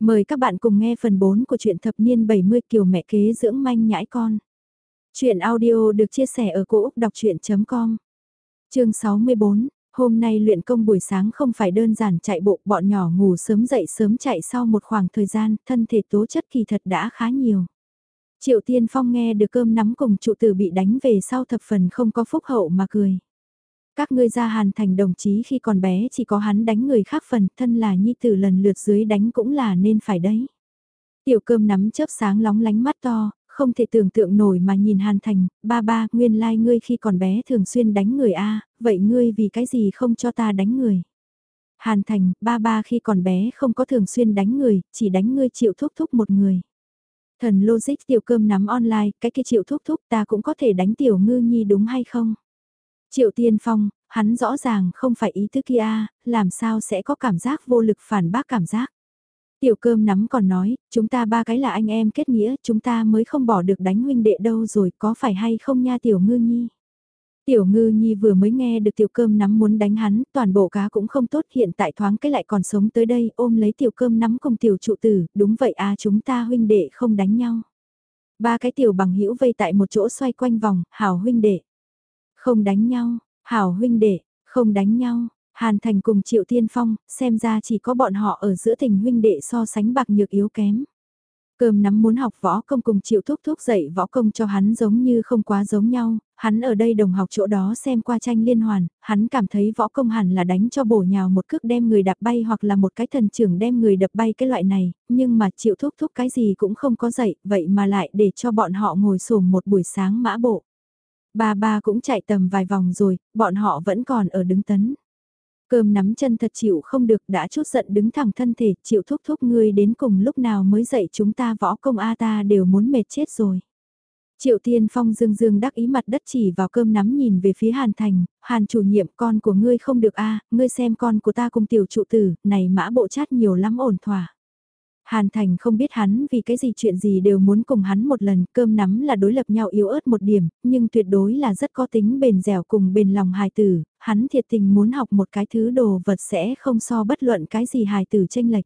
Mời các bạn cùng nghe phần 4 của truyện thập niên 70 kiều mẹ kế dưỡng manh nhãi con. Chuyện audio được chia sẻ ở cỗ đọc chuyện.com Chương 64, hôm nay luyện công buổi sáng không phải đơn giản chạy bộ, bọn nhỏ ngủ sớm dậy sớm chạy sau một khoảng thời gian, thân thể tố chất kỳ thật đã khá nhiều. Triệu Tiên Phong nghe được cơm nắm cùng trụ tử bị đánh về sau thập phần không có phúc hậu mà cười. Các ngươi ra hàn thành đồng chí khi còn bé chỉ có hắn đánh người khác phần, thân là nhi tử lần lượt dưới đánh cũng là nên phải đấy. Tiểu cơm nắm chớp sáng lóng lánh mắt to, không thể tưởng tượng nổi mà nhìn hàn thành, ba ba, nguyên lai like ngươi khi còn bé thường xuyên đánh người a vậy ngươi vì cái gì không cho ta đánh người. Hàn thành, ba ba khi còn bé không có thường xuyên đánh người, chỉ đánh ngươi chịu thúc thúc một người. Thần logic tiểu cơm nắm online, cái kia chịu thúc thúc ta cũng có thể đánh tiểu ngư nhi đúng hay không? Triệu Tiên Phong, hắn rõ ràng không phải ý thức kia, làm sao sẽ có cảm giác vô lực phản bác cảm giác. Tiểu cơm nắm còn nói, chúng ta ba cái là anh em kết nghĩa, chúng ta mới không bỏ được đánh huynh đệ đâu rồi, có phải hay không nha tiểu ngư nhi. Tiểu ngư nhi vừa mới nghe được tiểu cơm nắm muốn đánh hắn, toàn bộ cá cũng không tốt hiện tại thoáng cái lại còn sống tới đây, ôm lấy tiểu cơm nắm cùng tiểu trụ tử, đúng vậy à chúng ta huynh đệ không đánh nhau. Ba cái tiểu bằng hữu vây tại một chỗ xoay quanh vòng, hảo huynh đệ. Không đánh nhau, hảo huynh đệ, không đánh nhau, Hàn Thành cùng Triệu Tiên Phong, xem ra chỉ có bọn họ ở giữa tình huynh đệ so sánh bạc nhược yếu kém. Cơm nắm muốn học võ công cùng Triệu Thúc Thúc dạy võ công cho hắn giống như không quá giống nhau, hắn ở đây đồng học chỗ đó xem qua tranh liên hoàn, hắn cảm thấy võ công hẳn là đánh cho bổ nhào một cước đem người đạp bay hoặc là một cái thần trưởng đem người đập bay cái loại này, nhưng mà Triệu Thúc Thúc cái gì cũng không có dạy, vậy mà lại để cho bọn họ ngồi sổm một buổi sáng mã bộ. Ba ba cũng chạy tầm vài vòng rồi, bọn họ vẫn còn ở đứng tấn. Cơm nắm chân thật chịu không được đã chút giận đứng thẳng thân thể, chịu thúc thúc ngươi đến cùng lúc nào mới dậy chúng ta võ công A ta đều muốn mệt chết rồi. Triệu Tiên Phong dương dương đắc ý mặt đất chỉ vào cơm nắm nhìn về phía Hàn Thành, Hàn chủ nhiệm con của ngươi không được a ngươi xem con của ta cùng tiểu trụ tử, này mã bộ chát nhiều lắm ổn thỏa. Hàn Thành không biết hắn vì cái gì chuyện gì đều muốn cùng hắn một lần, cơm nắm là đối lập nhau yếu ớt một điểm, nhưng tuyệt đối là rất có tính bền dẻo cùng bền lòng hài tử, hắn thiệt tình muốn học một cái thứ đồ vật sẽ không so bất luận cái gì hài tử tranh lệch.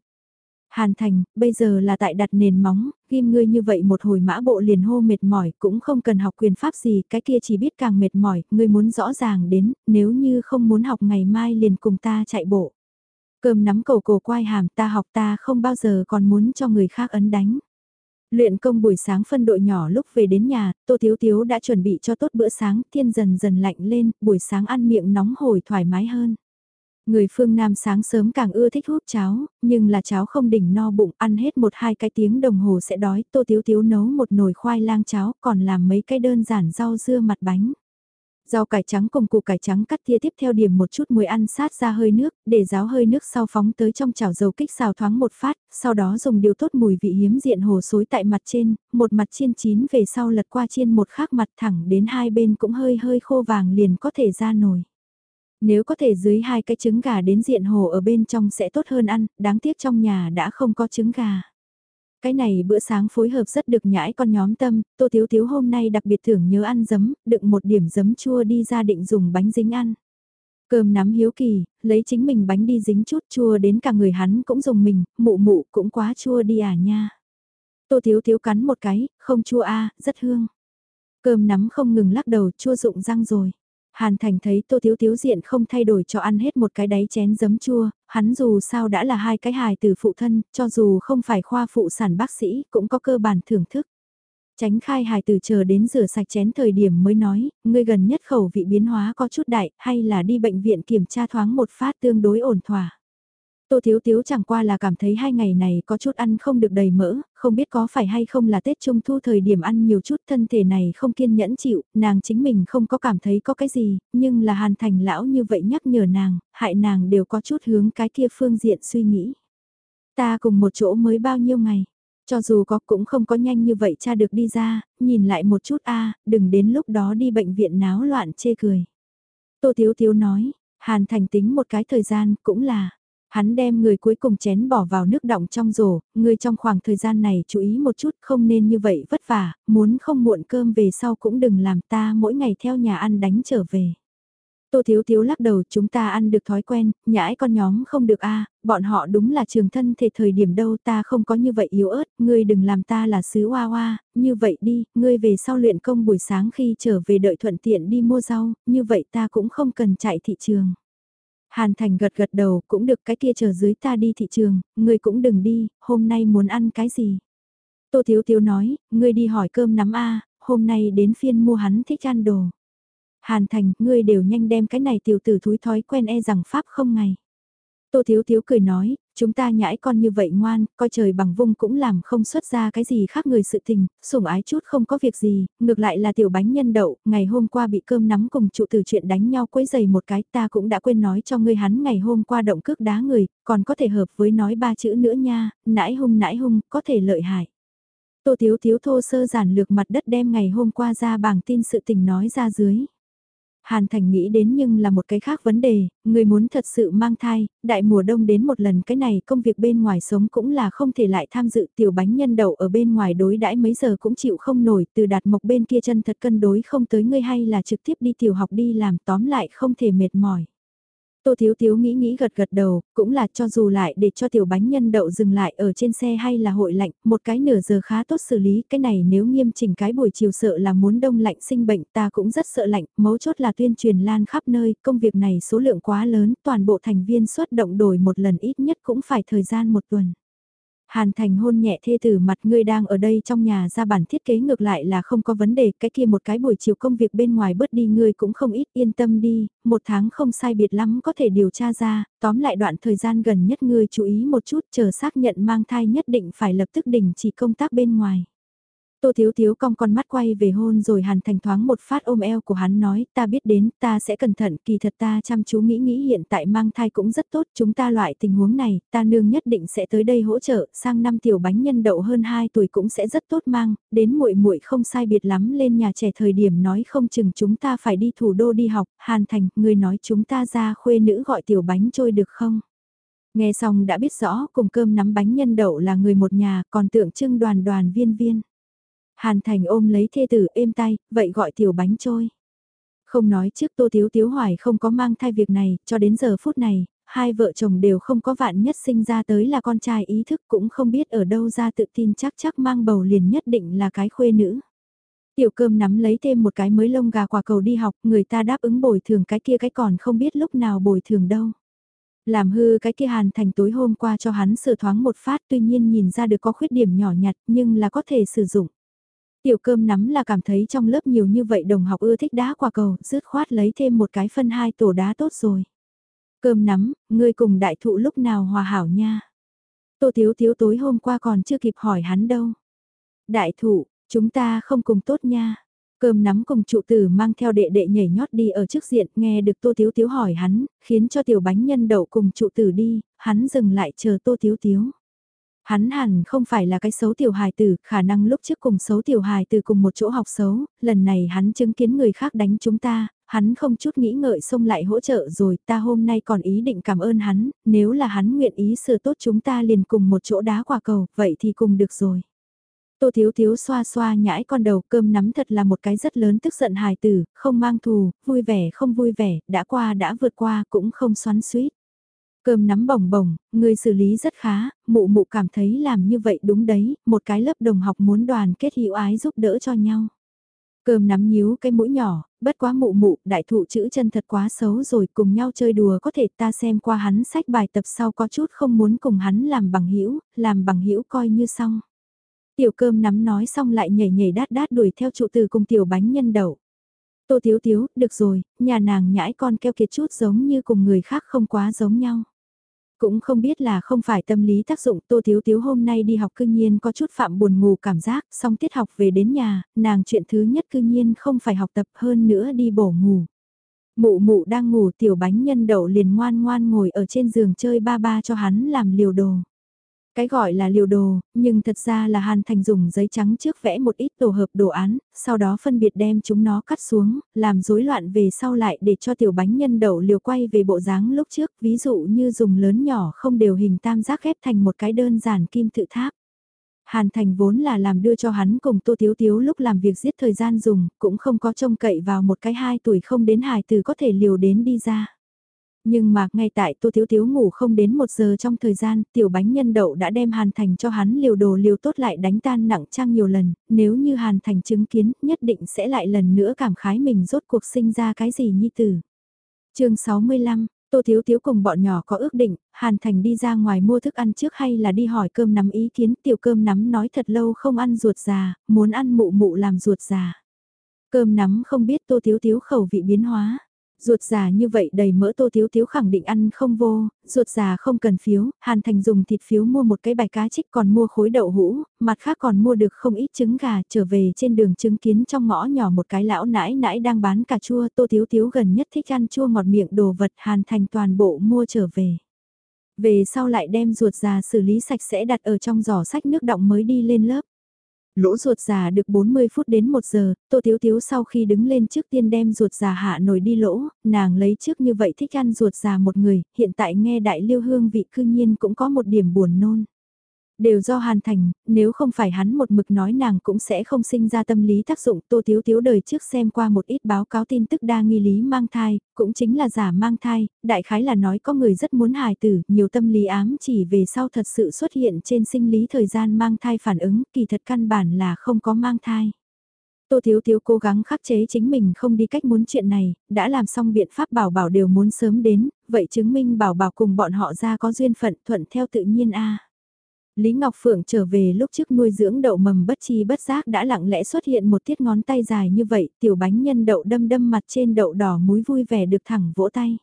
Hàn Thành, bây giờ là tại đặt nền móng, ghim ngươi như vậy một hồi mã bộ liền hô mệt mỏi, cũng không cần học quyền pháp gì, cái kia chỉ biết càng mệt mỏi, ngươi muốn rõ ràng đến, nếu như không muốn học ngày mai liền cùng ta chạy bộ. Cơm nắm cầu cổ quai hàm ta học ta không bao giờ còn muốn cho người khác ấn đánh. Luyện công buổi sáng phân đội nhỏ lúc về đến nhà, Tô Thiếu Thiếu đã chuẩn bị cho tốt bữa sáng, thiên dần dần lạnh lên, buổi sáng ăn miệng nóng hổi thoải mái hơn. Người phương Nam sáng sớm càng ưa thích hút cháo, nhưng là cháo không đỉnh no bụng, ăn hết một hai cái tiếng đồng hồ sẽ đói, Tô Thiếu Thiếu nấu một nồi khoai lang cháo, còn làm mấy cái đơn giản rau dưa mặt bánh. Rau cải trắng cùng củ cải trắng cắt thia tiếp theo điểm một chút muối ăn sát ra hơi nước, để ráo hơi nước sau phóng tới trong chảo dầu kích xào thoáng một phát, sau đó dùng điều tốt mùi vị hiếm diện hồ xối tại mặt trên, một mặt chiên chín về sau lật qua chiên một khác mặt thẳng đến hai bên cũng hơi hơi khô vàng liền có thể ra nồi. Nếu có thể dưới hai cái trứng gà đến diện hồ ở bên trong sẽ tốt hơn ăn, đáng tiếc trong nhà đã không có trứng gà. Cái này bữa sáng phối hợp rất được nhãi con nhóm tâm, Tô Thiếu Thiếu hôm nay đặc biệt thưởng nhớ ăn giấm, đựng một điểm giấm chua đi ra định dùng bánh dính ăn. Cơm nắm hiếu kỳ, lấy chính mình bánh đi dính chút chua đến cả người hắn cũng dùng mình, mụ mụ cũng quá chua đi à nha. Tô Thiếu Thiếu cắn một cái, không chua a rất hương. Cơm nắm không ngừng lắc đầu chua rụng răng rồi. Hàn Thành thấy Tô Thiếu Thiếu diện không thay đổi cho ăn hết một cái đáy chén giấm chua, hắn dù sao đã là hai cái hài từ phụ thân, cho dù không phải khoa phụ sản bác sĩ, cũng có cơ bản thưởng thức. Tránh khai hài từ chờ đến rửa sạch chén thời điểm mới nói, ngươi gần nhất khẩu vị biến hóa có chút đại, hay là đi bệnh viện kiểm tra thoáng một phát tương đối ổn thỏa. Tô Thiếu Thiếu chẳng qua là cảm thấy hai ngày này có chút ăn không được đầy mỡ, không biết có phải hay không là Tết Trung Thu thời điểm ăn nhiều chút thân thể này không kiên nhẫn chịu, nàng chính mình không có cảm thấy có cái gì, nhưng là hàn thành lão như vậy nhắc nhở nàng, hại nàng đều có chút hướng cái kia phương diện suy nghĩ. Ta cùng một chỗ mới bao nhiêu ngày, cho dù có cũng không có nhanh như vậy cha được đi ra, nhìn lại một chút a đừng đến lúc đó đi bệnh viện náo loạn chê cười. Tô Thiếu Thiếu nói, hàn thành tính một cái thời gian cũng là Hắn đem người cuối cùng chén bỏ vào nước đọng trong rổ, người trong khoảng thời gian này chú ý một chút không nên như vậy vất vả, muốn không muộn cơm về sau cũng đừng làm ta mỗi ngày theo nhà ăn đánh trở về. Tô Thiếu Thiếu lắc đầu chúng ta ăn được thói quen, nhãi con nhóm không được a bọn họ đúng là trường thân thể thời điểm đâu ta không có như vậy yếu ớt, ngươi đừng làm ta là sứ hoa hoa, như vậy đi, ngươi về sau luyện công buổi sáng khi trở về đợi thuận tiện đi mua rau, như vậy ta cũng không cần chạy thị trường. Hàn Thành gật gật đầu, cũng được cái kia chờ dưới ta đi thị trường, ngươi cũng đừng đi, hôm nay muốn ăn cái gì. Tô Thiếu Thiếu nói, ngươi đi hỏi cơm nắm a hôm nay đến phiên mua hắn thích ăn đồ. Hàn Thành, ngươi đều nhanh đem cái này tiểu tử thúi thói quen e rằng Pháp không ngày. Tô Thiếu Thiếu cười nói, chúng ta nhãi con như vậy ngoan, coi trời bằng vung cũng làm không xuất ra cái gì khác người sự tình, sủng ái chút không có việc gì, ngược lại là tiểu bánh nhân đậu, ngày hôm qua bị cơm nắm cùng trụ từ chuyện đánh nhau quấy giày một cái ta cũng đã quên nói cho ngươi hắn ngày hôm qua động cước đá người, còn có thể hợp với nói ba chữ nữa nha, nãi hung nãi hung, có thể lợi hại. Tô Thiếu Thiếu thô sơ giản lược mặt đất đem ngày hôm qua ra bảng tin sự tình nói ra dưới. Hàn Thành nghĩ đến nhưng là một cái khác vấn đề, người muốn thật sự mang thai, đại mùa đông đến một lần cái này công việc bên ngoài sống cũng là không thể lại tham dự tiểu bánh nhân đậu ở bên ngoài đối đãi mấy giờ cũng chịu không nổi từ đạt mộc bên kia chân thật cân đối không tới ngươi hay là trực tiếp đi tiểu học đi làm tóm lại không thể mệt mỏi. Tô Thiếu Thiếu nghĩ nghĩ gật gật đầu, cũng là cho dù lại để cho tiểu bánh nhân đậu dừng lại ở trên xe hay là hội lạnh, một cái nửa giờ khá tốt xử lý, cái này nếu nghiêm chỉnh cái buổi chiều sợ là muốn đông lạnh sinh bệnh ta cũng rất sợ lạnh, mấu chốt là tuyên truyền lan khắp nơi, công việc này số lượng quá lớn, toàn bộ thành viên xuất động đổi một lần ít nhất cũng phải thời gian một tuần. Hàn Thành hôn nhẹ thê tử mặt ngươi đang ở đây trong nhà ra bản thiết kế ngược lại là không có vấn đề, cái kia một cái buổi chiều công việc bên ngoài bớt đi ngươi cũng không ít yên tâm đi, một tháng không sai biệt lắm có thể điều tra ra, tóm lại đoạn thời gian gần nhất ngươi chú ý một chút chờ xác nhận mang thai nhất định phải lập tức đình chỉ công tác bên ngoài. Tô Thiếu Thiếu cong con mắt quay về hôn rồi Hàn Thành thoáng một phát ôm eo của hắn nói, ta biết đến, ta sẽ cẩn thận, kỳ thật ta chăm chú nghĩ nghĩ hiện tại mang thai cũng rất tốt, chúng ta loại tình huống này, ta nương nhất định sẽ tới đây hỗ trợ, sang năm tiểu bánh nhân đậu hơn 2 tuổi cũng sẽ rất tốt mang, đến muội muội không sai biệt lắm lên nhà trẻ thời điểm nói không chừng chúng ta phải đi thủ đô đi học, Hàn Thành, người nói chúng ta ra khuê nữ gọi tiểu bánh trôi được không? Nghe xong đã biết rõ cùng cơm nắm bánh nhân đậu là người một nhà còn tượng trưng đoàn đoàn viên viên. Hàn Thành ôm lấy thê tử êm tay, vậy gọi tiểu bánh trôi. Không nói trước Tô Tiếu Tiếu Hoài không có mang thai việc này, cho đến giờ phút này, hai vợ chồng đều không có vạn nhất sinh ra tới là con trai ý thức cũng không biết ở đâu ra tự tin chắc chắc mang bầu liền nhất định là cái khuê nữ. Tiểu cơm nắm lấy thêm một cái mới lông gà quả cầu đi học, người ta đáp ứng bồi thường cái kia cái còn không biết lúc nào bồi thường đâu. Làm hư cái kia hàn thành tối hôm qua cho hắn sửa thoáng một phát tuy nhiên nhìn ra được có khuyết điểm nhỏ nhặt nhưng là có thể sử dụng. Tiểu cơm nắm là cảm thấy trong lớp nhiều như vậy đồng học ưa thích đá quả cầu, rứt khoát lấy thêm một cái phân hai tổ đá tốt rồi. Cơm nắm, ngươi cùng đại thụ lúc nào hòa hảo nha. Tô Thiếu Thiếu tối hôm qua còn chưa kịp hỏi hắn đâu. Đại thụ, chúng ta không cùng tốt nha. Cơm nắm cùng trụ tử mang theo đệ đệ nhảy nhót đi ở trước diện nghe được Tô Thiếu Thiếu hỏi hắn, khiến cho tiểu bánh nhân đậu cùng trụ tử đi, hắn dừng lại chờ Tô Thiếu Thiếu. Hắn hẳn không phải là cái xấu tiểu hài tử, khả năng lúc trước cùng xấu tiểu hài tử cùng một chỗ học xấu, lần này hắn chứng kiến người khác đánh chúng ta, hắn không chút nghĩ ngợi xông lại hỗ trợ rồi, ta hôm nay còn ý định cảm ơn hắn, nếu là hắn nguyện ý sửa tốt chúng ta liền cùng một chỗ đá quả cầu, vậy thì cùng được rồi. Tô Thiếu Thiếu xoa xoa nhãi con đầu cơm nắm thật là một cái rất lớn tức giận hài tử, không mang thù, vui vẻ không vui vẻ, đã qua đã vượt qua cũng không xoắn suýt. Cơm nắm bồng bồng, người xử lý rất khá, mụ mụ cảm thấy làm như vậy đúng đấy, một cái lớp đồng học muốn đoàn kết hữu ái giúp đỡ cho nhau. Cơm nắm nhíu cái mũi nhỏ, bất quá mụ mụ, đại thụ chữ chân thật quá xấu rồi cùng nhau chơi đùa có thể ta xem qua hắn sách bài tập sau có chút không muốn cùng hắn làm bằng hữu làm bằng hữu coi như xong. Tiểu cơm nắm nói xong lại nhảy nhảy đát đát đuổi theo trụ từ cùng tiểu bánh nhân đậu. Tô thiếu thiếu, được rồi, nhà nàng nhãi con keo kiệt chút giống như cùng người khác không quá giống nhau. Cũng không biết là không phải tâm lý tác dụng Tô Thiếu Thiếu hôm nay đi học cư nhiên có chút phạm buồn ngủ cảm giác, xong tiết học về đến nhà, nàng chuyện thứ nhất cư nhiên không phải học tập hơn nữa đi bổ ngủ. Mụ mụ đang ngủ tiểu bánh nhân đậu liền ngoan ngoan ngồi ở trên giường chơi ba ba cho hắn làm liều đồ. Cái gọi là liều đồ, nhưng thật ra là Hàn Thành dùng giấy trắng trước vẽ một ít tổ hợp đồ án, sau đó phân biệt đem chúng nó cắt xuống, làm rối loạn về sau lại để cho tiểu bánh nhân đậu liều quay về bộ dáng lúc trước, ví dụ như dùng lớn nhỏ không đều hình tam giác ghép thành một cái đơn giản kim tự tháp. Hàn Thành vốn là làm đưa cho hắn cùng Tô Tiếu Tiếu lúc làm việc giết thời gian dùng, cũng không có trông cậy vào một cái hai tuổi không đến hài từ có thể liều đến đi ra. Nhưng mà ngay tại Tô thiếu thiếu ngủ không đến một giờ trong thời gian, tiểu bánh nhân đậu đã đem Hàn Thành cho hắn liều đồ liều tốt lại đánh tan nặng trang nhiều lần, nếu như Hàn Thành chứng kiến nhất định sẽ lại lần nữa cảm khái mình rốt cuộc sinh ra cái gì nhi tử. chương 65 Tô Thiếu Thiếu cùng bọn nhỏ có ước định, Hàn Thành đi ra ngoài mua thức ăn trước hay là đi hỏi cơm nắm ý kiến tiểu cơm nắm nói thật lâu không ăn ruột già, muốn ăn mụ mụ làm ruột già. Cơm nắm không biết Tô Thiếu Thiếu khẩu vị biến hóa. Ruột già như vậy đầy mỡ tô thiếu thiếu khẳng định ăn không vô, ruột già không cần phiếu, Hàn Thành dùng thịt phiếu mua một cái bài cá trích còn mua khối đậu hũ, mặt khác còn mua được không ít trứng gà trở về trên đường chứng kiến trong ngõ nhỏ một cái lão nãi nãi đang bán cà chua tô thiếu thiếu gần nhất thích ăn chua ngọt miệng đồ vật Hàn Thành toàn bộ mua trở về. Về sau lại đem ruột già xử lý sạch sẽ đặt ở trong giỏ sách nước động mới đi lên lớp. Lỗ ruột già được 40 phút đến 1 giờ, Tô Tiếu Tiếu sau khi đứng lên trước tiên đem ruột già hạ nổi đi lỗ, nàng lấy trước như vậy thích ăn ruột già một người, hiện tại nghe đại liêu hương vị cư nhiên cũng có một điểm buồn nôn. Đều do Hàn Thành, nếu không phải hắn một mực nói nàng cũng sẽ không sinh ra tâm lý tác dụng. Tô Thiếu Thiếu đời trước xem qua một ít báo cáo tin tức đa nghi lý mang thai, cũng chính là giả mang thai, đại khái là nói có người rất muốn hài tử, nhiều tâm lý ám chỉ về sau thật sự xuất hiện trên sinh lý thời gian mang thai phản ứng, kỳ thật căn bản là không có mang thai. Tô Thiếu Thiếu cố gắng khắc chế chính mình không đi cách muốn chuyện này, đã làm xong biện pháp bảo bảo đều muốn sớm đến, vậy chứng minh bảo bảo cùng bọn họ ra có duyên phận thuận theo tự nhiên a. Lý Ngọc Phượng trở về lúc trước nuôi dưỡng đậu mầm bất chi bất giác đã lặng lẽ xuất hiện một tiết ngón tay dài như vậy, tiểu bánh nhân đậu đâm đâm mặt trên đậu đỏ múi vui vẻ được thẳng vỗ tay.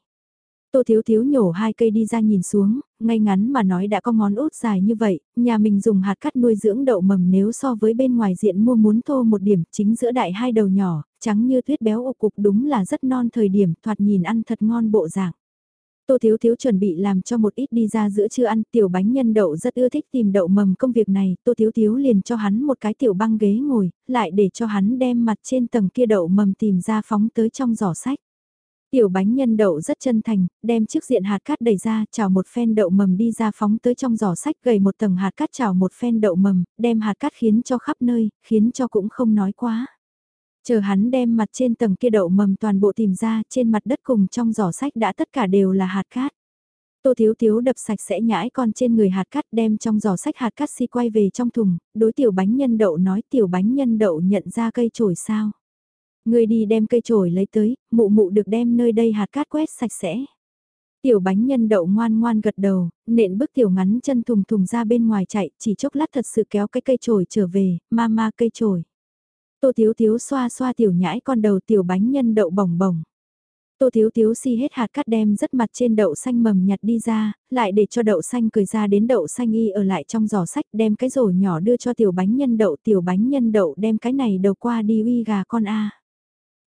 Tô Thiếu Thiếu nhổ hai cây đi ra nhìn xuống, ngay ngắn mà nói đã có ngón út dài như vậy, nhà mình dùng hạt cắt nuôi dưỡng đậu mầm nếu so với bên ngoài diện mua muốn thô một điểm chính giữa đại hai đầu nhỏ, trắng như tuyết béo ụ cục đúng là rất non thời điểm thoạt nhìn ăn thật ngon bộ dạng. Tô Thiếu Thiếu chuẩn bị làm cho một ít đi ra giữa trưa ăn tiểu bánh nhân đậu rất ưa thích tìm đậu mầm công việc này, Tô Thiếu Thiếu liền cho hắn một cái tiểu băng ghế ngồi, lại để cho hắn đem mặt trên tầng kia đậu mầm tìm ra phóng tới trong giỏ sách. Tiểu bánh nhân đậu rất chân thành, đem chiếc diện hạt cát đẩy ra, chào một phen đậu mầm đi ra phóng tới trong giỏ sách gầy một tầng hạt cát chào một phen đậu mầm, đem hạt cát khiến cho khắp nơi, khiến cho cũng không nói quá. Chờ hắn đem mặt trên tầng kia đậu mầm toàn bộ tìm ra trên mặt đất cùng trong giỏ sách đã tất cả đều là hạt cát. Tô Thiếu Thiếu đập sạch sẽ nhãi con trên người hạt cát đem trong giỏ sách hạt cát si quay về trong thùng, đối tiểu bánh nhân đậu nói tiểu bánh nhân đậu nhận ra cây chổi sao. Người đi đem cây chổi lấy tới, mụ mụ được đem nơi đây hạt cát quét sạch sẽ. Tiểu bánh nhân đậu ngoan ngoan gật đầu, nện bước tiểu ngắn chân thùng thùng ra bên ngoài chạy, chỉ chốc lát thật sự kéo cái cây chổi trở về, ma ma cây chổi. Tô Thiếu Thiếu xoa xoa tiểu nhãi con đầu tiểu bánh nhân đậu bồng bồng. Tô Thiếu Thiếu si hết hạt cắt đem rất mặt trên đậu xanh mầm nhặt đi ra, lại để cho đậu xanh cười ra đến đậu xanh y ở lại trong giỏ sách đem cái rổ nhỏ đưa cho tiểu bánh nhân đậu tiểu bánh nhân đậu đem cái này đầu qua đi uy gà con A.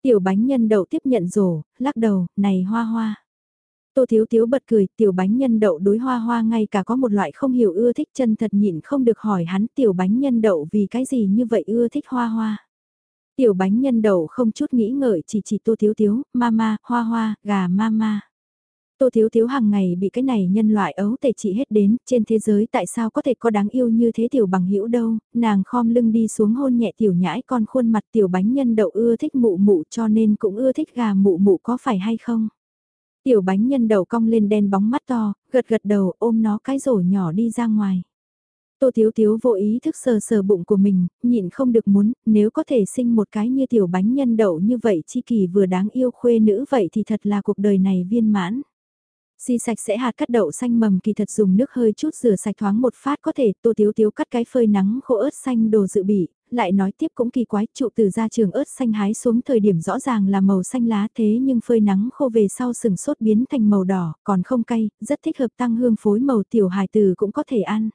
Tiểu bánh nhân đậu tiếp nhận rổ, lắc đầu, này hoa hoa. Tô Thiếu Thiếu bật cười, tiểu bánh nhân đậu đối hoa hoa ngay cả có một loại không hiểu ưa thích chân thật nhịn không được hỏi hắn tiểu bánh nhân đậu vì cái gì như vậy ưa thích hoa hoa. Tiểu bánh nhân đậu không chút nghĩ ngợi chỉ chỉ tô thiếu thiếu, mama, hoa hoa, gà mama. Tô Thiếu Thiếu hàng ngày bị cái này nhân loại ấu tệ trị hết đến, trên thế giới tại sao có thể có đáng yêu như thế tiểu bằng hữu đâu, nàng khom lưng đi xuống hôn nhẹ tiểu nhãi con khuôn mặt tiểu bánh nhân đậu ưa thích mụ mụ cho nên cũng ưa thích gà mụ mụ có phải hay không. Tiểu bánh nhân đậu cong lên đen bóng mắt to, gật gật đầu ôm nó cái rổ nhỏ đi ra ngoài. Tô Thiếu Thiếu vô ý thức sờ sờ bụng của mình, nhịn không được muốn, nếu có thể sinh một cái như tiểu bánh nhân đậu như vậy chi kỳ vừa đáng yêu khuê nữ vậy thì thật là cuộc đời này viên mãn. Xì sạch sẽ hạt cắt đậu xanh mầm kỳ thật dùng nước hơi chút rửa sạch thoáng một phát có thể tô thiếu thiếu cắt cái phơi nắng khô ớt xanh đồ dự bị, lại nói tiếp cũng kỳ quái trụ từ ra trường ớt xanh hái xuống thời điểm rõ ràng là màu xanh lá thế nhưng phơi nắng khô về sau sừng sốt biến thành màu đỏ, còn không cay, rất thích hợp tăng hương phối màu tiểu hài từ cũng có thể ăn.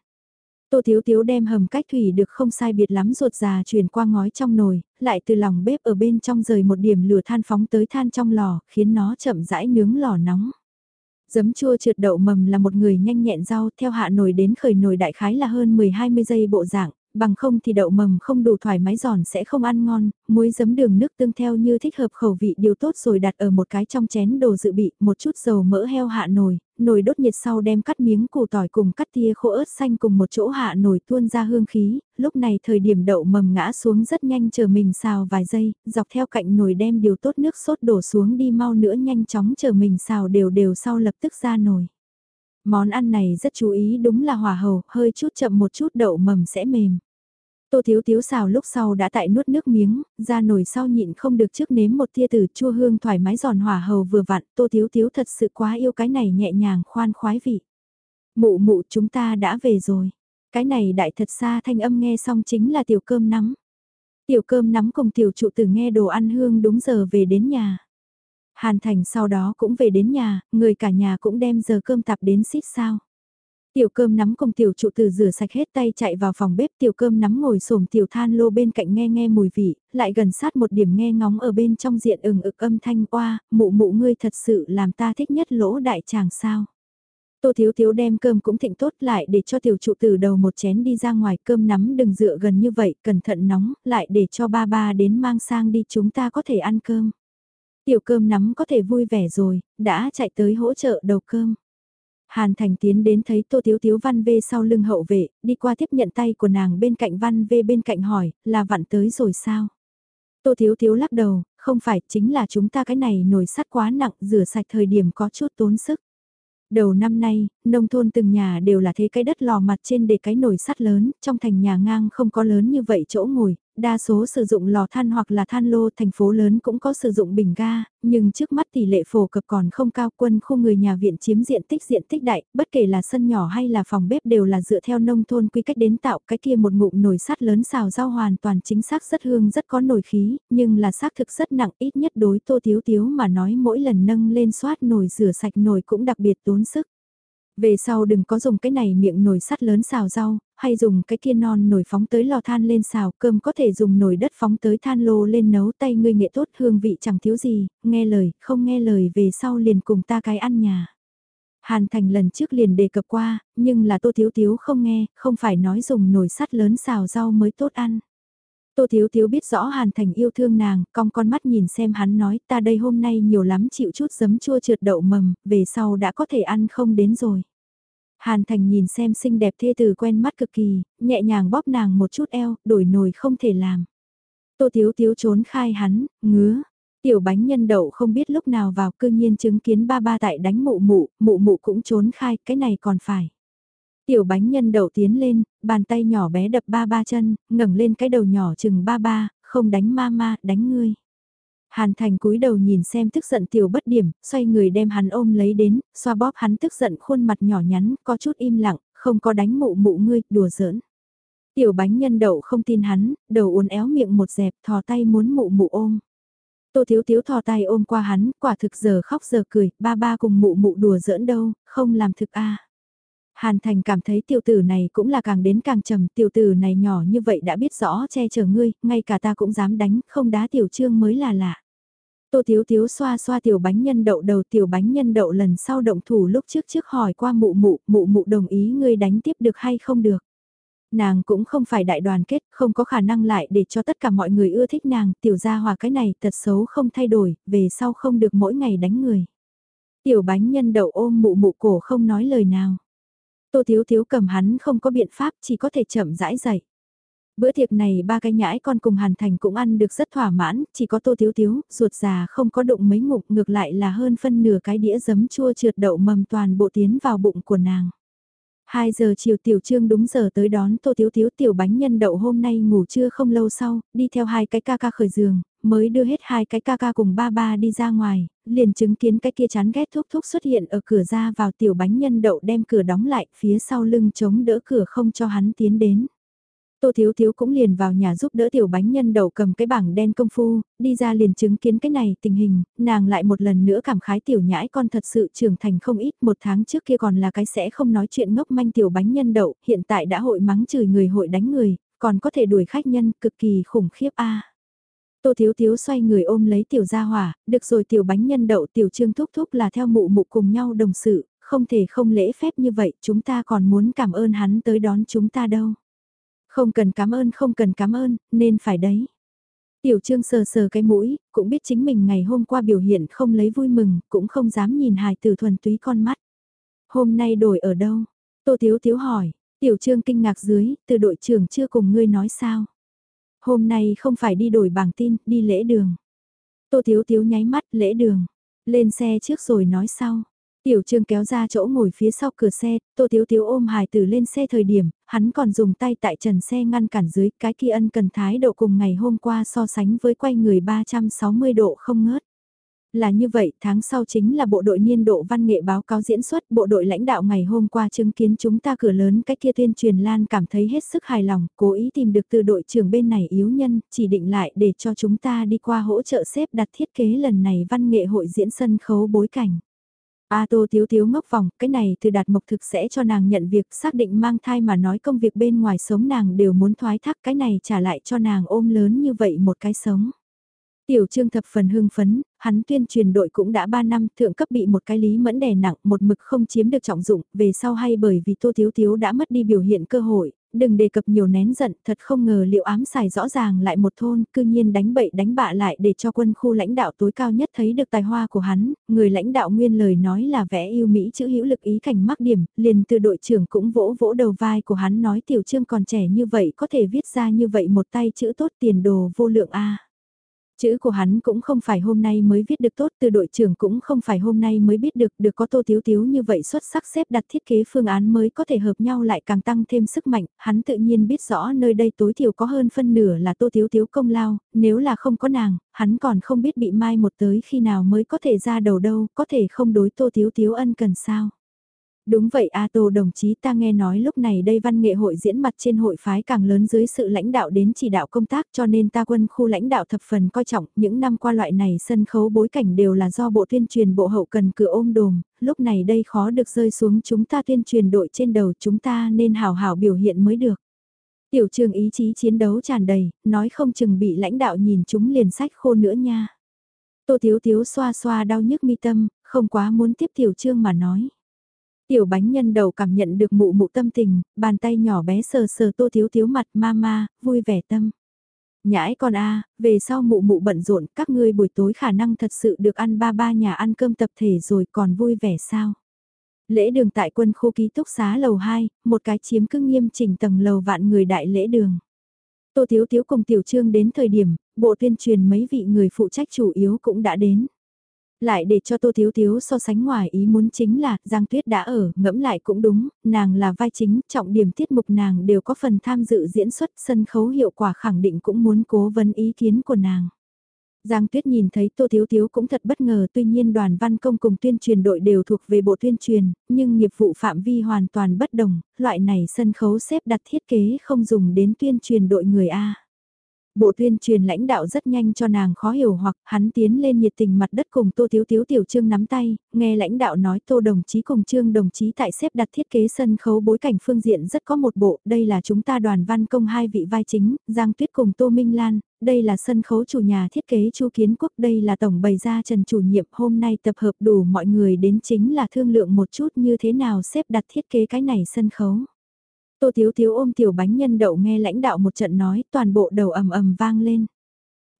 Tô Thiếu Thiếu đem hầm cách thủy được không sai biệt lắm ruột già truyền qua ngói trong nồi, lại từ lòng bếp ở bên trong rời một điểm lửa than phóng tới than trong lò, khiến nó chậm rãi nướng lò nóng. Giấm chua trượt đậu mầm là một người nhanh nhẹn rau theo hạ nồi đến khởi nồi đại khái là hơn 10-20 giây bộ dạng, bằng không thì đậu mầm không đủ thoải mái giòn sẽ không ăn ngon, muối giấm đường nước tương theo như thích hợp khẩu vị điều tốt rồi đặt ở một cái trong chén đồ dự bị, một chút dầu mỡ heo hạ nồi, nồi đốt nhiệt sau đem cắt miếng củ tỏi cùng cắt tia khô ớt xanh cùng một chỗ hạ nồi tuôn ra hương khí, lúc này thời điểm đậu mầm ngã xuống rất nhanh chờ mình xào vài giây, dọc theo cạnh nồi đem điều tốt nước sốt đổ xuống đi mau nữa nhanh chóng chờ mình xào đều đều sau lập tức ra nồi. Món ăn này rất chú ý đúng là hòa hầu, hơi chút chậm một chút đậu mầm sẽ mềm. Tô Thiếu Thiếu xào lúc sau đã tại nuốt nước miếng, ra nồi sau nhịn không được trước nếm một tia từ chua hương thoải mái giòn hỏa hầu vừa vặn, Tô Thiếu Thiếu thật sự quá yêu cái này nhẹ nhàng khoan khoái vị. Mụ mụ chúng ta đã về rồi. Cái này đại thật xa thanh âm nghe xong chính là tiểu cơm nắm. Tiểu cơm nắm cùng tiểu trụ tử nghe đồ ăn hương đúng giờ về đến nhà. Hàn Thành sau đó cũng về đến nhà, người cả nhà cũng đem giờ cơm tạp đến xít sao. Tiểu cơm nắm cùng tiểu trụ từ rửa sạch hết tay chạy vào phòng bếp tiểu cơm nắm ngồi xổm tiểu than lô bên cạnh nghe nghe mùi vị, lại gần sát một điểm nghe ngóng ở bên trong diện ừng ực âm thanh oa, mụ mụ ngươi thật sự làm ta thích nhất lỗ đại chàng sao. Tô Thiếu Thiếu đem cơm cũng thịnh tốt lại để cho tiểu trụ từ đầu một chén đi ra ngoài cơm nắm đừng dựa gần như vậy, cẩn thận nóng, lại để cho ba ba đến mang sang đi chúng ta có thể ăn cơm. Tiểu cơm nắm có thể vui vẻ rồi, đã chạy tới hỗ trợ đầu cơm. Hàn Thành tiến đến thấy Tô Thiếu Thiếu Văn Vê sau lưng hậu vệ, đi qua tiếp nhận tay của nàng bên cạnh Văn Vê bên cạnh hỏi, là vặn tới rồi sao? Tô Thiếu Thiếu lắc đầu, không phải, chính là chúng ta cái này nồi sắt quá nặng, rửa sạch thời điểm có chút tốn sức. Đầu năm nay, nông thôn từng nhà đều là thế cái đất lò mặt trên để cái nồi sắt lớn, trong thành nhà ngang không có lớn như vậy chỗ ngồi, đa số sử dụng lò than hoặc là than lô thành phố lớn cũng có sử dụng bình ga, nhưng trước mắt tỷ lệ phổ cập còn không cao quân khu người nhà viện chiếm diện tích diện tích đại, bất kể là sân nhỏ hay là phòng bếp đều là dựa theo nông thôn quy cách đến tạo cái kia một ngụm nồi sắt lớn xào rau hoàn toàn chính xác rất hương rất có nồi khí, nhưng là xác thực rất nặng ít nhất đối tô thiếu thiếu mà nói mỗi lần nâng lên xoát nồi rửa sạch nồi cũng đặc biệt tốn sức. Về sau đừng có dùng cái này miệng nồi sắt lớn xào rau, hay dùng cái kia non nồi phóng tới lò than lên xào, cơm có thể dùng nồi đất phóng tới than lô lên nấu tay ngươi nghệ tốt hương vị chẳng thiếu gì, nghe lời, không nghe lời về sau liền cùng ta cái ăn nhà. Hàn Thành lần trước liền đề cập qua, nhưng là Tô Thiếu Thiếu không nghe, không phải nói dùng nồi sắt lớn xào rau mới tốt ăn. Tô Thiếu Thiếu biết rõ Hàn Thành yêu thương nàng, cong con mắt nhìn xem hắn nói ta đây hôm nay nhiều lắm chịu chút giấm chua trượt đậu mầm, về sau đã có thể ăn không đến rồi. Hàn Thành nhìn xem xinh đẹp thê từ quen mắt cực kỳ, nhẹ nhàng bóp nàng một chút eo, đổi nồi không thể làm. Tô Thiếu Thiếu trốn khai hắn, ngứa. Tiểu bánh nhân đậu không biết lúc nào vào cư nhiên chứng kiến ba ba tại đánh mụ mụ, mụ mụ cũng trốn khai, cái này còn phải. Tiểu bánh nhân đậu tiến lên, bàn tay nhỏ bé đập ba ba chân, ngẩng lên cái đầu nhỏ chừng ba ba, không đánh ma ma, đánh ngươi. Hàn Thành cúi đầu nhìn xem tức giận tiểu bất điểm, xoay người đem hắn ôm lấy đến, xoa bóp hắn tức giận khuôn mặt nhỏ nhắn, có chút im lặng, không có đánh mụ mụ ngươi, đùa giỡn. Tiểu bánh nhân đậu không tin hắn, đầu uốn éo miệng một dẹp, thò tay muốn mụ mụ ôm. Tô Thiếu Thiếu thò tay ôm qua hắn, quả thực giờ khóc giờ cười, ba ba cùng mụ mụ đùa giỡn đâu, không làm thực a. Hàn Thành cảm thấy tiểu tử này cũng là càng đến càng trầm, tiểu tử này nhỏ như vậy đã biết rõ che chở ngươi, ngay cả ta cũng dám đánh, không đá tiểu trương mới là lạ. Tô Thiếu Thiếu xoa xoa tiểu bánh nhân đậu đầu tiểu bánh nhân đậu lần sau động thủ lúc trước trước hỏi qua mụ mụ, mụ mụ đồng ý ngươi đánh tiếp được hay không được. Nàng cũng không phải đại đoàn kết, không có khả năng lại để cho tất cả mọi người ưa thích nàng, tiểu gia hòa cái này tật xấu không thay đổi, về sau không được mỗi ngày đánh người. Tiểu bánh nhân đậu ôm mụ mụ cổ không nói lời nào. Tô Thiếu Thiếu cầm hắn không có biện pháp chỉ có thể chậm rãi dậy. Bữa tiệc này ba cái nhãi con cùng Hàn Thành cũng ăn được rất thỏa mãn, chỉ có Tô Thiếu Thiếu, ruột già không có đụng mấy ngục ngược lại là hơn phân nửa cái đĩa giấm chua trượt đậu mầm toàn bộ tiến vào bụng của nàng. 2 giờ chiều tiểu trương đúng giờ tới đón tô thiếu thiếu tiểu bánh nhân đậu hôm nay ngủ trưa không lâu sau, đi theo hai cái ca ca khởi giường, mới đưa hết hai cái ca ca cùng ba ba đi ra ngoài, liền chứng kiến cái kia chán ghét thúc thúc xuất hiện ở cửa ra vào tiểu bánh nhân đậu đem cửa đóng lại phía sau lưng chống đỡ cửa không cho hắn tiến đến. Tô Thiếu Thiếu cũng liền vào nhà giúp đỡ tiểu bánh nhân đầu cầm cái bảng đen công phu, đi ra liền chứng kiến cái này tình hình, nàng lại một lần nữa cảm khái tiểu nhãi con thật sự trưởng thành không ít, một tháng trước kia còn là cái sẽ không nói chuyện ngốc manh tiểu bánh nhân đậu, hiện tại đã hội mắng chửi người hội đánh người, còn có thể đuổi khách nhân, cực kỳ khủng khiếp a. Tô Thiếu Thiếu xoay người ôm lấy tiểu gia hỏa, được rồi tiểu bánh nhân đậu tiểu trương thúc thúc là theo mụ mụ cùng nhau đồng sự, không thể không lễ phép như vậy, chúng ta còn muốn cảm ơn hắn tới đón chúng ta đâu. Không cần cảm ơn không cần cảm ơn, nên phải đấy. Tiểu Trương sờ sờ cái mũi, cũng biết chính mình ngày hôm qua biểu hiện không lấy vui mừng, cũng không dám nhìn hài tử thuần túy con mắt. Hôm nay đổi ở đâu? Tô thiếu thiếu hỏi, Tiểu Trương kinh ngạc dưới, từ đội trưởng chưa cùng ngươi nói sao? Hôm nay không phải đi đổi bảng tin, đi lễ đường. Tô thiếu thiếu nháy mắt lễ đường, lên xe trước rồi nói sau. Tiểu Trương kéo ra chỗ ngồi phía sau cửa xe, Tô thiếu thiếu ôm hài tử lên xe thời điểm, hắn còn dùng tay tại trần xe ngăn cản dưới, cái kia ân cần thái độ cùng ngày hôm qua so sánh với quay người 360 độ không ngớt. Là như vậy, tháng sau chính là bộ đội niên độ văn nghệ báo cáo diễn xuất, bộ đội lãnh đạo ngày hôm qua chứng kiến chúng ta cửa lớn cách kia tuyên truyền lan cảm thấy hết sức hài lòng, cố ý tìm được từ đội trưởng bên này yếu nhân, chỉ định lại để cho chúng ta đi qua hỗ trợ xếp đặt thiết kế lần này văn nghệ hội diễn sân khấu bối cảnh. A Tô Tiếu Tiếu ngốc vòng, cái này từ đạt mộc thực sẽ cho nàng nhận việc xác định mang thai mà nói công việc bên ngoài sống nàng đều muốn thoái thác cái này trả lại cho nàng ôm lớn như vậy một cái sống. Tiểu trương thập phần hưng phấn, hắn tuyên truyền đội cũng đã 3 năm thượng cấp bị một cái lý mẫn đè nặng một mực không chiếm được trọng dụng, về sau hay bởi vì Tô Thiếu Thiếu đã mất đi biểu hiện cơ hội, đừng đề cập nhiều nén giận, thật không ngờ liệu ám xài rõ ràng lại một thôn, cư nhiên đánh bậy đánh bạ lại để cho quân khu lãnh đạo tối cao nhất thấy được tài hoa của hắn, người lãnh đạo nguyên lời nói là vẽ yêu Mỹ chữ hữu lực ý cảnh mắc điểm, liền từ đội trưởng cũng vỗ vỗ đầu vai của hắn nói tiểu trương còn trẻ như vậy có thể viết ra như vậy một tay chữ tốt tiền đồ vô lượng A. Chữ của hắn cũng không phải hôm nay mới viết được tốt, từ đội trưởng cũng không phải hôm nay mới biết được, được có tô tiếu tiếu như vậy xuất sắc xếp đặt thiết kế phương án mới có thể hợp nhau lại càng tăng thêm sức mạnh, hắn tự nhiên biết rõ nơi đây tối thiểu có hơn phân nửa là tô tiếu tiếu công lao, nếu là không có nàng, hắn còn không biết bị mai một tới khi nào mới có thể ra đầu đâu, có thể không đối tô tiếu tiếu ân cần sao. Đúng vậy A Tô đồng chí ta nghe nói lúc này đây văn nghệ hội diễn mặt trên hội phái càng lớn dưới sự lãnh đạo đến chỉ đạo công tác cho nên ta quân khu lãnh đạo thập phần coi trọng những năm qua loại này sân khấu bối cảnh đều là do bộ tuyên truyền bộ hậu cần cửa ôm đồm, lúc này đây khó được rơi xuống chúng ta tuyên truyền đội trên đầu chúng ta nên hào hào biểu hiện mới được. Tiểu trường ý chí chiến đấu tràn đầy, nói không chừng bị lãnh đạo nhìn chúng liền sách khô nữa nha. Tô thiếu thiếu xoa xoa đau nhức mi tâm, không quá muốn tiếp tiểu trương mà nói. Tiểu bánh nhân đầu cảm nhận được mụ mụ tâm tình, bàn tay nhỏ bé sờ sờ tô thiếu thiếu mặt mama, vui vẻ tâm. Nhãi con a về sau mụ mụ bận rộn, các ngươi buổi tối khả năng thật sự được ăn ba ba nhà ăn cơm tập thể rồi còn vui vẻ sao? Lễ đường tại quân khu ký túc xá lầu 2, một cái chiếm cứ nghiêm chỉnh tầng lầu vạn người đại lễ đường. Tô Thiếu Thiếu cùng Tiểu Trương đến thời điểm, bộ tuyên truyền mấy vị người phụ trách chủ yếu cũng đã đến. Lại để cho Tô Thiếu Thiếu so sánh ngoài ý muốn chính là Giang Tuyết đã ở, ngẫm lại cũng đúng, nàng là vai chính, trọng điểm tiết mục nàng đều có phần tham dự diễn xuất sân khấu hiệu quả khẳng định cũng muốn cố vấn ý kiến của nàng. Giang Tuyết nhìn thấy Tô Thiếu Thiếu cũng thật bất ngờ tuy nhiên đoàn văn công cùng tuyên truyền đội đều thuộc về bộ tuyên truyền, nhưng nghiệp vụ phạm vi hoàn toàn bất đồng, loại này sân khấu xếp đặt thiết kế không dùng đến tuyên truyền đội người A. Bộ tuyên truyền lãnh đạo rất nhanh cho nàng khó hiểu hoặc hắn tiến lên nhiệt tình mặt đất cùng Tô Thiếu Thiếu Tiểu Trương nắm tay, nghe lãnh đạo nói Tô đồng chí cùng Trương đồng chí tại xếp đặt thiết kế sân khấu bối cảnh phương diện rất có một bộ, đây là chúng ta đoàn văn công hai vị vai chính, Giang Tuyết cùng Tô Minh Lan, đây là sân khấu chủ nhà thiết kế Chu Kiến Quốc, đây là tổng bày ra Trần chủ nhiệm, hôm nay tập hợp đủ mọi người đến chính là thương lượng một chút như thế nào xếp đặt thiết kế cái này sân khấu. Tô Thiếu Thiếu ôm tiểu bánh nhân đậu nghe lãnh đạo một trận nói toàn bộ đầu ầm ầm vang lên.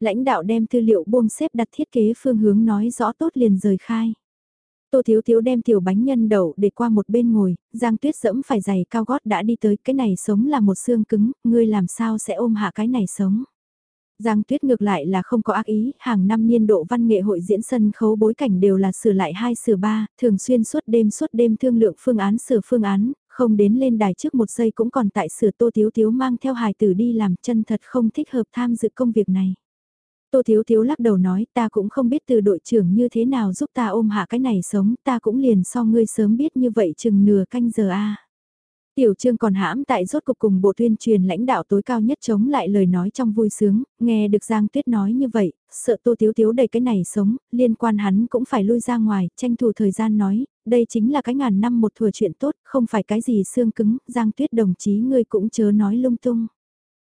Lãnh đạo đem tư liệu buông xếp đặt thiết kế phương hướng nói rõ tốt liền rời khai. Tô Thiếu Thiếu đem tiểu bánh nhân đậu để qua một bên ngồi, Giang Tuyết dẫm phải giày cao gót đã đi tới cái này sống là một xương cứng, ngươi làm sao sẽ ôm hạ cái này sống. Giang Tuyết ngược lại là không có ác ý, hàng năm niên độ văn nghệ hội diễn sân khấu bối cảnh đều là sửa lại hai sửa ba, thường xuyên suốt đêm suốt đêm thương lượng phương án sửa phương án, không đến lên đài trước một giây cũng còn tại sửa Tô Thiếu Thiếu mang theo hài tử đi làm chân thật không thích hợp tham dự công việc này. Tô Thiếu Thiếu lắc đầu nói ta cũng không biết từ đội trưởng như thế nào giúp ta ôm hạ cái này sống, ta cũng liền so ngươi sớm biết như vậy chừng nửa canh giờ a. Tiểu trương còn hãm tại rốt cục cùng bộ tuyên truyền lãnh đạo tối cao nhất chống lại lời nói trong vui sướng, nghe được Giang Tuyết nói như vậy, sợ Tô Tiếu Tiếu đầy cái này sống, liên quan hắn cũng phải lui ra ngoài, tranh thủ thời gian nói, đây chính là cái ngàn năm một thừa chuyện tốt, không phải cái gì xương cứng, Giang Tuyết đồng chí ngươi cũng chớ nói lung tung.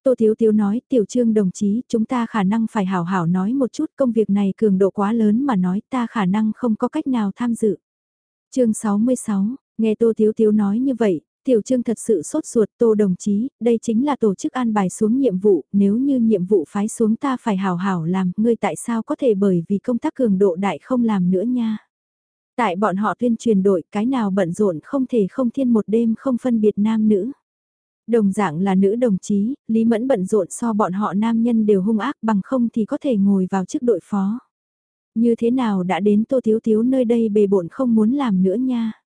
Tô Thiếu Thiếu nói, tiểu trương đồng chí, chúng ta khả năng phải hảo hảo nói một chút công việc này cường độ quá lớn mà nói ta khả năng không có cách nào tham dự. chương 66, nghe Tô Thiếu Thiếu nói như vậy, Tiểu Trương thật sự sốt ruột Tô đồng chí, đây chính là tổ chức an bài xuống nhiệm vụ, nếu như nhiệm vụ phái xuống ta phải hào hảo làm, ngươi tại sao có thể bởi vì công tác cường độ đại không làm nữa nha. Tại bọn họ tuyên truyền đội, cái nào bận rộn không thể không thiên một đêm không phân biệt nam nữ. Đồng dạng là nữ đồng chí, Lý Mẫn bận rộn so bọn họ nam nhân đều hung ác bằng không thì có thể ngồi vào chức đội phó. Như thế nào đã đến Tô Thiếu Thiếu nơi đây bề bộn không muốn làm nữa nha.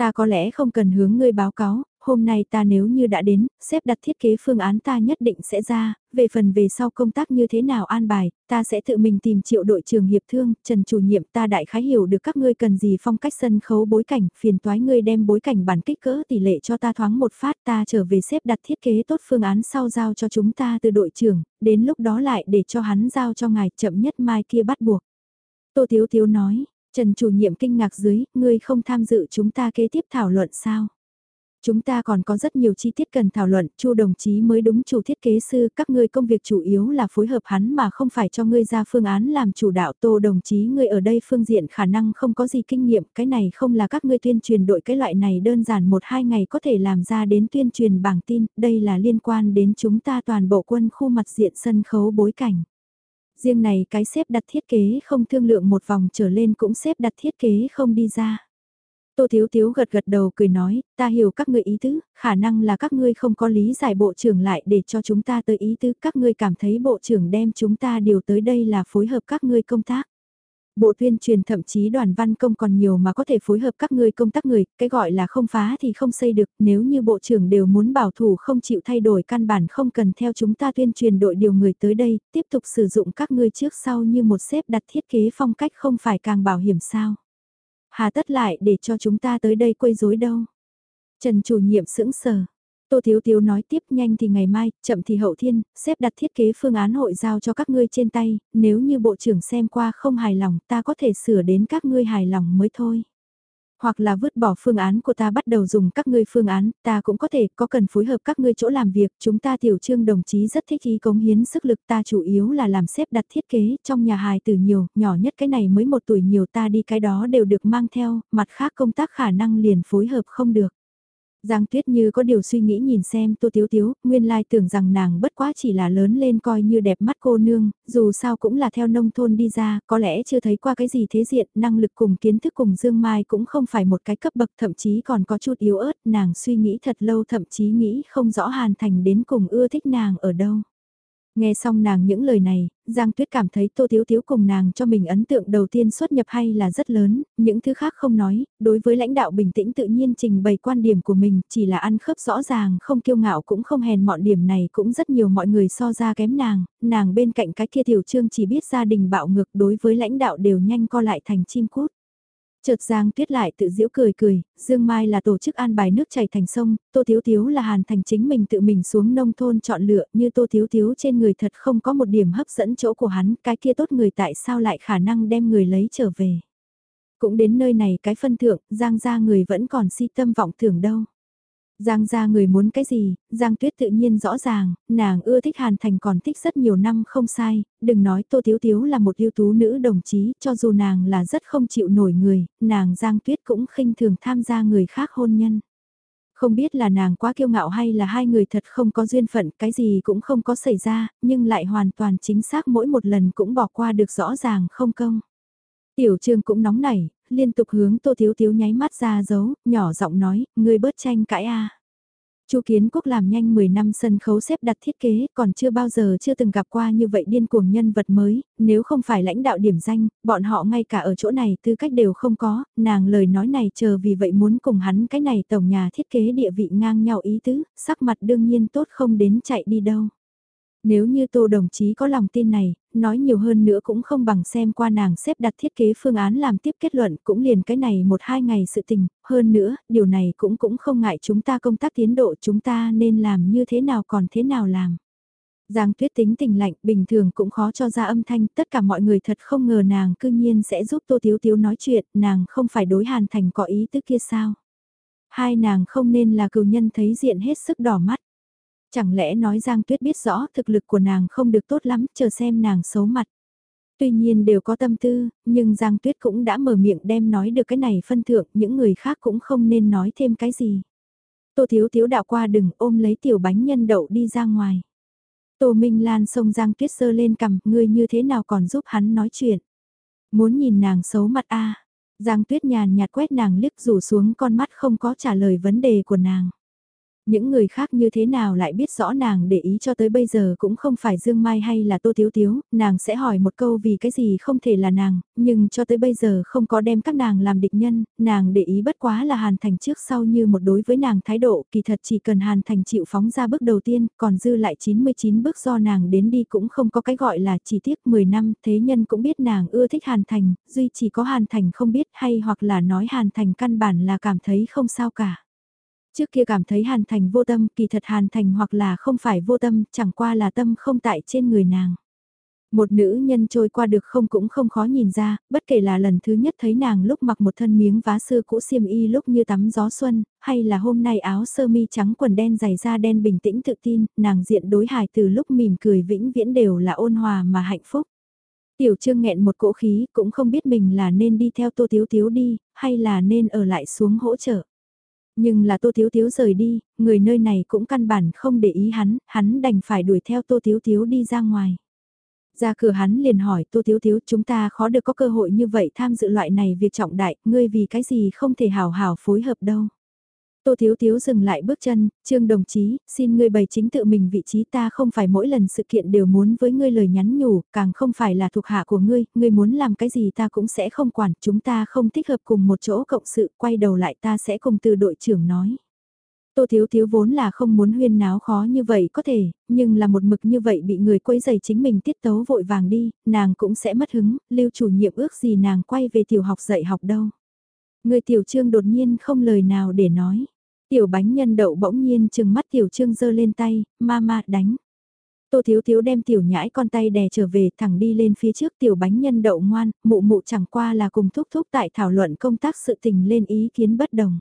Ta có lẽ không cần hướng ngươi báo cáo, hôm nay ta nếu như đã đến, xếp đặt thiết kế phương án ta nhất định sẽ ra, về phần về sau công tác như thế nào an bài, ta sẽ tự mình tìm triệu đội trưởng hiệp thương, Trần chủ nhiệm ta đại khái hiểu được các ngươi cần gì phong cách sân khấu bối cảnh, phiền toái ngươi đem bối cảnh bản kích cỡ tỷ lệ cho ta thoáng một phát ta trở về xếp đặt thiết kế tốt phương án sau giao cho chúng ta từ đội trưởng, đến lúc đó lại để cho hắn giao cho ngài chậm nhất mai kia bắt buộc. Tô Thiếu Thiếu nói, Trần chủ nhiệm kinh ngạc dưới, ngươi không tham dự chúng ta kế tiếp thảo luận sao? Chúng ta còn có rất nhiều chi tiết cần thảo luận, Chu đồng chí mới đúng chủ thiết kế sư, các ngươi công việc chủ yếu là phối hợp hắn mà không phải cho ngươi ra phương án làm chủ đạo. Tô đồng chí ngươi ở đây phương diện khả năng không có gì kinh nghiệm, cái này không là các ngươi tuyên truyền đội cái loại này đơn giản một hai ngày có thể làm ra đến tuyên truyền bảng tin, đây là liên quan đến chúng ta toàn bộ quân khu mặt diện sân khấu bối cảnh riêng này cái xếp đặt thiết kế không thương lượng một vòng trở lên cũng xếp đặt thiết kế không đi ra. Tô Thiếu Thiếu gật gật đầu cười nói, ta hiểu các ngươi ý tứ, khả năng là các ngươi không có lý giải bộ trưởng lại để cho chúng ta tới ý tứ, các ngươi cảm thấy bộ trưởng đem chúng ta điều tới đây là phối hợp các ngươi công tác. Bộ tuyên truyền thậm chí đoàn văn công còn nhiều mà có thể phối hợp các người công tác người, cái gọi là không phá thì không xây được, nếu như bộ trưởng đều muốn bảo thủ không chịu thay đổi căn bản không cần theo chúng ta tuyên truyền đội điều người tới đây, tiếp tục sử dụng các ngươi trước sau như một xếp đặt thiết kế phong cách không phải càng bảo hiểm sao. Hà tất lại để cho chúng ta tới đây quấy rối đâu. Trần chủ nhiệm sững sờ, Tô Thiếu Thiếu nói tiếp nhanh thì ngày mai, chậm thì hậu thiên, xếp đặt thiết kế phương án hội giao cho các ngươi trên tay, nếu như bộ trưởng xem qua không hài lòng ta có thể sửa đến các ngươi hài lòng mới thôi. Hoặc là vứt bỏ phương án của ta bắt đầu dùng các ngươi phương án, ta cũng có thể có cần phối hợp các ngươi chỗ làm việc, chúng ta tiểu trương đồng chí rất thích ý cống hiến sức lực ta chủ yếu là làm xếp đặt thiết kế trong nhà hài từ nhiều, nhỏ nhất cái này mới một tuổi nhiều ta đi cái đó đều được mang theo, mặt khác công tác khả năng liền phối hợp không được. Giang Tuyết như có điều suy nghĩ nhìn xem Tô Tiếu Tiếu, nguyên lai tưởng rằng nàng bất quá chỉ là lớn lên coi như đẹp mắt cô nương, dù sao cũng là theo nông thôn đi ra, có lẽ chưa thấy qua cái gì thế diện, năng lực cùng kiến thức cùng Dương Mai cũng không phải một cái cấp bậc thậm chí còn có chút yếu ớt, nàng suy nghĩ thật lâu thậm chí nghĩ không rõ Hàn Thành đến cùng ưa thích nàng ở đâu. Nghe xong nàng những lời này, Giang Tuyết cảm thấy Tô Thiếu Thiếu cùng nàng cho mình ấn tượng đầu tiên xuất nhập hay là rất lớn, những thứ khác không nói, đối với lãnh đạo bình tĩnh tự nhiên trình bày quan điểm của mình, chỉ là ăn khớp rõ ràng không kiêu ngạo cũng không hèn mọn điểm này cũng rất nhiều mọi người so ra kém nàng, nàng bên cạnh cái kia tiểu trương chỉ biết gia đình bạo ngược đối với lãnh đạo đều nhanh co lại thành chim cút. Chợt Giang Tuyết lại tự giễu cười cười, Dương Mai là tổ chức an bài nước chảy thành sông, Tô Thiếu Thiếu là hàn thành chính mình tự mình xuống nông thôn chọn lựa như Tô Thiếu Thiếu trên người thật không có một điểm hấp dẫn chỗ của hắn, cái kia tốt người tại sao lại khả năng đem người lấy trở về. Cũng đến nơi này cái phân thượng, Giang ra người vẫn còn si tâm vọng thưởng đâu. Giang gia người muốn cái gì, Giang Tuyết tự nhiên rõ ràng, nàng ưa thích Hàn Thành còn thích rất nhiều năm không sai, đừng nói Tô Thiếu Thiếu là một ưu tú nữ đồng chí, cho dù nàng là rất không chịu nổi người, nàng Giang Tuyết cũng khinh thường tham gia người khác hôn nhân. Không biết là nàng quá kiêu ngạo hay là hai người thật không có duyên phận, cái gì cũng không có xảy ra, nhưng lại hoàn toàn chính xác mỗi một lần cũng bỏ qua được rõ ràng không công. Tiểu trương cũng nóng nảy, liên tục hướng Tô Thiếu Thiếu nháy mắt ra dấu, nhỏ giọng nói, ngươi bớt tranh cãi a. Chu Kiến Quốc làm nhanh 10 năm sân khấu xếp đặt thiết kế, còn chưa bao giờ chưa từng gặp qua như vậy điên cuồng nhân vật mới, nếu không phải lãnh đạo điểm danh, bọn họ ngay cả ở chỗ này tư cách đều không có, nàng lời nói này chờ vì vậy muốn cùng hắn cái này tổng nhà thiết kế địa vị ngang nhau ý tứ, sắc mặt đương nhiên tốt không đến chạy đi đâu. Nếu như Tô đồng chí có lòng tin này, nói nhiều hơn nữa cũng không bằng xem qua nàng xếp đặt thiết kế phương án làm tiếp kết luận cũng liền cái này một hai ngày sự tình, hơn nữa, điều này cũng cũng không ngại chúng ta công tác tiến độ chúng ta nên làm như thế nào còn thế nào làm. Giang tuyết tính tình lạnh, bình thường cũng khó cho ra âm thanh, tất cả mọi người thật không ngờ nàng cư nhiên sẽ giúp Tô Tiếu Tiếu nói chuyện, nàng không phải đối hàn thành có ý tức kia sao. Hai nàng không nên là cừu nhân thấy diện hết sức đỏ mắt. Chẳng lẽ nói Giang Tuyết biết rõ thực lực của nàng không được tốt lắm, chờ xem nàng xấu mặt. Tuy nhiên đều có tâm tư, nhưng Giang Tuyết cũng đã mở miệng đem nói được cái này phân thượng, những người khác cũng không nên nói thêm cái gì. Tô Thiếu Thiếu đạo qua đừng ôm lấy tiểu bánh nhân đậu đi ra ngoài. Tô Minh Lan xông Giang Tuyết sơ lên cầm, ngươi như thế nào còn giúp hắn nói chuyện. Muốn nhìn nàng xấu mặt a Giang Tuyết nhàn nhạt quét nàng liếc rủ xuống con mắt không có trả lời vấn đề của nàng. Những người khác như thế nào lại biết rõ nàng để ý cho tới bây giờ cũng không phải Dương Mai hay là Tô Thiếu Thiếu, nàng sẽ hỏi một câu vì cái gì không thể là nàng, nhưng cho tới bây giờ không có đem các nàng làm địch nhân, nàng để ý bất quá là Hàn Thành trước sau như một đối với nàng thái độ, kỳ thật chỉ cần Hàn Thành chịu phóng ra bước đầu tiên, còn dư lại 99 bước do nàng đến đi cũng không có cái gọi là chỉ tiếc 10 năm, thế nhân cũng biết nàng ưa thích Hàn Thành, duy chỉ có Hàn Thành không biết hay hoặc là nói Hàn Thành căn bản là cảm thấy không sao cả. Trước kia cảm thấy Hàn Thành vô tâm, kỳ thật Hàn Thành hoặc là không phải vô tâm, chẳng qua là tâm không tại trên người nàng. Một nữ nhân trôi qua được không cũng không khó nhìn ra, bất kể là lần thứ nhất thấy nàng lúc mặc một thân miếng vá sư cũ xiêm y lúc như tắm gió xuân, hay là hôm nay áo sơ mi trắng quần đen dày da đen bình tĩnh tự tin, nàng diện đối hài từ lúc mỉm cười vĩnh viễn đều là ôn hòa mà hạnh phúc. Tiểu trương nghẹn một cỗ khí cũng không biết mình là nên đi theo tô tiếu tiếu đi, hay là nên ở lại xuống hỗ trợ. Nhưng là Tô Thiếu Thiếu rời đi, người nơi này cũng căn bản không để ý hắn, hắn đành phải đuổi theo Tô Thiếu Thiếu đi ra ngoài. Ra cửa hắn liền hỏi Tô Thiếu Thiếu chúng ta khó được có cơ hội như vậy tham dự loại này việc trọng đại, ngươi vì cái gì không thể hào hào phối hợp đâu. Tô Thiếu Thiếu dừng lại bước chân, Trương đồng chí, xin ngươi bày chính tự mình vị trí ta không phải mỗi lần sự kiện đều muốn với ngươi lời nhắn nhủ, càng không phải là thuộc hạ của ngươi, ngươi muốn làm cái gì ta cũng sẽ không quản, chúng ta không thích hợp cùng một chỗ cộng sự, quay đầu lại ta sẽ cùng từ đội trưởng nói. Tô Thiếu Thiếu vốn là không muốn huyên náo khó như vậy có thể, nhưng là một mực như vậy bị người quấy giày chính mình tiết tấu vội vàng đi, nàng cũng sẽ mất hứng, lưu chủ nhiệm ước gì nàng quay về tiểu học dạy học đâu. Người tiểu trương đột nhiên không lời nào để nói. Tiểu bánh nhân đậu bỗng nhiên chừng mắt tiểu trương giơ lên tay, ma ma đánh. Tô Thiếu Thiếu đem tiểu nhãi con tay đè trở về thẳng đi lên phía trước tiểu bánh nhân đậu ngoan, mụ mụ chẳng qua là cùng thúc thúc tại thảo luận công tác sự tình lên ý kiến bất đồng.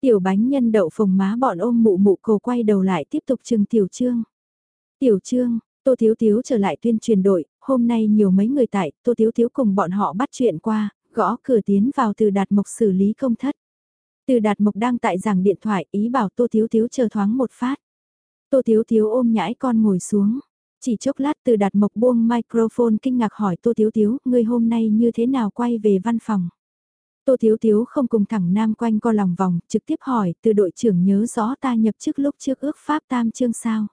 Tiểu bánh nhân đậu phồng má bọn ôm mụ mụ cổ quay đầu lại tiếp tục chừng tiểu trương. Tiểu trương, Tô Thiếu Thiếu trở lại tuyên truyền đội, hôm nay nhiều mấy người tại, Tô Thiếu Thiếu cùng bọn họ bắt chuyện qua, gõ cửa tiến vào từ đạt mộc xử lý công thất. Từ đạt mộc đang tại giảng điện thoại ý bảo Tô Thiếu Thiếu chờ thoáng một phát. Tô Thiếu Thiếu ôm nhãi con ngồi xuống. Chỉ chốc lát từ đạt mộc buông microphone kinh ngạc hỏi Tô Thiếu Thiếu, ngươi hôm nay như thế nào quay về văn phòng. Tô Thiếu Thiếu không cùng thẳng nam quanh co lòng vòng, trực tiếp hỏi, từ đội trưởng nhớ rõ ta nhập chức lúc trước ước pháp tam chương sao.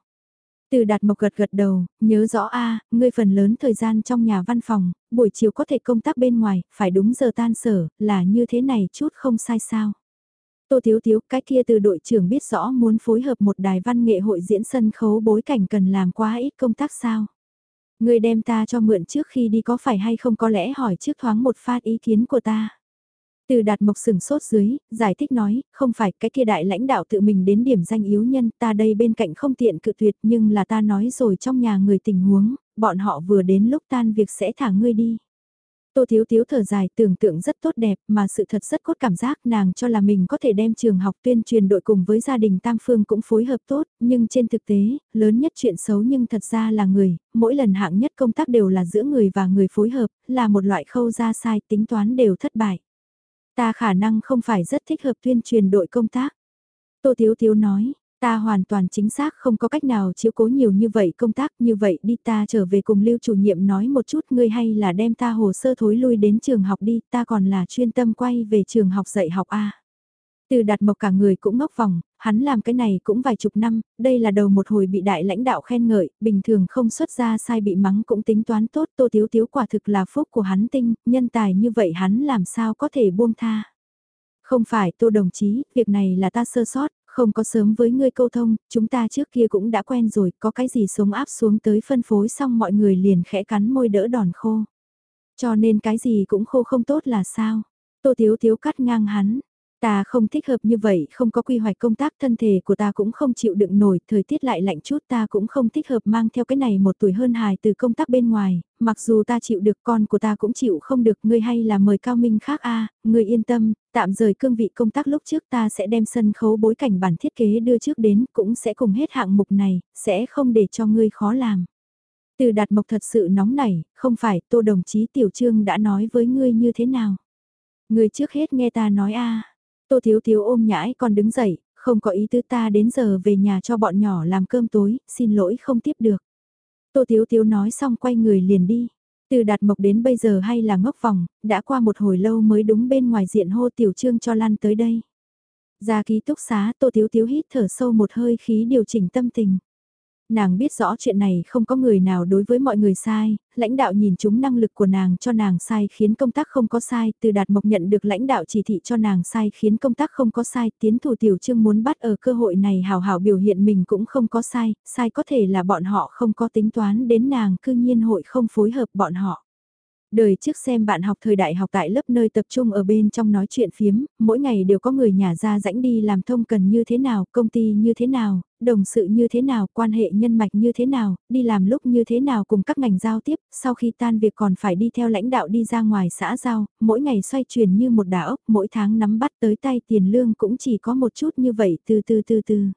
Từ đạt mộc gật gật đầu, nhớ rõ a ngươi phần lớn thời gian trong nhà văn phòng, buổi chiều có thể công tác bên ngoài, phải đúng giờ tan sở, là như thế này chút không sai sao. Tô Thiếu Thiếu, cái kia từ đội trưởng biết rõ muốn phối hợp một đài văn nghệ hội diễn sân khấu bối cảnh cần làm quá ít công tác sao. Ngươi đem ta cho mượn trước khi đi có phải hay không có lẽ hỏi trước thoáng một phát ý kiến của ta. Từ đạt mộc sừng sốt dưới, giải thích nói, không phải cái kia đại lãnh đạo tự mình đến điểm danh yếu nhân, ta đây bên cạnh không tiện cự tuyệt nhưng là ta nói rồi trong nhà người tình huống, bọn họ vừa đến lúc tan việc sẽ thả ngươi đi. Tô Thiếu Thiếu thở dài tưởng tượng rất tốt đẹp mà sự thật rất cốt cảm giác nàng cho là mình có thể đem trường học tuyên truyền đội cùng với gia đình Tam Phương cũng phối hợp tốt, nhưng trên thực tế, lớn nhất chuyện xấu nhưng thật ra là người, mỗi lần hạng nhất công tác đều là giữa người và người phối hợp, là một loại khâu ra sai tính toán đều thất bại. Ta khả năng không phải rất thích hợp tuyên truyền đội công tác. Tô Thiếu Thiếu nói, ta hoàn toàn chính xác không có cách nào chiếu cố nhiều như vậy công tác như vậy đi ta trở về cùng lưu chủ nhiệm nói một chút ngươi hay là đem ta hồ sơ thối lui đến trường học đi ta còn là chuyên tâm quay về trường học dạy học A. Từ đạt mộc cả người cũng ngốc vòng, hắn làm cái này cũng vài chục năm, đây là đầu một hồi bị đại lãnh đạo khen ngợi, bình thường không xuất ra sai bị mắng cũng tính toán tốt, tô thiếu thiếu quả thực là phúc của hắn tinh, nhân tài như vậy hắn làm sao có thể buông tha. Không phải tô đồng chí, việc này là ta sơ sót, không có sớm với ngươi câu thông, chúng ta trước kia cũng đã quen rồi, có cái gì sống áp xuống tới phân phối xong mọi người liền khẽ cắn môi đỡ đòn khô. Cho nên cái gì cũng khô không tốt là sao? Tô Thiếu Thiếu cắt ngang hắn, Ta không thích hợp như vậy, không có quy hoạch công tác thân thể của ta cũng không chịu đựng nổi, thời tiết lại lạnh chút ta cũng không thích hợp mang theo cái này một tuổi hơn hài từ công tác bên ngoài, mặc dù ta chịu được con của ta cũng chịu không được, ngươi hay là mời cao minh khác a à, ngươi yên tâm, tạm rời cương vị công tác lúc trước ta sẽ đem sân khấu bối cảnh bản thiết kế đưa trước đến, cũng sẽ cùng hết hạng mục này, sẽ không để cho ngươi khó làm. Từ đạt mộc thật sự nóng nảy, không phải tô đồng chí tiểu trương đã nói với ngươi như thế nào. Ngươi trước hết nghe ta nói a Tô Thiếu Thiếu ôm nhãi con đứng dậy, Không có ý tứ ta đến giờ về nhà cho bọn nhỏ làm cơm tối, xin lỗi không tiếp được. Tô thiếu thiếu nói xong quay người liền đi. Từ đạt mộc đến bây giờ hay là ngốc vòng, đã qua một hồi lâu mới đúng bên ngoài diện hô tiểu trương cho Lan tới đây. Ra ký túc xá Tô thiếu thiếu hít thở sâu một hơi khí điều chỉnh tâm tình. Nàng biết rõ chuyện này không có người nào đối với mọi người sai, lãnh đạo nhìn chúng năng lực của nàng cho nàng sai khiến công tác không có sai, từ đạt mộc nhận được lãnh đạo chỉ thị cho nàng sai khiến công tác không có sai, tiến thủ tiểu trương muốn bắt ở cơ hội này hào hào biểu hiện mình cũng không có sai, sai có thể là bọn họ không có tính toán đến nàng cư nhiên hội không phối hợp bọn họ. Đời trước xem bạn học thời đại học tại lớp nơi tập trung ở bên trong nói chuyện phiếm, mỗi ngày đều có người nhà ra rãnh đi làm thông cần như thế nào, công ty như thế nào, đồng sự như thế nào, quan hệ nhân mạch như thế nào, đi làm lúc như thế nào cùng các ngành giao tiếp, sau khi tan việc còn phải đi theo lãnh đạo đi ra ngoài xã giao, mỗi ngày xoay chuyển như một đà ốc, mỗi tháng nắm bắt tới tay tiền lương cũng chỉ có một chút như vậy từ từ từ từ.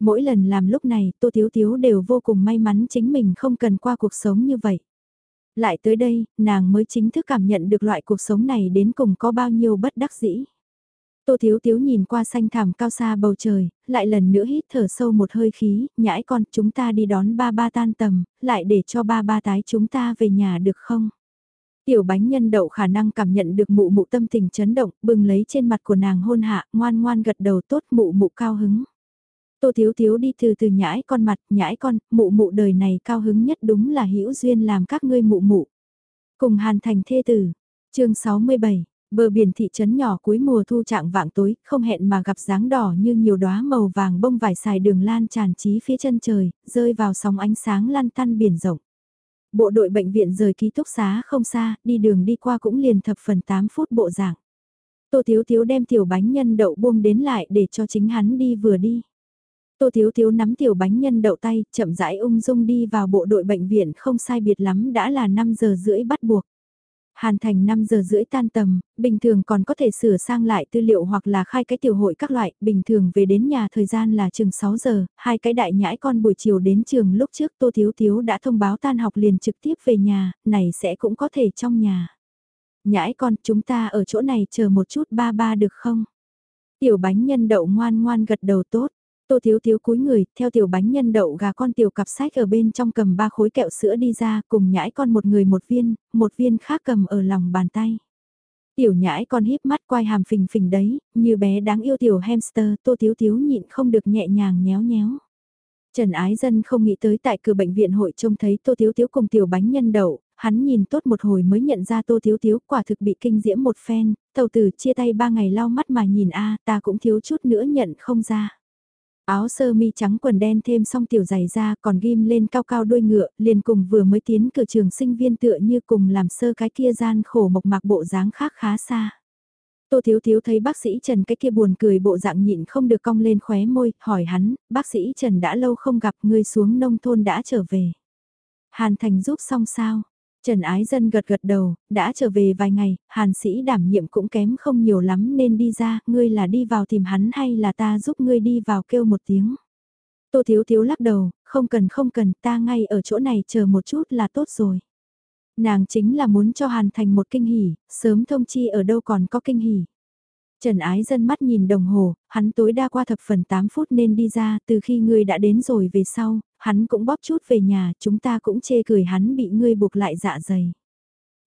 Mỗi lần làm lúc này, Tô Thiếu Thiếu đều vô cùng may mắn chính mình không cần qua cuộc sống như vậy. Lại tới đây, nàng mới chính thức cảm nhận được loại cuộc sống này đến cùng có bao nhiêu bất đắc dĩ. Tô Thiếu Thiếu nhìn qua xanh thảm cao xa bầu trời, lại lần nữa hít thở sâu một hơi khí, nhãi con chúng ta đi đón ba ba tan tầm, lại để cho ba ba tái chúng ta về nhà được không? Tiểu bánh nhân đậu khả năng cảm nhận được mụ mụ tâm tình chấn động, bừng lấy trên mặt của nàng hôn hạ, ngoan ngoan gật đầu tốt mụ mụ cao hứng. Tô Thiếu Thiếu đi từ từ nhãi con mặt, nhãi con, mụ mụ đời này cao hứng nhất đúng là hữu duyên làm các ngươi mụ mụ. Cùng hàn thành thê tử, chương 67, bờ biển thị trấn nhỏ cuối mùa thu trạng vạng tối, không hẹn mà gặp dáng đỏ như nhiều đóa màu vàng bông vải xài đường lan tràn trí phía chân trời, rơi vào sóng ánh sáng lăn tăn biển rộng. Bộ đội bệnh viện rời ký túc xá không xa, đi đường đi qua cũng liền thập phần 8 phút bộ dạng. Tô Thiếu Thiếu đem tiểu bánh nhân đậu buông đến lại để cho chính hắn đi vừa đi. Tô Thiếu Thiếu nắm tiểu bánh nhân đậu tay, chậm rãi ung dung đi vào bộ đội bệnh viện không sai biệt lắm đã là 5 giờ rưỡi bắt buộc. Hàn thành 5 giờ rưỡi tan tầm, bình thường còn có thể sửa sang lại tư liệu hoặc là khai cái tiểu hội các loại, bình thường về đến nhà thời gian là chừng 6 giờ, hai cái đại nhãi con buổi chiều đến trường lúc trước Tô Thiếu Thiếu đã thông báo tan học liền trực tiếp về nhà, này sẽ cũng có thể trong nhà. Nhãi con, chúng ta ở chỗ này chờ một chút ba ba được không? Tiểu bánh nhân đậu ngoan ngoan gật đầu tốt. Tô Thiếu Thiếu cúi người, theo tiểu bánh nhân đậu gà con tiểu cặp sách ở bên trong cầm ba khối kẹo sữa đi ra, cùng nhãi con một người một viên, một viên khác cầm ở lòng bàn tay. Tiểu nhãi con híp mắt quay hàm phình phình đấy, như bé đáng yêu tiểu hamster, Tô Thiếu Thiếu nhịn không được nhẹ nhàng nhéo nhéo. Trần Ái Dân không nghĩ tới tại cửa bệnh viện hội trông thấy Tô Thiếu Thiếu cùng tiểu bánh nhân đậu, hắn nhìn tốt một hồi mới nhận ra Tô Thiếu Thiếu quả thực bị kinh diễm một phen, tàu tử chia tay ba ngày lau mắt mà nhìn a ta cũng thiếu chút nữa nhận không ra. Áo sơ mi trắng quần đen thêm xong tiểu giày ra còn ghim lên cao cao đuôi ngựa, liền cùng vừa mới tiến cửa trường sinh viên tựa như cùng làm sơ cái kia gian khổ mộc mạc bộ dáng khác khá xa. Tô Thiếu Thiếu thấy bác sĩ Trần cái kia buồn cười bộ dạng nhịn không được cong lên khóe môi, hỏi hắn, bác sĩ Trần đã lâu không gặp người xuống nông thôn đã trở về. Hàn Thành giúp xong sao? Trần Ái Dân gật gật đầu, đã trở về vài ngày, hàn sĩ đảm nhiệm cũng kém không nhiều lắm nên đi ra, ngươi là đi vào tìm hắn hay là ta giúp ngươi đi vào kêu một tiếng. Tô Thiếu Thiếu lắc đầu, không cần không cần, ta ngay ở chỗ này chờ một chút là tốt rồi. Nàng chính là muốn cho Hàn Thành một kinh hỉ, sớm thông chi ở đâu còn có kinh hỉ. Trần Ái Dân mắt nhìn đồng hồ, hắn tối đa qua thập phần 8 phút nên đi ra, từ khi ngươi đã đến rồi về sau, hắn cũng bóp chút về nhà, chúng ta cũng chê cười hắn bị ngươi buộc lại dạ dày.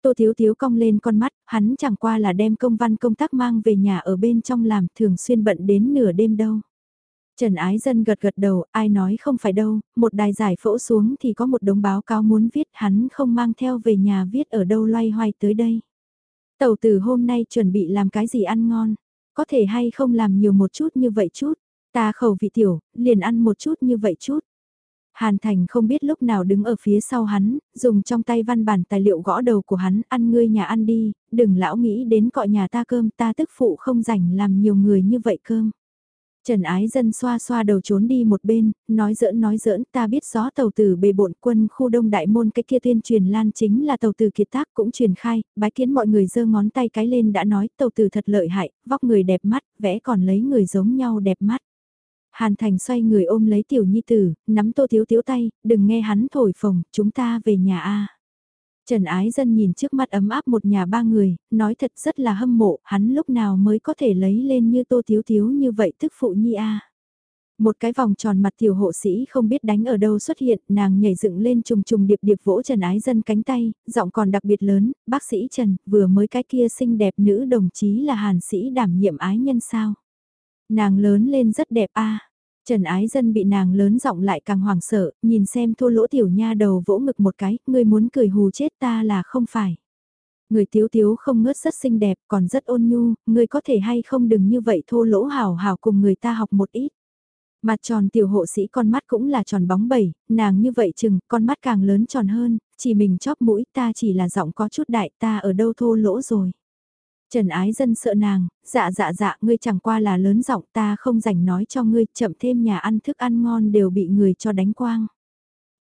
Tô Thiếu Thiếu cong lên con mắt, hắn chẳng qua là đem công văn công tác mang về nhà ở bên trong làm thường xuyên bận đến nửa đêm đâu. Trần Ái Dân gật gật đầu, ai nói không phải đâu, một đài giải phẫu xuống thì có một đống báo cáo muốn viết hắn không mang theo về nhà viết ở đâu loay hoay tới đây. Tàu tử hôm nay chuẩn bị làm cái gì ăn ngon, có thể hay không làm nhiều một chút như vậy chút, ta khẩu vị tiểu, liền ăn một chút như vậy chút. Hàn Thành không biết lúc nào đứng ở phía sau hắn, dùng trong tay văn bản tài liệu gõ đầu của hắn, ăn ngươi nhà ăn đi, đừng lão nghĩ đến cọ nhà ta cơm, ta tức phụ không rảnh làm nhiều người như vậy cơm. Trần Ái Dân xoa xoa đầu trốn đi một bên, nói giỡn nói giỡn, ta biết rõ tàu tử bề bộn quân khu đông đại môn cái kia tuyên truyền lan chính là tàu tử kiệt tác cũng truyền khai, bái kiến mọi người giơ ngón tay cái lên đã nói tàu tử thật lợi hại, vóc người đẹp mắt, vẽ còn lấy người giống nhau đẹp mắt. Hàn Thành xoay người ôm lấy tiểu nhi tử, nắm tô thiếu thiếu tay, đừng nghe hắn thổi phồng, chúng ta về nhà a. Trần Ái Dân nhìn trước mắt ấm áp một nhà ba người, nói thật rất là hâm mộ, hắn lúc nào mới có thể lấy lên như tô thiếu thiếu như vậy tức phụ nhi a. Một cái vòng tròn mặt tiểu hộ sĩ không biết đánh ở đâu xuất hiện, nàng nhảy dựng lên trùng trùng điệp điệp vỗ Trần Ái Dân cánh tay, giọng còn đặc biệt lớn, bác sĩ Trần, vừa mới cái kia xinh đẹp nữ đồng chí là hàn sĩ đảm nhiệm ái nhân sao. Nàng lớn lên rất đẹp a Trần Ái Dân bị nàng lớn giọng lại càng hoảng sợ, nhìn xem thua lỗ tiểu nha đầu vỗ ngực một cái, ngươi muốn cười hù chết ta là không phải. Người tiếu tiếu không ngớt rất xinh đẹp, còn rất ôn nhu, ngươi có thể hay không đừng như vậy thô lỗ hào hào cùng người ta học một ít. Mặt tròn tiểu hộ sĩ con mắt cũng là tròn bóng bẩy, nàng như vậy chừng, con mắt càng lớn tròn hơn, chỉ mình chóp mũi ta chỉ là giọng có chút đại ta ở đâu thô lỗ rồi. Trần ái dân sợ nàng, dạ dạ dạ ngươi chẳng qua là lớn giọng ta không rảnh nói cho ngươi chậm thêm nhà ăn thức ăn ngon đều bị người cho đánh quang.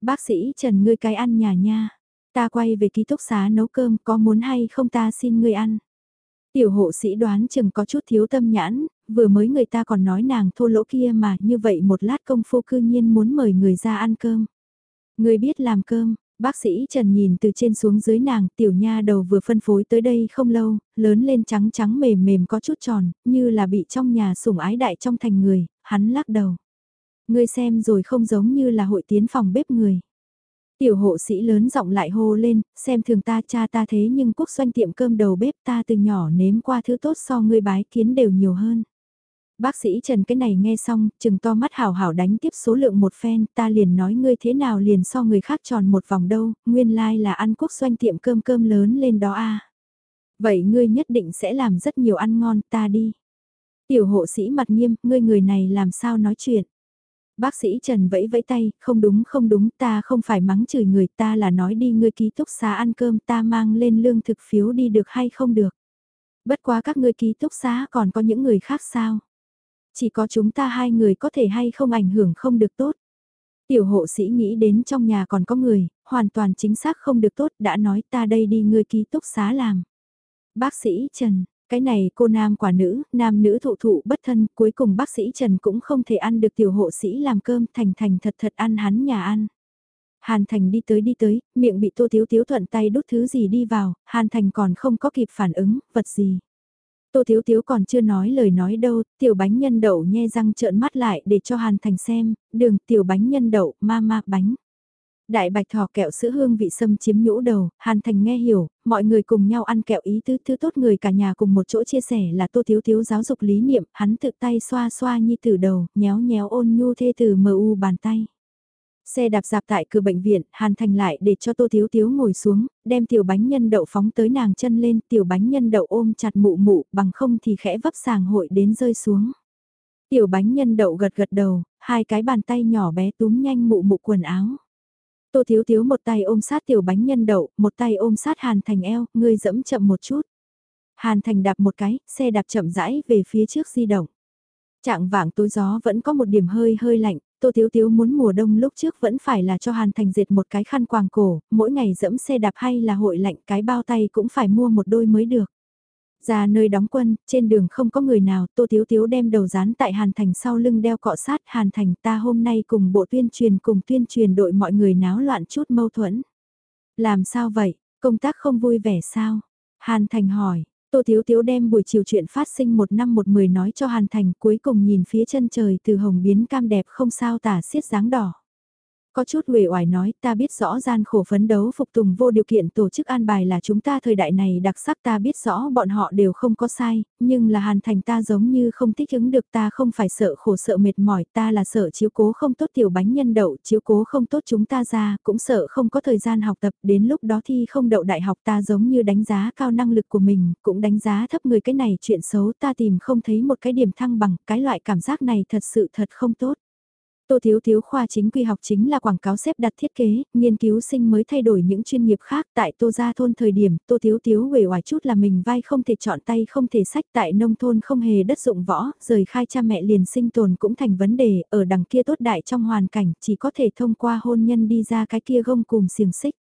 Bác sĩ Trần ngươi cái ăn nhà nha, ta quay về ký túc xá nấu cơm có muốn hay không ta xin ngươi ăn. Tiểu hộ sĩ đoán chừng có chút thiếu tâm nhãn, vừa mới người ta còn nói nàng thô lỗ kia mà như vậy một lát công phu cư nhiên muốn mời người ra ăn cơm. Người biết làm cơm, bác sĩ Trần nhìn từ trên xuống dưới nàng tiểu nha đầu vừa phân phối tới đây không lâu, lớn lên trắng trắng mềm mềm có chút tròn, như là bị trong nhà sủng ái đại trong thành người, hắn lắc đầu. ngươi xem rồi không giống như là hội tiến phòng bếp người. Tiểu hộ sĩ lớn giọng lại hô lên, xem thường ta cha ta thế nhưng quốc doanh tiệm cơm đầu bếp ta từ nhỏ nếm qua thứ tốt so ngươi bái kiến đều nhiều hơn. Bác sĩ Trần cái này nghe xong, chừng to mắt hảo hảo đánh tiếp số lượng một phen, ta liền nói ngươi thế nào liền so người khác tròn một vòng đâu, nguyên lai like là ăn quốc doanh tiệm cơm cơm lớn lên đó a. Vậy ngươi nhất định sẽ làm rất nhiều ăn ngon, ta đi. Tiểu hộ sĩ mặt nghiêm, ngươi người này làm sao nói chuyện. Bác sĩ Trần vẫy vẫy tay, không đúng không đúng, ta không phải mắng chửi người ta là nói đi ngươi ký túc xá ăn cơm ta mang lên lương thực phiếu đi được hay không được. Bất quá các ngươi ký túc xá còn có những người khác sao? Chỉ có chúng ta hai người có thể hay không ảnh hưởng không được tốt. Tiểu hộ sĩ nghĩ đến trong nhà còn có người, hoàn toàn chính xác không được tốt, đã nói ta đây đi ngươi ký túc xá làm. Bác sĩ Trần, cái này cô nam quả nữ, nam nữ thụ thụ bất thân, cuối cùng bác sĩ Trần cũng không thể ăn được tiểu hộ sĩ làm cơm thành thành thật thật ăn hắn nhà ăn. Hàn Thành đi tới đi tới, miệng bị Tô Thiếu Thiếu thuận tay đút thứ gì đi vào, Hàn Thành còn không có kịp phản ứng, vật gì. Tô Thiếu Thiếu còn chưa nói lời nói đâu, tiểu bánh nhân đậu nhe răng trợn mắt lại để cho Hàn Thành xem, đường tiểu bánh nhân đậu, ma ma bánh. Đại bạch thỏ kẹo sữa hương vị sâm chiếm nhũ đầu, Hàn Thành nghe hiểu, mọi người cùng nhau ăn kẹo ý tứ thứ tốt người cả nhà cùng một chỗ chia sẻ là Tô Thiếu Thiếu giáo dục lý niệm, hắn tự tay xoa xoa nhi tử đầu, nhéo nhéo ôn nhu thê từ mu u bàn tay. Xe đạp dạp tại cửa bệnh viện, Hàn Thành lại để cho Tô Thiếu Thiếu ngồi xuống, đem tiểu bánh nhân đậu phóng tới nàng chân lên, tiểu bánh nhân đậu ôm chặt mụ mụ, bằng không thì khẽ vấp sàng hội đến rơi xuống. Tiểu bánh nhân đậu gật gật đầu, hai cái bàn tay nhỏ bé túm nhanh mụ mụ quần áo. Tô Thiếu Thiếu một tay ôm sát tiểu bánh nhân đậu, một tay ôm sát Hàn Thành eo, ngươi dẫm chậm một chút. Hàn Thành đạp một cái, xe đạp chậm rãi về phía trước di động. Trạng vạng tối gió vẫn có một điểm hơi hơi lạnh, Tô Thiếu Thiếu muốn mùa đông lúc trước vẫn phải là cho Hàn Thành dệt một cái khăn quàng cổ, mỗi ngày dẫm xe đạp hay là hội lạnh cái bao tay cũng phải mua một đôi mới được. Ra nơi đóng quân, trên đường không có người nào, Tô Thiếu Thiếu đem đầu dán tại Hàn Thành sau lưng đeo cọ sát Hàn Thành ta hôm nay cùng bộ tuyên truyền cùng tuyên truyền đội mọi người náo loạn chút mâu thuẫn. Làm sao vậy, công tác không vui vẻ sao? Hàn Thành hỏi, Tô Thiếu Thiếu đem buổi chiều chuyện phát sinh một năm một mười nói cho Hàn Thành, cuối cùng nhìn phía chân trời từ hồng biến cam đẹp không sao tả xiết dáng đỏ. Có chút uể oải nói ta biết rõ gian khổ phấn đấu phục tùng vô điều kiện tổ chức an bài là chúng ta thời đại này đặc sắc ta biết rõ bọn họ đều không có sai, nhưng là hàn thành ta giống như không thích ứng được ta không phải sợ khổ sợ mệt mỏi ta là sợ chiếu cố không tốt tiểu bánh nhân đậu chiếu cố không tốt chúng ta ra cũng sợ không có thời gian học tập đến lúc đó thi không đậu đại học ta giống như đánh giá cao năng lực của mình cũng đánh giá thấp người cái này chuyện xấu ta tìm không thấy một cái điểm thăng bằng cái loại cảm giác này thật sự thật không tốt. Tô Thiếu Thiếu khoa chính quy học chính là quảng cáo xếp đặt thiết kế, nghiên cứu sinh mới thay đổi những chuyên nghiệp khác tại Tô Gia Thôn thời điểm, Tô Thiếu Thiếu uể oải chút là mình vai không thể chọn tay không thể sách tại nông thôn không hề đất dụng võ, rời khai cha mẹ liền sinh tồn cũng thành vấn đề, ở đằng kia tốt đại trong hoàn cảnh chỉ có thể thông qua hôn nhân đi ra cái kia gông cùng xiềng xích.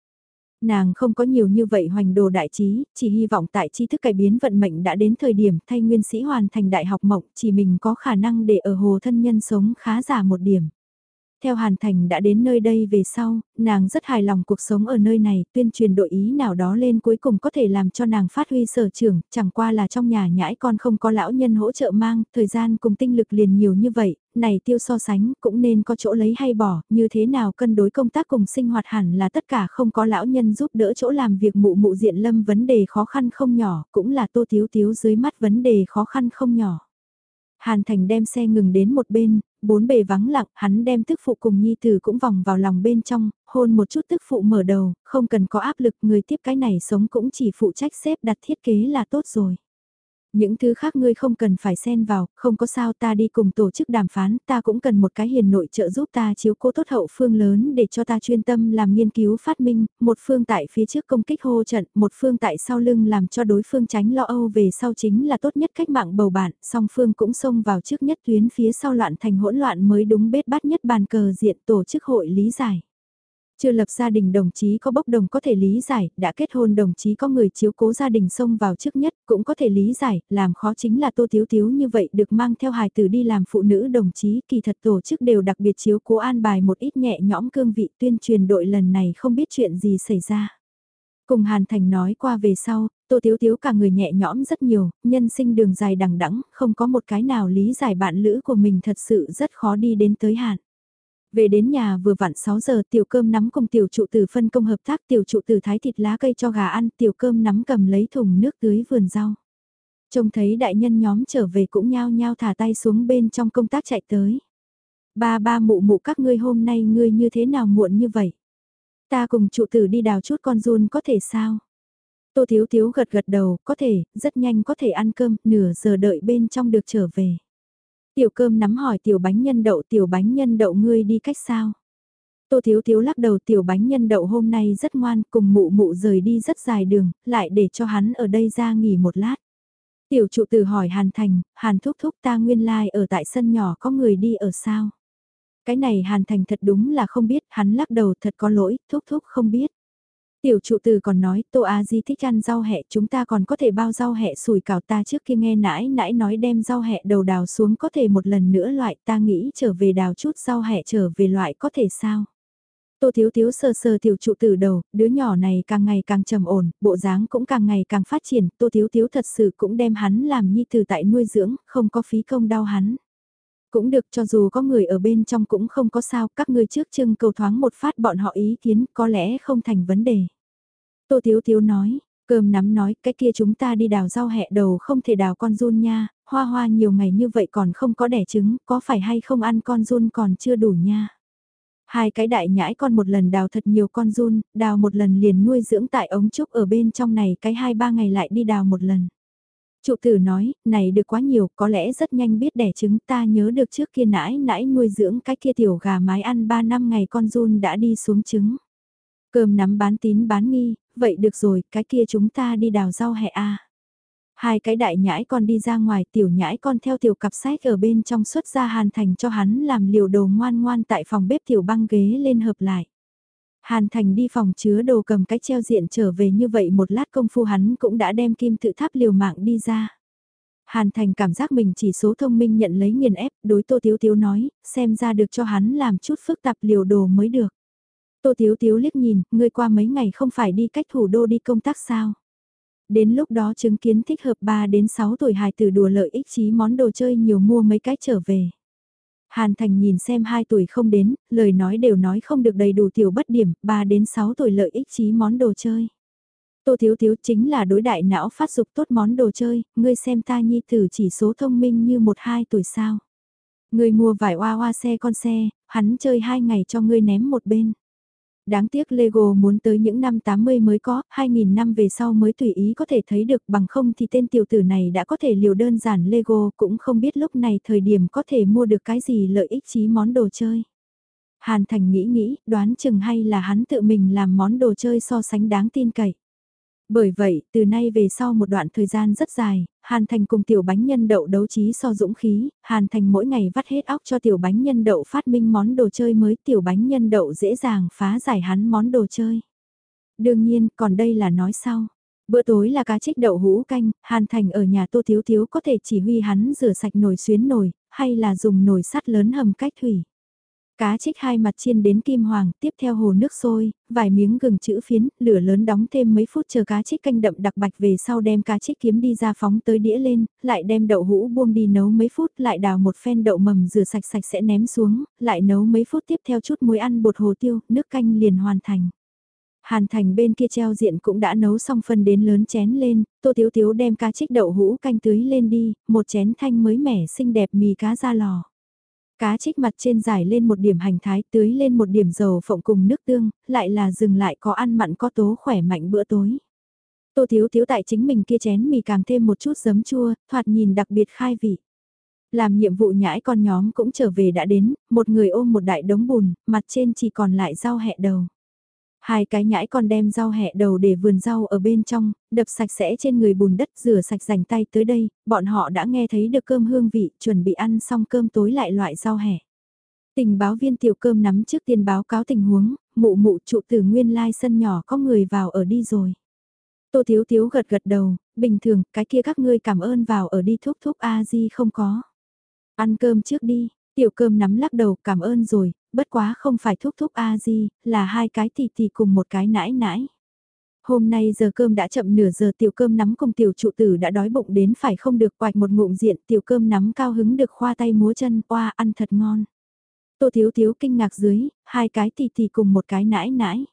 Nàng không có nhiều như vậy hoành đồ đại trí, chỉ hy vọng tại tri thức cải biến vận mệnh đã đến thời điểm thay nguyên sĩ hoàn thành đại học mộng, chỉ mình có khả năng để ở hồ thân nhân sống khá giả một điểm. Theo Hàn Thành đã đến nơi đây về sau, nàng rất hài lòng cuộc sống ở nơi này, tuyên truyền đội ý nào đó lên cuối cùng có thể làm cho nàng phát huy sở trường, chẳng qua là trong nhà nhãi con không có lão nhân hỗ trợ mang, thời gian cùng tinh lực liền nhiều như vậy, này tiêu so sánh cũng nên có chỗ lấy hay bỏ, như thế nào cân đối công tác cùng sinh hoạt hẳn là tất cả không có lão nhân giúp đỡ chỗ làm việc mụ mụ diện lâm vấn đề khó khăn không nhỏ, cũng là tô thiếu thiếu dưới mắt vấn đề khó khăn không nhỏ. Hàn Thành đem xe ngừng đến một bên, bốn bề vắng lặng, hắn đem tức phụ cùng nhi tử cũng vòng vào lòng bên trong, hôn một chút tức phụ mở đầu, không cần có áp lực người tiếp cái này sống cũng chỉ phụ trách xếp đặt thiết kế là tốt rồi. Những thứ khác ngươi không cần phải xen vào, không có sao ta đi cùng tổ chức đàm phán, ta cũng cần một cái hiền nội trợ giúp ta chiếu cố tốt hậu phương lớn để cho ta chuyên tâm làm nghiên cứu phát minh, một phương tại phía trước công kích hô trận, một phương tại sau lưng làm cho đối phương tránh lo âu về sau chính là tốt nhất cách mạng bầu bạn, song phương cũng xông vào trước nhất tuyến phía sau loạn thành hỗn loạn mới đúng bết bát nhất bàn cờ diện tổ chức hội lý giải. Chưa lập gia đình đồng chí có bốc đồng có thể lý giải, đã kết hôn đồng chí có người chiếu cố gia đình xông vào trước nhất, cũng có thể lý giải, làm khó chính là tô thiếu thiếu như vậy được mang theo hài tử đi làm phụ nữ đồng chí, kỳ thật tổ chức đều đặc biệt chiếu cố an bài một ít nhẹ nhõm cương vị tuyên truyền đội lần này không biết chuyện gì xảy ra. Cùng Hàn Thành nói qua về sau, Tô Thiếu Thiếu cả người nhẹ nhõm rất nhiều, nhân sinh đường dài đằng đẵng, không có một cái nào lý giải bạn lữ của mình thật sự rất khó đi đến tới hạn. Về đến nhà vừa vặn 6 giờ tiểu cơm nắm cùng tiểu trụ tử phân công hợp tác tiểu trụ tử thái thịt lá cây cho gà ăn tiểu cơm nắm cầm lấy thùng nước tưới vườn rau. Trông thấy đại nhân nhóm trở về cũng nhao nhao thả tay xuống bên trong công tác chạy tới. Ba ba mụ mụ các ngươi hôm nay ngươi như thế nào muộn như vậy? Ta cùng trụ tử đi đào chút con run có thể sao? Tô Thiếu Thiếu gật gật đầu, có thể, rất nhanh có thể ăn cơm, nửa giờ đợi bên trong được trở về. Tiểu cơm nắm hỏi tiểu bánh nhân đậu tiểu bánh nhân đậu ngươi đi cách sao? Tô Thiếu Thiếu lắc đầu tiểu bánh nhân đậu hôm nay rất ngoan cùng mụ mụ rời đi rất dài đường, lại để cho hắn ở đây ra nghỉ một lát. Tiểu trụ tử hỏi Hàn Thành, Hàn thúc thúc ta nguyên lai like ở tại sân nhỏ có người đi ở sao? Cái này Hàn Thành thật đúng là không biết, hắn lắc đầu thật có lỗi, thúc thúc không biết. Tiểu trụ từ còn nói, Tô A Di thích ăn rau hẹ, chúng ta còn có thể bao rau hẹ sủi cảo ta trước khi nghe nãi nãi nói đem rau hẹ đầu đào xuống có thể một lần nữa loại ta nghĩ trở về đào chút rau hẹ trở về loại có thể sao. Tô Thiếu Thiếu sờ sờ tiểu trụ từ đầu, đứa nhỏ này càng ngày càng trầm ổn, bộ dáng cũng càng ngày càng phát triển, Tô Thiếu Thiếu thật sự cũng đem hắn làm nhi từ tại nuôi dưỡng, không có phí công đau hắn. Cũng được cho dù có người ở bên trong cũng không có sao, các ngươi trước trưng cầu thoáng một phát bọn họ ý kiến có lẽ không thành vấn đề. Tô Thiếu Thiếu nói, cơm nắm nói, cái kia chúng ta đi đào rau hẹ đầu không thể đào con run nha, hoa hoa nhiều ngày như vậy còn không có đẻ trứng, có phải hay không ăn con run còn chưa đủ nha. Hai cái đại nhãi con một lần đào thật nhiều con run, đào một lần liền nuôi dưỡng tại ống trúc ở bên trong này cái hai ba ngày lại đi đào một lần. Trụ tử nói, này được quá nhiều, có lẽ rất nhanh biết đẻ trứng ta nhớ được trước kia nãi nãi nuôi dưỡng cái kia tiểu gà mái ăn 3 năm ngày con run đã đi xuống trứng. Cơm nắm bán tín bán nghi, vậy được rồi, cái kia chúng ta đi đào rau hẹ a. Hai cái đại nhãi con đi ra ngoài, tiểu nhãi con theo tiểu cặp sách ở bên trong xuất ra hàn thành cho hắn làm liều đồ ngoan ngoan tại phòng bếp tiểu băng ghế lên hợp lại. Hàn Thành đi phòng chứa đồ cầm cái treo diện trở về như vậy một lát công phu hắn cũng đã đem kim tự tháp liều mạng đi ra. Hàn Thành cảm giác mình chỉ số thông minh nhận lấy nghiền ép, đối Tô Tiếu Tiếu nói, xem ra được cho hắn làm chút phức tạp liều đồ mới được. Tô Tiếu Tiếu liếc nhìn, ngươi qua mấy ngày không phải đi cách thủ đô đi công tác sao? Đến lúc đó chứng kiến thích hợp 3 đến 6 tuổi hài tử đùa lợi ích trí món đồ chơi nhiều mua mấy cái trở về. Hàn Thành nhìn xem 2 tuổi không đến, lời nói đều nói không được đầy đủ tiểu bất điểm, 3 đến 6 tuổi lợi ích trí món đồ chơi. Tô Thiếu Thiếu chính là đối đại não phát dục tốt món đồ chơi, ngươi xem ta nhi tử chỉ số thông minh như 1-2 tuổi sao. Ngươi mua vải hoa hoa xe con xe, hắn chơi 2 ngày cho ngươi ném một bên. Đáng tiếc Lego muốn tới những năm 80 mới có, 2000 năm về sau mới tùy ý có thể thấy được bằng không thì tên tiểu tử này đã có thể liều đơn giản Lego cũng không biết lúc này thời điểm có thể mua được cái gì lợi ích chí món đồ chơi. Hàn Thành nghĩ nghĩ, đoán chừng hay là hắn tự mình làm món đồ chơi so sánh đáng tin cậy. Bởi vậy, từ nay về sau một đoạn thời gian rất dài, Hàn Thành cùng tiểu bánh nhân đậu đấu trí so dũng khí, Hàn Thành mỗi ngày vắt hết óc cho tiểu bánh nhân đậu phát minh món đồ chơi mới tiểu bánh nhân đậu dễ dàng phá giải hắn món đồ chơi. Đương nhiên, còn đây là nói sau. Bữa tối là cá trích đậu hũ canh, Hàn Thành ở nhà Tô Thiếu Thiếu có thể chỉ huy hắn rửa sạch nồi xuyến nồi, hay là dùng nồi sắt lớn hầm cách thủy. Cá trích hai mặt chiên đến kim hoàng, tiếp theo hồ nước sôi, vài miếng gừng chữ phiến, lửa lớn đóng thêm mấy phút chờ cá trích canh đậm đặc bạch về sau đem cá trích kiếm đi ra phóng tới đĩa lên, lại đem đậu hũ buông đi nấu mấy phút, lại đào một phen đậu mầm rửa sạch sạch sẽ ném xuống, lại nấu mấy phút tiếp theo chút muối ăn bột hồ tiêu, nước canh liền hoàn thành. Hàn thành bên kia treo diện cũng đã nấu xong phân đến lớn chén lên, tô tiếu tiếu đem cá trích đậu hũ canh tưới lên đi, một chén thanh mới mẻ xinh đẹp mì cá ra lò. Cá trích mặt trên dài lên một điểm hành thái tưới lên một điểm dầu phộng cùng nước tương, lại là dừng lại có ăn mặn có tố khỏe mạnh bữa tối. Tô thiếu thiếu tại chính mình kia chén mì càng thêm một chút giấm chua, thoạt nhìn đặc biệt khai vị. Làm nhiệm vụ nhãi con nhóm cũng trở về đã đến, một người ôm một đại đống bùn, mặt trên chỉ còn lại rau hẹ đầu. Hai cái nhãi con đem rau hẹ đầu để vườn rau ở bên trong, đập sạch sẽ trên người bùn đất rửa sạch rành tay tới đây, bọn họ đã nghe thấy được cơm hương vị, chuẩn bị ăn xong cơm tối lại loại rau hẹ. Tình báo viên tiểu cơm nắm trước tiên báo cáo tình huống, mụ mụ trụ từ nguyên lai sân nhỏ có người vào ở đi rồi. Tô Thiếu Thiếu gật gật đầu, bình thường, cái kia các ngươi cảm ơn vào ở đi thúc thúc A-di không có. Ăn cơm trước đi, tiểu cơm nắm lắc đầu cảm ơn rồi, bất quá không phải thúc thúc A-di, là hai cái tỷ tỷ cùng một cái nãi nãi. Hôm nay giờ cơm đã chậm nửa giờ tiểu cơm nắm cùng tiểu trụ tử đã đói bụng đến phải không được quạch một ngụm diện tiểu cơm nắm cao hứng được khoa tay múa chân oa ăn thật ngon. Tô thiếu thiếu kinh ngạc dưới, hai cái tỷ tỷ cùng một cái nãi nãi.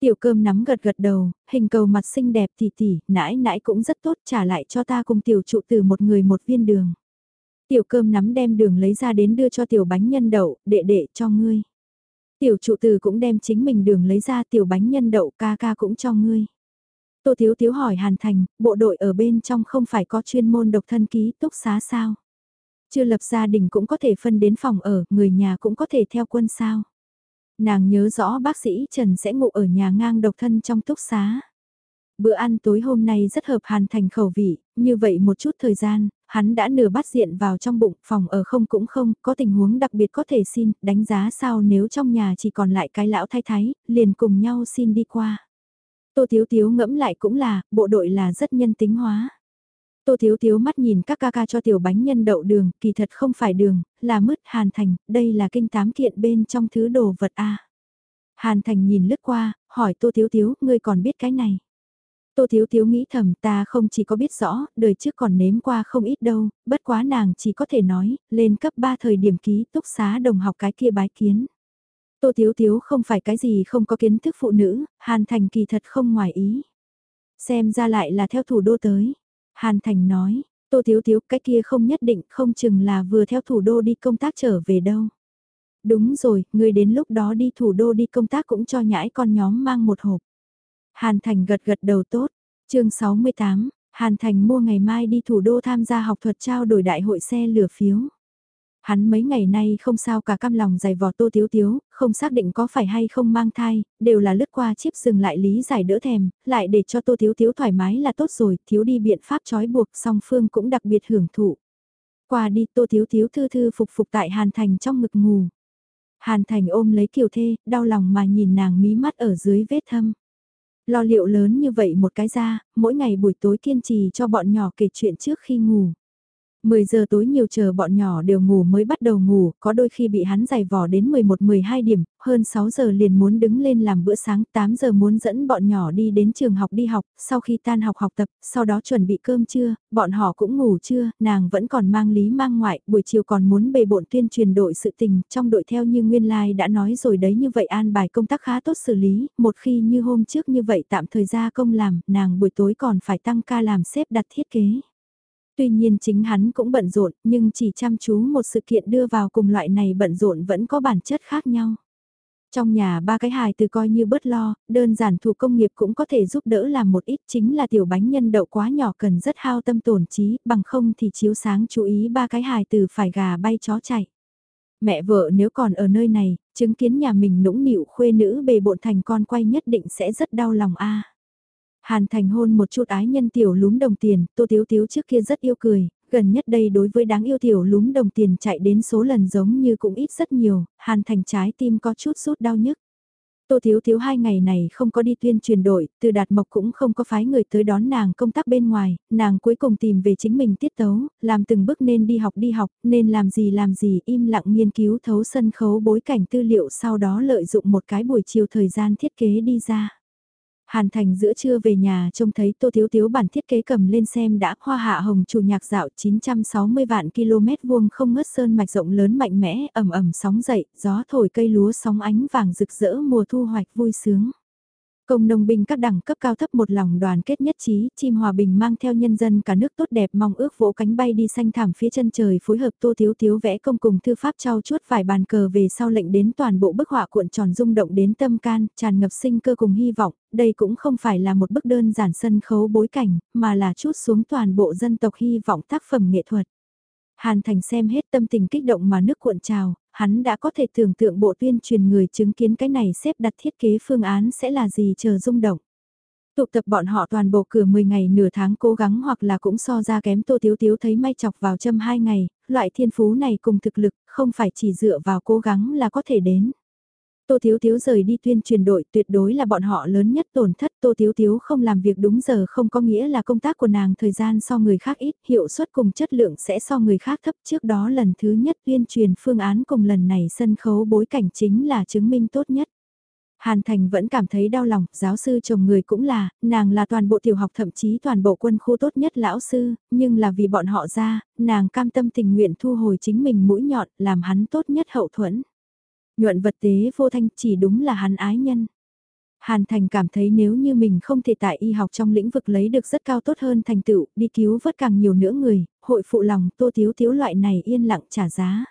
Tiểu cơm nắm gật gật đầu, hình cầu mặt xinh đẹp tỷ tỷ, nãi nãi cũng rất tốt trả lại cho ta cùng tiểu trụ tử một người một viên đường. Tiểu cơm nắm đem đường lấy ra đến đưa cho tiểu bánh nhân đậu, đệ đệ cho ngươi. Tiểu trụ từ cũng đem chính mình đường lấy ra tiểu bánh nhân đậu ca ca cũng cho ngươi. Tô Thiếu Thiếu hỏi Hàn Thành, bộ đội ở bên trong không phải có chuyên môn độc thân ký túc xá sao? Chưa lập gia đình cũng có thể phân đến phòng ở, người nhà cũng có thể theo quân sao? Nàng nhớ rõ bác sĩ Trần sẽ ngủ ở nhà ngang độc thân trong túc xá. Bữa ăn tối hôm nay rất hợp Hàn Thành khẩu vị, như vậy một chút thời gian, hắn đã nửa bắt diện vào trong bụng, phòng ở không cũng không, có tình huống đặc biệt có thể xin, đánh giá sao nếu trong nhà chỉ còn lại cái lão thái thái, liền cùng nhau xin đi qua. Tô thiếu thiếu ngẫm lại cũng là, bộ đội là rất nhân tính hóa. Tô thiếu thiếu mắt nhìn các ca ca cho tiểu bánh nhân đậu đường, kỳ thật không phải đường, là mứt hàn thành, đây là kinh tám kiện bên trong thứ đồ vật A. Hàn thành nhìn lướt qua, hỏi Tô thiếu thiếu ngươi còn biết cái này. Tô Thiếu Thiếu nghĩ thầm ta không chỉ có biết rõ, đời trước còn nếm qua không ít đâu, bất quá nàng chỉ có thể nói, lên cấp 3 thời điểm ký túc xá đồng học cái kia bái kiến. Tô Thiếu Thiếu không phải cái gì không có kiến thức phụ nữ, Hàn Thành kỳ thật không ngoài ý. Xem ra lại là theo thủ đô tới. Hàn Thành nói, Tô Thiếu Thiếu cái kia không nhất định không chừng là vừa theo thủ đô đi công tác trở về đâu. Đúng rồi, người đến lúc đó đi thủ đô đi công tác cũng cho nhãi con nhóm mang một hộp. Hàn Thành gật gật đầu tốt. chương 68, Hàn Thành mua ngày mai đi thủ đô tham gia học thuật trao đổi đại hội xe lửa phiếu. Hắn mấy ngày nay không sao cả cam lòng dày vò tô tiếu tiếu, không xác định có phải hay không mang thai, đều là lướt qua chiếp dừng lại lý giải đỡ thèm, lại để cho tô tiếu tiếu thoải mái là tốt rồi, thiếu đi biện pháp trói buộc song phương cũng đặc biệt hưởng thụ. Qua đi tô tiếu tiếu thư thư phục phục tại Hàn Thành trong ngực ngủ. Hàn Thành ôm lấy kiều thê, đau lòng mà nhìn nàng mí mắt ở dưới vết thâm. Lo liệu lớn như vậy một cái ra, mỗi ngày buổi tối kiên trì cho bọn nhỏ kể chuyện trước khi ngủ. 10 giờ tối nhiều chờ bọn nhỏ đều ngủ mới bắt đầu ngủ, có đôi khi bị hắn giày vò đến 11-12 điểm, hơn 6 giờ liền muốn đứng lên làm bữa sáng, 8 giờ muốn dẫn bọn nhỏ đi đến trường học đi học, sau khi tan học học tập, sau đó chuẩn bị cơm trưa, bọn họ cũng ngủ trưa, nàng vẫn còn mang lý mang ngoại, buổi chiều còn muốn bề bộn tuyên truyền đội sự tình, trong đội theo như Nguyên Lai like đã nói rồi đấy như vậy an bài công tác khá tốt xử lý, một khi như hôm trước như vậy tạm thời ra công làm, nàng buổi tối còn phải tăng ca làm xếp đặt thiết kế. Tuy nhiên chính hắn cũng bận rộn, nhưng chỉ chăm chú một sự kiện đưa vào cùng loại này bận rộn vẫn có bản chất khác nhau. Trong nhà ba cái hài từ coi như bớt lo, đơn giản thủ công nghiệp cũng có thể giúp đỡ làm một ít chính là tiểu bánh nhân đậu quá nhỏ cần rất hao tâm tổn trí, bằng không thì chiếu sáng chú ý ba cái hài từ phải gà bay chó chạy. Mẹ vợ nếu còn ở nơi này, chứng kiến nhà mình nũng nịu khuê nữ bề bộn thành con quay nhất định sẽ rất đau lòng a. Hàn Thành hôn một chút ái nhân tiểu lúm đồng tiền, Tô Tiếu Tiếu trước kia rất yêu cười, gần nhất đây đối với đáng yêu tiểu lúm đồng tiền chạy đến số lần giống như cũng ít rất nhiều, Hàn Thành trái tim có chút rút đau nhức. Tô Thiếu Thiếu hai ngày này không có đi tuyên truyền đội, từ Đạt Mộc cũng không có phái người tới đón nàng công tác bên ngoài, nàng cuối cùng tìm về chính mình tiết tấu, làm từng bước nên đi học đi học, nên làm gì làm gì im lặng nghiên cứu thấu sân khấu bối cảnh tư liệu sau đó lợi dụng một cái buổi chiều thời gian thiết kế đi ra. Hàn Thành giữa trưa về nhà trông thấy Tô Thiếu Thiếu bản thiết kế cầm lên xem đã hoa hạ hồng chủ nhạc dạo 960 vạn km vuông không ngớt sơn mạch rộng lớn mạnh mẽ ẩm ẩm sóng dậy, gió thổi cây lúa sóng ánh vàng rực rỡ mùa thu hoạch vui sướng. Công nông binh các đẳng cấp cao thấp một lòng đoàn kết nhất trí, chim hòa bình mang theo nhân dân cả nước tốt đẹp mong ước vỗ cánh bay đi xanh thảm phía chân trời phối hợp tô thiếu thiếu vẽ công cùng thư pháp trao chuốt vài bàn cờ về sau lệnh đến toàn bộ bức họa cuộn tròn rung động đến tâm can, tràn ngập sinh cơ cùng hy vọng, đây cũng không phải là một bức đơn giản sân khấu bối cảnh, mà là chút xuống toàn bộ dân tộc hy vọng tác phẩm nghệ thuật. Hàn Thành xem hết tâm tình kích động mà nước cuộn trào, hắn đã có thể tưởng tượng bộ tuyên truyền người chứng kiến cái này xếp đặt thiết kế phương án sẽ là gì chờ rung động. Tụ tập bọn họ toàn bộ cửa 10 ngày nửa tháng cố gắng hoặc là cũng so ra kém tô tiếu tiếu thấy may chọc vào châm 2 ngày, loại thiên phú này cùng thực lực không phải chỉ dựa vào cố gắng là có thể đến. Tô Thiếu Thiếu rời đi tuyên truyền đội tuyệt đối là bọn họ lớn nhất tổn thất. Tô Thiếu Thiếu không làm việc đúng giờ không có nghĩa là công tác của nàng thời gian so người khác ít, hiệu suất cùng chất lượng sẽ so người khác thấp. Trước đó lần thứ nhất tuyên truyền phương án cùng lần này sân khấu bối cảnh chính là chứng minh tốt nhất. Hàn Thành vẫn cảm thấy đau lòng, giáo sư chồng người cũng là, nàng là toàn bộ tiểu học thậm chí toàn bộ quân khu tốt nhất lão sư, nhưng là vì bọn họ ra, nàng cam tâm tình nguyện thu hồi chính mình mũi nhọn, làm hắn tốt nhất hậu thuẫn. Nhuận vật tế vô thanh chỉ đúng là hắn ái nhân. Hàn Thành cảm thấy nếu như mình không thể tại y học trong lĩnh vực lấy được rất cao tốt hơn thành tựu, đi cứu vớt càng nhiều nữa người, hội phụ lòng tô thiếu thiếu loại này yên lặng trả giá.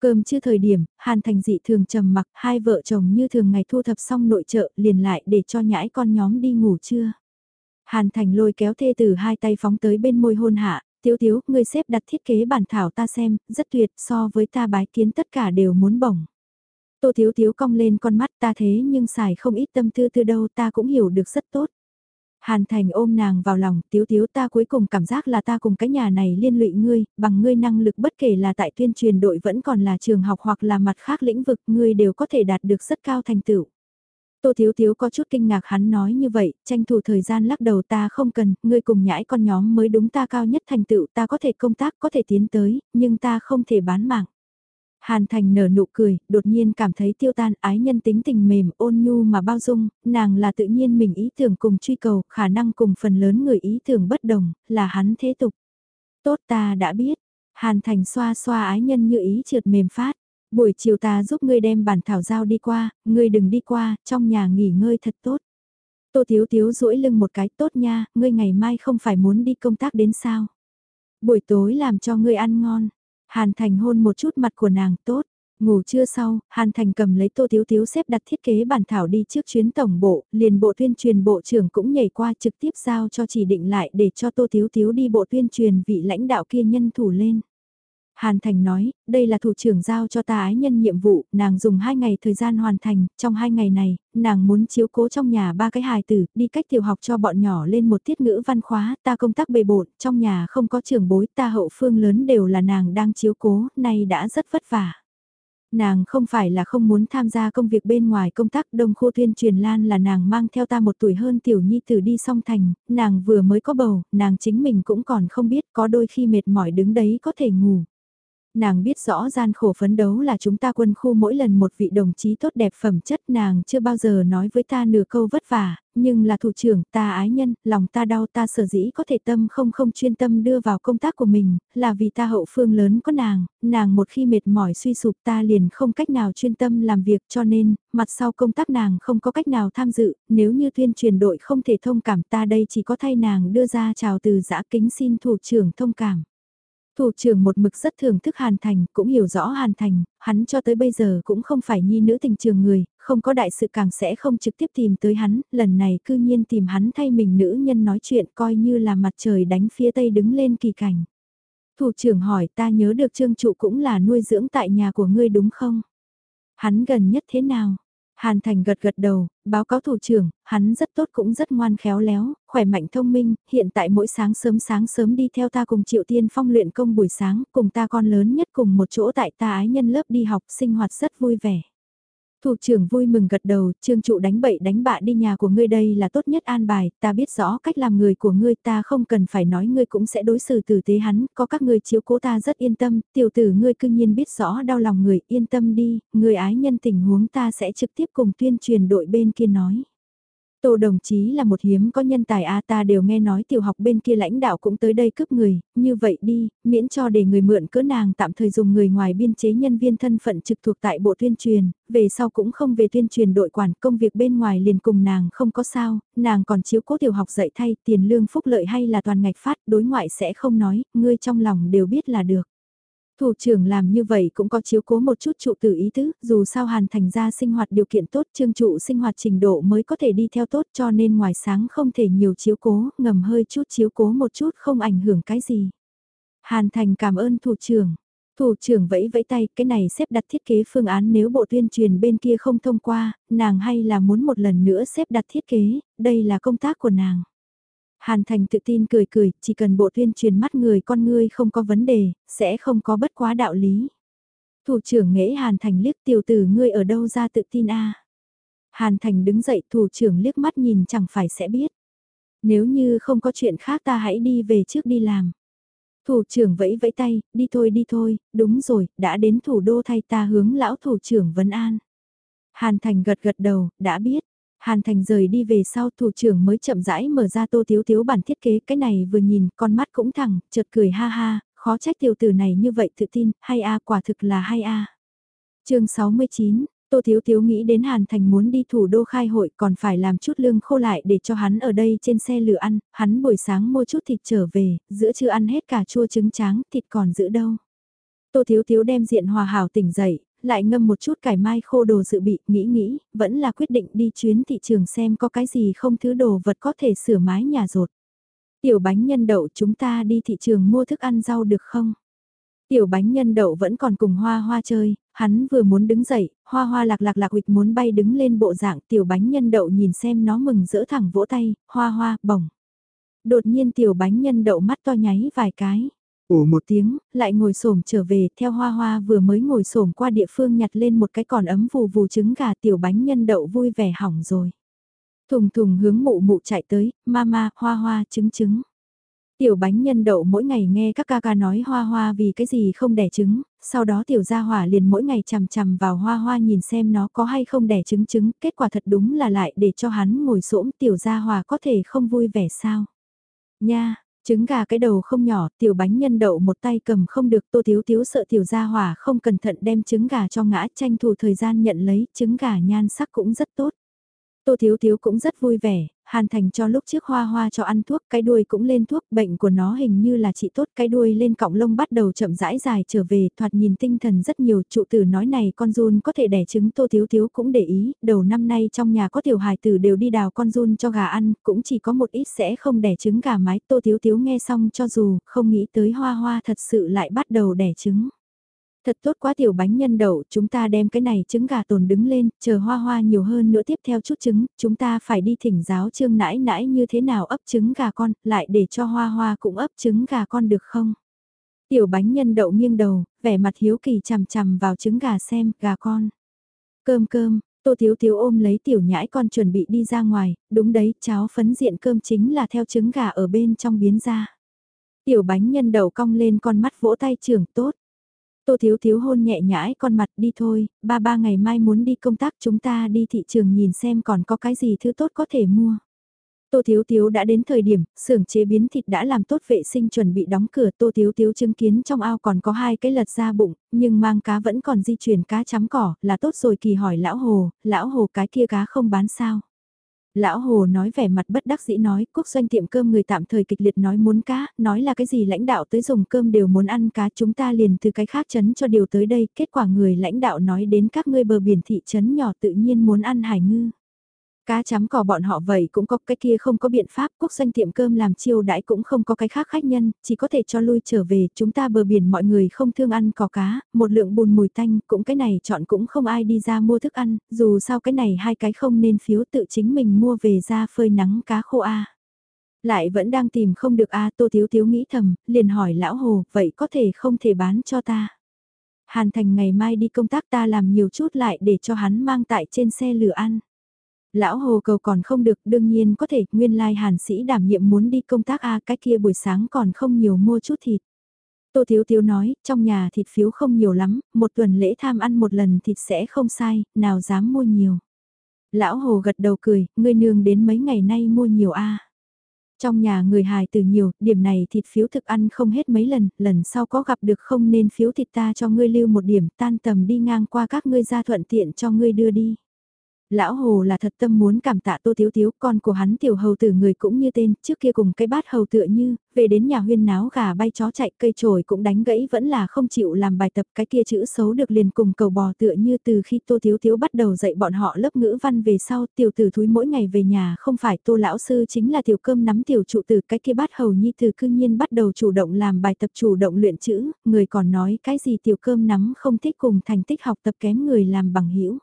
Cơm chưa thời điểm, Hàn Thành dị thường trầm mặc, hai vợ chồng như thường ngày thu thập xong nội trợ liền lại để cho nhãi con nhóm đi ngủ trưa. Hàn Thành lôi kéo thê từ hai tay phóng tới bên môi hôn hạ, tiếu tiếu, người xếp đặt thiết kế bản thảo ta xem, rất tuyệt so với ta bái kiến tất cả đều muốn bổng. Tô Thiếu Thiếu cong lên con mắt ta thế nhưng xài không ít tâm tư từ đâu ta cũng hiểu được rất tốt. Hàn Thành ôm nàng vào lòng, tiếu tiếu ta cuối cùng cảm giác là ta cùng cái nhà này liên lụy ngươi, bằng ngươi năng lực bất kể là tại tuyên truyền đội vẫn còn là trường học hoặc là mặt khác lĩnh vực, ngươi đều có thể đạt được rất cao thành tựu. Tô Thiếu Thiếu có chút kinh ngạc hắn nói như vậy, tranh thủ thời gian lắc đầu ta không cần, ngươi cùng nhãi con nhóm mới đúng ta cao nhất thành tựu ta có thể công tác có thể tiến tới, nhưng ta không thể bán mạng. Hàn Thành nở nụ cười, đột nhiên cảm thấy tiêu tan ái nhân tính tình mềm ôn nhu mà bao dung, nàng là tự nhiên mình ý tưởng cùng truy cầu, khả năng cùng phần lớn người ý tưởng bất đồng, là hắn thế tục. Tốt ta đã biết, Hàn Thành xoa xoa ái nhân như ý trượt mềm phát, buổi chiều ta giúp ngươi đem bản thảo giao đi qua, ngươi đừng đi qua, trong nhà nghỉ ngơi thật tốt. Tô thiếu thiếu duỗi lưng một cái tốt nha, ngươi ngày mai không phải muốn đi công tác đến sao. Buổi tối làm cho ngươi ăn ngon, Hàn Thành hôn một chút mặt của nàng tốt. Ngủ trưa sau, Hàn Thành cầm lấy tô tiếu tiếu xếp đặt thiết kế bản thảo đi trước chuyến tổng bộ, liền bộ tuyên truyền bộ trưởng cũng nhảy qua trực tiếp giao cho chỉ định lại để cho tô tiếu tiếu đi bộ tuyên truyền vị lãnh đạo kia nhân thủ lên. Hàn Thành nói, đây là thủ trưởng giao cho ta ái nhân nhiệm vụ, nàng dùng 2 ngày thời gian hoàn thành, trong 2 ngày này, nàng muốn chiếu cố trong nhà ba cái hài tử, đi cách tiểu học cho bọn nhỏ lên một tiết ngữ văn khóa, ta công tác bề bộn, trong nhà không có trưởng bối, ta hậu phương lớn đều là nàng đang chiếu cố, nay đã rất vất vả. Nàng không phải là không muốn tham gia công việc bên ngoài công tác đông khu tuyên truyền lan là nàng mang theo ta một tuổi hơn tiểu nhi tử đi song thành, nàng vừa mới có bầu, nàng chính mình cũng còn không biết có đôi khi mệt mỏi đứng đấy có thể ngủ. Nàng biết rõ gian khổ phấn đấu là chúng ta quân khu mỗi lần một vị đồng chí tốt đẹp phẩm chất nàng chưa bao giờ nói với ta nửa câu vất vả, nhưng là thủ trưởng ta ái nhân, lòng ta đau ta sở dĩ có thể tâm không không chuyên tâm đưa vào công tác của mình, là vì ta hậu phương lớn có nàng, nàng một khi mệt mỏi suy sụp ta liền không cách nào chuyên tâm làm việc cho nên, mặt sau công tác nàng không có cách nào tham dự, nếu như tuyên truyền đội không thể thông cảm ta đây chỉ có thay nàng đưa ra chào từ giã kính xin thủ trưởng thông cảm. Thủ trưởng một mực rất thưởng thức Hàn Thành, cũng hiểu rõ Hàn Thành, hắn cho tới bây giờ cũng không phải nhi nữ tình trường người, không có đại sự càng sẽ không trực tiếp tìm tới hắn, lần này cư nhiên tìm hắn thay mình nữ nhân nói chuyện coi như là mặt trời đánh phía tây đứng lên kỳ cảnh. Thủ trưởng hỏi ta nhớ được trương trụ cũng là nuôi dưỡng tại nhà của ngươi đúng không? Hắn gần nhất thế nào? Hàn Thành gật gật đầu, báo cáo thủ trưởng, hắn rất tốt cũng rất ngoan khéo léo, khỏe mạnh thông minh, hiện tại mỗi sáng sớm sáng sớm đi theo ta cùng Triệu Tiên Phong luyện công buổi sáng, cùng ta con lớn nhất cùng một chỗ tại ta ái nhân lớp đi học sinh hoạt rất vui vẻ. Thủ trưởng vui mừng gật đầu, trương trụ đánh bậy đánh bạ đi nhà của ngươi đây là tốt nhất an bài, ta biết rõ cách làm người của ngươi ta không cần phải nói ngươi cũng sẽ đối xử tử tế hắn, có các ngươi chiếu cố ta rất yên tâm, tiểu tử ngươi cương nhiên biết rõ đau lòng người, yên tâm đi, người ái nhân tình huống ta sẽ trực tiếp cùng tuyên truyền đội bên kia nói. Tô đồng chí là một hiếm có nhân tài a ta đều nghe nói tiểu học bên kia lãnh đạo cũng tới đây cướp người, như vậy đi, miễn cho để người mượn cỡ nàng tạm thời dùng người ngoài biên chế nhân viên thân phận trực thuộc tại bộ tuyên truyền, về sau cũng không về tuyên truyền đội quản công việc bên ngoài liền cùng nàng không có sao, nàng còn chiếu cố tiểu học dạy thay tiền lương phúc lợi hay là toàn ngạch phát đối ngoại sẽ không nói, ngươi trong lòng đều biết là được. Thủ trưởng làm như vậy cũng có chiếu cố một chút trụ tử ý tứ, dù sao hàn thành ra sinh hoạt điều kiện tốt, trương trụ sinh hoạt trình độ mới có thể đi theo tốt cho nên ngoài sáng không thể nhiều chiếu cố, ngầm hơi chút chiếu cố một chút không ảnh hưởng cái gì. Hàn thành cảm ơn thủ trưởng. Thủ trưởng vẫy vẫy tay, cái này xếp đặt thiết kế phương án nếu bộ tuyên truyền bên kia không thông qua, nàng hay là muốn một lần nữa xếp đặt thiết kế, đây là công tác của nàng. Hàn Thành tự tin cười cười, chỉ cần bộ tuyên truyền mắt người con ngươi không có vấn đề, sẽ không có bất quá đạo lý. Thủ trưởng nghễ Hàn Thành liếc tiểu tử ngươi ở đâu ra tự tin a Hàn Thành đứng dậy thủ trưởng liếc mắt nhìn chẳng phải sẽ biết. Nếu như không có chuyện khác ta hãy đi về trước đi làm. Thủ trưởng vẫy vẫy tay, đi thôi đi thôi, đúng rồi, đã đến thủ đô thay ta hướng lão thủ trưởng vấn an. Hàn Thành gật gật đầu, đã biết. Hàn Thành rời đi về sau thủ trưởng mới chậm rãi mở ra tô tiếu tiếu bản thiết kế cái này vừa nhìn con mắt cũng thẳng, chợt cười ha ha, khó trách tiểu tử này như vậy tự tin, hay a quả thực là hay a. À. chương 69, Tô Thiếu Thiếu nghĩ đến Hàn Thành muốn đi thủ đô khai hội còn phải làm chút lương khô lại để cho hắn ở đây trên xe lửa ăn, hắn buổi sáng mua chút thịt trở về, giữa trưa ăn hết cả chua trứng tráng, thịt còn giữ đâu. Tô Thiếu Thiếu đem diện hòa hảo tỉnh dậy, lại ngâm một chút cải mai khô đồ dự bị, nghĩ nghĩ, vẫn là quyết định đi chuyến thị trường xem có cái gì không thứ đồ vật có thể sửa mái nhà rột. Tiểu bánh nhân đậu chúng ta đi thị trường mua thức ăn rau được không? Tiểu bánh nhân đậu vẫn còn cùng hoa hoa chơi, hắn vừa muốn đứng dậy, hoa hoa lạc lạc lạc hụt muốn bay đứng lên bộ dạng tiểu bánh nhân đậu nhìn xem nó mừng rỡ thẳng vỗ tay, hoa hoa, bỏng. Đột nhiên tiểu bánh nhân đậu mắt to nháy vài cái ủ một tiếng, lại ngồi xổm trở về, theo hoa hoa vừa mới ngồi xổm qua địa phương nhặt lên một cái còn ấm vù vù trứng gà tiểu bánh nhân đậu vui vẻ hỏng rồi. Thùng thùng hướng mụ mụ chạy tới, mama, hoa hoa, trứng trứng. Tiểu bánh nhân đậu mỗi ngày nghe các ca ca nói hoa hoa vì cái gì không đẻ trứng, sau đó tiểu gia hỏa liền mỗi ngày chằm chằm vào hoa hoa nhìn xem nó có hay không đẻ trứng trứng, kết quả thật đúng là lại để cho hắn ngồi xổm tiểu gia hỏa có thể không vui vẻ sao. Nha, Trứng gà cái đầu không nhỏ, tiểu bánh nhân đậu một tay cầm không được, tô thiếu thiếu sợ tiểu gia hỏa không cẩn thận đem trứng gà cho ngã tranh thủ thời gian nhận lấy, trứng gà nhan sắc cũng rất tốt. Tô Thiếu Thiếu cũng rất vui vẻ, Hàn Thành cho lúc trước hoa hoa cho ăn thuốc, cái đuôi cũng lên thuốc, bệnh của nó hình như là trị tốt, cái đuôi lên cọng lông bắt đầu chậm rãi dài trở về, thoạt nhìn tinh thần rất nhiều, trụ tử nói này con run có thể đẻ trứng Tô Thiếu Thiếu cũng để ý, đầu năm nay trong nhà có tiểu hài tử đều đi đào con run cho gà ăn, cũng chỉ có một ít sẽ không đẻ trứng gà mái, Tô Thiếu Thiếu nghe xong cho dù không nghĩ tới hoa hoa thật sự lại bắt đầu đẻ trứng. Thật tốt quá tiểu bánh nhân đậu, chúng ta đem cái này trứng gà tồn đứng lên, chờ hoa hoa nhiều hơn nữa tiếp theo chút trứng, chúng ta phải đi thỉnh giáo trương nãi nãi như thế nào ấp trứng gà con, lại để cho hoa hoa cũng ấp trứng gà con được không? Tiểu bánh nhân đậu nghiêng đầu, vẻ mặt hiếu kỳ chằm chằm vào trứng gà xem, gà con. Cơm cơm, tô thiếu thiếu ôm lấy tiểu nhãi con chuẩn bị đi ra ngoài, đúng đấy, cháo phấn diện cơm chính là theo trứng gà ở bên trong biến ra. Tiểu bánh nhân đậu cong lên con mắt vỗ tay trưởng tốt. Tô Thiếu Thiếu hôn nhẹ nhãi con mặt đi thôi, ba ba ngày mai muốn đi công tác chúng ta đi thị trường nhìn xem còn có cái gì thứ tốt có thể mua. Tô Thiếu Thiếu đã đến thời điểm, xưởng chế biến thịt đã làm tốt vệ sinh chuẩn bị đóng cửa. Tô Thiếu Thiếu chứng kiến trong ao còn có hai cái lật ra bụng, nhưng mang cá vẫn còn di chuyển cá chấm cỏ, là tốt rồi kỳ hỏi lão hồ, lão hồ cái kia cá không bán sao. Lão Hồ nói vẻ mặt bất đắc dĩ nói, quốc doanh tiệm cơm người tạm thời kịch liệt nói muốn cá, nói là cái gì lãnh đạo tới dùng cơm đều muốn ăn cá chúng ta liền từ cái khác chấn cho điều tới đây, kết quả người lãnh đạo nói đến các ngươi bờ biển thị trấn nhỏ tự nhiên muốn ăn hải ngư. Cá chấm cỏ bọn họ vậy cũng có cái kia không có biện pháp, quốc doanh tiệm cơm làm chiêu đãi cũng không có cái khác khách nhân, chỉ có thể cho lui trở về, chúng ta bờ biển mọi người không thương ăn cỏ cá, một lượng bùn mùi tanh, cũng cái này chọn cũng không ai đi ra mua thức ăn, dù sao cái này hai cái không nên phiếu tự chính mình mua về ra phơi nắng cá khô a. Lại vẫn đang tìm không được a Tô Thiếu Thiếu nghĩ thầm, liền hỏi lão hồ, vậy có thể không thể bán cho ta. Hàn Thành ngày mai đi công tác ta làm nhiều chút lại để cho hắn mang tại trên xe lửa ăn. Lão Hồ cầu còn không được đương nhiên có thể nguyên lai hàn sĩ đảm nhiệm muốn đi công tác a cái kia buổi sáng còn không nhiều mua chút thịt. Tô Thiếu Thiếu nói, trong nhà thịt phiếu không nhiều lắm, một tuần lễ tham ăn một lần thịt sẽ không sai, nào dám mua nhiều. Lão Hồ gật đầu cười, ngươi nương đến mấy ngày nay mua nhiều a. Trong nhà người hài từ nhiều, điểm này thịt phiếu thực ăn không hết mấy lần, lần sau có gặp được không nên phiếu thịt ta cho ngươi lưu một điểm tan tầm đi ngang qua các ngươi ra thuận tiện cho ngươi đưa đi. Lão Hồ là thật tâm muốn cảm tạ Tô Thiếu Thiếu, con của hắn tiểu hầu tử người cũng như tên, trước kia cùng cái bát hầu tựa như, về đến nhà huyên náo gà bay chó chạy cây trồi cũng đánh gãy vẫn là không chịu làm bài tập cái kia chữ xấu được liền cùng cầu bò tựa như từ khi Tô Thiếu Thiếu bắt đầu dạy bọn họ lớp ngữ văn về sau tiểu tử thúi mỗi ngày về nhà không phải Tô Lão Sư chính là tiểu cơm nắm tiểu trụ từ cái kia bát hầu nhi từ cương nhiên bắt đầu chủ động làm bài tập chủ động luyện chữ, người còn nói cái gì tiểu cơm nắm không thích cùng thành tích học tập kém người làm bằng hữu.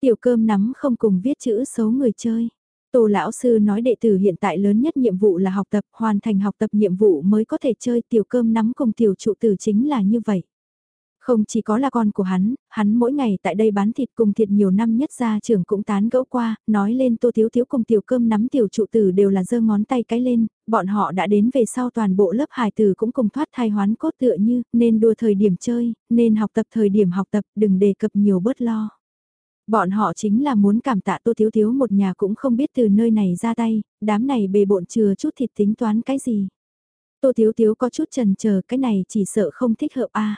Tiểu cơm nắm không cùng viết chữ xấu người chơi. Tô lão sư nói đệ tử hiện tại lớn nhất nhiệm vụ là học tập, hoàn thành học tập nhiệm vụ mới có thể chơi tiểu cơm nắm cùng tiểu trụ tử chính là như vậy. Không chỉ có là con của hắn, hắn mỗi ngày tại đây bán thịt cùng thịt nhiều năm nhất ra trưởng cũng tán gẫu qua, nói lên tô thiếu thiếu cùng tiểu cơm nắm tiểu trụ tử đều là giơ ngón tay cái lên, bọn họ đã đến về sau toàn bộ lớp hài tử cũng cùng thoát thai hoán cốt tựa như, nên đua thời điểm chơi, nên học tập thời điểm học tập, đừng đề cập nhiều bớt lo. Bọn họ chính là muốn cảm tạ Tô Thiếu Thiếu một nhà cũng không biết từ nơi này ra tay, đám này bề bộn chừa chút thịt tính toán cái gì. Tô Thiếu Thiếu có chút trần chờ cái này chỉ sợ không thích hợp a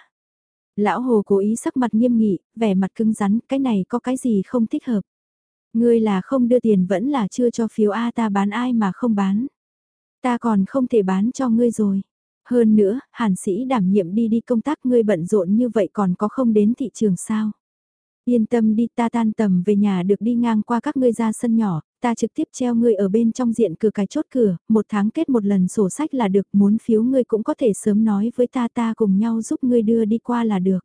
Lão Hồ cố ý sắc mặt nghiêm nghị, vẻ mặt cứng rắn, cái này có cái gì không thích hợp. Ngươi là không đưa tiền vẫn là chưa cho phiếu A ta bán ai mà không bán. Ta còn không thể bán cho ngươi rồi. Hơn nữa, hàn sĩ đảm nhiệm đi đi công tác ngươi bận rộn như vậy còn có không đến thị trường sao. Yên tâm đi ta tan tầm về nhà được đi ngang qua các ngươi ra sân nhỏ, ta trực tiếp treo ngươi ở bên trong diện cửa cái chốt cửa, một tháng kết một lần sổ sách là được, muốn phiếu ngươi cũng có thể sớm nói với ta ta cùng nhau giúp ngươi đưa đi qua là được.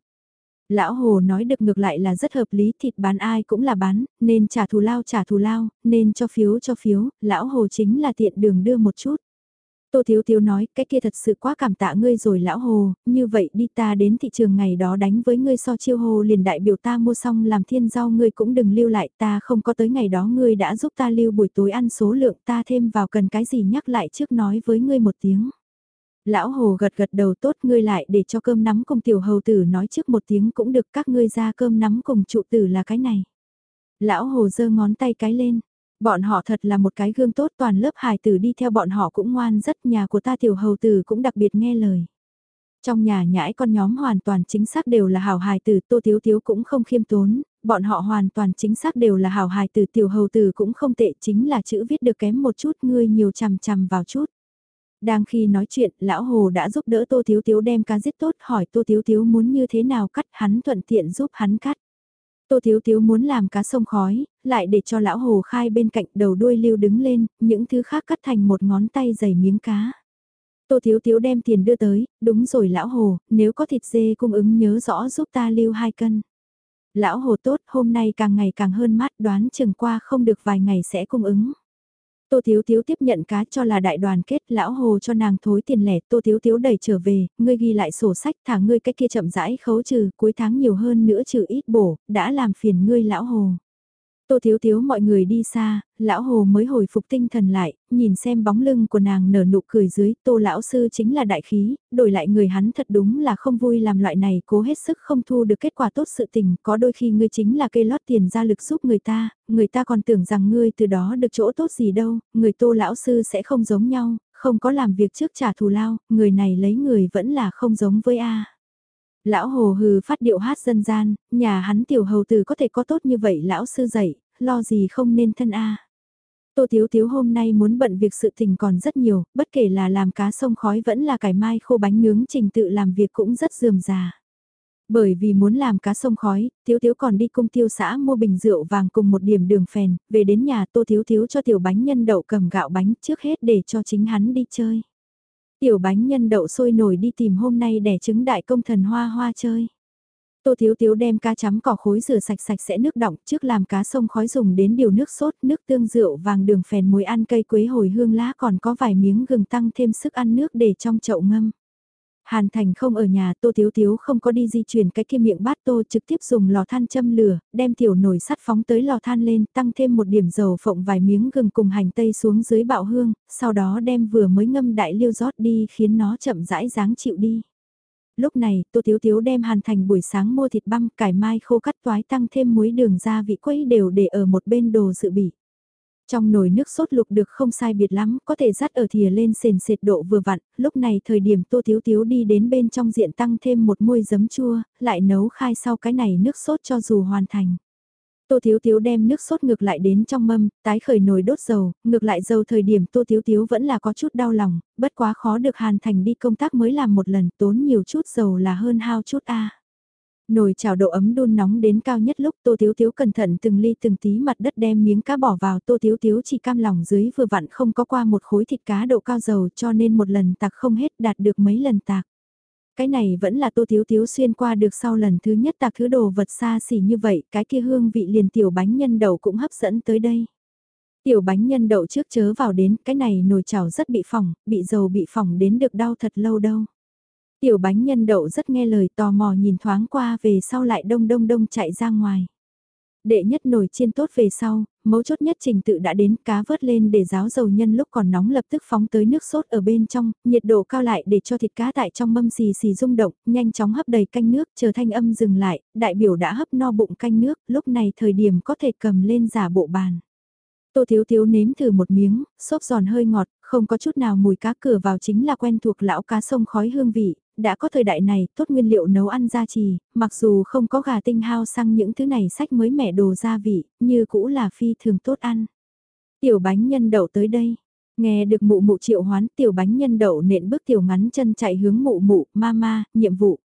Lão Hồ nói được ngược lại là rất hợp lý, thịt bán ai cũng là bán, nên trả thù lao trả thù lao, nên cho phiếu cho phiếu, Lão Hồ chính là tiện đường đưa một chút. Tô Thiếu Thiếu nói, cái kia thật sự quá cảm tạ ngươi rồi lão hồ, như vậy đi ta đến thị trường ngày đó đánh với ngươi so chiêu hồ liền đại biểu ta mua xong làm thiên rau ngươi cũng đừng lưu lại ta không có tới ngày đó ngươi đã giúp ta lưu buổi tối ăn số lượng ta thêm vào cần cái gì nhắc lại trước nói với ngươi một tiếng. Lão hồ gật gật đầu tốt ngươi lại để cho cơm nắm cùng tiểu hầu tử nói trước một tiếng cũng được các ngươi ra cơm nắm cùng trụ tử là cái này. Lão hồ giơ ngón tay cái lên, Bọn họ thật là một cái gương tốt toàn lớp hài tử đi theo bọn họ cũng ngoan rất nhà của ta tiểu hầu tử cũng đặc biệt nghe lời. Trong nhà nhãi con nhóm hoàn toàn chính xác đều là hào hài tử tô thiếu thiếu cũng không khiêm tốn, bọn họ hoàn toàn chính xác đều là hào hài tử tiểu hầu tử cũng không tệ chính là chữ viết được kém một chút ngươi nhiều chằm chằm vào chút. Đang khi nói chuyện, lão hồ đã giúp đỡ Tô Thiếu Thiếu đem cá giết tốt hỏi Tô Thiếu Thiếu muốn như thế nào cắt hắn thuận tiện giúp hắn cắt. Tô Thiếu Thiếu muốn làm cá sông khói, lại để cho lão hồ khai bên cạnh đầu đuôi lưu đứng lên, những thứ khác cắt thành một ngón tay dày miếng cá. Tô Thiếu Thiếu đem tiền đưa tới, đúng rồi lão hồ, nếu có thịt dê cung ứng nhớ rõ giúp ta lưu hai cân. Lão hồ tốt, hôm nay càng ngày càng hơn mát đoán chừng qua không được vài ngày sẽ cung ứng. Tô Thiếu Thiếu tiếp nhận cá cho là đại đoàn kết, lão hồ cho nàng thối tiền lẻ, Tô Thiếu Thiếu đẩy trở về, ngươi ghi lại sổ sách thả ngươi cái kia chậm rãi khấu trừ, cuối tháng nhiều hơn nữa trừ ít bổ, đã làm phiền ngươi lão hồ. Tô Thiếu Thiếu mọi người đi xa, lão hồ mới hồi phục tinh thần lại, nhìn xem bóng lưng của nàng nở nụ cười dưới, tô lão sư chính là đại khí, đổi lại người hắn thật đúng là không vui làm loại này cố hết sức không thu được kết quả tốt sự tình, có đôi khi ngươi chính là cây lót tiền ra lực giúp người ta, người ta còn tưởng rằng ngươi từ đó được chỗ tốt gì đâu, người tô lão sư sẽ không giống nhau, không có làm việc trước trả thù lao, người này lấy người vẫn là không giống với A. Lão hồ hừ phát điệu hát dân gian, nhà hắn tiểu hầu tử có thể có tốt như vậy lão sư dạy, lo gì không nên thân a. Tô Thiếu Thiếu hôm nay muốn bận việc sự tình còn rất nhiều, bất kể là làm cá sông khói vẫn là cải mai khô bánh nướng trình tự làm việc cũng rất dườm già. Bởi vì muốn làm cá sông khói, Thiếu Thiếu còn đi cung tiêu xã mua bình rượu vàng cùng một điểm đường phèn, về đến nhà Tô Thiếu Thiếu cho tiểu bánh nhân đậu cầm gạo bánh trước hết để cho chính hắn đi chơi. Tiểu bánh nhân đậu sôi nổi đi tìm hôm nay để trứng đại công thần hoa hoa chơi. Tô Thiếu Thiếu đem cá chấm cỏ khối rửa sạch sạch sẽ nước đọng trước làm cá sông khói dùng đến điều nước sốt, nước tương rượu vàng đường phèn muối ăn cây quế hồi hương lá còn có vài miếng gừng tăng thêm sức ăn nước để trong chậu ngâm. Hàn Thành không ở nhà, Tô Thiếu Thiếu không có đi di chuyển cái kia miệng bát tô trực tiếp dùng lò than châm lửa, đem tiểu nồi sắt phóng tới lò than lên, tăng thêm một điểm dầu phộng vài miếng gừng cùng hành tây xuống dưới bạo hương, sau đó đem vừa mới ngâm đại liêu rót đi khiến nó chậm rãi dáng chịu đi. Lúc này, Tô Thiếu Thiếu đem Hàn Thành buổi sáng mua thịt băm cải mai khô cắt toái tăng thêm muối đường gia vị quấy đều để ở một bên đồ dự bị. Trong nồi nước sốt lục được không sai biệt lắm, có thể dắt ở thìa lên sền sệt độ vừa vặn, lúc này thời điểm Tô Thiếu Thiếu đi đến bên trong diện tăng thêm một muôi giấm chua, lại nấu khai sau cái này nước sốt cho dù hoàn thành. Tô Thiếu Thiếu đem nước sốt ngược lại đến trong mâm, tái khởi nồi đốt dầu, ngược lại dầu thời điểm Tô Thiếu Thiếu vẫn là có chút đau lòng, bất quá khó được hàn thành đi công tác mới làm một lần tốn nhiều chút dầu là hơn hao chút a. Nồi chảo độ ấm đun nóng đến cao nhất lúc Tô Thiếu Thiếu cẩn thận từng ly từng tí mặt đất đem miếng cá bỏ vào Tô Thiếu Thiếu chỉ cam lòng dưới vừa vặn không có qua một khối thịt cá độ cao dầu cho nên một lần tạc không hết đạt được mấy lần tạc. Cái này vẫn là Tô Thiếu Thiếu xuyên qua được sau lần thứ nhất tạc thứ đồ vật xa xỉ như vậy cái kia hương vị liền tiểu bánh nhân đậu cũng hấp dẫn tới đây. Tiểu bánh nhân đậu trước chớ vào đến cái này nồi chảo rất bị phỏng, bị dầu bị phỏng đến được đau thật lâu đâu. Tiểu bánh nhân đậu rất nghe lời tò mò nhìn thoáng qua về sau lại đông đông đông chạy ra ngoài. Đệ nhất nồi chiên tốt về sau, mấu chốt nhất trình tự đã đến cá vớt lên để ráo dầu nhân lúc còn nóng lập tức phóng tới nước sốt ở bên trong, nhiệt độ cao lại để cho thịt cá tại trong mâm xì xì rung động, nhanh chóng hấp đầy canh nước, chờ thanh âm dừng lại, đại biểu đã hấp no bụng canh nước, lúc này thời điểm có thể cầm lên giả bộ bàn. Tô Thiếu Thiếu nếm thử một miếng, xốp giòn hơi ngọt, không có chút nào mùi cá cửa vào chính là quen thuộc lão cá sông khói hương vị, đã có thời đại này, tốt nguyên liệu nấu ăn gia trì, mặc dù không có gà tinh hao sang những thứ này sách mới mẻ đồ gia vị, như cũ là phi thường tốt ăn. Tiểu bánh nhân đậu tới đây. Nghe được mụ mụ triệu hoán tiểu bánh nhân đậu nện bước tiểu ngắn chân chạy hướng mụ mụ, mama, nhiệm vụ.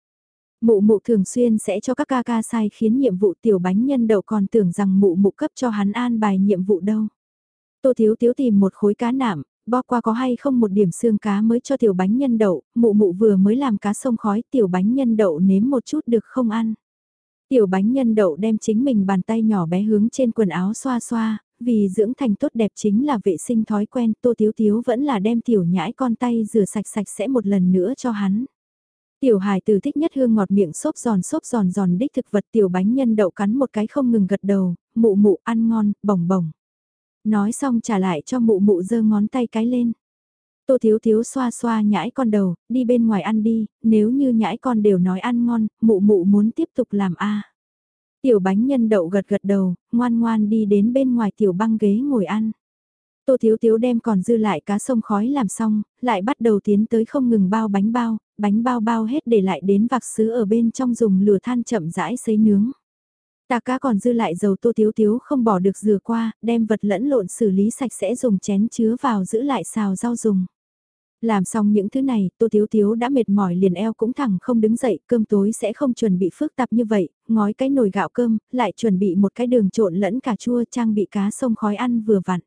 Mụ mụ thường xuyên sẽ cho các ca ca sai khiến nhiệm vụ tiểu bánh nhân đậu còn tưởng rằng mụ mụ cấp cho hắn an bài nhiệm vụ đâu. Tô Thiếu Thiếu tìm một khối cá nạm, bo qua có hay không một điểm xương cá mới cho tiểu bánh nhân đậu, mụ mụ vừa mới làm cá sông khói tiểu bánh nhân đậu nếm một chút được không ăn. Tiểu bánh nhân đậu đem chính mình bàn tay nhỏ bé hướng trên quần áo xoa xoa, vì dưỡng thành tốt đẹp chính là vệ sinh thói quen, tô thiếu thiếu vẫn là đem tiểu nhãi con tay rửa sạch sạch sẽ một lần nữa cho hắn. Tiểu hài từ thích nhất hương ngọt miệng xốp giòn xốp giòn giòn đích thực vật tiểu bánh nhân đậu cắn một cái không ngừng gật đầu, mụ mụ ăn ngon, bồng bồng. Nói xong trả lại cho mụ mụ giơ ngón tay cái lên. Tô Thiếu Thiếu xoa xoa nhãi con đầu, đi bên ngoài ăn đi, nếu như nhãi con đều nói ăn ngon, mụ mụ muốn tiếp tục làm a. Tiểu bánh nhân đậu gật gật đầu, ngoan ngoan đi đến bên ngoài tiểu băng ghế ngồi ăn. Tô Thiếu Thiếu đem còn dư lại cá sông khói làm xong, lại bắt đầu tiến tới không ngừng bao bánh bao, bánh bao bao hết để lại đến vạc sứ ở bên trong dùng lửa than chậm rãi sấy nướng. Tà cá còn dư lại dầu tô thiếu thiếu không bỏ được rửa qua, đem vật lẫn lộn xử lý sạch sẽ dùng chén chứa vào giữ lại xào rau dùng. Làm xong những thứ này, Tô Thiếu Thiếu đã mệt mỏi liền eo cũng thẳng không đứng dậy, cơm tối sẽ không chuẩn bị phức tạp như vậy, ngói cái nồi gạo cơm, lại chuẩn bị một cái đường trộn lẫn cà chua trang bị cá sông khói ăn vừa vặn.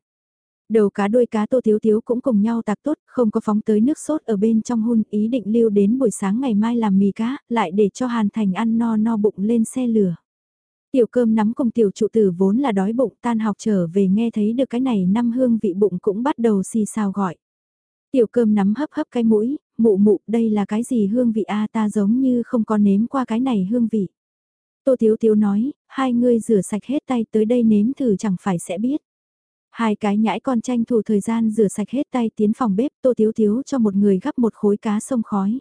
Đầu cá đuôi cá Tô Thiếu Thiếu cũng cùng nhau tạc tốt, không có phóng tới nước sốt ở bên trong hun, ý định lưu đến buổi sáng ngày mai làm mì cá, lại để cho Hàn Thành ăn no no bụng lên xe lửa. Tiểu cơm nắm cùng tiểu trụ tử vốn là đói bụng tan học trở về nghe thấy được cái này năm hương vị bụng cũng bắt đầu xì xào gọi. Tiểu cơm nắm hấp hấp cái mũi, mụ mụ đây là cái gì hương vị a ta giống như không có nếm qua cái này hương vị. Tô Tiếu Tiếu nói, hai ngươi rửa sạch hết tay tới đây nếm thử chẳng phải sẽ biết. Hai cái nhãi con tranh thủ thời gian rửa sạch hết tay tiến phòng bếp Tô Tiếu Tiếu cho một người gắp một khối cá sông khói.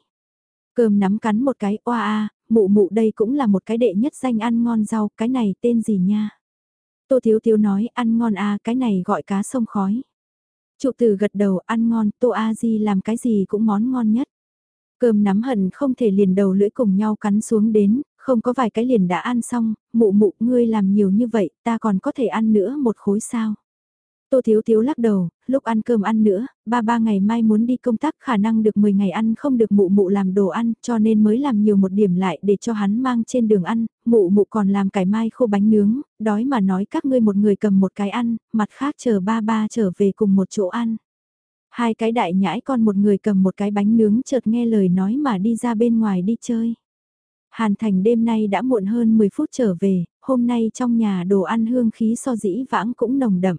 Cơm nắm cắn một cái, oa a, mụ mụ đây cũng là một cái đệ nhất danh ăn ngon rau, cái này tên gì nha? Tô Thiếu Thiếu nói ăn ngon à, cái này gọi cá sông khói. Trụ tử gật đầu ăn ngon, Tô A Di làm cái gì cũng món ngon nhất. Cơm nắm hận không thể liền đầu lưỡi cùng nhau cắn xuống đến, không có vài cái liền đã ăn xong, mụ mụ ngươi làm nhiều như vậy, ta còn có thể ăn nữa một khối sao. Tô Thiếu Thiếu lắc đầu, lúc ăn cơm ăn nữa, ba ba ngày mai muốn đi công tác khả năng được 10 ngày ăn không được mụ mụ làm đồ ăn cho nên mới làm nhiều một điểm lại để cho hắn mang trên đường ăn, mụ mụ còn làm cải mai khô bánh nướng, đói mà nói các ngươi một người cầm một cái ăn, mặt khác chờ ba ba trở về cùng một chỗ ăn. Hai cái đại nhãi con một người cầm một cái bánh nướng chợt nghe lời nói mà đi ra bên ngoài đi chơi. Hàn Thành đêm nay đã muộn hơn 10 phút trở về, hôm nay trong nhà đồ ăn hương khí so dĩ vãng cũng nồng đậm.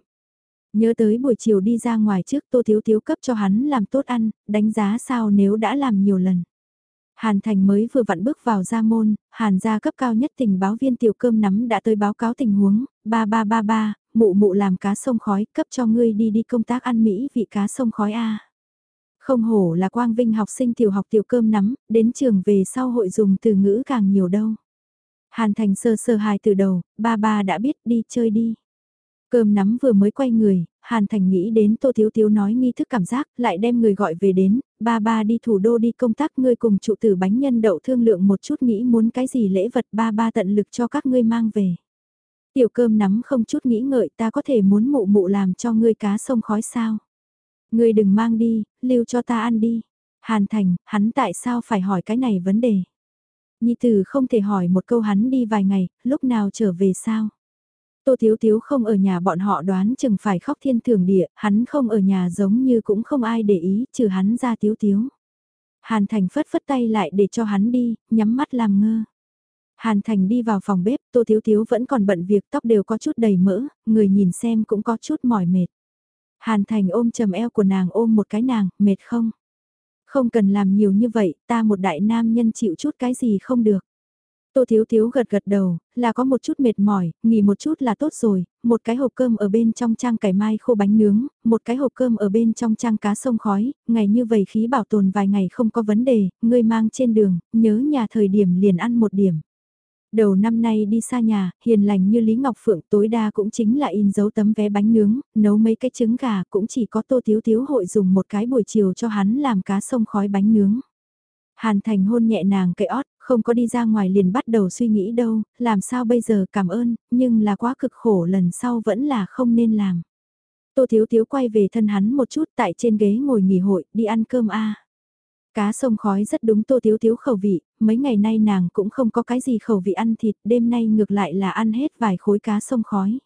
Nhớ tới buổi chiều đi ra ngoài trước Tô Thiếu Thiếu cấp cho hắn làm tốt ăn, đánh giá sao nếu đã làm nhiều lần. Hàn Thành mới vừa vặn bước vào gia môn, Hàn gia cấp cao nhất tình báo viên tiểu cơm nắm đã tới báo cáo tình huống, ba ba ba ba, mụ mụ làm cá sông khói, cấp cho ngươi đi đi công tác ăn Mỹ vị cá sông khói A. Không hổ là quang vinh học sinh tiểu học tiểu cơm nắm, đến trường về sau hội dùng từ ngữ càng nhiều đâu. Hàn Thành sơ sơ hài từ đầu, ba ba đã biết đi chơi đi. Cơm nắm vừa mới quay người, Hàn Thành nghĩ đến Tô Thiếu Thiếu nói nghi thức cảm giác, lại đem người gọi về đến, ba ba đi thủ đô đi công tác ngươi cùng trụ tử bánh nhân đậu thương lượng một chút nghĩ muốn cái gì lễ vật ba ba tận lực cho các ngươi mang về. Tiểu cơm nắm không chút nghĩ ngợi ta có thể muốn mụ mụ làm cho ngươi cá sông khói sao. Ngươi đừng mang đi, lưu cho ta ăn đi. Hàn Thành, hắn tại sao phải hỏi cái này vấn đề? Nhi tử không thể hỏi một câu hắn đi vài ngày, lúc nào trở về sao? Tô Thiếu Thiếu không ở nhà bọn họ đoán chừng phải khóc thiên thường địa, hắn không ở nhà giống như cũng không ai để ý, trừ hắn ra Thiếu Thiếu. Hàn Thành phất phất tay lại để cho hắn đi, nhắm mắt làm ngơ. Hàn Thành đi vào phòng bếp, Tô Thiếu Thiếu vẫn còn bận việc tóc đều có chút đầy mỡ, người nhìn xem cũng có chút mỏi mệt. Hàn Thành ôm chầm eo của nàng ôm một cái nàng, mệt không? Không cần làm nhiều như vậy, ta một đại nam nhân chịu chút cái gì không được. Tô Thiếu Thiếu gật gật đầu, là có một chút mệt mỏi, nghỉ một chút là tốt rồi, một cái hộp cơm ở bên trong trang cải mai khô bánh nướng, một cái hộp cơm ở bên trong trang cá sông khói, ngày như vậy khí bảo tồn vài ngày không có vấn đề, ngươi mang trên đường, nhớ nhà thời điểm liền ăn một điểm. Đầu năm nay đi xa nhà, hiền lành như Lý Ngọc Phượng tối đa cũng chính là in dấu tấm vé bánh nướng, nấu mấy cái trứng gà cũng chỉ có tô thiếu thiếu hội dùng một cái buổi chiều cho hắn làm cá sông khói bánh nướng. Hàn Thành hôn nhẹ nàng cái ót, không có đi ra ngoài liền bắt đầu suy nghĩ đâu, làm sao bây giờ cảm ơn, nhưng là quá cực khổ lần sau vẫn là không nên làm. Tô Thiếu Thiếu quay về thân hắn một chút tại trên ghế ngồi nghỉ hội, đi ăn cơm a Cá sông khói rất đúng Tô Thiếu Thiếu khẩu vị, mấy ngày nay nàng cũng không có cái gì khẩu vị ăn thịt, đêm nay ngược lại là ăn hết vài khối cá sông khói.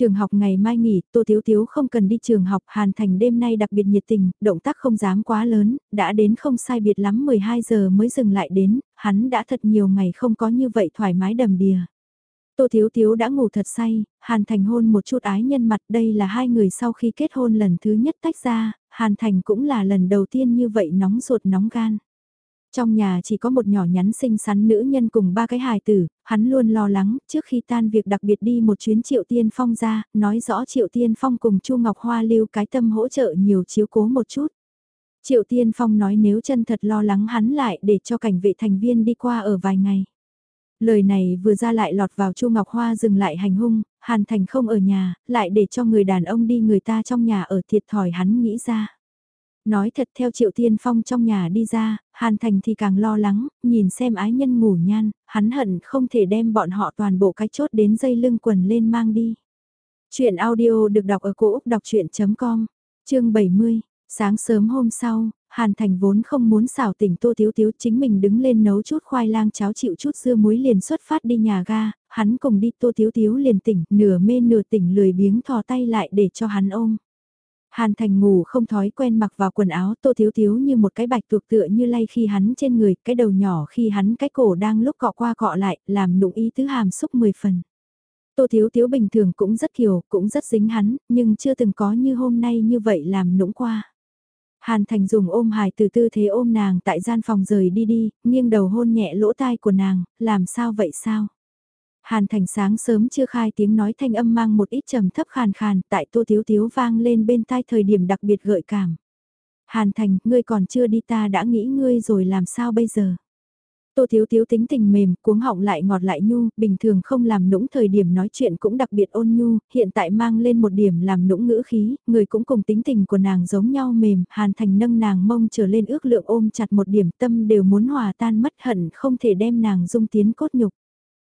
Trường học ngày mai nghỉ, Tô Thiếu Thiếu không cần đi trường học, Hàn Thành đêm nay đặc biệt nhiệt tình, động tác không dám quá lớn, đã đến không sai biệt lắm 12 giờ mới dừng lại đến, hắn đã thật nhiều ngày không có như vậy thoải mái đầm đìa. Tô Thiếu Thiếu đã ngủ thật say, Hàn Thành hôn một chút ái nhân mặt đây là hai người sau khi kết hôn lần thứ nhất tách ra, Hàn Thành cũng là lần đầu tiên như vậy nóng ruột nóng gan. Trong nhà chỉ có một nhỏ nhắn xinh xắn nữ nhân cùng ba cái hài tử, hắn luôn lo lắng, trước khi tan việc đặc biệt đi một chuyến Triệu Tiên Phong ra, nói rõ Triệu Tiên Phong cùng Chu Ngọc Hoa lưu cái tâm hỗ trợ nhiều chiếu cố một chút. Triệu Tiên Phong nói nếu chân thật lo lắng hắn lại để cho cảnh vệ thành viên đi qua ở vài ngày. Lời này vừa ra lại lọt vào Chu Ngọc Hoa dừng lại hành hung, Hàn Thành không ở nhà, lại để cho người đàn ông đi người ta trong nhà ở thiệt thòi hắn nghĩ ra. Nói thật theo Triệu Tiên Phong trong nhà đi ra, Hàn Thành thì càng lo lắng, nhìn xem ái nhân ngủ nhan, hắn hận không thể đem bọn họ toàn bộ cái chốt đến dây lưng quần lên mang đi. Chuyện audio được đọc ở cổ Úc đọc chuyện.com, chương 70, sáng sớm hôm sau, Hàn Thành vốn không muốn xảo tỉnh Tô Tiếu Tiếu chính mình đứng lên nấu chút khoai lang cháo chịu chút dưa muối liền xuất phát đi nhà ga, hắn cùng đi Tô Tiếu Tiếu liền tỉnh, nửa mê nửa tỉnh lười biếng thò tay lại để cho hắn ôm. Hàn Thành ngủ không thói quen mặc vào quần áo tô thiếu thiếu như một cái bạch tuộc tựa như lay khi hắn trên người, cái đầu nhỏ khi hắn cái cổ đang lúc cọ qua cọ lại, làm nụng ý tứ hàm xúc 10 phần. Tô thiếu thiếu bình thường cũng rất kiều, cũng rất dính hắn, nhưng chưa từng có như hôm nay như vậy làm nũng qua. Hàn Thành dùng ôm hài từ tư thế ôm nàng tại gian phòng rời đi đi, nghiêng đầu hôn nhẹ lỗ tai của nàng, làm sao vậy sao? Hàn Thành sáng sớm chưa khai tiếng nói thanh âm mang một ít trầm thấp khàn khàn tại tô tiếu tiếu vang lên bên tai thời điểm đặc biệt gợi cảm. Hàn Thành, ngươi còn chưa đi ta đã nghĩ ngươi rồi làm sao bây giờ? Tô Thiếu Thiếu tính tình mềm, cuống họng lại ngọt lại nhu, bình thường không làm nũng thời điểm nói chuyện cũng đặc biệt ôn nhu, hiện tại mang lên một điểm làm nũng ngữ khí, người cũng cùng tính tình của nàng giống nhau mềm, Hàn Thành nâng nàng mông trở lên ước lượng ôm chặt một điểm tâm đều muốn hòa tan mất hận không thể đem nàng dung tiến cốt nhục.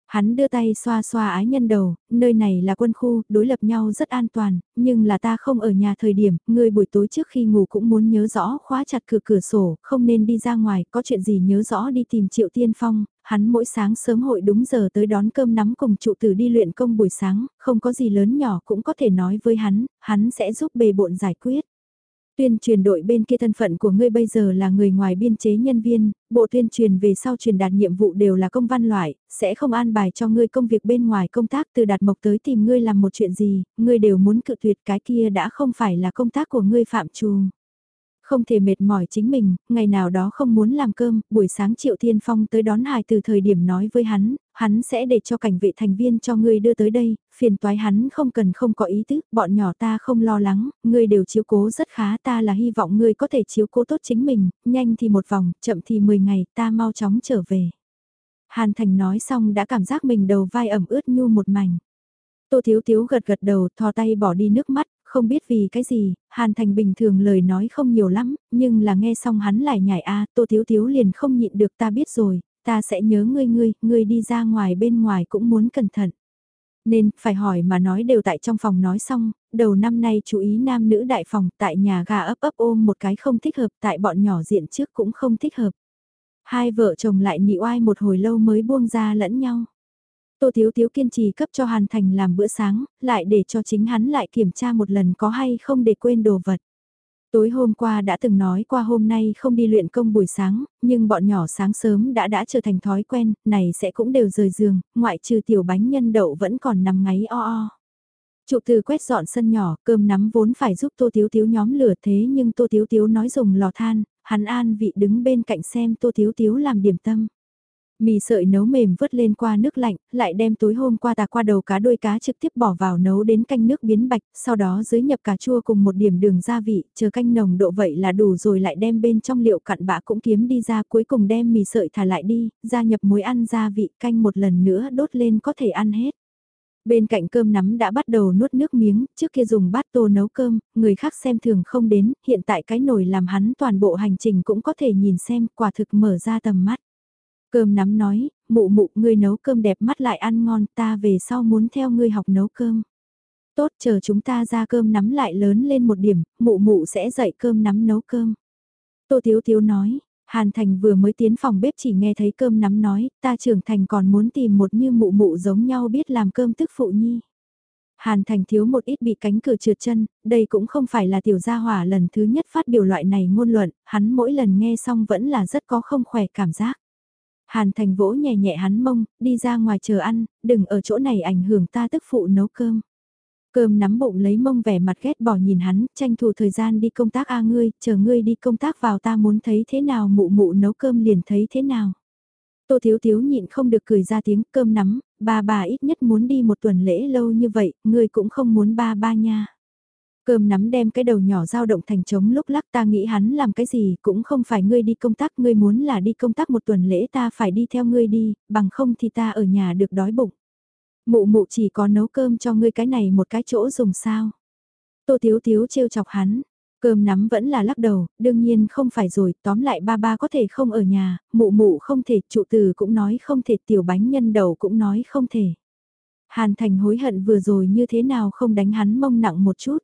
Hắn đưa tay xoa xoa ái nhân đầu, nơi này là quân khu, đối lập nhau rất an toàn, nhưng là ta không ở nhà thời điểm, người buổi tối trước khi ngủ cũng muốn nhớ rõ khóa chặt cửa cửa sổ, không nên đi ra ngoài, có chuyện gì nhớ rõ đi tìm Triệu Tiên Phong, hắn mỗi sáng sớm hội đúng giờ tới đón cơm nắm cùng trụ tử đi luyện công buổi sáng, không có gì lớn nhỏ cũng có thể nói với hắn, hắn sẽ giúp bề bộn giải quyết. Tuyên truyền đội bên kia thân phận của ngươi bây giờ là người ngoài biên chế nhân viên, bộ tuyên truyền về sau truyền đạt nhiệm vụ đều là công văn loại, sẽ không an bài cho ngươi công việc bên ngoài công tác từ đạt mộc tới tìm ngươi làm một chuyện gì, ngươi đều muốn cự tuyệt cái kia đã không phải là công tác của ngươi phạm trù. Không thể mệt mỏi chính mình, ngày nào đó không muốn làm cơm, buổi sáng Triệu Thiên Phong tới đón hài từ thời điểm nói với hắn, hắn sẽ để cho cảnh vệ thành viên cho ngươi đưa tới đây, phiền toái hắn không cần không có ý tứ, bọn nhỏ ta không lo lắng, ngươi đều chiếu cố rất khá ta là hy vọng ngươi có thể chiếu cố tốt chính mình, nhanh thì một vòng, chậm thì 10 ngày, ta mau chóng trở về. Hàn Thành nói xong đã cảm giác mình đầu vai ẩm ướt nhu một mảnh. Tô Thiếu Thiếu gật gật đầu, thò tay bỏ đi nước mắt, không biết vì cái gì, Hàn Thành bình thường lời nói không nhiều lắm, nhưng là nghe xong hắn lại nhảy a, Tô Thiếu Thiếu liền không nhịn được ta biết rồi, ta sẽ nhớ ngươi ngươi, ngươi đi ra ngoài bên ngoài cũng muốn cẩn thận. Nên, phải hỏi mà nói đều tại trong phòng nói xong, đầu năm nay chú ý nam nữ đại phòng tại nhà gà ấp ấp ôm một cái không thích hợp tại bọn nhỏ diện trước cũng không thích hợp. Hai vợ chồng lại nhị oai một hồi lâu mới buông ra lẫn nhau. Tô Thiếu Thiếu kiên trì cấp cho Hàn Thành làm bữa sáng, lại để cho chính hắn lại kiểm tra một lần có hay không để quên đồ vật. Tối hôm qua đã từng nói qua hôm nay không đi luyện công buổi sáng, nhưng bọn nhỏ sáng sớm đã đã trở thành thói quen, này sẽ cũng đều rời giường, ngoại trừ tiểu bánh nhân đậu vẫn còn nằm ngáy o o. Trụ từ quét dọn sân nhỏ, cơm nắm vốn phải giúp Tô Tiếu Tiếu nhóm lửa thế nhưng Tô Tiếu Tiếu nói dùng lò than, hắn an vị đứng bên cạnh xem Tô Tiếu Tiếu làm điểm tâm. Mì sợi nấu mềm vớt lên qua nước lạnh, lại đem tối hôm qua tà qua đầu cá đuôi cá trực tiếp bỏ vào nấu đến canh nước biến bạch, sau đó dưới nhập cà chua cùng một điểm đường gia vị, chờ canh nồng độ vậy là đủ rồi lại đem bên trong liệu cặn bã cũng kiếm đi ra cuối cùng đem mì sợi thả lại đi, gia nhập muối ăn gia vị canh một lần nữa đốt lên có thể ăn hết. Bên cạnh cơm nắm đã bắt đầu nuốt nước miếng, trước kia dùng bát tô nấu cơm, người khác xem thường không đến, hiện tại cái nồi làm hắn toàn bộ hành trình cũng có thể nhìn xem, quả thực mở ra tầm mắt. Cơm nắm nói, mụ mụ ngươi nấu cơm đẹp mắt lại ăn ngon ta về sau muốn theo ngươi học nấu cơm. Tốt chờ chúng ta ra cơm nắm lại lớn lên một điểm, mụ mụ sẽ dạy cơm nắm nấu cơm. Tô Thiếu Thiếu nói, Hàn Thành vừa mới tiến phòng bếp chỉ nghe thấy cơm nắm nói, ta trưởng thành còn muốn tìm một như mụ mụ giống nhau biết làm cơm tức phụ nhi. Hàn Thành thiếu một ít bị cánh cửa trượt chân, đây cũng không phải là tiểu gia hỏa lần thứ nhất phát biểu loại này ngôn luận, hắn mỗi lần nghe xong vẫn là rất có không khỏe cảm giác. Hàn Thành vỗ nhẹ nhẹ hắn mông, đi ra ngoài chờ ăn, đừng ở chỗ này ảnh hưởng ta tức phụ nấu cơm. Cơm nắm bụng lấy mông vẻ mặt ghét bỏ nhìn hắn, tranh thủ thời gian đi công tác a ngươi, chờ ngươi đi công tác vào ta muốn thấy thế nào mụ mụ nấu cơm liền thấy thế nào. Tô Thiếu Thiếu nhịn không được cười ra tiếng cơm nắm, ba bà ít nhất muốn đi một tuần lễ lâu như vậy, ngươi cũng không muốn ba ba nha. Cơm nắm đem cái đầu nhỏ dao động thành trống lúc lắc ta nghĩ hắn làm cái gì cũng không phải ngươi đi công tác ngươi muốn là đi công tác một tuần lễ ta phải đi theo ngươi đi, bằng không thì ta ở nhà được đói bụng. Mụ mụ chỉ có nấu cơm cho ngươi cái này một cái chỗ dùng sao. Tô Tiếu Tiếu trêu chọc hắn, cơm nắm vẫn là lắc đầu, đương nhiên không phải rồi, tóm lại ba ba có thể không ở nhà, mụ mụ không thể, trụ từ cũng nói không thể, tiểu bánh nhân đầu cũng nói không thể. Hàn Thành hối hận vừa rồi như thế nào không đánh hắn mông nặng một chút.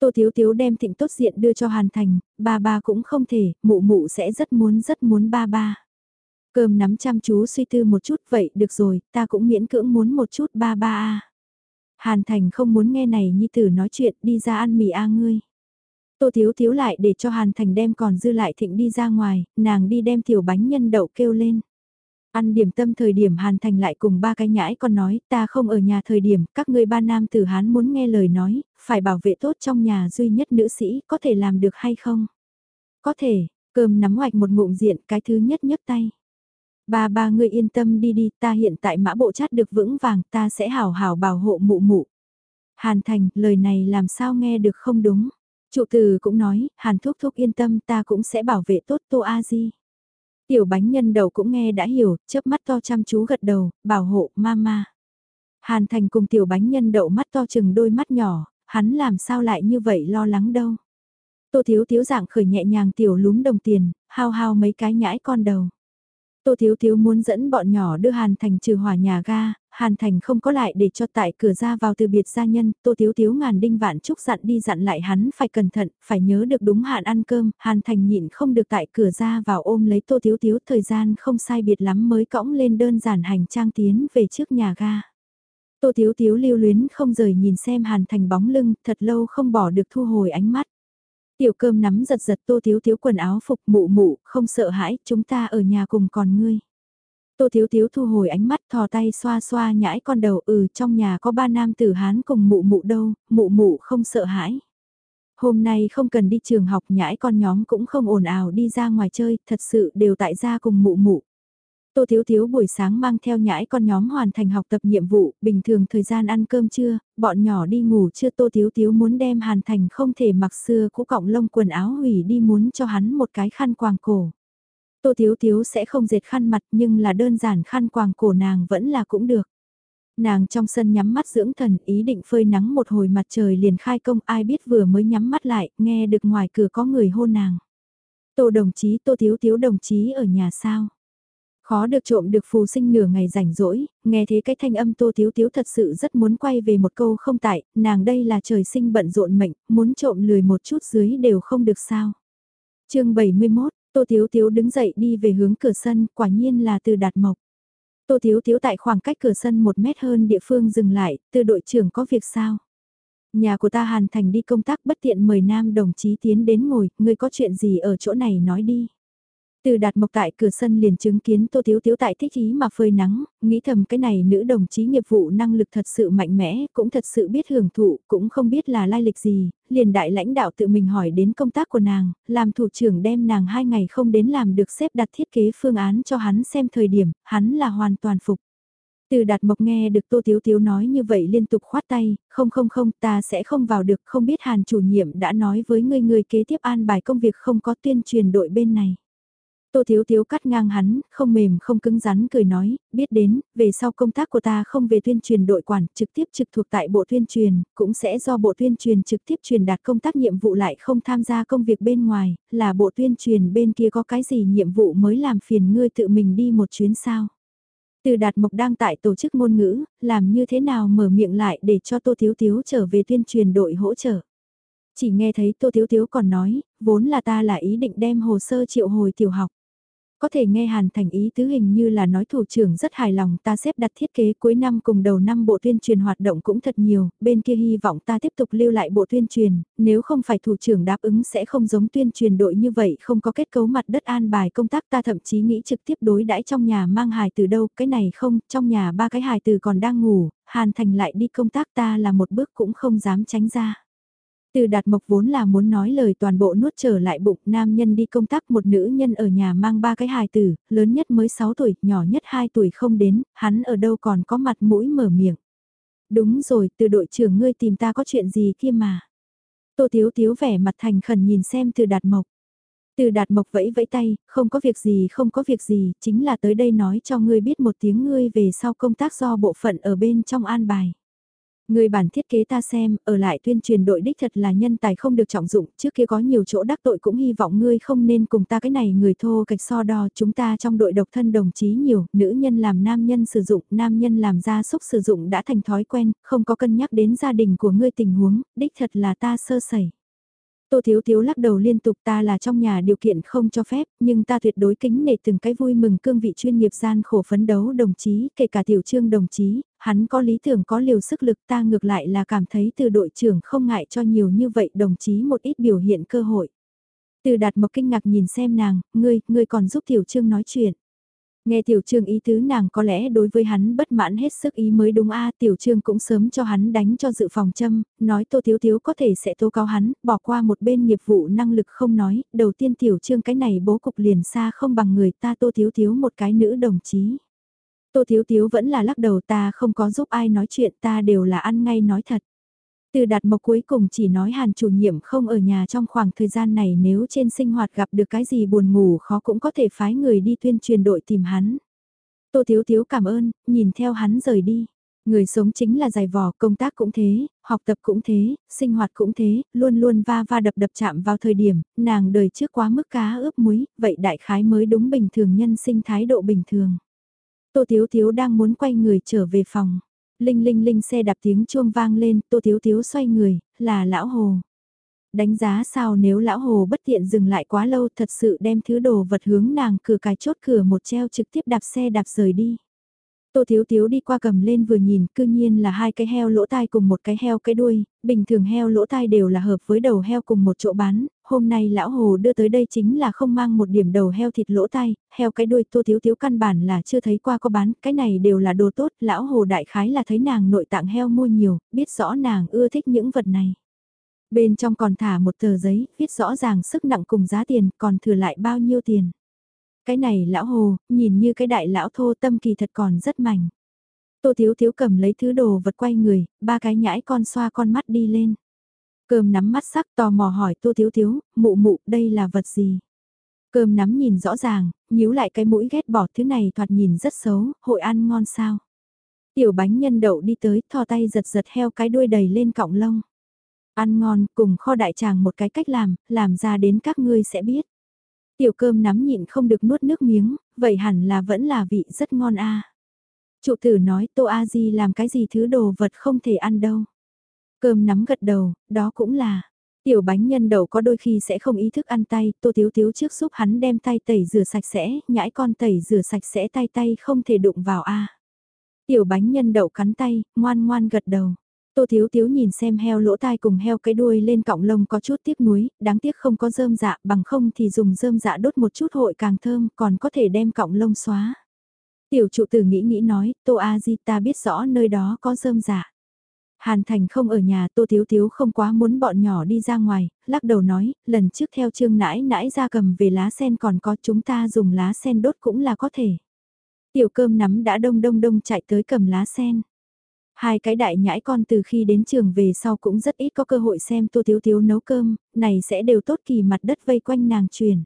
Tô Thiếu Thiếu đem thịnh tốt diện đưa cho Hàn Thành, ba ba cũng không thể, mụ mụ sẽ rất muốn rất muốn ba ba. Cơm nắm chăm chú suy tư một chút vậy được rồi, ta cũng miễn cưỡng muốn một chút ba ba a. Hàn Thành không muốn nghe này nhi tử nói chuyện đi ra ăn mì a ngươi. Tô Thiếu Thiếu lại để cho Hàn Thành đem còn dư lại thịnh đi ra ngoài, nàng đi đem tiểu bánh nhân đậu kêu lên. Ăn điểm tâm thời điểm Hàn Thành lại cùng ba cái nhãi con nói, ta không ở nhà thời điểm, các ngươi ba nam tử Hán muốn nghe lời nói, phải bảo vệ tốt trong nhà duy nhất nữ sĩ, có thể làm được hay không? Có thể, cơm nắm hoạch một ngụm diện, cái thứ nhất nhấc tay. Ba ba ngươi yên tâm đi đi, ta hiện tại mã bộ chát được vững vàng, ta sẽ hảo hảo bảo hộ mụ mụ. Hàn Thành, lời này làm sao nghe được không đúng? Trụ từ cũng nói, Hàn Thúc Thúc yên tâm ta cũng sẽ bảo vệ tốt Tô A Di. Tiểu bánh nhân đầu cũng nghe đã hiểu, chớp mắt to chăm chú gật đầu, bảo hộ mama. Hàn Thành cùng tiểu bánh nhân đậu mắt to chừng đôi mắt nhỏ, hắn làm sao lại như vậy lo lắng đâu. Tô Thiếu Thiếu dạng khởi nhẹ nhàng tiểu lúm đồng tiền, hao hao mấy cái nhãi con đầu. Tô Thiếu Thiếu muốn dẫn bọn nhỏ đưa Hàn Thành trừ hỏa nhà ga, Hàn Thành không có lại để cho tại cửa ra vào từ biệt gia nhân, Tô Thiếu Thiếu ngàn đinh vạn chúc dặn đi dặn lại hắn phải cẩn thận, phải nhớ được đúng hạn ăn cơm, Hàn Thành nhịn không được tại cửa ra vào ôm lấy Tô Thiếu Thiếu thời gian không sai biệt lắm mới cõng lên đơn giản hành trang tiến về trước nhà ga. Tô Thiếu Thiếu lưu luyến không rời nhìn xem Hàn Thành bóng lưng, thật lâu không bỏ được thu hồi ánh mắt. Tiểu cơm nắm giật giật Tô Thiếu Thiếu quần áo phục mụ mụ, không sợ hãi, chúng ta ở nhà cùng còn ngươi. Tô Thiếu Thiếu thu hồi ánh mắt thò tay xoa xoa nhãi con đầu ừ trong nhà có ba nam tử Hán cùng mụ mụ đâu, mụ mụ không sợ hãi. Hôm nay không cần đi trường học nhãi con nhóm cũng không ồn ào đi ra ngoài chơi, thật sự đều tại gia cùng mụ mụ. Tô Thiếu Thiếu buổi sáng mang theo nhãi con nhóm hoàn thành học tập nhiệm vụ, bình thường thời gian ăn cơm trưa, bọn nhỏ đi ngủ chưa Tô Thiếu Thiếu muốn đem hàn thành không thể mặc xưa cũ cọng lông quần áo hủy đi muốn cho hắn một cái khăn quàng cổ. Tô Thiếu Thiếu sẽ không dệt khăn mặt nhưng là đơn giản khăn quàng cổ nàng vẫn là cũng được. Nàng trong sân nhắm mắt dưỡng thần ý định phơi nắng một hồi mặt trời liền khai công ai biết vừa mới nhắm mắt lại nghe được ngoài cửa có người hôn nàng. Tô đồng chí Tô Thiếu Thiếu đồng chí ở nhà sao? Khó được trộm được phù sinh nửa ngày rảnh rỗi, nghe thế cái thanh âm Tô Thiếu Thiếu thật sự rất muốn quay về một câu không tại, nàng đây là trời sinh bận rộn mệnh, muốn trộm lười một chút dưới đều không được sao. chương 71, Tô Thiếu Thiếu đứng dậy đi về hướng cửa sân, quả nhiên là từ đạt mộc. Tô Thiếu Thiếu tại khoảng cách cửa sân một mét hơn địa phương dừng lại, từ đội trưởng có việc sao? Nhà của ta Hàn Thành đi công tác bất tiện mời nam đồng chí tiến đến ngồi, ngươi có chuyện gì ở chỗ này nói đi. Từ đạt mộc tại cửa sân liền chứng kiến Tô Thiếu Thiếu tại thích ý mà phơi nắng, nghĩ thầm cái này nữ đồng chí nghiệp vụ năng lực thật sự mạnh mẽ, cũng thật sự biết hưởng thụ, cũng không biết là lai lịch gì, liền đại lãnh đạo tự mình hỏi đến công tác của nàng, làm thủ trưởng đem nàng hai ngày không đến làm được xếp đặt thiết kế phương án cho hắn xem thời điểm, hắn là hoàn toàn phục. Từ đạt mộc nghe được Tô Tiếu Tiếu nói như vậy liên tục khoát tay, không không không ta sẽ không vào được không biết hàn chủ nhiệm đã nói với người người kế tiếp an bài công việc không có tuyên truyền đội bên này. Tô Thiếu Thiếu cắt ngang hắn, không mềm không cứng rắn cười nói, biết đến, về sau công tác của ta không về tuyên truyền đội quản, trực tiếp trực thuộc tại bộ tuyên truyền, cũng sẽ do bộ tuyên truyền trực tiếp truyền đạt công tác nhiệm vụ lại không tham gia công việc bên ngoài, là bộ tuyên truyền bên kia có cái gì nhiệm vụ mới làm phiền ngươi tự mình đi một chuyến sao. Từ đạt mộc đang tại tổ chức ngôn ngữ, làm như thế nào mở miệng lại để cho Tô Thiếu Thiếu trở về tuyên truyền đội hỗ trợ. Chỉ nghe thấy Tô Thiếu Thiếu còn nói, vốn là ta là ý định đem hồ sơ triệu hồi tiểu học. Có thể nghe Hàn Thành ý tứ hình như là nói thủ trưởng rất hài lòng ta xếp đặt thiết kế cuối năm cùng đầu năm bộ tuyên truyền hoạt động cũng thật nhiều, bên kia hy vọng ta tiếp tục lưu lại bộ tuyên truyền, nếu không phải thủ trưởng đáp ứng sẽ không giống tuyên truyền đội như vậy không có kết cấu mặt đất an bài công tác ta thậm chí nghĩ trực tiếp đối đãi trong nhà mang hài từ đâu, cái này không, trong nhà ba cái hài từ còn đang ngủ, Hàn Thành lại đi công tác ta là một bước cũng không dám tránh ra. Từ đạt mộc vốn là muốn nói lời toàn bộ nuốt trở lại bụng, nam nhân đi công tác một nữ nhân ở nhà mang ba cái hài tử, lớn nhất mới 6 tuổi, nhỏ nhất 2 tuổi không đến, hắn ở đâu còn có mặt mũi mở miệng. Đúng rồi, từ đội trưởng ngươi tìm ta có chuyện gì kia mà. Tô Tiếu Tiếu vẻ mặt thành khẩn nhìn xem từ đạt mộc. Từ đạt mộc vẫy vẫy tay, không có việc gì không có việc gì, chính là tới đây nói cho ngươi biết một tiếng ngươi về sau công tác do bộ phận ở bên trong an bài. Người bản thiết kế ta xem, ở lại tuyên truyền đội đích thật là nhân tài không được trọng dụng, trước kia có nhiều chỗ đắc tội cũng hy vọng ngươi không nên cùng ta cái này người thô kịch so đo, chúng ta trong đội độc thân đồng chí nhiều, nữ nhân làm nam nhân sử dụng, nam nhân làm gia súc sử dụng đã thành thói quen, không có cân nhắc đến gia đình của ngươi tình huống, đích thật là ta sơ sẩy. Tô Thiếu Thiếu lắc đầu liên tục ta là trong nhà điều kiện không cho phép, nhưng ta tuyệt đối kính nể từng cái vui mừng cương vị chuyên nghiệp gian khổ phấn đấu đồng chí, kể cả tiểu trương đồng chí, hắn có lý tưởng có liều sức lực ta ngược lại là cảm thấy từ đội trưởng không ngại cho nhiều như vậy đồng chí một ít biểu hiện cơ hội. Từ đạt một kinh ngạc nhìn xem nàng, ngươi, ngươi còn giúp tiểu trương nói chuyện. Nghe tiểu trương ý tứ nàng có lẽ đối với hắn bất mãn hết sức ý mới đúng a à, tiểu trương cũng sớm cho hắn đánh cho dự phòng châm, nói tô thiếu thiếu có thể sẽ tố cáo hắn, bỏ qua một bên nghiệp vụ năng lực không nói, đầu tiên tiểu trương cái này bố cục liền xa không bằng người ta tô thiếu thiếu một cái nữ đồng chí. Tô thiếu thiếu vẫn là lắc đầu ta không có giúp ai nói chuyện ta đều là ăn ngay nói thật. Từ đạt mộc cuối cùng chỉ nói hàn chủ nhiệm không ở nhà trong khoảng thời gian này nếu trên sinh hoạt gặp được cái gì buồn ngủ khó cũng có thể phái người đi tuyên truyền đội tìm hắn. Tô Thiếu Thiếu cảm ơn, nhìn theo hắn rời đi. Người sống chính là dài vò, công tác cũng thế, học tập cũng thế, sinh hoạt cũng thế, luôn luôn va va đập đập chạm vào thời điểm, nàng đời trước quá mức cá ướp muối, vậy đại khái mới đúng bình thường nhân sinh thái độ bình thường. Tô Thiếu Thiếu đang muốn quay người trở về phòng. Linh linh linh xe đạp tiếng chuông vang lên, Tô Thiếu Thiếu xoay người, là lão hồ. Đánh giá sao nếu lão hồ bất tiện dừng lại quá lâu thật sự đem thứ đồ vật hướng nàng cửa cài chốt cửa một treo trực tiếp đạp xe đạp rời đi. Tô Thiếu Thiếu đi qua cầm lên vừa nhìn, cư nhiên là hai cái heo lỗ tai cùng một cái heo cái đuôi, bình thường heo lỗ tai đều là hợp với đầu heo cùng một chỗ bán, hôm nay lão hồ đưa tới đây chính là không mang một điểm đầu heo thịt lỗ tai, heo cái đuôi Tô Thiếu Thiếu căn bản là chưa thấy qua có bán, cái này đều là đồ tốt, lão hồ đại khái là thấy nàng nội tạng heo mua nhiều, biết rõ nàng ưa thích những vật này. Bên trong còn thả một tờ giấy, viết rõ ràng sức nặng cùng giá tiền, còn thừa lại bao nhiêu tiền. Cái này lão hồ, nhìn như cái đại lão thô tâm kỳ thật còn rất mảnh. Tô Thiếu Thiếu cầm lấy thứ đồ vật quay người, ba cái nhãi con xoa con mắt đi lên. Cơm nắm mắt sắc tò mò hỏi Tô Thiếu Thiếu, mụ mụ, đây là vật gì? Cơm nắm nhìn rõ ràng, nhíu lại cái mũi ghét bỏ thứ này thoạt nhìn rất xấu, hội ăn ngon sao? Tiểu bánh nhân đậu đi tới, thò tay giật giật heo cái đuôi đầy lên cọng lông. Ăn ngon, cùng kho đại tràng một cái cách làm, làm ra đến các ngươi sẽ biết. Tiểu cơm nắm nhịn không được nuốt nước miếng, vậy hẳn là vẫn là vị rất ngon a. Trụ tử nói Tô A Di làm cái gì thứ đồ vật không thể ăn đâu. Cơm nắm gật đầu, đó cũng là. Tiểu bánh nhân đậu có đôi khi sẽ không ý thức ăn tay, Tô Thiếu Thiếu trước giúp hắn đem tay tẩy rửa sạch sẽ, nhãi con tẩy rửa sạch sẽ tay tay không thể đụng vào a. Tiểu bánh nhân đậu cắn tay, ngoan ngoan gật đầu. Tô Thiếu Thiếu nhìn xem heo lỗ tai cùng heo cái đuôi lên cọng lông có chút tiếc nuối, đáng tiếc không có rơm dạ, bằng không thì dùng rơm dạ đốt một chút hội càng thơm, còn có thể đem cọng lông xóa. Tiểu trụ tử nghĩ nghĩ nói, Tô A Di ta biết rõ nơi đó có rơm dạ. Hàn Thành không ở nhà Tô Thiếu Thiếu không quá muốn bọn nhỏ đi ra ngoài, lắc đầu nói, lần trước theo trương nãi nãi ra cầm về lá sen còn có chúng ta dùng lá sen đốt cũng là có thể. Tiểu cơm nắm đã đông đông đông chạy tới cầm lá sen. Hai cái đại nhãi con từ khi đến trường về sau cũng rất ít có cơ hội xem Tô Thiếu Thiếu nấu cơm, này sẽ đều tốt kỳ mặt đất vây quanh nàng truyền.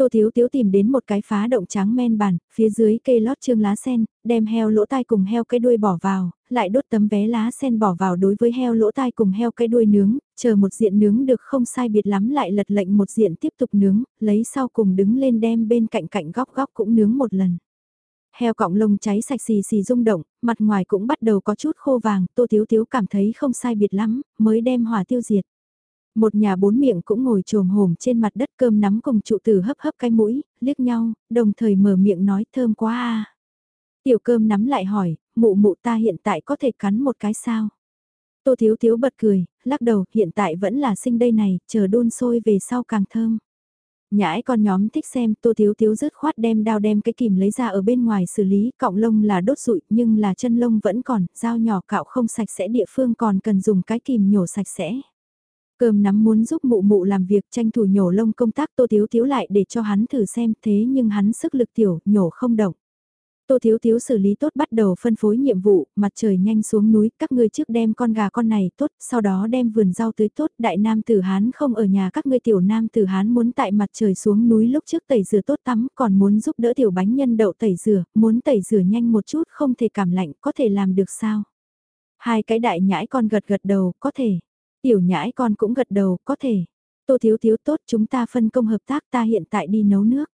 Tô Thiếu Thiếu tìm đến một cái phá động trắng men bàn, phía dưới cây lót trương lá sen, đem heo lỗ tai cùng heo cái đuôi bỏ vào, lại đốt tấm vé lá sen bỏ vào đối với heo lỗ tai cùng heo cái đuôi nướng, chờ một diện nướng được không sai biệt lắm lại lật lệnh một diện tiếp tục nướng, lấy sau cùng đứng lên đem bên cạnh cạnh góc góc cũng nướng một lần. Heo cọng lông cháy sạch xì xì rung động, mặt ngoài cũng bắt đầu có chút khô vàng, Tô Thiếu Thiếu cảm thấy không sai biệt lắm, mới đem hỏa tiêu diệt. Một nhà bốn miệng cũng ngồi trồm hổm trên mặt đất cơm nắm cùng trụ tử hấp hấp cái mũi, liếc nhau, đồng thời mở miệng nói thơm quá a. Tiểu cơm nắm lại hỏi, mụ mụ ta hiện tại có thể cắn một cái sao? Tô Thiếu Thiếu bật cười, lắc đầu, hiện tại vẫn là sinh đây này, chờ đun sôi về sau càng thơm. Nhãi con nhóm thích xem tô thiếu thiếu rứt khoát đem đao đem cái kìm lấy ra ở bên ngoài xử lý, cọng lông là đốt rụi nhưng là chân lông vẫn còn, dao nhỏ cạo không sạch sẽ địa phương còn cần dùng cái kìm nhổ sạch sẽ. Cơm nắm muốn giúp mụ mụ làm việc tranh thủ nhổ lông công tác tô thiếu thiếu lại để cho hắn thử xem thế nhưng hắn sức lực tiểu nhổ không động. Tô Thiếu Thiếu xử lý tốt bắt đầu phân phối nhiệm vụ, mặt trời nhanh xuống núi, các ngươi trước đem con gà con này tốt, sau đó đem vườn rau tưới tốt, đại nam tử Hán không ở nhà các ngươi tiểu nam tử Hán muốn tại mặt trời xuống núi lúc trước tẩy rửa tốt tắm, còn muốn giúp đỡ tiểu bánh nhân đậu tẩy rửa, muốn tẩy rửa nhanh một chút không thể cảm lạnh, có thể làm được sao? Hai cái đại nhãi con gật gật đầu, có thể. Tiểu nhãi con cũng gật đầu, có thể. Tô Thiếu Thiếu tốt chúng ta phân công hợp tác ta hiện tại đi nấu nước.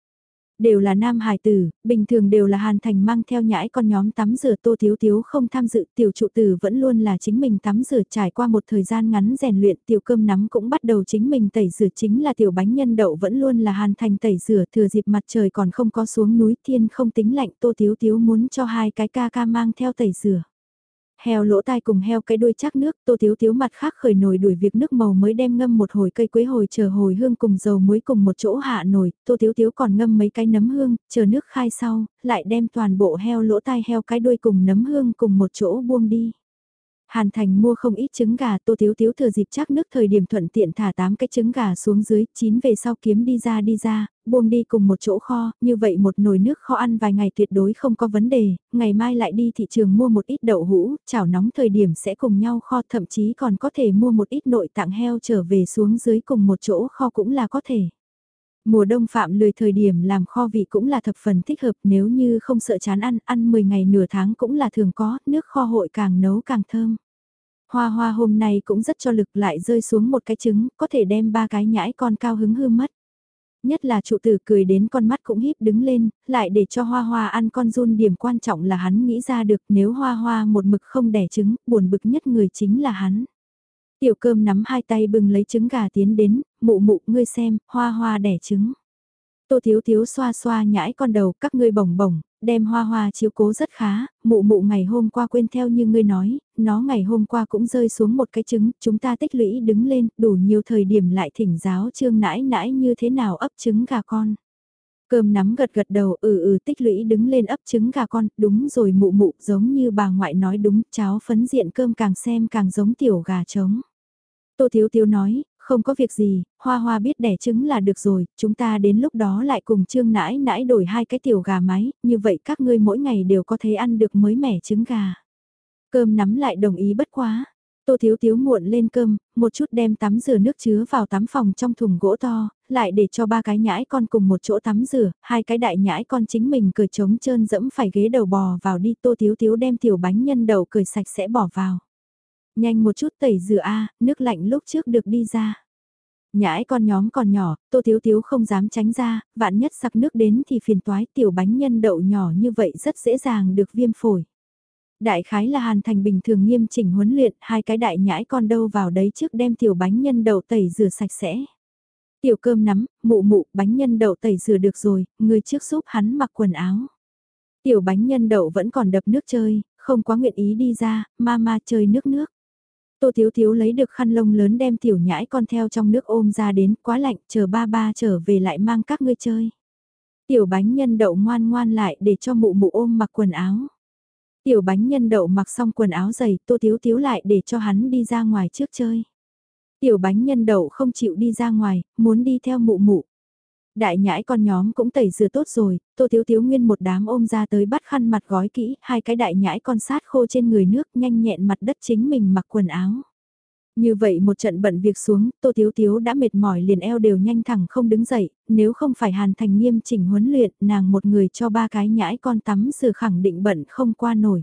Đều là nam hài tử, bình thường đều là Hàn Thành mang theo nhãi con nhóm tắm rửa tô thiếu thiếu không tham dự tiểu trụ tử vẫn luôn là chính mình tắm rửa trải qua một thời gian ngắn rèn luyện tiểu cơm nắm cũng bắt đầu chính mình tẩy rửa chính là tiểu bánh nhân đậu vẫn luôn là Hàn Thành tẩy rửa thừa dịp mặt trời còn không có xuống núi thiên không tính lạnh tô thiếu thiếu muốn cho hai cái ca ca mang theo tẩy rửa. Heo lỗ tai cùng heo cái đuôi chắc nước, tô thiếu thiếu mặt khác khởi nồi đuổi việc nước màu mới đem ngâm một hồi cây quế hồi chờ hồi hương cùng dầu muối cùng một chỗ hạ nồi, tô thiếu thiếu còn ngâm mấy cái nấm hương, chờ nước khai sau, lại đem toàn bộ heo lỗ tai heo cái đuôi cùng nấm hương cùng một chỗ buông đi. Hàn Thành mua không ít trứng gà, Tô Thiếu Thiếu thừa dịp chắc nước thời điểm thuận tiện thả 8 cái trứng gà xuống dưới, chín về sau kiếm đi ra đi ra, buông đi cùng một chỗ kho, như vậy một nồi nước kho ăn vài ngày tuyệt đối không có vấn đề, ngày mai lại đi thị trường mua một ít đậu hũ, chảo nóng thời điểm sẽ cùng nhau kho, thậm chí còn có thể mua một ít nội tạng heo trở về xuống dưới cùng một chỗ kho cũng là có thể. Mùa đông phạm lười thời điểm làm kho vị cũng là thập phần thích hợp nếu như không sợ chán ăn, ăn 10 ngày nửa tháng cũng là thường có, nước kho hội càng nấu càng thơm. Hoa hoa hôm nay cũng rất cho lực lại rơi xuống một cái trứng, có thể đem ba cái nhãi con cao hứng hư mất. Nhất là trụ tử cười đến con mắt cũng híp đứng lên, lại để cho hoa hoa ăn con run điểm quan trọng là hắn nghĩ ra được nếu hoa hoa một mực không đẻ trứng, buồn bực nhất người chính là hắn. Tiểu cơm nắm hai tay bừng lấy trứng gà tiến đến, mụ mụ ngươi xem, hoa hoa đẻ trứng. Tô thiếu thiếu xoa xoa nhãi con đầu các ngươi bồng bồng, đem hoa hoa chiếu cố rất khá, mụ mụ ngày hôm qua quên theo như ngươi nói, nó ngày hôm qua cũng rơi xuống một cái trứng, chúng ta tích lũy đứng lên, đủ nhiều thời điểm lại thỉnh giáo trương nãi nãi như thế nào ấp trứng gà con. Cơm nắm gật gật đầu ừ ừ tích lũy đứng lên ấp trứng gà con, đúng rồi mụ mụ giống như bà ngoại nói đúng, cháo phấn diện cơm càng xem càng giống tiểu gà trống. Tô Thiếu Thiếu nói, không có việc gì, hoa hoa biết đẻ trứng là được rồi, chúng ta đến lúc đó lại cùng trương nãi nãi đổi hai cái tiểu gà mái, như vậy các ngươi mỗi ngày đều có thể ăn được mới mẻ trứng gà. Cơm nắm lại đồng ý bất quá. Tô Thiếu Thiếu muộn lên cơm, một chút đem tắm rửa nước chứa vào tắm phòng trong thùng gỗ to, lại để cho ba cái nhãi con cùng một chỗ tắm rửa, hai cái đại nhãi con chính mình cười trống trơn dẫm phải ghế đầu bò vào đi Tô Thiếu Thiếu đem tiểu bánh nhân đậu cười sạch sẽ bỏ vào. Nhanh một chút tẩy rửa a nước lạnh lúc trước được đi ra. Nhãi con nhóm còn nhỏ, Tô Thiếu Thiếu không dám tránh ra, vạn nhất sặc nước đến thì phiền toái tiểu bánh nhân đậu nhỏ như vậy rất dễ dàng được viêm phổi. Đại khái là hàn thành bình thường nghiêm chỉnh huấn luyện, hai cái đại nhãi con đâu vào đấy trước đem tiểu bánh nhân đậu tẩy rửa sạch sẽ. Tiểu cơm nắm, mụ mụ, bánh nhân đậu tẩy rửa được rồi, người trước giúp hắn mặc quần áo. Tiểu bánh nhân đậu vẫn còn đập nước chơi, không quá nguyện ý đi ra, ma ma chơi nước nước. Tô Thiếu Thiếu lấy được khăn lông lớn đem tiểu nhãi con theo trong nước ôm ra đến quá lạnh chờ ba ba trở về lại mang các ngươi chơi. Tiểu bánh nhân đậu ngoan ngoan lại để cho mụ mụ ôm mặc quần áo. Tiểu bánh nhân đậu mặc xong quần áo dày Tô Thiếu Thiếu lại để cho hắn đi ra ngoài trước chơi. Tiểu bánh nhân đậu không chịu đi ra ngoài, muốn đi theo mụ mụ. Đại nhãi con nhóm cũng tẩy rửa tốt rồi, Tô Thiếu Thiếu nguyên một đám ôm ra tới bắt khăn mặt gói kỹ, hai cái đại nhãi con sát khô trên người nước nhanh nhẹn mặt đất chính mình mặc quần áo. Như vậy một trận bận việc xuống, Tô Thiếu Thiếu đã mệt mỏi liền eo đều nhanh thẳng không đứng dậy, nếu không phải hàn thành nghiêm chỉnh huấn luyện, nàng một người cho ba cái nhãi con tắm rửa khẳng định bận không qua nổi.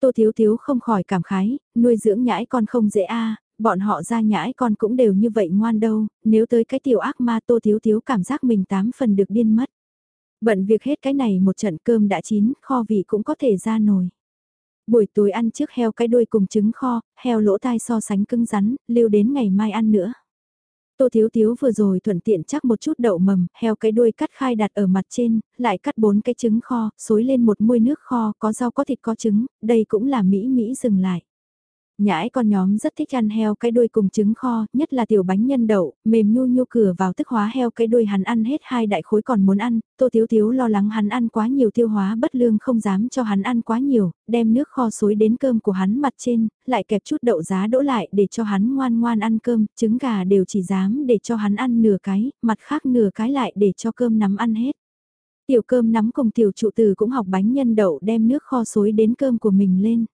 Tô Thiếu Thiếu không khỏi cảm khái, nuôi dưỡng nhãi con không dễ a bọn họ ra nhãi con cũng đều như vậy ngoan đâu, nếu tới cái tiểu ác ma tô thiếu thiếu cảm giác mình tám phần được điên mất. Bận việc hết cái này một trận cơm đã chín, kho vị cũng có thể ra nồi. Buổi tối ăn trước heo cái đuôi cùng trứng kho, heo lỗ tai so sánh cứng rắn, lưu đến ngày mai ăn nữa. Tô Thiếu Thiếu vừa rồi thuận tiện chắc một chút đậu mầm, heo cái đuôi cắt khai đặt ở mặt trên, lại cắt bốn cái trứng kho, xối lên một muôi nước kho, có rau có thịt có trứng, đây cũng là mỹ mỹ dừng lại. Nhãi con nhóm rất thích ăn heo cái đuôi cùng trứng kho, nhất là tiểu bánh nhân đậu, mềm nhu nhu cửa vào tức hóa heo cái đuôi hắn ăn hết hai đại khối còn muốn ăn, tô thiếu thiếu lo lắng hắn ăn quá nhiều tiêu hóa bất lương không dám cho hắn ăn quá nhiều, đem nước kho xối đến cơm của hắn mặt trên, lại kẹp chút đậu giá đỗ lại để cho hắn ngoan ngoan ăn cơm, trứng gà đều chỉ dám để cho hắn ăn nửa cái, mặt khác nửa cái lại để cho cơm nắm ăn hết. Tiểu cơm nắm cùng tiểu trụ từ cũng học bánh nhân đậu đem nước kho xối đến cơm của mình lên.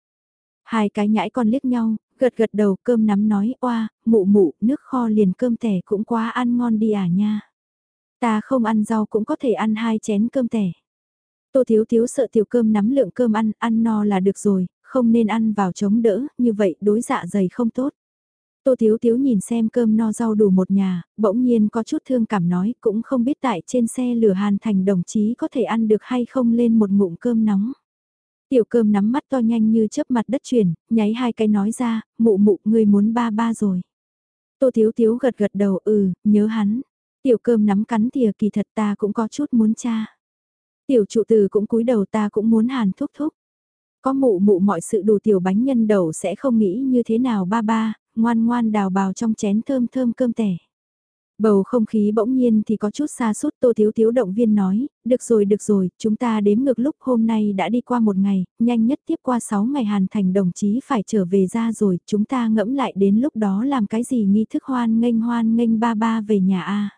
Hai cái nhãi con liếc nhau, gật gật đầu cơm nắm nói oa, mụ mụ, nước kho liền cơm tẻ cũng quá ăn ngon đi à nha. Ta không ăn rau cũng có thể ăn hai chén cơm tẻ. Tô thiếu thiếu sợ tiểu cơm nắm lượng cơm ăn, ăn no là được rồi, không nên ăn vào chống đỡ, như vậy đối dạ dày không tốt. Tô Thiếu Thiếu nhìn xem cơm no rau đủ một nhà, bỗng nhiên có chút thương cảm nói cũng không biết tại trên xe lửa Hàn Thành đồng chí có thể ăn được hay không lên một ngụm cơm nóng. Tiểu cơm nắm mắt to nhanh như chớp mặt đất chuyển, nháy hai cái nói ra, mụ mụ ngươi muốn ba ba rồi. Tô Thiếu Thiếu gật gật đầu ừ, nhớ hắn. Tiểu cơm nắm cắn thìa kỳ thật ta cũng có chút muốn cha. Tiểu trụ từ cũng cúi đầu ta cũng muốn hàn thúc thúc. Có mụ mụ mọi sự đủ tiểu bánh nhân đầu sẽ không nghĩ như thế nào ba ba, ngoan ngoan đào bào trong chén thơm thơm cơm tẻ. Bầu không khí bỗng nhiên thì có chút xa sút Tô Thiếu Thiếu động viên nói, được rồi được rồi, chúng ta đếm ngược lúc hôm nay đã đi qua một ngày, nhanh nhất tiếp qua 6 ngày hàn thành đồng chí phải trở về ra rồi, chúng ta ngẫm lại đến lúc đó làm cái gì nghi thức hoan nghênh hoan nghênh ba ba về nhà a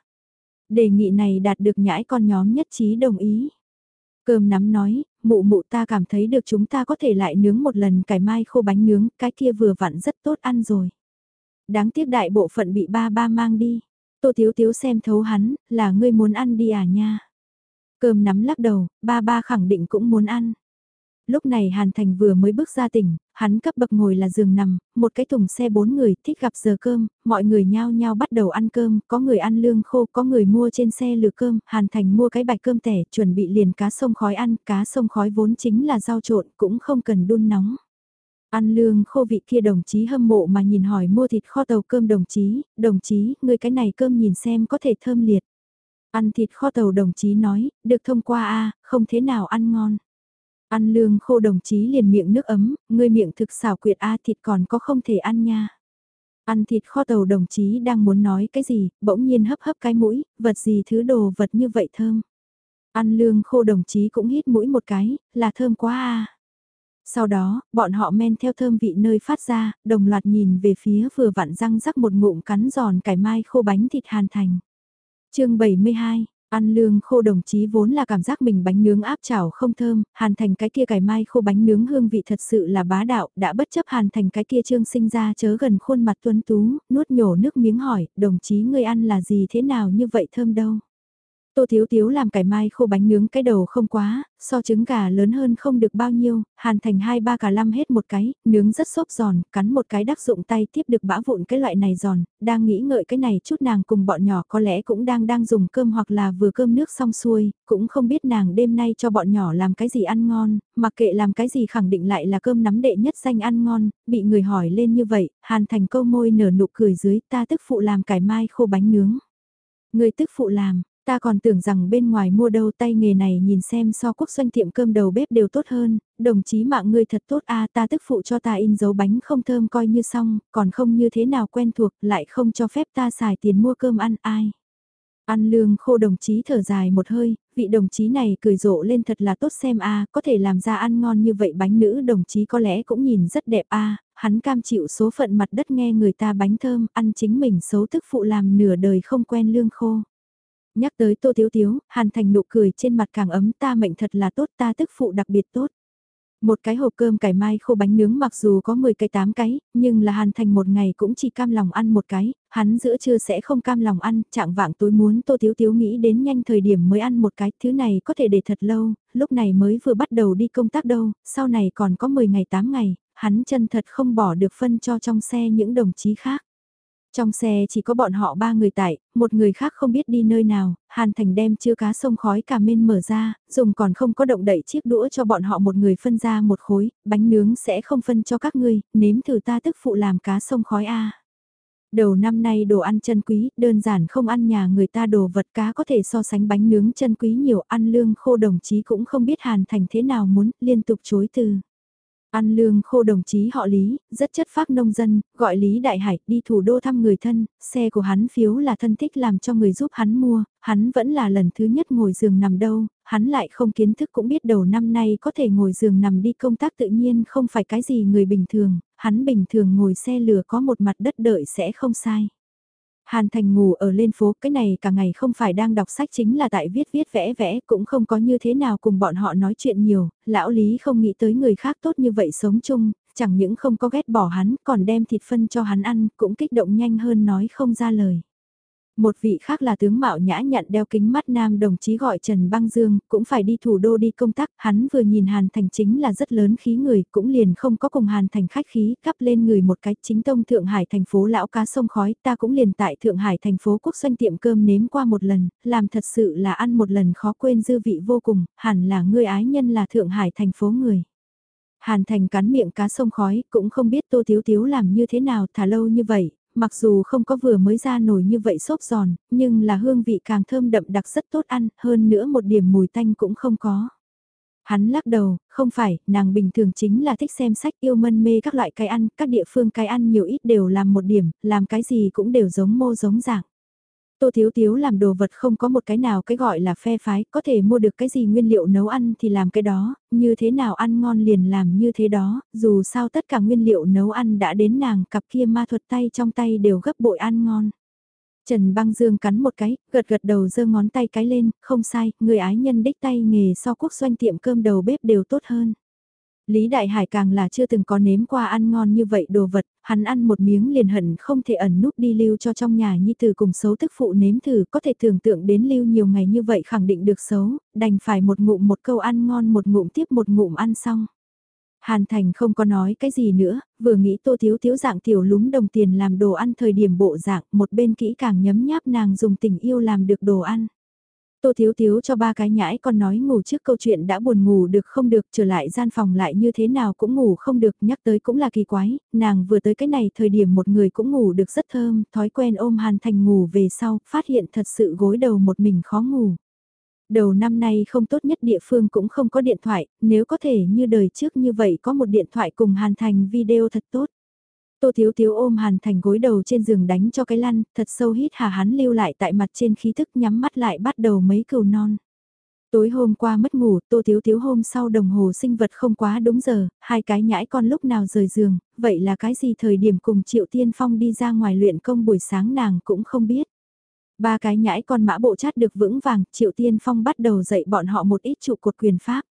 Đề nghị này đạt được nhãi con nhóm nhất trí đồng ý. Cơm nắm nói, mụ mụ ta cảm thấy được chúng ta có thể lại nướng một lần cải mai khô bánh nướng, cái kia vừa vặn rất tốt ăn rồi. Đáng tiếc đại bộ phận bị ba ba mang đi. Tô Tiếu Tiếu xem thấu hắn, là ngươi muốn ăn đi à nha. Cơm nắm lắc đầu, ba ba khẳng định cũng muốn ăn. Lúc này Hàn Thành vừa mới bước ra tỉnh, hắn cấp bậc ngồi là giường nằm, một cái thùng xe bốn người thích gặp giờ cơm, mọi người nhao nhao bắt đầu ăn cơm, có người ăn lương khô, có người mua trên xe lừa cơm, Hàn Thành mua cái bạch cơm tẻ, chuẩn bị liền cá sông khói ăn, cá sông khói vốn chính là rau trộn, cũng không cần đun nóng. Ăn lương khô vị kia đồng chí hâm mộ mà nhìn hỏi mua thịt kho tàu cơm đồng chí, đồng chí, người cái này cơm nhìn xem có thể thơm liệt. Ăn thịt kho tàu đồng chí nói, được thông qua a không thế nào ăn ngon. Ăn lương khô đồng chí liền miệng nước ấm, người miệng thực xảo quyệt a thịt còn có không thể ăn nha. Ăn thịt kho tàu đồng chí đang muốn nói cái gì, bỗng nhiên hấp hấp cái mũi, vật gì thứ đồ vật như vậy thơm. Ăn lương khô đồng chí cũng hít mũi một cái, là thơm quá a sau đó, bọn họ men theo thơm vị nơi phát ra, đồng loạt nhìn về phía vừa vặn răng rắc một ngụm cắn giòn cải mai khô bánh thịt hàn thành. chương 72, Ăn lương khô đồng chí vốn là cảm giác mình bánh nướng áp chảo không thơm, hàn thành cái kia cải mai khô bánh nướng hương vị thật sự là bá đạo, đã bất chấp hàn thành cái kia trương sinh ra chớ gần khuôn mặt tuấn tú, nuốt nhổ nước miếng hỏi, đồng chí ngươi ăn là gì thế nào như vậy thơm đâu. Tô Thiếu Thiếu làm cải mai khô bánh nướng cái đầu không quá, so trứng gà lớn hơn không được bao nhiêu, hàn thành hai ba cả lăm hết một cái, nướng rất xốp giòn, cắn một cái đắc dụng tay tiếp được bã vụn cái loại này giòn, đang nghĩ ngợi cái này chút nàng cùng bọn nhỏ có lẽ cũng đang đang dùng cơm hoặc là vừa cơm nước xong xuôi, cũng không biết nàng đêm nay cho bọn nhỏ làm cái gì ăn ngon, mặc kệ làm cái gì khẳng định lại là cơm nắm đệ nhất danh ăn ngon, bị người hỏi lên như vậy, hàn thành câu môi nở nụ cười dưới ta tức phụ làm cải mai khô bánh nướng. Người tức phụ làm, Ta còn tưởng rằng bên ngoài mua đâu tay nghề này nhìn xem so quốc doanh tiệm cơm đầu bếp đều tốt hơn, đồng chí mạng ngươi thật tốt a ta tức phụ cho ta in dấu bánh không thơm coi như xong, còn không như thế nào quen thuộc lại không cho phép ta xài tiền mua cơm ăn ai. Ăn lương khô đồng chí thở dài một hơi, vị đồng chí này cười rộ lên thật là tốt xem a có thể làm ra ăn ngon như vậy bánh nữ đồng chí có lẽ cũng nhìn rất đẹp a hắn cam chịu số phận mặt đất nghe người ta bánh thơm, ăn chính mình xấu tức phụ làm nửa đời không quen lương khô. Nhắc tới Tô Tiếu Tiếu, Hàn Thành nụ cười trên mặt càng ấm ta mệnh thật là tốt ta tức phụ đặc biệt tốt. Một cái hộp cơm cải mai khô bánh nướng mặc dù có 10 cái 8 cái, nhưng là Hàn Thành một ngày cũng chỉ cam lòng ăn một cái, hắn giữa trưa sẽ không cam lòng ăn, trạng vạng tối muốn Tô thiếu thiếu nghĩ đến nhanh thời điểm mới ăn một cái, thứ này có thể để thật lâu, lúc này mới vừa bắt đầu đi công tác đâu, sau này còn có 10 ngày 8 ngày, hắn chân thật không bỏ được phân cho trong xe những đồng chí khác. Trong xe chỉ có bọn họ ba người tại, một người khác không biết đi nơi nào, Hàn Thành đem chưa cá sông khói cà mên mở ra, dùng còn không có động đậy chiếc đũa cho bọn họ một người phân ra một khối, bánh nướng sẽ không phân cho các ngươi, nếm thử ta tức phụ làm cá sông khói a. Đầu năm nay đồ ăn chân quý, đơn giản không ăn nhà người ta đồ vật cá có thể so sánh bánh nướng chân quý nhiều ăn lương khô đồng chí cũng không biết Hàn Thành thế nào muốn, liên tục chối từ. Ăn lương khô đồng chí họ Lý, rất chất phác nông dân, gọi Lý Đại Hải đi thủ đô thăm người thân, xe của hắn phiếu là thân thích làm cho người giúp hắn mua, hắn vẫn là lần thứ nhất ngồi giường nằm đâu, hắn lại không kiến thức cũng biết đầu năm nay có thể ngồi giường nằm đi công tác tự nhiên không phải cái gì người bình thường, hắn bình thường ngồi xe lửa có một mặt đất đợi sẽ không sai. Hàn Thành ngủ ở lên phố, cái này cả ngày không phải đang đọc sách chính là tại viết viết vẽ vẽ, cũng không có như thế nào cùng bọn họ nói chuyện nhiều, lão Lý không nghĩ tới người khác tốt như vậy sống chung, chẳng những không có ghét bỏ hắn, còn đem thịt phân cho hắn ăn, cũng kích động nhanh hơn nói không ra lời. Một vị khác là tướng mạo nhã nhặn đeo kính mắt nam đồng chí gọi Trần Băng Dương, cũng phải đi thủ đô đi công tác, hắn vừa nhìn Hàn Thành chính là rất lớn khí người, cũng liền không có cùng Hàn Thành khách khí, cắp lên người một cái chính tông Thượng Hải thành phố lão cá sông khói, ta cũng liền tại Thượng Hải thành phố quốc doanh tiệm cơm nếm qua một lần, làm thật sự là ăn một lần khó quên dư vị vô cùng, hẳn là người ái nhân là Thượng Hải thành phố người. Hàn Thành cắn miệng cá sông khói, cũng không biết Tô thiếu thiếu làm như thế nào thả lâu như vậy, mặc dù không có vừa mới ra nổi như vậy xốp giòn, nhưng là hương vị càng thơm đậm đặc rất tốt ăn, hơn nữa một điểm mùi tanh cũng không có. Hắn lắc đầu, không phải, nàng bình thường chính là thích xem sách yêu mân mê các loại cái ăn, các địa phương cái ăn nhiều ít đều làm một điểm, làm cái gì cũng đều giống mô giống dạng. Tô Thiếu Thiếu làm đồ vật không có một cái nào cái gọi là phe phái, có thể mua được cái gì nguyên liệu nấu ăn thì làm cái đó, như thế nào ăn ngon liền làm như thế đó, dù sao tất cả nguyên liệu nấu ăn đã đến nàng cặp kia ma thuật tay trong tay đều gấp bội ăn ngon. Trần băng dương cắn một cái, gật gật đầu giơ ngón tay cái lên, không sai, người ái nhân đích tay nghề so quốc doanh tiệm cơm đầu bếp đều tốt hơn. Lý Đại Hải càng là chưa từng có nếm qua ăn ngon như vậy đồ vật, hắn ăn một miếng liền hận không thể ẩn núp đi lưu cho trong nhà nhi từ cùng xấu tức phụ nếm thử có thể tưởng tượng đến lưu nhiều ngày như vậy khẳng định được xấu, đành phải một ngụm một câu ăn ngon một ngụm tiếp một ngụm ăn xong. Hàn Thành không có nói cái gì nữa, vừa nghĩ tô thiếu thiếu dạng tiểu lúm đồng tiền làm đồ ăn thời điểm bộ dạng, một bên kỹ càng nhấm nháp nàng dùng tình yêu làm được đồ ăn. Tô Thiếu Thiếu cho ba cái nhãi con nói ngủ trước câu chuyện đã buồn ngủ được không được trở lại gian phòng lại như thế nào cũng ngủ không được nhắc tới cũng là kỳ quái, nàng vừa tới cái này thời điểm một người cũng ngủ được rất thơm, thói quen ôm Hàn Thành ngủ về sau, phát hiện thật sự gối đầu một mình khó ngủ. Đầu năm nay không tốt nhất địa phương cũng không có điện thoại, nếu có thể như đời trước như vậy có một điện thoại cùng Hàn Thành video thật tốt. Tô Thiếu Thiếu ôm Hàn Thành gối đầu trên giường đánh cho cái lăn, thật sâu hít hà hắn lưu lại tại mặt trên khí thức nhắm mắt lại bắt đầu mấy cừu non. Tối hôm qua mất ngủ, Tô Thiếu Thiếu hôm sau đồng hồ sinh vật không quá đúng giờ, hai cái nhãi con lúc nào rời giường, vậy là cái gì thời điểm cùng Triệu Tiên Phong đi ra ngoài luyện công buổi sáng nàng cũng không biết. Ba cái nhãi con mã bộ chát được vững vàng, Triệu Tiên Phong bắt đầu dạy bọn họ một ít trụ cột quyền pháp.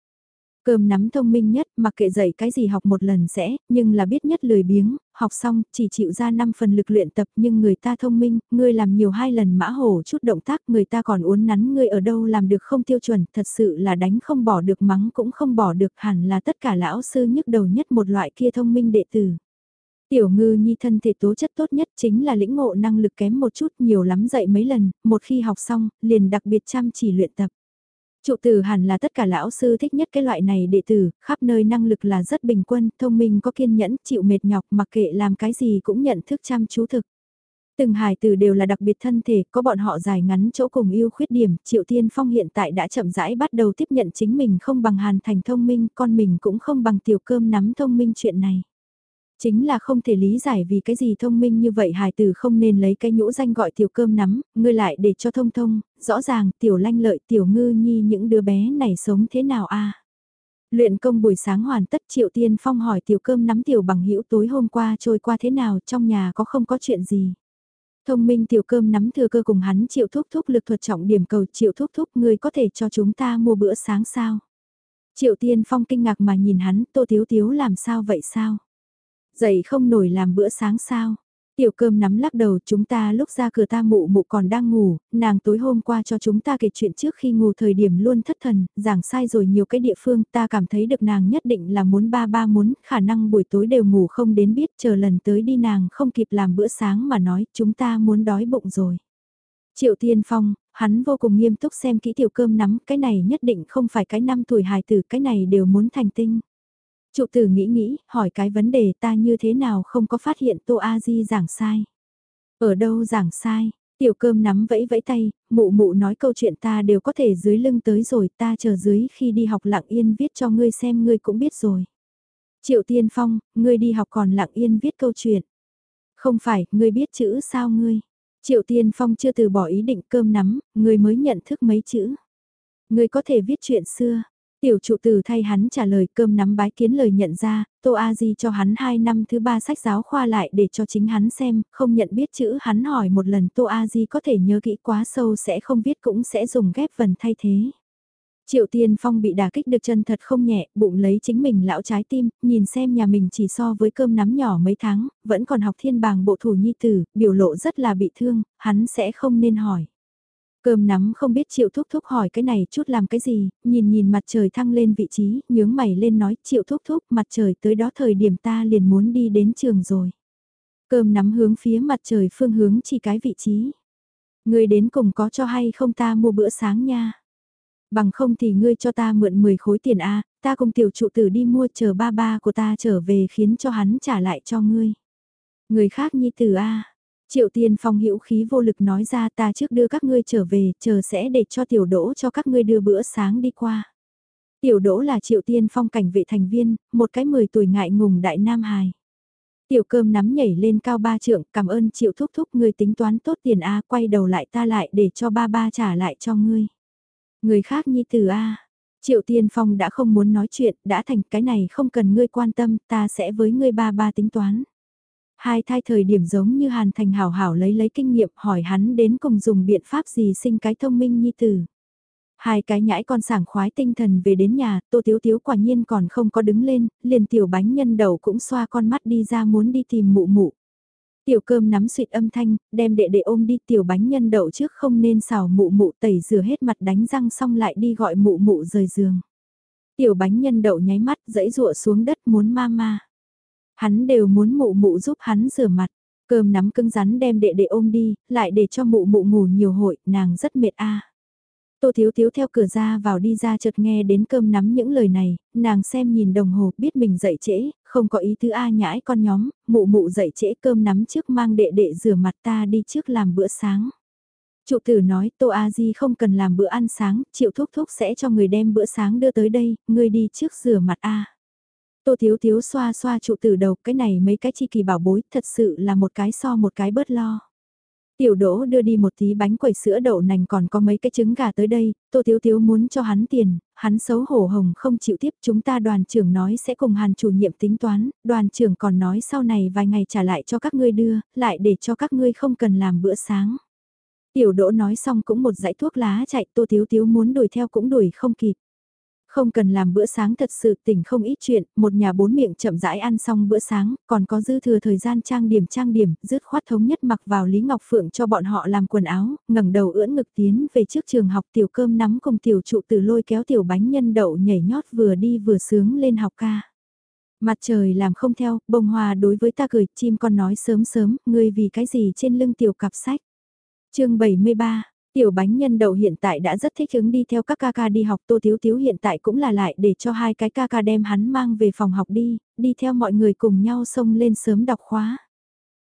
Cơm nắm thông minh nhất, mặc kệ dạy cái gì học một lần sẽ, nhưng là biết nhất lười biếng, học xong chỉ chịu ra 5 phần lực luyện tập nhưng người ta thông minh, ngươi làm nhiều hai lần mã hổ chút động tác người ta còn uốn nắn ngươi ở đâu làm được không tiêu chuẩn, thật sự là đánh không bỏ được mắng cũng không bỏ được hẳn là tất cả lão sư nhức đầu nhất một loại kia thông minh đệ tử. Tiểu ngư nhi thân thể tố chất tốt nhất chính là lĩnh ngộ năng lực kém một chút nhiều lắm dạy mấy lần, một khi học xong, liền đặc biệt chăm chỉ luyện tập. Trụ tử hẳn là tất cả lão sư thích nhất cái loại này đệ tử, khắp nơi năng lực là rất bình quân, thông minh có kiên nhẫn, chịu mệt nhọc mặc kệ làm cái gì cũng nhận thức chăm chú thực. Từng hài tử đều là đặc biệt thân thể, có bọn họ dài ngắn chỗ cùng yêu khuyết điểm, Triệu Tiên Phong hiện tại đã chậm rãi bắt đầu tiếp nhận chính mình không bằng hàn thành thông minh, con mình cũng không bằng tiểu cơm nắm thông minh chuyện này. Chính là không thể lý giải vì cái gì thông minh như vậy hài tử không nên lấy cái nhũ danh gọi tiểu cơm nắm, ngươi lại để cho thông thông, rõ ràng tiểu lanh lợi tiểu ngư nhi những đứa bé này sống thế nào a Luyện công buổi sáng hoàn tất Triệu Tiên Phong hỏi tiểu cơm nắm tiểu bằng hữu tối hôm qua trôi qua thế nào trong nhà có không có chuyện gì. Thông minh tiểu cơm nắm thừa cơ cùng hắn Triệu Thúc Thúc lực thuật trọng điểm cầu Triệu Thúc Thúc ngươi có thể cho chúng ta mua bữa sáng sao. Triệu Tiên Phong kinh ngạc mà nhìn hắn Tô Thiếu Thiếu làm sao vậy sao. Dậy không nổi làm bữa sáng sao? Tiểu cơm nắm lắc đầu chúng ta lúc ra cửa ta mụ mụ còn đang ngủ, nàng tối hôm qua cho chúng ta kể chuyện trước khi ngủ thời điểm luôn thất thần, giảng sai rồi nhiều cái địa phương ta cảm thấy được nàng nhất định là muốn ba ba muốn, khả năng buổi tối đều ngủ không đến biết chờ lần tới đi nàng không kịp làm bữa sáng mà nói chúng ta muốn đói bụng rồi. Triệu Tiên Phong, hắn vô cùng nghiêm túc xem kỹ tiểu cơm nắm, cái này nhất định không phải cái năm tuổi hài tử, cái này đều muốn thành tinh. Trụ tử nghĩ nghĩ, hỏi cái vấn đề ta như thế nào không có phát hiện Tô A Di giảng sai. Ở đâu giảng sai, tiểu cơm nắm vẫy vẫy tay, mụ mụ nói câu chuyện ta đều có thể dưới lưng tới rồi ta chờ dưới khi đi học lặng yên viết cho ngươi xem ngươi cũng biết rồi. Triệu Tiên Phong, ngươi đi học còn lặng yên viết câu chuyện. Không phải, ngươi biết chữ sao ngươi? Triệu Tiên Phong chưa từ bỏ ý định cơm nắm, ngươi mới nhận thức mấy chữ. Ngươi có thể viết chuyện xưa, Tiểu trụ tử thay hắn trả lời cơm nắm bái kiến lời nhận ra, Tô A Di cho hắn 2 năm thứ ba sách giáo khoa lại để cho chính hắn xem, không nhận biết chữ hắn hỏi một lần Tô A Di có thể nhớ kỹ quá sâu sẽ không viết cũng sẽ dùng ghép vần thay thế. Triệu Tiên Phong bị đả kích được chân thật không nhẹ, bụng lấy chính mình lão trái tim, nhìn xem nhà mình chỉ so với cơm nắm nhỏ mấy tháng, vẫn còn học thiên bàng bộ thủ nhi tử, biểu lộ rất là bị thương, hắn sẽ không nên hỏi. Cơm nắm không biết triệu thúc thúc hỏi cái này chút làm cái gì, nhìn nhìn mặt trời thăng lên vị trí, nhướng mày lên nói triệu thúc thúc mặt trời tới đó thời điểm ta liền muốn đi đến trường rồi. Cơm nắm hướng phía mặt trời phương hướng chỉ cái vị trí. Ngươi đến cùng có cho hay không ta mua bữa sáng nha. Bằng không thì ngươi cho ta mượn 10 khối tiền A, ta cùng tiểu trụ tử đi mua chờ ba ba của ta trở về khiến cho hắn trả lại cho ngươi. Người khác nhi tử A, Triệu Tiên Phong hữu khí vô lực nói ra ta trước đưa các ngươi trở về, chờ sẽ để cho tiểu đỗ cho các ngươi đưa bữa sáng đi qua. Tiểu đỗ là Triệu Tiên Phong cảnh vệ thành viên, một cái 10 tuổi ngại ngùng đại nam hài. Tiểu cơm nắm nhảy lên cao ba trượng, cảm ơn Triệu thúc thúc ngươi tính toán tốt tiền A, quay đầu lại ta lại để cho ba ba trả lại cho ngươi. Người khác nhi từ A. Triệu Tiên Phong đã không muốn nói chuyện, đã thành cái này không cần ngươi quan tâm, ta sẽ với ngươi ba ba tính toán. Hai thai thời điểm giống như Hàn Thành hảo hảo lấy lấy kinh nghiệm hỏi hắn đến cùng dùng biện pháp gì sinh cái thông minh nhi tử. Hai cái nhãi con sảng khoái tinh thần về đến nhà, tô tiếu tiếu quả nhiên còn không có đứng lên, liền tiểu bánh nhân đầu cũng xoa con mắt đi ra muốn đi tìm mụ mụ. Tiểu cơm nắm suyệt âm thanh, đem đệ đệ ôm đi tiểu bánh nhân đậu trước không nên xào mụ mụ tẩy rửa hết mặt đánh răng xong lại đi gọi mụ mụ rời giường. Tiểu bánh nhân đậu nháy mắt dẫy rụa xuống đất muốn ma ma. Hắn đều muốn mụ mụ giúp hắn rửa mặt, cơm nắm cứng rắn đem đệ đệ ôm đi, lại để cho mụ mụ ngủ nhiều hội, nàng rất mệt a. Tô Thiếu Thiếu theo cửa ra vào đi ra chợt nghe đến cơm nắm những lời này, nàng xem nhìn đồng hồ biết mình dậy trễ, không có ý thứ A nhãi con nhóm, mụ mụ dậy trễ cơm nắm trước mang đệ đệ rửa mặt ta đi trước làm bữa sáng. Trụ tử nói Tô A Di không cần làm bữa ăn sáng, triệu thúc thúc sẽ cho người đem bữa sáng đưa tới đây, ngươi đi trước rửa mặt A. Tô Thiếu Thiếu xoa xoa trụ tử đầu, cái này mấy cái chi kỳ bảo bối, thật sự là một cái so một cái bớt lo. Tiểu đỗ đưa đi một tí bánh quẩy sữa đậu nành còn có mấy cái trứng gà tới đây, tô thiếu thiếu muốn cho hắn tiền, hắn xấu hổ hồng không chịu tiếp chúng ta đoàn trưởng nói sẽ cùng hàn chủ nhiệm tính toán, đoàn trưởng còn nói sau này vài ngày trả lại cho các ngươi đưa, lại để cho các ngươi không cần làm bữa sáng. Tiểu đỗ nói xong cũng một dãy thuốc lá chạy tô thiếu thiếu muốn đuổi theo cũng đuổi không kịp. Không cần làm bữa sáng thật sự tỉnh không ít chuyện, một nhà bốn miệng chậm rãi ăn xong bữa sáng, còn có dư thừa thời gian trang điểm trang điểm, dứt khoát thống nhất mặc vào Lý Ngọc Phượng cho bọn họ làm quần áo, ngẩng đầu ưỡn ngực tiến về trước trường học tiểu cơm nắm cùng tiểu trụ từ lôi kéo tiểu bánh nhân đậu nhảy nhót vừa đi vừa sướng lên học ca. Mặt trời làm không theo, bông hoa đối với ta cười, chim con nói sớm sớm, ngươi vì cái gì trên lưng tiểu cặp sách. chương 73 Tiểu bánh nhân đậu hiện tại đã rất thích ứng đi theo các ca ca đi học Tô Thiếu Thiếu hiện tại cũng là lại để cho hai cái ca ca đem hắn mang về phòng học đi, đi theo mọi người cùng nhau xông lên sớm đọc khóa.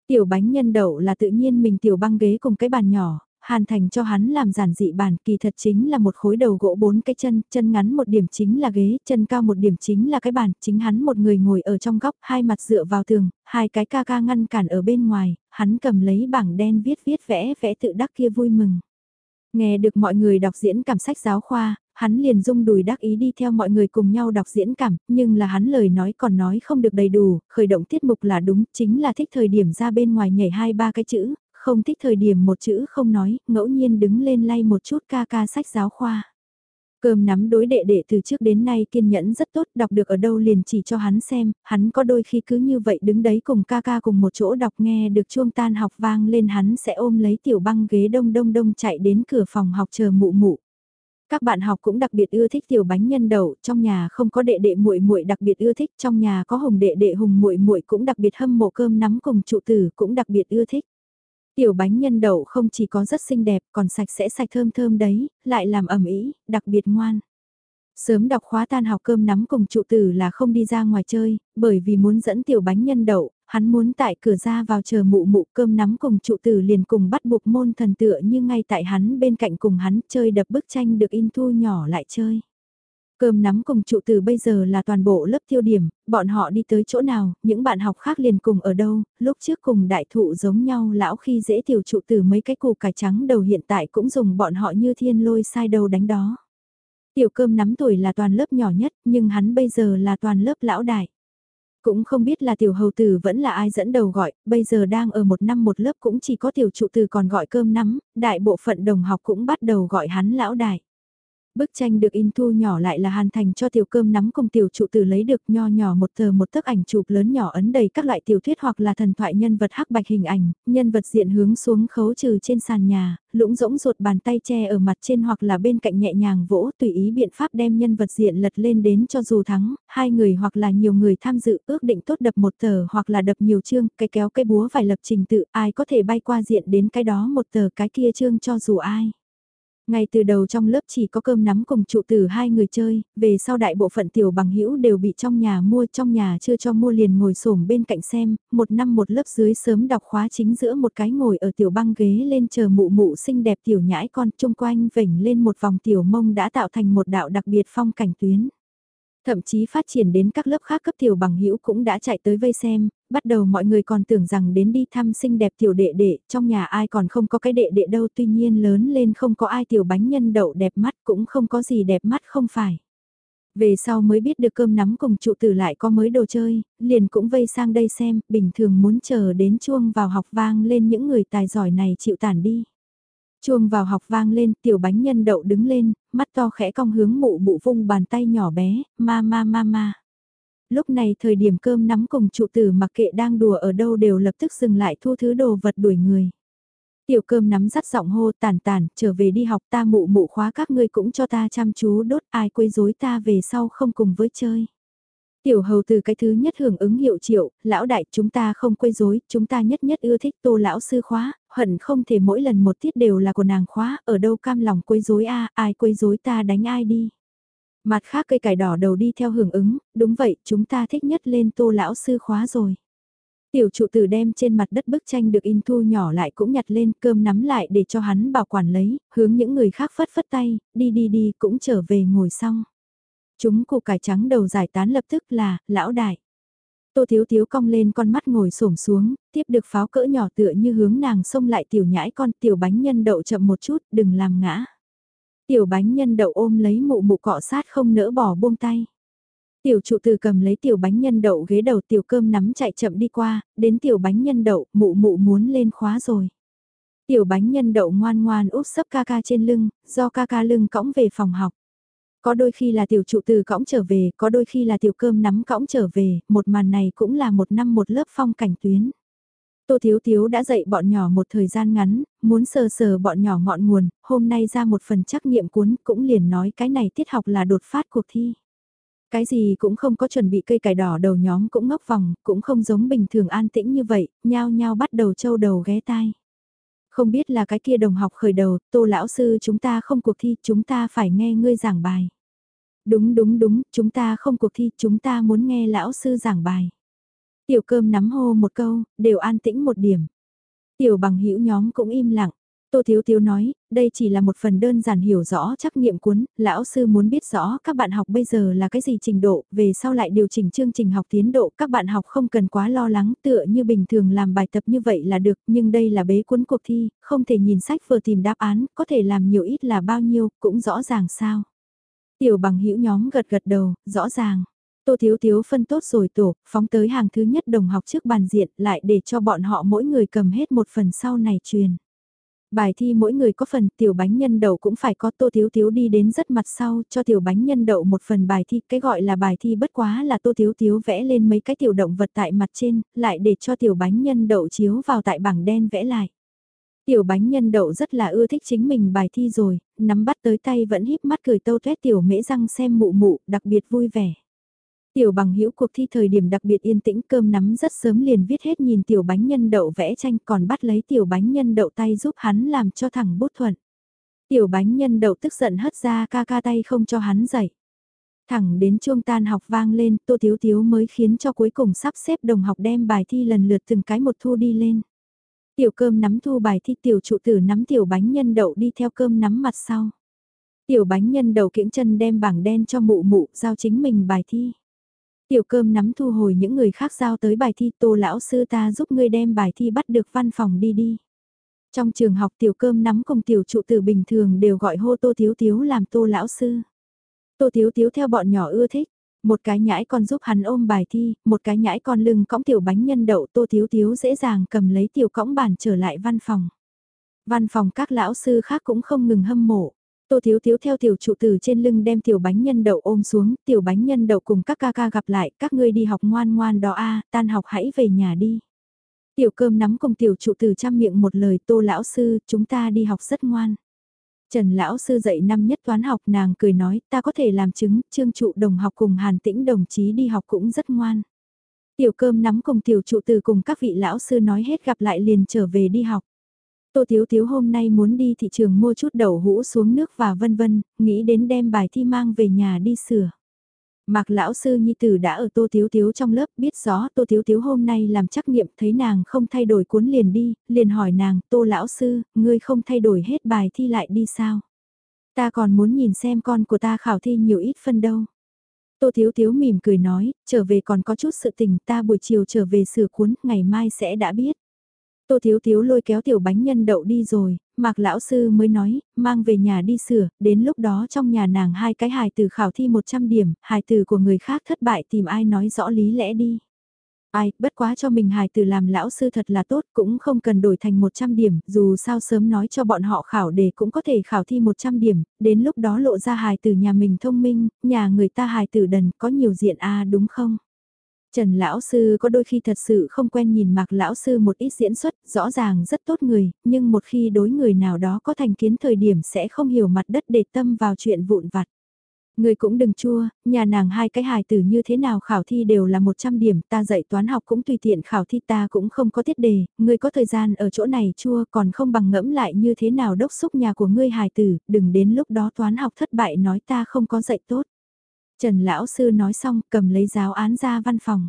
Tiểu bánh nhân đậu là tự nhiên mình tiểu băng ghế cùng cái bàn nhỏ, Hàn Thành cho hắn làm giản dị bàn kỳ thật chính là một khối đầu gỗ bốn cái chân, chân ngắn một điểm chính là ghế, chân cao một điểm chính là cái bàn, chính hắn một người ngồi ở trong góc, hai mặt dựa vào tường, hai cái ca ca ngăn cản ở bên ngoài, hắn cầm lấy bảng đen viết viết vẽ vẽ tự đắc kia vui mừng. Nghe được mọi người đọc diễn cảm sách giáo khoa, hắn liền rung đùi đắc ý đi theo mọi người cùng nhau đọc diễn cảm, nhưng là hắn lời nói còn nói không được đầy đủ, khởi động tiết mục là đúng, chính là thích thời điểm ra bên ngoài nhảy hai ba cái chữ, không thích thời điểm một chữ không nói, ngẫu nhiên đứng lên lay một chút ca ca sách giáo khoa. Cơm nắm đối đệ đệ từ trước đến nay kiên nhẫn rất tốt, đọc được ở đâu liền chỉ cho hắn xem, hắn có đôi khi cứ như vậy đứng đấy cùng ca ca cùng một chỗ đọc nghe được chuông tan học vang lên hắn sẽ ôm lấy tiểu băng ghế đông đông đông chạy đến cửa phòng học chờ mụ mụ. Các bạn học cũng đặc biệt ưa thích tiểu bánh nhân đậu, trong nhà không có đệ đệ muội muội đặc biệt ưa thích, trong nhà có hùng đệ đệ hùng muội muội cũng đặc biệt hâm mộ cơm nắm cùng trụ tử cũng đặc biệt ưa thích. Tiểu bánh nhân đậu không chỉ có rất xinh đẹp còn sạch sẽ sạch thơm thơm đấy, lại làm ẩm ý, đặc biệt ngoan. Sớm đọc khóa tan học cơm nắm cùng trụ tử là không đi ra ngoài chơi, bởi vì muốn dẫn tiểu bánh nhân đậu, hắn muốn tại cửa ra vào chờ mụ mụ cơm nắm cùng trụ tử liền cùng bắt buộc môn thần tựa như ngay tại hắn bên cạnh cùng hắn chơi đập bức tranh được in thu nhỏ lại chơi. Cơm nắm cùng trụ từ bây giờ là toàn bộ lớp tiêu điểm, bọn họ đi tới chỗ nào, những bạn học khác liền cùng ở đâu, lúc trước cùng đại thụ giống nhau lão khi dễ tiểu trụ từ mấy cái củ cải trắng đầu hiện tại cũng dùng bọn họ như thiên lôi sai đầu đánh đó. Tiểu cơm nắm tuổi là toàn lớp nhỏ nhất, nhưng hắn bây giờ là toàn lớp lão đại. Cũng không biết là tiểu hầu tử vẫn là ai dẫn đầu gọi, bây giờ đang ở một năm một lớp cũng chỉ có tiểu trụ từ còn gọi cơm nắm, đại bộ phận đồng học cũng bắt đầu gọi hắn lão đại. Bức tranh được in thu nhỏ lại là hàn thành cho tiểu cơm nắm cùng tiểu trụ tử lấy được nho nhỏ một tờ một tấc ảnh chụp lớn nhỏ ấn đầy các loại tiểu thuyết hoặc là thần thoại nhân vật hắc bạch hình ảnh, nhân vật diện hướng xuống khấu trừ trên sàn nhà, lũng rỗng ruột bàn tay che ở mặt trên hoặc là bên cạnh nhẹ nhàng vỗ tùy ý biện pháp đem nhân vật diện lật lên đến cho dù thắng, hai người hoặc là nhiều người tham dự ước định tốt đập một tờ hoặc là đập nhiều chương, cái kéo cái búa phải lập trình tự, ai có thể bay qua diện đến cái đó một tờ cái kia chương cho dù ai. Ngay từ đầu trong lớp chỉ có cơm nắm cùng trụ tử hai người chơi, về sau đại bộ phận tiểu bằng hữu đều bị trong nhà mua trong nhà chưa cho mua liền ngồi xổm bên cạnh xem, một năm một lớp dưới sớm đọc khóa chính giữa một cái ngồi ở tiểu băng ghế lên chờ mụ mụ xinh đẹp tiểu nhãi con chung quanh vểnh lên một vòng tiểu mông đã tạo thành một đạo đặc biệt phong cảnh tuyến. Thậm chí phát triển đến các lớp khác cấp tiểu bằng hữu cũng đã chạy tới vây xem, bắt đầu mọi người còn tưởng rằng đến đi thăm xinh đẹp tiểu đệ đệ, trong nhà ai còn không có cái đệ đệ đâu tuy nhiên lớn lên không có ai tiểu bánh nhân đậu đẹp mắt cũng không có gì đẹp mắt không phải. Về sau mới biết được cơm nắm cùng trụ tử lại có mới đồ chơi, liền cũng vây sang đây xem, bình thường muốn chờ đến chuông vào học vang lên những người tài giỏi này chịu tản đi. Chuông vào học vang lên, tiểu bánh nhân đậu đứng lên, mắt to khẽ cong hướng mụ bụ vung bàn tay nhỏ bé, ma ma ma ma. Lúc này thời điểm cơm nắm cùng trụ tử mặc kệ đang đùa ở đâu đều lập tức dừng lại thu thứ đồ vật đuổi người. Tiểu cơm nắm dắt giọng hô tàn tàn, trở về đi học ta mụ mụ khóa các ngươi cũng cho ta chăm chú đốt ai quấy rối ta về sau không cùng với chơi. Tiểu hầu từ cái thứ nhất hưởng ứng hiệu triệu, lão đại chúng ta không quấy rối, chúng ta nhất nhất ưa thích tô lão sư khóa, hận không thể mỗi lần một tiết đều là của nàng khóa, ở đâu cam lòng quấy rối a, ai quấy rối ta đánh ai đi. Mặt khác cây cải đỏ đầu đi theo hưởng ứng, đúng vậy, chúng ta thích nhất lên tô lão sư khóa rồi. Tiểu trụ tử đem trên mặt đất bức tranh được in thu nhỏ lại cũng nhặt lên cơm nắm lại để cho hắn bảo quản lấy, hướng những người khác phất phất tay, đi đi đi cũng trở về ngồi xong. Chúng cụ cải trắng đầu giải tán lập tức là, lão đại. Tô Thiếu Thiếu cong lên con mắt ngồi xổm xuống, tiếp được pháo cỡ nhỏ tựa như hướng nàng xông lại tiểu nhãi con tiểu bánh nhân đậu chậm một chút, đừng làm ngã. Tiểu bánh nhân đậu ôm lấy mụ mụ cọ sát không nỡ bỏ buông tay. Tiểu trụ từ cầm lấy tiểu bánh nhân đậu ghế đầu tiểu cơm nắm chạy chậm đi qua, đến tiểu bánh nhân đậu, mụ mụ muốn lên khóa rồi. Tiểu bánh nhân đậu ngoan ngoan úp sấp ca ca trên lưng, do ca ca lưng cõng về phòng học. Có đôi khi là tiểu trụ từ cõng trở về, có đôi khi là tiểu cơm nắm cõng trở về, một màn này cũng là một năm một lớp phong cảnh tuyến. Tô Thiếu Thiếu đã dạy bọn nhỏ một thời gian ngắn, muốn sờ sờ bọn nhỏ ngọn nguồn, hôm nay ra một phần trắc nghiệm cuốn cũng liền nói cái này tiết học là đột phát cuộc thi. Cái gì cũng không có chuẩn bị cây cải đỏ đầu nhóm cũng ngốc vòng, cũng không giống bình thường an tĩnh như vậy, nhao nhao bắt đầu trâu đầu ghé tai. Không biết là cái kia đồng học khởi đầu, tô lão sư chúng ta không cuộc thi, chúng ta phải nghe ngươi giảng bài. Đúng đúng đúng, chúng ta không cuộc thi, chúng ta muốn nghe lão sư giảng bài. Tiểu cơm nắm hô một câu, đều an tĩnh một điểm. Tiểu bằng hữu nhóm cũng im lặng. Tô Thiếu Thiếu nói, đây chỉ là một phần đơn giản hiểu rõ trắc nghiệm cuốn, lão sư muốn biết rõ các bạn học bây giờ là cái gì trình độ, về sau lại điều chỉnh chương trình học tiến độ, các bạn học không cần quá lo lắng tựa như bình thường làm bài tập như vậy là được, nhưng đây là bế cuốn cuộc thi, không thể nhìn sách vừa tìm đáp án, có thể làm nhiều ít là bao nhiêu, cũng rõ ràng sao. Tiểu bằng hữu nhóm gật gật đầu, rõ ràng. Tô Thiếu Thiếu phân tốt rồi tổ, phóng tới hàng thứ nhất đồng học trước bàn diện lại để cho bọn họ mỗi người cầm hết một phần sau này truyền. Bài thi mỗi người có phần tiểu bánh nhân đậu cũng phải có tô thiếu thiếu đi đến rất mặt sau cho tiểu bánh nhân đậu một phần bài thi. Cái gọi là bài thi bất quá là tô thiếu thiếu vẽ lên mấy cái tiểu động vật tại mặt trên, lại để cho tiểu bánh nhân đậu chiếu vào tại bảng đen vẽ lại. Tiểu bánh nhân đậu rất là ưa thích chính mình bài thi rồi, nắm bắt tới tay vẫn híp mắt cười tâu tuét tiểu mễ răng xem mụ mụ, đặc biệt vui vẻ. Tiểu bằng hữu cuộc thi thời điểm đặc biệt yên tĩnh cơm nắm rất sớm liền viết hết nhìn tiểu bánh nhân đậu vẽ tranh còn bắt lấy tiểu bánh nhân đậu tay giúp hắn làm cho thẳng bút thuận. Tiểu bánh nhân đậu tức giận hất ra ca ca tay không cho hắn dậy. Thẳng đến chuông tan học vang lên, Tô Thiếu Thiếu mới khiến cho cuối cùng sắp xếp đồng học đem bài thi lần lượt từng cái một thu đi lên. Tiểu cơm nắm thu bài thi tiểu trụ tử nắm tiểu bánh nhân đậu đi theo cơm nắm mặt sau. Tiểu bánh nhân đậu kiễng chân đem bảng đen cho mụ mụ giao chính mình bài thi. Tiểu cơm nắm thu hồi những người khác giao tới bài thi tô lão sư ta giúp ngươi đem bài thi bắt được văn phòng đi đi. Trong trường học tiểu cơm nắm cùng tiểu trụ tử bình thường đều gọi hô tô thiếu thiếu làm tô lão sư. Tô thiếu thiếu theo bọn nhỏ ưa thích, một cái nhãi con giúp hắn ôm bài thi, một cái nhãi con lưng cõng tiểu bánh nhân đậu tô thiếu thiếu dễ dàng cầm lấy tiểu cõng bàn trở lại văn phòng. Văn phòng các lão sư khác cũng không ngừng hâm mộ. Tô Thiếu Thiếu theo tiểu trụ từ trên lưng đem tiểu bánh nhân đậu ôm xuống, tiểu bánh nhân đậu cùng các ca ca gặp lại, các ngươi đi học ngoan ngoan đó a, tan học hãy về nhà đi. Tiểu cơm nắm cùng tiểu trụ từ chăm miệng một lời tô lão sư, chúng ta đi học rất ngoan. Trần lão sư dạy năm nhất toán học nàng cười nói, ta có thể làm chứng, trương trụ đồng học cùng hàn tĩnh đồng chí đi học cũng rất ngoan. Tiểu cơm nắm cùng tiểu trụ từ cùng các vị lão sư nói hết gặp lại liền trở về đi học. Tô Thiếu Thiếu hôm nay muốn đi thị trường mua chút đậu hũ xuống nước và vân vân, nghĩ đến đem bài thi mang về nhà đi sửa. Mạc lão sư nhi tử đã ở Tô Thiếu Thiếu trong lớp biết rõ Tô Thiếu Thiếu hôm nay làm trắc nghiệm thấy nàng không thay đổi cuốn liền đi, liền hỏi nàng Tô lão sư, ngươi không thay đổi hết bài thi lại đi sao? Ta còn muốn nhìn xem con của ta khảo thi nhiều ít phân đâu. Tô Thiếu Thiếu mỉm cười nói, trở về còn có chút sự tình ta buổi chiều trở về sửa cuốn, ngày mai sẽ đã biết. Tô Thiếu Thiếu lôi kéo tiểu bánh nhân đậu đi rồi, Mạc Lão Sư mới nói, mang về nhà đi sửa, đến lúc đó trong nhà nàng hai cái hài từ khảo thi 100 điểm, hài từ của người khác thất bại tìm ai nói rõ lý lẽ đi. Ai, bất quá cho mình hài từ làm lão sư thật là tốt, cũng không cần đổi thành 100 điểm, dù sao sớm nói cho bọn họ khảo để cũng có thể khảo thi 100 điểm, đến lúc đó lộ ra hài từ nhà mình thông minh, nhà người ta hài từ đần, có nhiều diện a đúng không? Trần lão sư có đôi khi thật sự không quen nhìn Mạc lão sư một ít diễn xuất, rõ ràng rất tốt người, nhưng một khi đối người nào đó có thành kiến thời điểm sẽ không hiểu mặt đất để tâm vào chuyện vụn vặt. Người cũng đừng chua, nhà nàng hai cái hài tử như thế nào khảo thi đều là 100 điểm, ta dạy toán học cũng tùy tiện khảo thi ta cũng không có tiết đề, người có thời gian ở chỗ này chua còn không bằng ngẫm lại như thế nào đốc xúc nhà của ngươi hài tử, đừng đến lúc đó toán học thất bại nói ta không có dạy tốt. Trần lão sư nói xong cầm lấy giáo án ra văn phòng.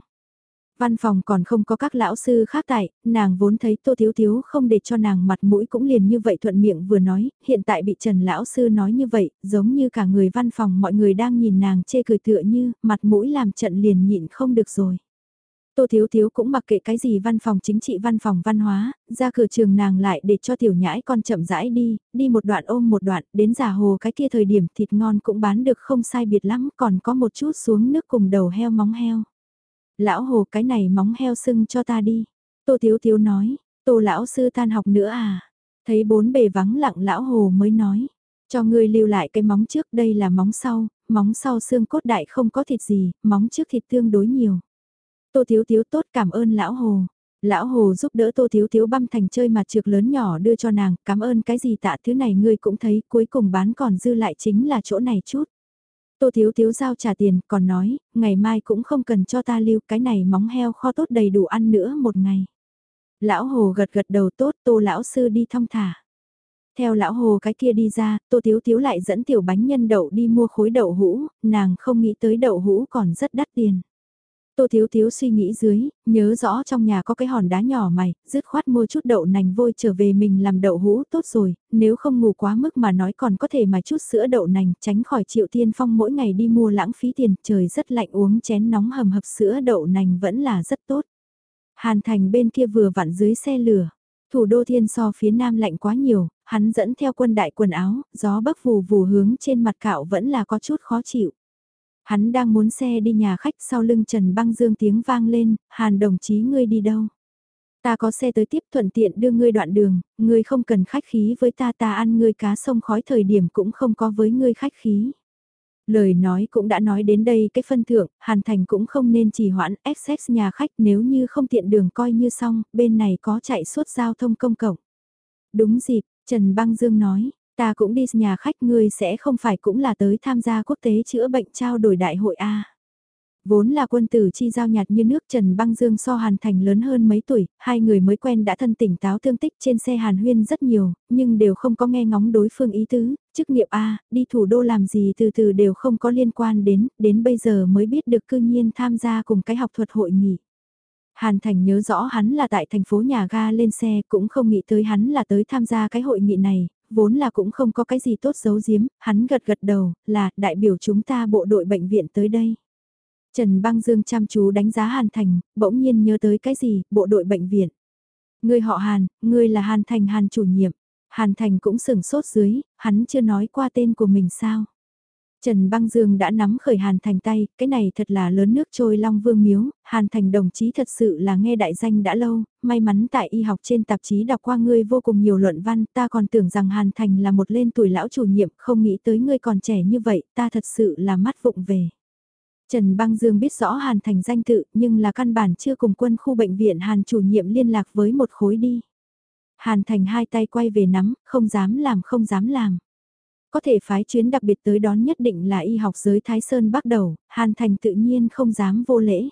Văn phòng còn không có các lão sư khác tại, nàng vốn thấy Tô Thiếu Thiếu không để cho nàng mặt mũi cũng liền như vậy thuận miệng vừa nói, hiện tại bị Trần lão sư nói như vậy, giống như cả người văn phòng mọi người đang nhìn nàng chê cười tựa như, mặt mũi làm trận liền nhịn không được rồi. Tô Thiếu Thiếu cũng mặc kệ cái gì văn phòng chính trị văn phòng văn hóa, ra cửa trường nàng lại để cho tiểu nhãi con chậm rãi đi, đi một đoạn ôm một đoạn, đến giả hồ cái kia thời điểm thịt ngon cũng bán được không sai biệt lắm, còn có một chút xuống nước cùng đầu heo móng heo. Lão hồ cái này móng heo sưng cho ta đi. Tô Thiếu Thiếu nói, Tô lão sư tan học nữa à? Thấy bốn bề vắng lặng lão hồ mới nói, cho ngươi lưu lại cái móng trước đây là móng sau, móng sau xương cốt đại không có thịt gì, móng trước thịt tương đối nhiều. Tô Thiếu Thiếu tốt cảm ơn lão hồ. Lão hồ giúp đỡ Tô Thiếu Thiếu băm thành chơi mặt trược lớn nhỏ đưa cho nàng, cảm ơn cái gì tạ thứ này ngươi cũng thấy, cuối cùng bán còn dư lại chính là chỗ này chút. Tô Thiếu Thiếu giao trả tiền, còn nói, ngày mai cũng không cần cho ta lưu cái này móng heo kho tốt đầy đủ ăn nữa một ngày. Lão hồ gật gật đầu tốt, Tô lão sư đi thong thả. Theo lão hồ cái kia đi ra, Tô Thiếu Thiếu lại dẫn tiểu bánh nhân đậu đi mua khối đậu hũ, nàng không nghĩ tới đậu hũ còn rất đắt tiền. Tô Thiếu Thiếu suy nghĩ dưới, nhớ rõ trong nhà có cái hòn đá nhỏ mày, dứt khoát mua chút đậu nành vôi trở về mình làm đậu hũ tốt rồi, nếu không ngủ quá mức mà nói còn có thể mà chút sữa đậu nành tránh khỏi triệu tiên phong mỗi ngày đi mua lãng phí tiền, trời rất lạnh uống chén nóng hầm hập sữa đậu nành vẫn là rất tốt. Hàn thành bên kia vừa vặn dưới xe lửa, thủ đô thiên so phía nam lạnh quá nhiều, hắn dẫn theo quân đại quần áo, gió bấc vù vù hướng trên mặt cạo vẫn là có chút khó chịu. Hắn đang muốn xe đi nhà khách sau lưng Trần Băng Dương tiếng vang lên, Hàn đồng chí ngươi đi đâu? Ta có xe tới tiếp thuận tiện đưa ngươi đoạn đường, ngươi không cần khách khí với ta ta ăn ngươi cá sông khói thời điểm cũng không có với ngươi khách khí. Lời nói cũng đã nói đến đây cái phân thượng, Hàn Thành cũng không nên trì hoãn access nhà khách nếu như không tiện đường coi như xong, bên này có chạy suốt giao thông công cộng. Đúng dịp, Trần Băng Dương nói, Ta cũng đi nhà khách ngươi sẽ không phải cũng là tới tham gia quốc tế chữa bệnh trao đổi đại hội A. Vốn là quân tử chi giao nhạt như nước Trần Băng Dương so Hàn Thành lớn hơn mấy tuổi, hai người mới quen đã thân tỉnh táo tương tích trên xe Hàn Huyên rất nhiều, nhưng đều không có nghe ngóng đối phương ý tứ, chức nghiệp A, đi thủ đô làm gì từ từ đều không có liên quan đến, đến bây giờ mới biết được cư nhiên tham gia cùng cái học thuật hội nghị. Hàn Thành nhớ rõ hắn là tại thành phố nhà ga lên xe cũng không nghĩ tới hắn là tới tham gia cái hội nghị này, vốn là cũng không có cái gì tốt giấu giếm, hắn gật gật đầu, là đại biểu chúng ta bộ đội bệnh viện tới đây. Trần Băng Dương chăm chú đánh giá Hàn Thành, bỗng nhiên nhớ tới cái gì, bộ đội bệnh viện. Người họ Hàn, người là Hàn Thành Hàn chủ nhiệm. Hàn Thành cũng sừng sốt dưới, hắn chưa nói qua tên của mình sao. Trần Băng Dương đã nắm khởi Hàn Thành tay, cái này thật là lớn nước trôi long vương miếu, Hàn Thành đồng chí thật sự là nghe đại danh đã lâu, may mắn tại y học trên tạp chí đọc qua ngươi vô cùng nhiều luận văn, ta còn tưởng rằng Hàn Thành là một lên tuổi lão chủ nhiệm, không nghĩ tới ngươi còn trẻ như vậy, ta thật sự là mắt vụng về. Trần Băng Dương biết rõ Hàn Thành danh tự, nhưng là căn bản chưa cùng quân khu bệnh viện Hàn chủ nhiệm liên lạc với một khối đi. Hàn Thành hai tay quay về nắm, không dám làm không dám làm. Có thể phái chuyến đặc biệt tới đón nhất định là y học giới Thái Sơn bắt đầu, Hàn Thành tự nhiên không dám vô lễ.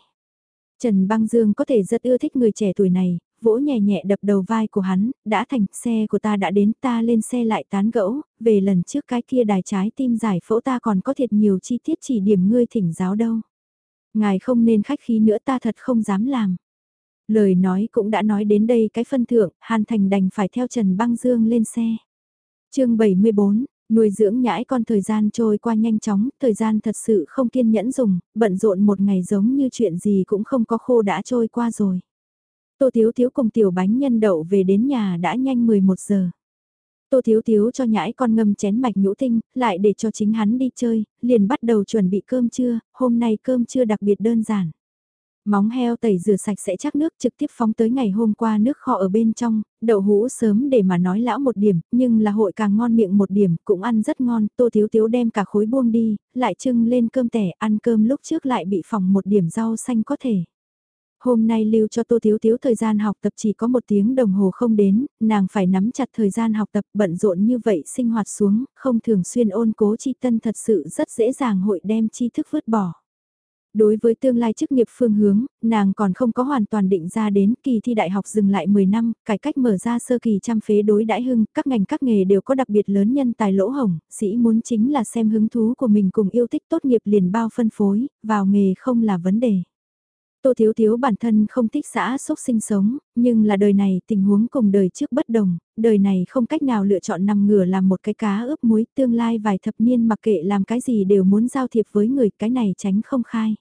Trần Băng Dương có thể rất ưa thích người trẻ tuổi này, vỗ nhẹ nhẹ đập đầu vai của hắn, đã thành, xe của ta đã đến ta lên xe lại tán gẫu, về lần trước cái kia đài trái tim giải phẫu ta còn có thiệt nhiều chi tiết chỉ điểm ngươi thỉnh giáo đâu. Ngài không nên khách khí nữa ta thật không dám làm. Lời nói cũng đã nói đến đây cái phân thượng, Hàn Thành đành phải theo Trần Băng Dương lên xe. chương 74, Nuôi dưỡng nhãi con thời gian trôi qua nhanh chóng, thời gian thật sự không kiên nhẫn dùng, bận rộn một ngày giống như chuyện gì cũng không có khô đã trôi qua rồi. Tô Thiếu Thiếu cùng tiểu bánh nhân đậu về đến nhà đã nhanh 11 giờ. Tô Thiếu Thiếu cho nhãi con ngâm chén mạch nhũ tinh, lại để cho chính hắn đi chơi, liền bắt đầu chuẩn bị cơm trưa, hôm nay cơm trưa đặc biệt đơn giản. Móng heo tẩy rửa sạch sẽ chắc nước trực tiếp phóng tới ngày hôm qua nước kho ở bên trong, đậu hũ sớm để mà nói lão một điểm, nhưng là hội càng ngon miệng một điểm, cũng ăn rất ngon, tô thiếu thiếu đem cả khối buông đi, lại trưng lên cơm tẻ, ăn cơm lúc trước lại bị phòng một điểm rau xanh có thể. Hôm nay lưu cho Tô Thiếu Thiếu thời gian học tập chỉ có một tiếng đồng hồ không đến, nàng phải nắm chặt thời gian học tập bận rộn như vậy sinh hoạt xuống, không thường xuyên ôn cố chi tân thật sự rất dễ dàng hội đem tri thức vứt bỏ. Đối với tương lai chức nghiệp phương hướng, nàng còn không có hoàn toàn định ra đến kỳ thi đại học dừng lại 10 năm, cải cách mở ra sơ kỳ trăm phế đối đãi hưng, các ngành các nghề đều có đặc biệt lớn nhân tài lỗ hồng, sĩ muốn chính là xem hứng thú của mình cùng yêu thích tốt nghiệp liền bao phân phối, vào nghề không là vấn đề. Tô Thiếu Thiếu bản thân không thích xã xúc sinh sống, nhưng là đời này tình huống cùng đời trước bất đồng, đời này không cách nào lựa chọn nằm ngửa làm một cái cá ướp muối tương lai vài thập niên mặc kệ làm cái gì đều muốn giao thiệp với người cái này tránh không khai.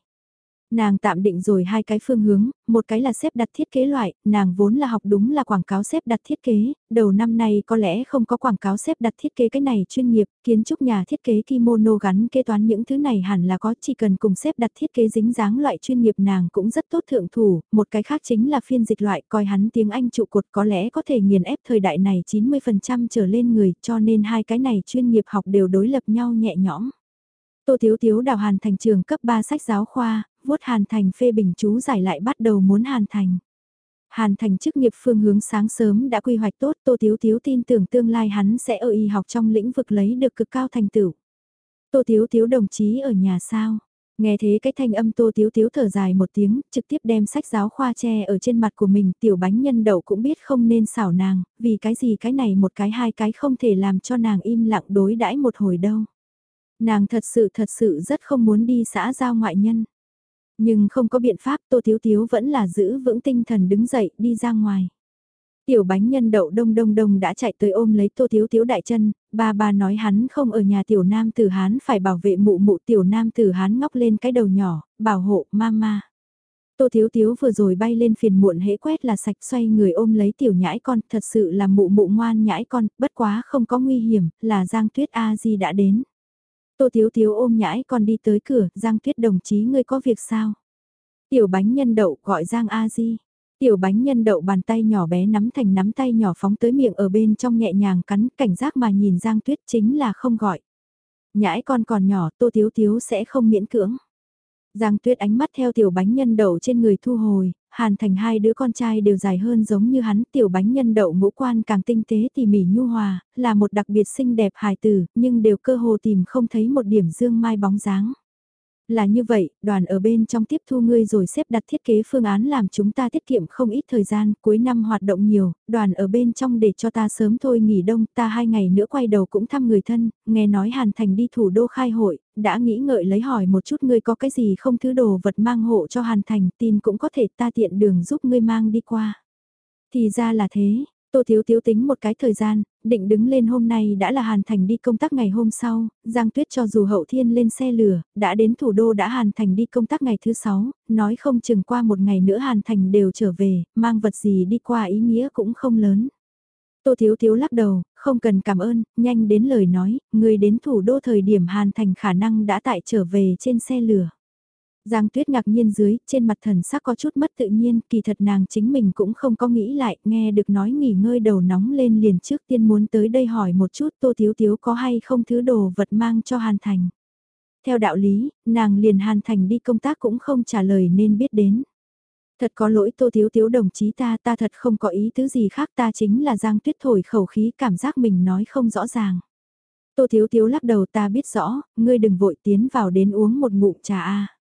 Nàng tạm định rồi hai cái phương hướng, một cái là xếp đặt thiết kế loại, nàng vốn là học đúng là quảng cáo xếp đặt thiết kế, đầu năm nay có lẽ không có quảng cáo xếp đặt thiết kế cái này chuyên nghiệp, kiến trúc nhà thiết kế kimono gắn kế toán những thứ này hẳn là có, chỉ cần cùng xếp đặt thiết kế dính dáng loại chuyên nghiệp nàng cũng rất tốt thượng thủ, một cái khác chính là phiên dịch loại, coi hắn tiếng Anh trụ cột có lẽ có thể nghiền ép thời đại này 90% trở lên người, cho nên hai cái này chuyên nghiệp học đều đối lập nhau nhẹ nhõm. Tô Thiếu Thiếu đào hàn thành trường cấp 3 sách giáo khoa, vuốt hàn thành phê bình chú giải lại bắt đầu muốn hàn thành. Hàn thành chức nghiệp phương hướng sáng sớm đã quy hoạch tốt Tô Thiếu Thiếu tin tưởng tương lai hắn sẽ ở y học trong lĩnh vực lấy được cực cao thành tựu. Tô Thiếu Thiếu đồng chí ở nhà sao? Nghe thế cái thanh âm Tô Thiếu Thiếu thở dài một tiếng, trực tiếp đem sách giáo khoa che ở trên mặt của mình, tiểu bánh nhân đậu cũng biết không nên xảo nàng, vì cái gì cái này một cái hai cái không thể làm cho nàng im lặng đối đãi một hồi đâu. Nàng thật sự thật sự rất không muốn đi xã giao ngoại nhân. Nhưng không có biện pháp Tô Thiếu Thiếu vẫn là giữ vững tinh thần đứng dậy đi ra ngoài. Tiểu bánh nhân đậu đông đông đông đã chạy tới ôm lấy Tô Thiếu Thiếu đại chân, ba ba nói hắn không ở nhà tiểu nam tử hán phải bảo vệ mụ mụ tiểu nam tử hán ngóc lên cái đầu nhỏ, bảo hộ mama. Tô Thiếu Thiếu vừa rồi bay lên phiền muộn hễ quét là sạch xoay người ôm lấy tiểu nhãi con, thật sự là mụ mụ ngoan nhãi con, bất quá không có nguy hiểm, là Giang Tuyết A Di đã đến. Tô Thiếu Thiếu ôm nhãi còn đi tới cửa, Giang Tuyết đồng chí ngươi có việc sao? Tiểu bánh nhân đậu gọi Giang A Di. Tiểu bánh nhân đậu bàn tay nhỏ bé nắm thành nắm tay nhỏ phóng tới miệng ở bên trong nhẹ nhàng cắn cảnh giác mà nhìn Giang Tuyết chính là không gọi. Nhãi con còn nhỏ Tô Thiếu Thiếu sẽ không miễn cưỡng. Giang Tuyết ánh mắt theo tiểu bánh nhân đậu trên người thu hồi, Hàn Thành hai đứa con trai đều dài hơn giống như hắn, tiểu bánh nhân đậu ngũ quan càng tinh tế tỉ mỉ nhu hòa, là một đặc biệt xinh đẹp hài tử, nhưng đều cơ hồ tìm không thấy một điểm dương mai bóng dáng. Là như vậy, đoàn ở bên trong tiếp thu ngươi rồi xếp đặt thiết kế phương án làm chúng ta tiết kiệm không ít thời gian, cuối năm hoạt động nhiều, đoàn ở bên trong để cho ta sớm thôi nghỉ đông, ta hai ngày nữa quay đầu cũng thăm người thân, nghe nói Hàn Thành đi thủ đô khai hội, đã nghĩ ngợi lấy hỏi một chút ngươi có cái gì không thứ đồ vật mang hộ cho Hàn Thành, tin cũng có thể ta tiện đường giúp ngươi mang đi qua. Thì ra là thế, Tô Thiếu Thiếu tính một cái thời gian, định đứng lên hôm nay đã là Hàn Thành đi công tác ngày hôm sau, Giang Tuyết cho dù hậu thiên lên xe lửa, đã đến thủ đô đã Hàn Thành đi công tác ngày thứ sáu, nói không chừng qua một ngày nữa Hàn Thành đều trở về, mang vật gì đi qua ý nghĩa cũng không lớn. Tô Thiếu Thiếu lắc đầu, không cần cảm ơn, nhanh đến lời nói, người đến thủ đô thời điểm Hàn Thành khả năng đã tại trở về trên xe lửa. Giang Tuyết ngạc nhiên dưới, trên mặt thần sắc có chút mất tự nhiên, kỳ thật nàng chính mình cũng không có nghĩ lại, nghe được nói nghỉ ngơi đầu nóng lên liền trước tiên muốn tới đây hỏi một chút Tô Thiếu Thiếu có hay không thứ đồ vật mang cho Hàn Thành. Theo đạo lý, nàng liền Hàn Thành đi công tác cũng không trả lời nên biết đến. Thật có lỗi Tô Thiếu Thiếu đồng chí ta, ta thật không có ý tứ gì khác ta chính là Giang Tuyết thổi khẩu khí cảm giác mình nói không rõ ràng. Tô Thiếu Thiếu lắc đầu ta biết rõ, ngươi đừng vội tiến vào đến uống một ngụm trà a.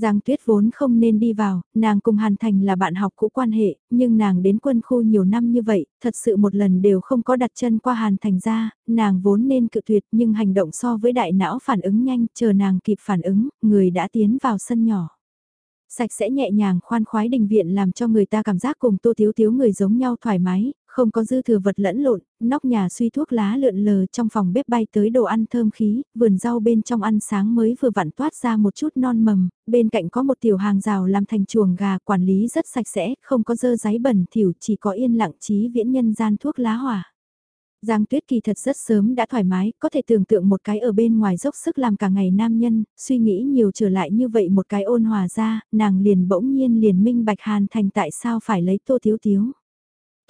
Giang Tuyết vốn không nên đi vào, nàng cùng Hàn Thành là bạn học cũ quan hệ, nhưng nàng đến quân khu nhiều năm như vậy, thật sự một lần đều không có đặt chân qua Hàn Thành ra, nàng vốn nên cự tuyệt nhưng hành động so với đại não phản ứng nhanh, chờ nàng kịp phản ứng, người đã tiến vào sân nhỏ. Sạch sẽ nhẹ nhàng khoan khoái đình viện làm cho người ta cảm giác cùng tô thiếu thiếu người giống nhau thoải mái, không có dư thừa vật lẫn lộn, nóc nhà suy thuốc lá lượn lờ trong phòng bếp bay tới đồ ăn thơm khí, vườn rau bên trong ăn sáng mới vừa vặn toát ra một chút non mầm, bên cạnh có một tiểu hàng rào làm thành chuồng gà quản lý rất sạch sẽ, không có dơ giấy bẩn thỉu chỉ có yên lặng trí viễn nhân gian thuốc lá hỏa. Giang Tuyết kỳ thật rất sớm đã thoải mái, có thể tưởng tượng một cái ở bên ngoài dốc sức làm cả ngày nam nhân, suy nghĩ nhiều trở lại như vậy một cái ôn hòa ra, nàng liền bỗng nhiên liền minh bạch hàn thành tại sao phải lấy tô thiếu thiếu.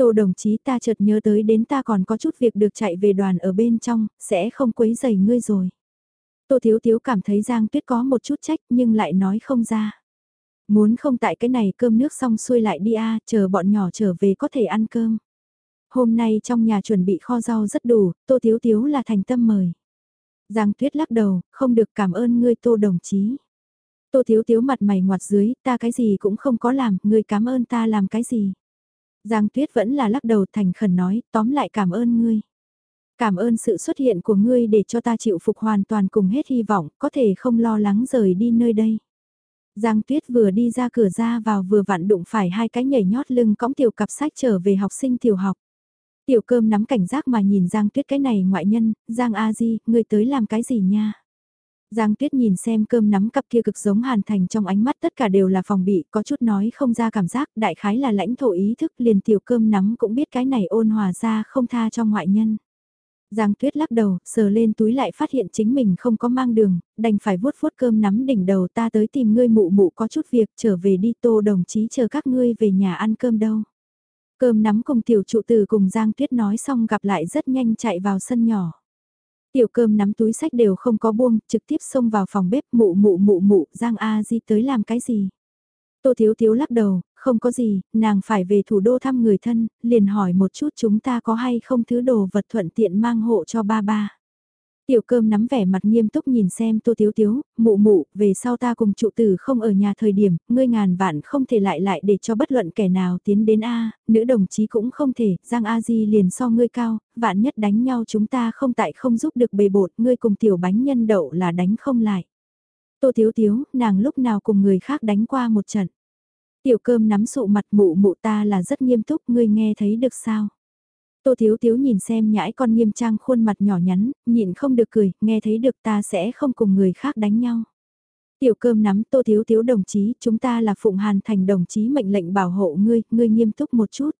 Tô đồng chí ta chợt nhớ tới đến ta còn có chút việc được chạy về đoàn ở bên trong, sẽ không quấy dày ngươi rồi. Tô thiếu thiếu cảm thấy Giang Tuyết có một chút trách nhưng lại nói không ra. Muốn không tại cái này cơm nước xong xuôi lại đi a chờ bọn nhỏ trở về có thể ăn cơm. Hôm nay trong nhà chuẩn bị kho rau rất đủ, Tô Thiếu Thiếu là thành tâm mời. Giang Tuyết lắc đầu, không được cảm ơn ngươi Tô đồng chí. Tô Thiếu Thiếu mặt mày ngoặt dưới, ta cái gì cũng không có làm, ngươi cảm ơn ta làm cái gì. Giang Tuyết vẫn là lắc đầu thành khẩn nói, tóm lại cảm ơn ngươi. Cảm ơn sự xuất hiện của ngươi để cho ta chịu phục hoàn toàn cùng hết hy vọng, có thể không lo lắng rời đi nơi đây. Giang Tuyết vừa đi ra cửa ra vào vừa vặn đụng phải hai cái nhảy nhót lưng cõng tiểu cặp sách trở về học sinh tiểu học. Tiểu cơm nắm cảnh giác mà nhìn Giang Tuyết cái này ngoại nhân, Giang A Di, ngươi tới làm cái gì nha? Giang Tuyết nhìn xem cơm nắm cặp kia cực giống Hàn Thành trong ánh mắt tất cả đều là phòng bị, có chút nói không ra cảm giác, đại khái là lãnh thổ ý thức liền tiểu cơm nắm cũng biết cái này ôn hòa ra không tha cho ngoại nhân. Giang Tuyết lắc đầu, sờ lên túi lại phát hiện chính mình không có mang đường, đành phải vuốt vuốt cơm nắm đỉnh đầu ta tới tìm ngươi mụ mụ có chút việc trở về đi tô đồng chí chờ các ngươi về nhà ăn cơm đâu. Cơm nắm cùng tiểu trụ tử cùng Giang Tuyết nói xong gặp lại rất nhanh chạy vào sân nhỏ. Tiểu cơm nắm túi sách đều không có buông, trực tiếp xông vào phòng bếp mụ mụ mụ mụ, Giang A Di tới làm cái gì? Tô Thiếu Thiếu lắc đầu, không có gì, nàng phải về thủ đô thăm người thân, liền hỏi một chút chúng ta có hay không thứ đồ vật thuận tiện mang hộ cho ba ba. Tiểu cơm nắm vẻ mặt nghiêm túc nhìn xem tô tiếu tiếu, mụ mụ, về sau ta cùng trụ tử không ở nhà thời điểm, ngươi ngàn vạn không thể lại lại để cho bất luận kẻ nào tiến đến A, nữ đồng chí cũng không thể, Giang A Di liền so ngươi cao, vạn nhất đánh nhau chúng ta không tại không giúp được bề bột, ngươi cùng tiểu bánh nhân đậu là đánh không lại. Tô tiếu tiếu, nàng lúc nào cùng người khác đánh qua một trận. Tiểu cơm nắm sụ mặt mụ mụ ta là rất nghiêm túc, ngươi nghe thấy được sao? Tô Thiếu Thiếu nhìn xem nhãi con nghiêm trang khuôn mặt nhỏ nhắn, nhịn không được cười, nghe thấy được ta sẽ không cùng người khác đánh nhau. Tiểu cơm nắm Tô Thiếu Thiếu đồng chí, chúng ta là Phụng Hàn Thành đồng chí mệnh lệnh bảo hộ ngươi, ngươi nghiêm túc một chút.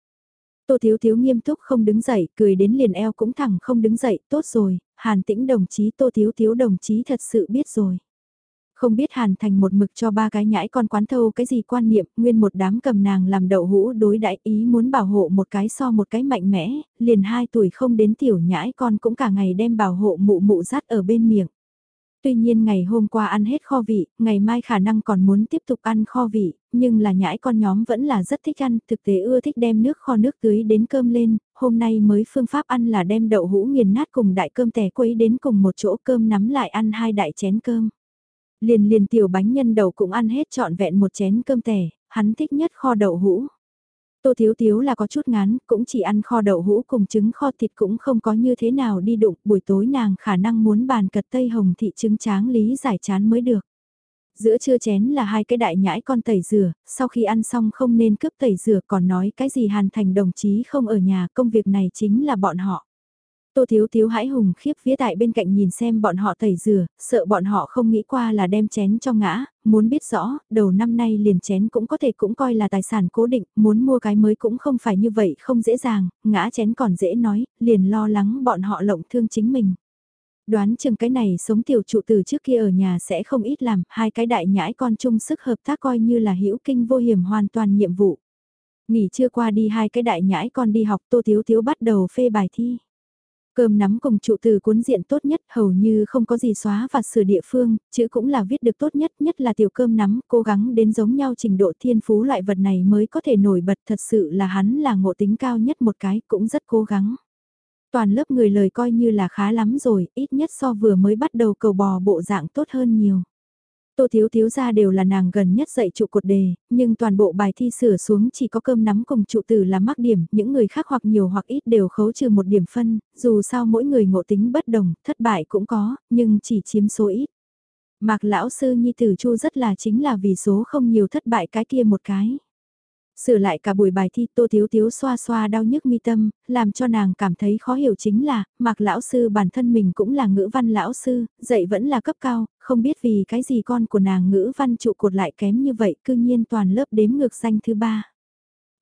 Tô Thiếu Thiếu nghiêm túc không đứng dậy, cười đến liền eo cũng thẳng không đứng dậy, tốt rồi, Hàn Tĩnh đồng chí Tô Thiếu Thiếu đồng chí thật sự biết rồi. Không biết Hàn Thành một mực cho ba cái nhãi con quán thâu cái gì quan niệm, nguyên một đám cầm nàng làm đậu hũ đối đại ý muốn bảo hộ một cái so một cái mạnh mẽ, liền hai tuổi không đến tiểu nhãi con cũng cả ngày đem bảo hộ mụ mụ rát ở bên miệng. Tuy nhiên ngày hôm qua ăn hết kho vị, ngày mai khả năng còn muốn tiếp tục ăn kho vị, nhưng là nhãi con nhóm vẫn là rất thích ăn, thực tế ưa thích đem nước kho nước tưới đến cơm lên, hôm nay mới phương pháp ăn là đem đậu hũ nghiền nát cùng đại cơm tẻ quấy đến cùng một chỗ cơm nắm lại ăn hai đại chén cơm. Liền liền tiểu bánh nhân đầu cũng ăn hết trọn vẹn một chén cơm tẻ, hắn thích nhất kho đậu hũ. Tô Thiếu Thiếu là có chút ngán, cũng chỉ ăn kho đậu hũ cùng trứng kho thịt cũng không có như thế nào đi đụng, buổi tối nàng khả năng muốn bàn cật tây hồng thị trứng tráng lý giải chán mới được. Giữa trưa chén là hai cái đại nhãi con tẩy rửa, sau khi ăn xong không nên cướp tẩy rửa còn nói cái gì hàn thành đồng chí không ở nhà, công việc này chính là bọn họ. Tô Thiếu Thiếu hãi hùng khiếp phía tại bên cạnh nhìn xem bọn họ tẩy rửa, sợ bọn họ không nghĩ qua là đem chén cho ngã, muốn biết rõ, đầu năm nay liền chén cũng có thể cũng coi là tài sản cố định, muốn mua cái mới cũng không phải như vậy không dễ dàng, ngã chén còn dễ nói, liền lo lắng bọn họ lộng thương chính mình. Đoán chừng cái này sống tiểu trụ từ trước kia ở nhà sẽ không ít làm, hai cái đại nhãi con chung sức hợp tác coi như là hữu kinh vô hiểm hoàn toàn nhiệm vụ. Nghỉ chưa qua đi hai cái đại nhãi con đi học Tô Thiếu Thiếu bắt đầu phê bài thi. Cơm nắm cùng trụ từ cuốn diện tốt nhất hầu như không có gì xóa và sửa địa phương, chữ cũng là viết được tốt nhất, nhất là tiểu cơm nắm, cố gắng đến giống nhau trình độ thiên phú loại vật này mới có thể nổi bật thật sự là hắn là ngộ tính cao nhất một cái, cũng rất cố gắng. Toàn lớp người lời coi như là khá lắm rồi, ít nhất so vừa mới bắt đầu cầu bò bộ dạng tốt hơn nhiều. Tô Thiếu Thiếu ra đều là nàng gần nhất dạy trụ cột đề, nhưng toàn bộ bài thi sửa xuống chỉ có cơm nắm cùng trụ tử là mắc điểm, những người khác hoặc nhiều hoặc ít đều khấu trừ một điểm phân, dù sao mỗi người ngộ tính bất đồng, thất bại cũng có, nhưng chỉ chiếm số ít. Mạc lão sư Nhi Tử Chu rất là chính là vì số không nhiều thất bại cái kia một cái. Sửa lại cả buổi bài thi Tô Thiếu Thiếu xoa xoa đau nhức mi tâm, làm cho nàng cảm thấy khó hiểu chính là, mặc lão sư bản thân mình cũng là ngữ văn lão sư, dạy vẫn là cấp cao, không biết vì cái gì con của nàng ngữ văn trụ cột lại kém như vậy, cư nhiên toàn lớp đếm ngược danh thứ ba.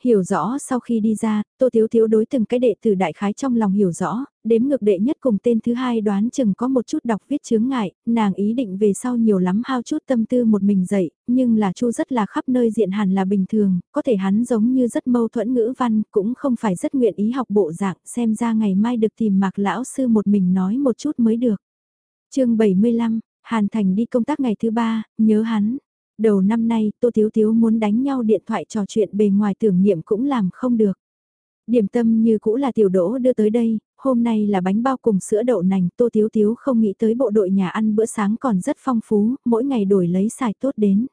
Hiểu rõ sau khi đi ra, Tô Thiếu Thiếu đối từng cái đệ tử đại khái trong lòng hiểu rõ, đếm ngược đệ nhất cùng tên thứ hai đoán chừng có một chút đọc viết chướng ngại, nàng ý định về sau nhiều lắm hao chút tâm tư một mình dạy, nhưng là Chu rất là khắp nơi diện hẳn là bình thường, có thể hắn giống như rất mâu thuẫn ngữ văn, cũng không phải rất nguyện ý học bộ dạng, xem ra ngày mai được tìm mạc lão sư một mình nói một chút mới được. chương 75, Hàn Thành đi công tác ngày thứ ba, nhớ hắn. Đầu năm nay, Tô Thiếu Thiếu muốn đánh nhau điện thoại trò chuyện bề ngoài tưởng niệm cũng làm không được. Điểm tâm như cũ là tiểu đỗ đưa tới đây, hôm nay là bánh bao cùng sữa đậu nành, Tô Thiếu Thiếu không nghĩ tới bộ đội nhà ăn bữa sáng còn rất phong phú, mỗi ngày đổi lấy xài tốt đến.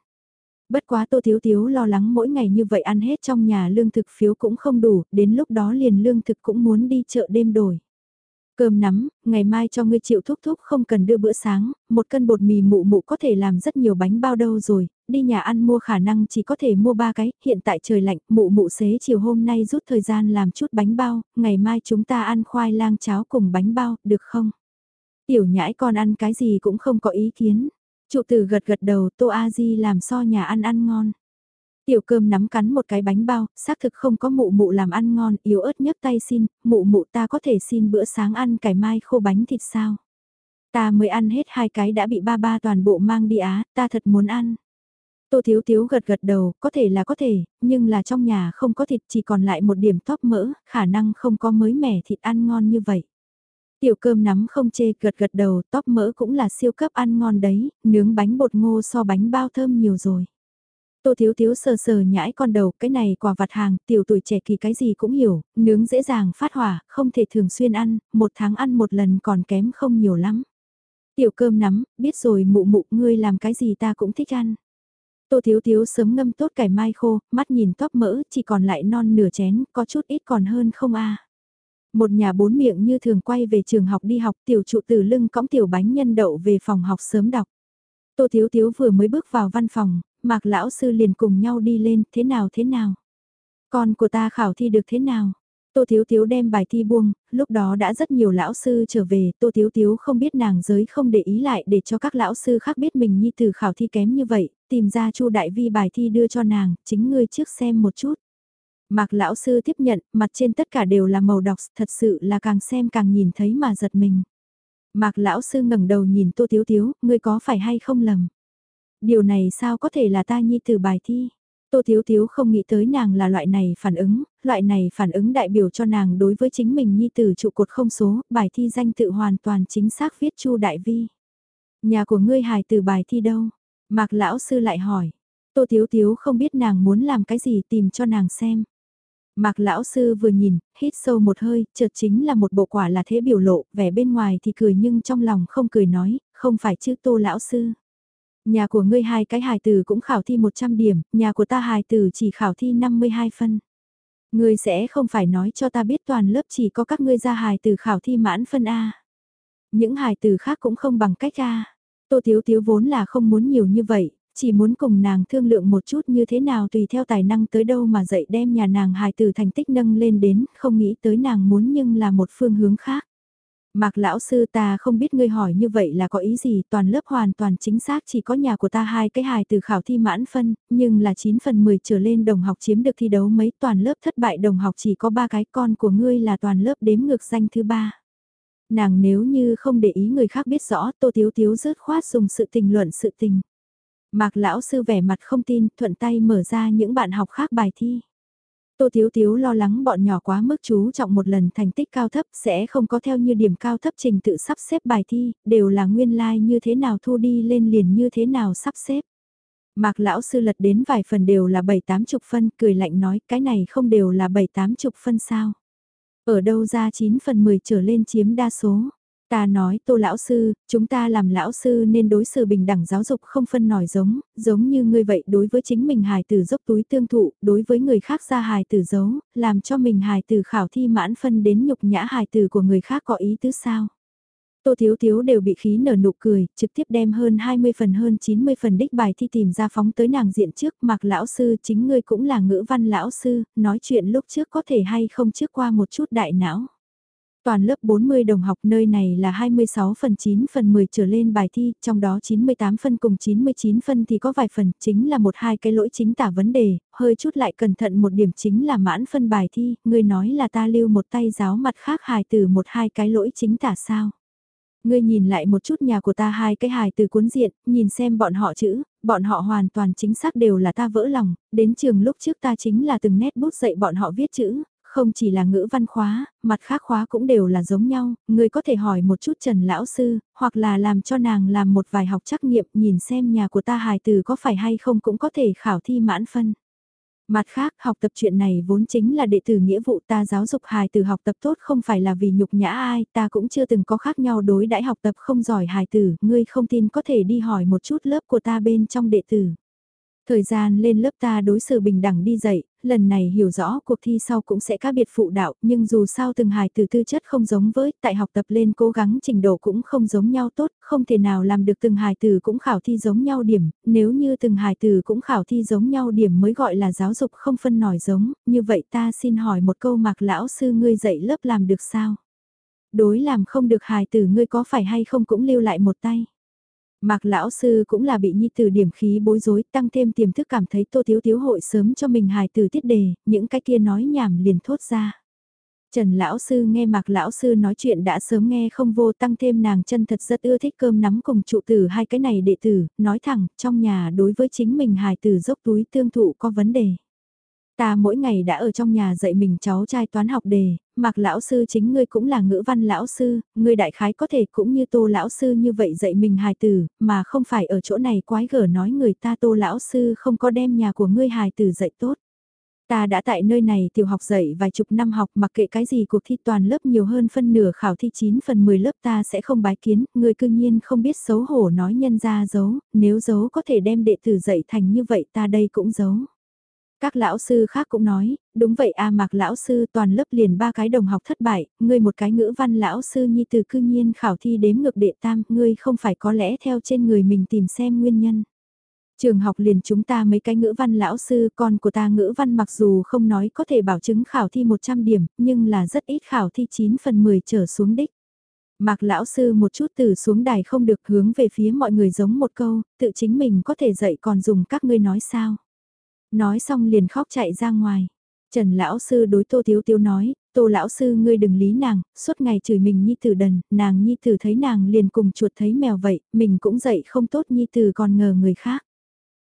Bất quá Tô Thiếu Thiếu lo lắng mỗi ngày như vậy ăn hết trong nhà lương thực phiếu cũng không đủ, đến lúc đó liền lương thực cũng muốn đi chợ đêm đổi. Cơm nắm, ngày mai cho ngươi chịu thúc thúc không cần đưa bữa sáng, một cân bột mì mụ mụ có thể làm rất nhiều bánh bao đâu rồi, đi nhà ăn mua khả năng chỉ có thể mua ba cái, hiện tại trời lạnh, mụ mụ xế chiều hôm nay rút thời gian làm chút bánh bao, ngày mai chúng ta ăn khoai lang cháo cùng bánh bao, được không? Tiểu nhãi con ăn cái gì cũng không có ý kiến. Trụ tử gật gật đầu Tô A Di làm so nhà ăn ăn ngon. Tiểu cơm nắm cắn một cái bánh bao, xác thực không có mụ mụ làm ăn ngon, yếu ớt nhấc tay xin, mụ mụ ta có thể xin bữa sáng ăn cải mai khô bánh thịt sao? Ta mới ăn hết hai cái đã bị ba ba toàn bộ mang đi á, ta thật muốn ăn. Tô Thiếu Thiếu gật gật đầu, có thể là có thể, nhưng là trong nhà không có thịt chỉ còn lại một điểm tóp mỡ, khả năng không có mới mẻ thịt ăn ngon như vậy. Tiểu cơm nắm không chê gật gật đầu, tóp mỡ cũng là siêu cấp ăn ngon đấy, nướng bánh bột ngô so bánh bao thơm nhiều rồi. Tô Thiếu Thiếu sờ sờ nhãi con đầu, cái này quả vặt hàng, tiểu tuổi trẻ kỳ cái gì cũng hiểu, nướng dễ dàng phát hỏa, không thể thường xuyên ăn, một tháng ăn một lần còn kém không nhiều lắm. Tiểu cơm nắm, biết rồi mụ mụ ngươi làm cái gì ta cũng thích ăn. Tô Thiếu Thiếu sớm ngâm tốt cải mai khô, mắt nhìn tóp mỡ, chỉ còn lại non nửa chén, có chút ít còn hơn không a. Một nhà bốn miệng như thường quay về trường học đi học tiểu trụ từ lưng cõng tiểu bánh nhân đậu về phòng học sớm đọc. Tô Thiếu Thiếu vừa mới bước vào văn phòng, Mạc lão sư liền cùng nhau đi lên, thế nào thế nào? Con của ta khảo thi được thế nào? Tô Thiếu Thiếu đem bài thi buông, lúc đó đã rất nhiều lão sư trở về, Tô Thiếu Thiếu không biết nàng giới không để ý lại để cho các lão sư khác biết mình nhi từ khảo thi kém như vậy, tìm ra Chu Đại Vi bài thi đưa cho nàng, chính ngươi trước xem một chút. Mạc lão sư tiếp nhận, mặt trên tất cả đều là màu đọc, thật sự là càng xem càng nhìn thấy mà giật mình. Mạc lão sư ngẩng đầu nhìn Tô Thiếu Thiếu, ngươi có phải hay không lầm? Điều này sao có thể là ta nhi từ bài thi? Tô Thiếu Thiếu không nghĩ tới nàng là loại này phản ứng, loại này phản ứng đại biểu cho nàng đối với chính mình nhi từ trụ cột không số, bài thi danh tự hoàn toàn chính xác viết Chu Đại Vi. Nhà của ngươi hài từ bài thi đâu? Mạc lão sư lại hỏi. Tô Thiếu Thiếu không biết nàng muốn làm cái gì tìm cho nàng xem. Mạc lão sư vừa nhìn, hít sâu một hơi, chợt chính là một bộ quả là thế biểu lộ, vẻ bên ngoài thì cười nhưng trong lòng không cười nói, không phải chứ tô lão sư. Nhà của ngươi hai cái hài tử cũng khảo thi 100 điểm, nhà của ta hài tử chỉ khảo thi 52 phân. Ngươi sẽ không phải nói cho ta biết toàn lớp chỉ có các ngươi ra hài tử khảo thi mãn phân A. Những hài tử khác cũng không bằng cách A. Tô Tiếu Tiếu vốn là không muốn nhiều như vậy, chỉ muốn cùng nàng thương lượng một chút như thế nào tùy theo tài năng tới đâu mà dạy đem nhà nàng hài tử thành tích nâng lên đến, không nghĩ tới nàng muốn nhưng là một phương hướng khác. Mạc lão sư ta không biết ngươi hỏi như vậy là có ý gì, toàn lớp hoàn toàn chính xác chỉ có nhà của ta hai cái hài từ khảo thi mãn phân, nhưng là 9 phần 10 trở lên đồng học chiếm được thi đấu mấy toàn lớp thất bại đồng học chỉ có ba cái con của ngươi là toàn lớp đếm ngược danh thứ ba. Nàng nếu như không để ý người khác biết rõ tô tiếu tiếu rớt khoát dùng sự tình luận sự tình. Mạc lão sư vẻ mặt không tin, thuận tay mở ra những bạn học khác bài thi. Tô Thiếu Thiếu lo lắng bọn nhỏ quá mức chú trọng một lần thành tích cao thấp sẽ không có theo như điểm cao thấp trình tự sắp xếp bài thi, đều là nguyên lai like như thế nào thu đi lên liền như thế nào sắp xếp. Mạc lão sư lật đến vài phần đều là bảy tám chục phân, cười lạnh nói cái này không đều là bảy tám chục phân sao. Ở đâu ra 9 phần 10 trở lên chiếm đa số. Ta nói tô lão sư, chúng ta làm lão sư nên đối xử bình đẳng giáo dục không phân nòi giống, giống như ngươi vậy đối với chính mình hài tử dốc túi tương thụ, đối với người khác ra hài tử giấu, làm cho mình hài tử khảo thi mãn phân đến nhục nhã hài tử của người khác có ý tứ sao. Tô Thiếu Thiếu đều bị khí nở nụ cười, trực tiếp đem hơn 20 phần hơn 90 phần đích bài thi tìm ra phóng tới nàng diện trước, mặc lão sư chính ngươi cũng là ngữ văn lão sư, nói chuyện lúc trước có thể hay không trước qua một chút đại não. Toàn lớp 40 đồng học nơi này là 26 phần 9 phần 10 trở lên bài thi, trong đó 98 phân cùng 99 phân thì có vài phần, chính là một hai cái lỗi chính tả vấn đề, hơi chút lại cẩn thận một điểm chính là mãn phân bài thi, ngươi nói là ta lưu một tay giáo mặt khác hài từ một hai cái lỗi chính tả sao. Ngươi nhìn lại một chút nhà của ta hai cái hài từ cuốn diện, nhìn xem bọn họ chữ, bọn họ hoàn toàn chính xác đều là ta vỡ lòng, đến trường lúc trước ta chính là từng nét bút dạy bọn họ viết chữ, không chỉ là ngữ văn khóa, mặt khác khóa cũng đều là giống nhau, người có thể hỏi một chút Trần Lão Sư, hoặc là làm cho nàng làm một vài học trắc nghiệm nhìn xem nhà của ta hài từ có phải hay không cũng có thể khảo thi mãn phân. Mặt khác, học tập chuyện này vốn chính là đệ tử nghĩa vụ ta giáo dục hài từ học tập tốt không phải là vì nhục nhã ai, ta cũng chưa từng có khác nhau đối đãi học tập không giỏi hài tử, ngươi không tin có thể đi hỏi một chút lớp của ta bên trong đệ tử. Thời gian lên lớp ta đối xử bình đẳng đi dạy, lần này hiểu rõ cuộc thi sau cũng sẽ khác biệt phụ đạo, nhưng dù sao từng hài từ tư chất không giống với, tại học tập lên cố gắng trình độ cũng không giống nhau tốt, không thể nào làm được từng hài từ cũng khảo thi giống nhau điểm, nếu như từng hài từ cũng khảo thi giống nhau điểm mới gọi là giáo dục không phân nổi giống, như vậy ta xin hỏi một câu mạc lão sư ngươi dạy lớp làm được sao? đối làm không được hài từ ngươi có phải hay không cũng lưu lại một tay. Mạc lão sư cũng là bị nhi tử điểm khí bối rối, tăng thêm tiềm thức cảm thấy Tô Thiếu Thiếu hội sớm cho mình hài từ tiết đề, những cái kia nói nhảm liền thốt ra. Trần lão sư nghe Mạc lão sư nói chuyện đã sớm nghe không vô tăng thêm nàng chân thật rất ưa thích cơm nắm cùng trụ tử hai cái này đệ tử, nói thẳng, trong nhà đối với chính mình hài tử dốc túi tương thụ có vấn đề. Ta mỗi ngày đã ở trong nhà dạy mình cháu trai toán học đề, mặc lão sư chính ngươi cũng là ngữ văn lão sư, ngươi đại khái có thể cũng như tô lão sư như vậy dạy mình hài tử, mà không phải ở chỗ này quái gở nói người ta tô lão sư không có đem nhà của ngươi hài tử dạy tốt. Ta đã tại nơi này tiểu học dạy vài chục năm học mặc kệ cái gì cuộc thi toàn lớp nhiều hơn phân nửa khảo thi 9 phần 10 lớp ta sẽ không bái kiến, người cư nhiên không biết xấu hổ nói nhân ra giấu, nếu giấu có thể đem đệ tử dạy thành như vậy ta đây cũng giấu. Các lão sư khác cũng nói, đúng vậy a mạc lão sư toàn lớp liền ba cái đồng học thất bại, ngươi một cái ngữ văn lão sư nhi từ cư nhiên khảo thi đếm ngược đệ tam, ngươi không phải có lẽ theo trên người mình tìm xem nguyên nhân. Trường học liền chúng ta mấy cái ngữ văn lão sư, con của ta ngữ văn mặc dù không nói có thể bảo chứng khảo thi 100 điểm, nhưng là rất ít khảo thi 9 phần 10 trở xuống đích. Mạc lão sư một chút từ xuống đài không được hướng về phía mọi người giống một câu, tự chính mình có thể dạy còn dùng các ngươi nói sao. Nói xong liền khóc chạy ra ngoài. Trần lão sư đối Tô thiếu Tiếu nói, Tô lão sư ngươi đừng lý nàng, suốt ngày chửi mình nhi tử đần, nàng nhi tử thấy nàng liền cùng chuột thấy mèo vậy, mình cũng dậy không tốt nhi tử còn ngờ người khác.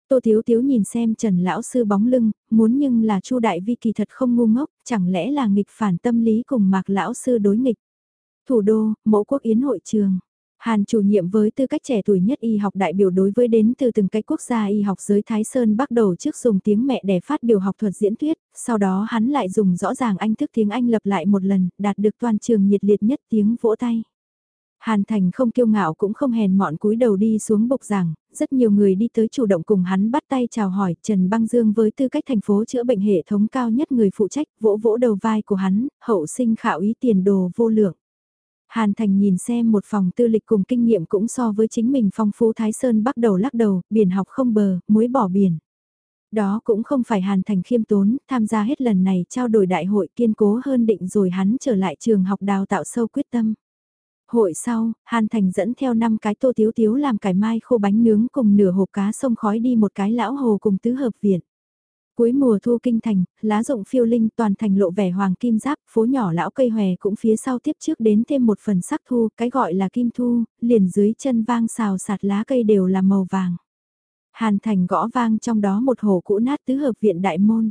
Tô thiếu Tiếu nhìn xem Trần lão sư bóng lưng, muốn nhưng là Chu đại vi kỳ thật không ngu ngốc, chẳng lẽ là nghịch phản tâm lý cùng Mạc lão sư đối nghịch. Thủ đô, Mẫu quốc yến hội trường. Hàn chủ nhiệm với tư cách trẻ tuổi nhất y học đại biểu đối với đến từ từng cái quốc gia y học giới Thái Sơn bắt đầu trước dùng tiếng mẹ để phát biểu học thuật diễn thuyết, sau đó hắn lại dùng rõ ràng anh thức tiếng Anh lập lại một lần, đạt được toàn trường nhiệt liệt nhất tiếng vỗ tay. Hàn Thành không kiêu ngạo cũng không hèn mọn cúi đầu đi xuống bục giảng, rất nhiều người đi tới chủ động cùng hắn bắt tay chào hỏi Trần Băng Dương với tư cách thành phố chữa bệnh hệ thống cao nhất người phụ trách vỗ vỗ đầu vai của hắn, hậu sinh khảo ý tiền đồ vô lượng. Hàn Thành nhìn xem một phòng tư lịch cùng kinh nghiệm cũng so với chính mình phong phú Thái Sơn bắt đầu lắc đầu, biển học không bờ, muối bỏ biển. Đó cũng không phải Hàn Thành khiêm tốn, tham gia hết lần này trao đổi đại hội kiên cố hơn định rồi hắn trở lại trường học đào tạo sâu quyết tâm. Hội sau, Hàn Thành dẫn theo 5 cái tô tiếu tiếu làm cải mai khô bánh nướng cùng nửa hộp cá sông khói đi một cái lão hồ cùng tứ hợp viện. Cuối mùa thu kinh thành, lá rộng phiêu linh toàn thành lộ vẻ hoàng kim giáp, phố nhỏ lão cây hòe cũng phía sau tiếp trước đến thêm một phần sắc thu, cái gọi là kim thu, liền dưới chân vang xào sạt lá cây đều là màu vàng. Hàn thành gõ vang trong đó một hồ cũ nát tứ hợp viện đại môn.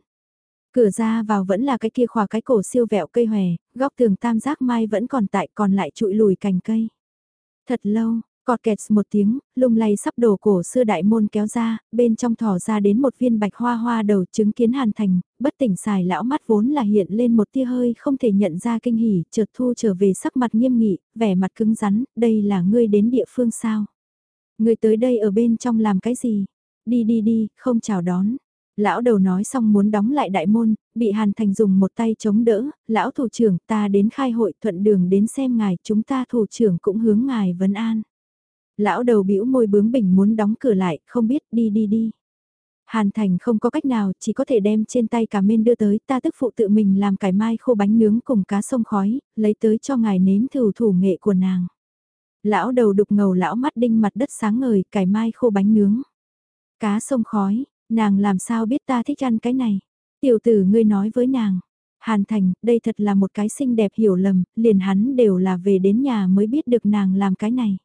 Cửa ra vào vẫn là cái kia khỏa cái cổ siêu vẹo cây hòe, góc tường tam giác mai vẫn còn tại còn lại trụi lùi cành cây. Thật lâu, Cọt kẹt một tiếng, lung lay sắp đổ cổ xưa đại môn kéo ra, bên trong thỏ ra đến một viên bạch hoa hoa đầu chứng kiến hàn thành, bất tỉnh xài lão mắt vốn là hiện lên một tia hơi không thể nhận ra kinh hỉ, chợt thu trở về sắc mặt nghiêm nghị, vẻ mặt cứng rắn, đây là ngươi đến địa phương sao? Ngươi tới đây ở bên trong làm cái gì? Đi đi đi, không chào đón. Lão đầu nói xong muốn đóng lại đại môn, bị Hàn Thành dùng một tay chống đỡ, lão thủ trưởng ta đến khai hội thuận đường đến xem ngài, chúng ta thủ trưởng cũng hướng ngài vấn an. Lão đầu bĩu môi bướng bỉnh muốn đóng cửa lại, không biết đi đi đi. Hàn Thành không có cách nào, chỉ có thể đem trên tay cả men đưa tới, ta tức phụ tự mình làm cải mai khô bánh nướng cùng cá sông khói, lấy tới cho ngài nếm thử thủ nghệ của nàng. Lão đầu đục ngầu lão mắt đinh mặt đất sáng ngời, cải mai khô bánh nướng. Cá sông khói, nàng làm sao biết ta thích ăn cái này? Tiểu tử ngươi nói với nàng. Hàn Thành, đây thật là một cái xinh đẹp hiểu lầm, liền hắn đều là về đến nhà mới biết được nàng làm cái này.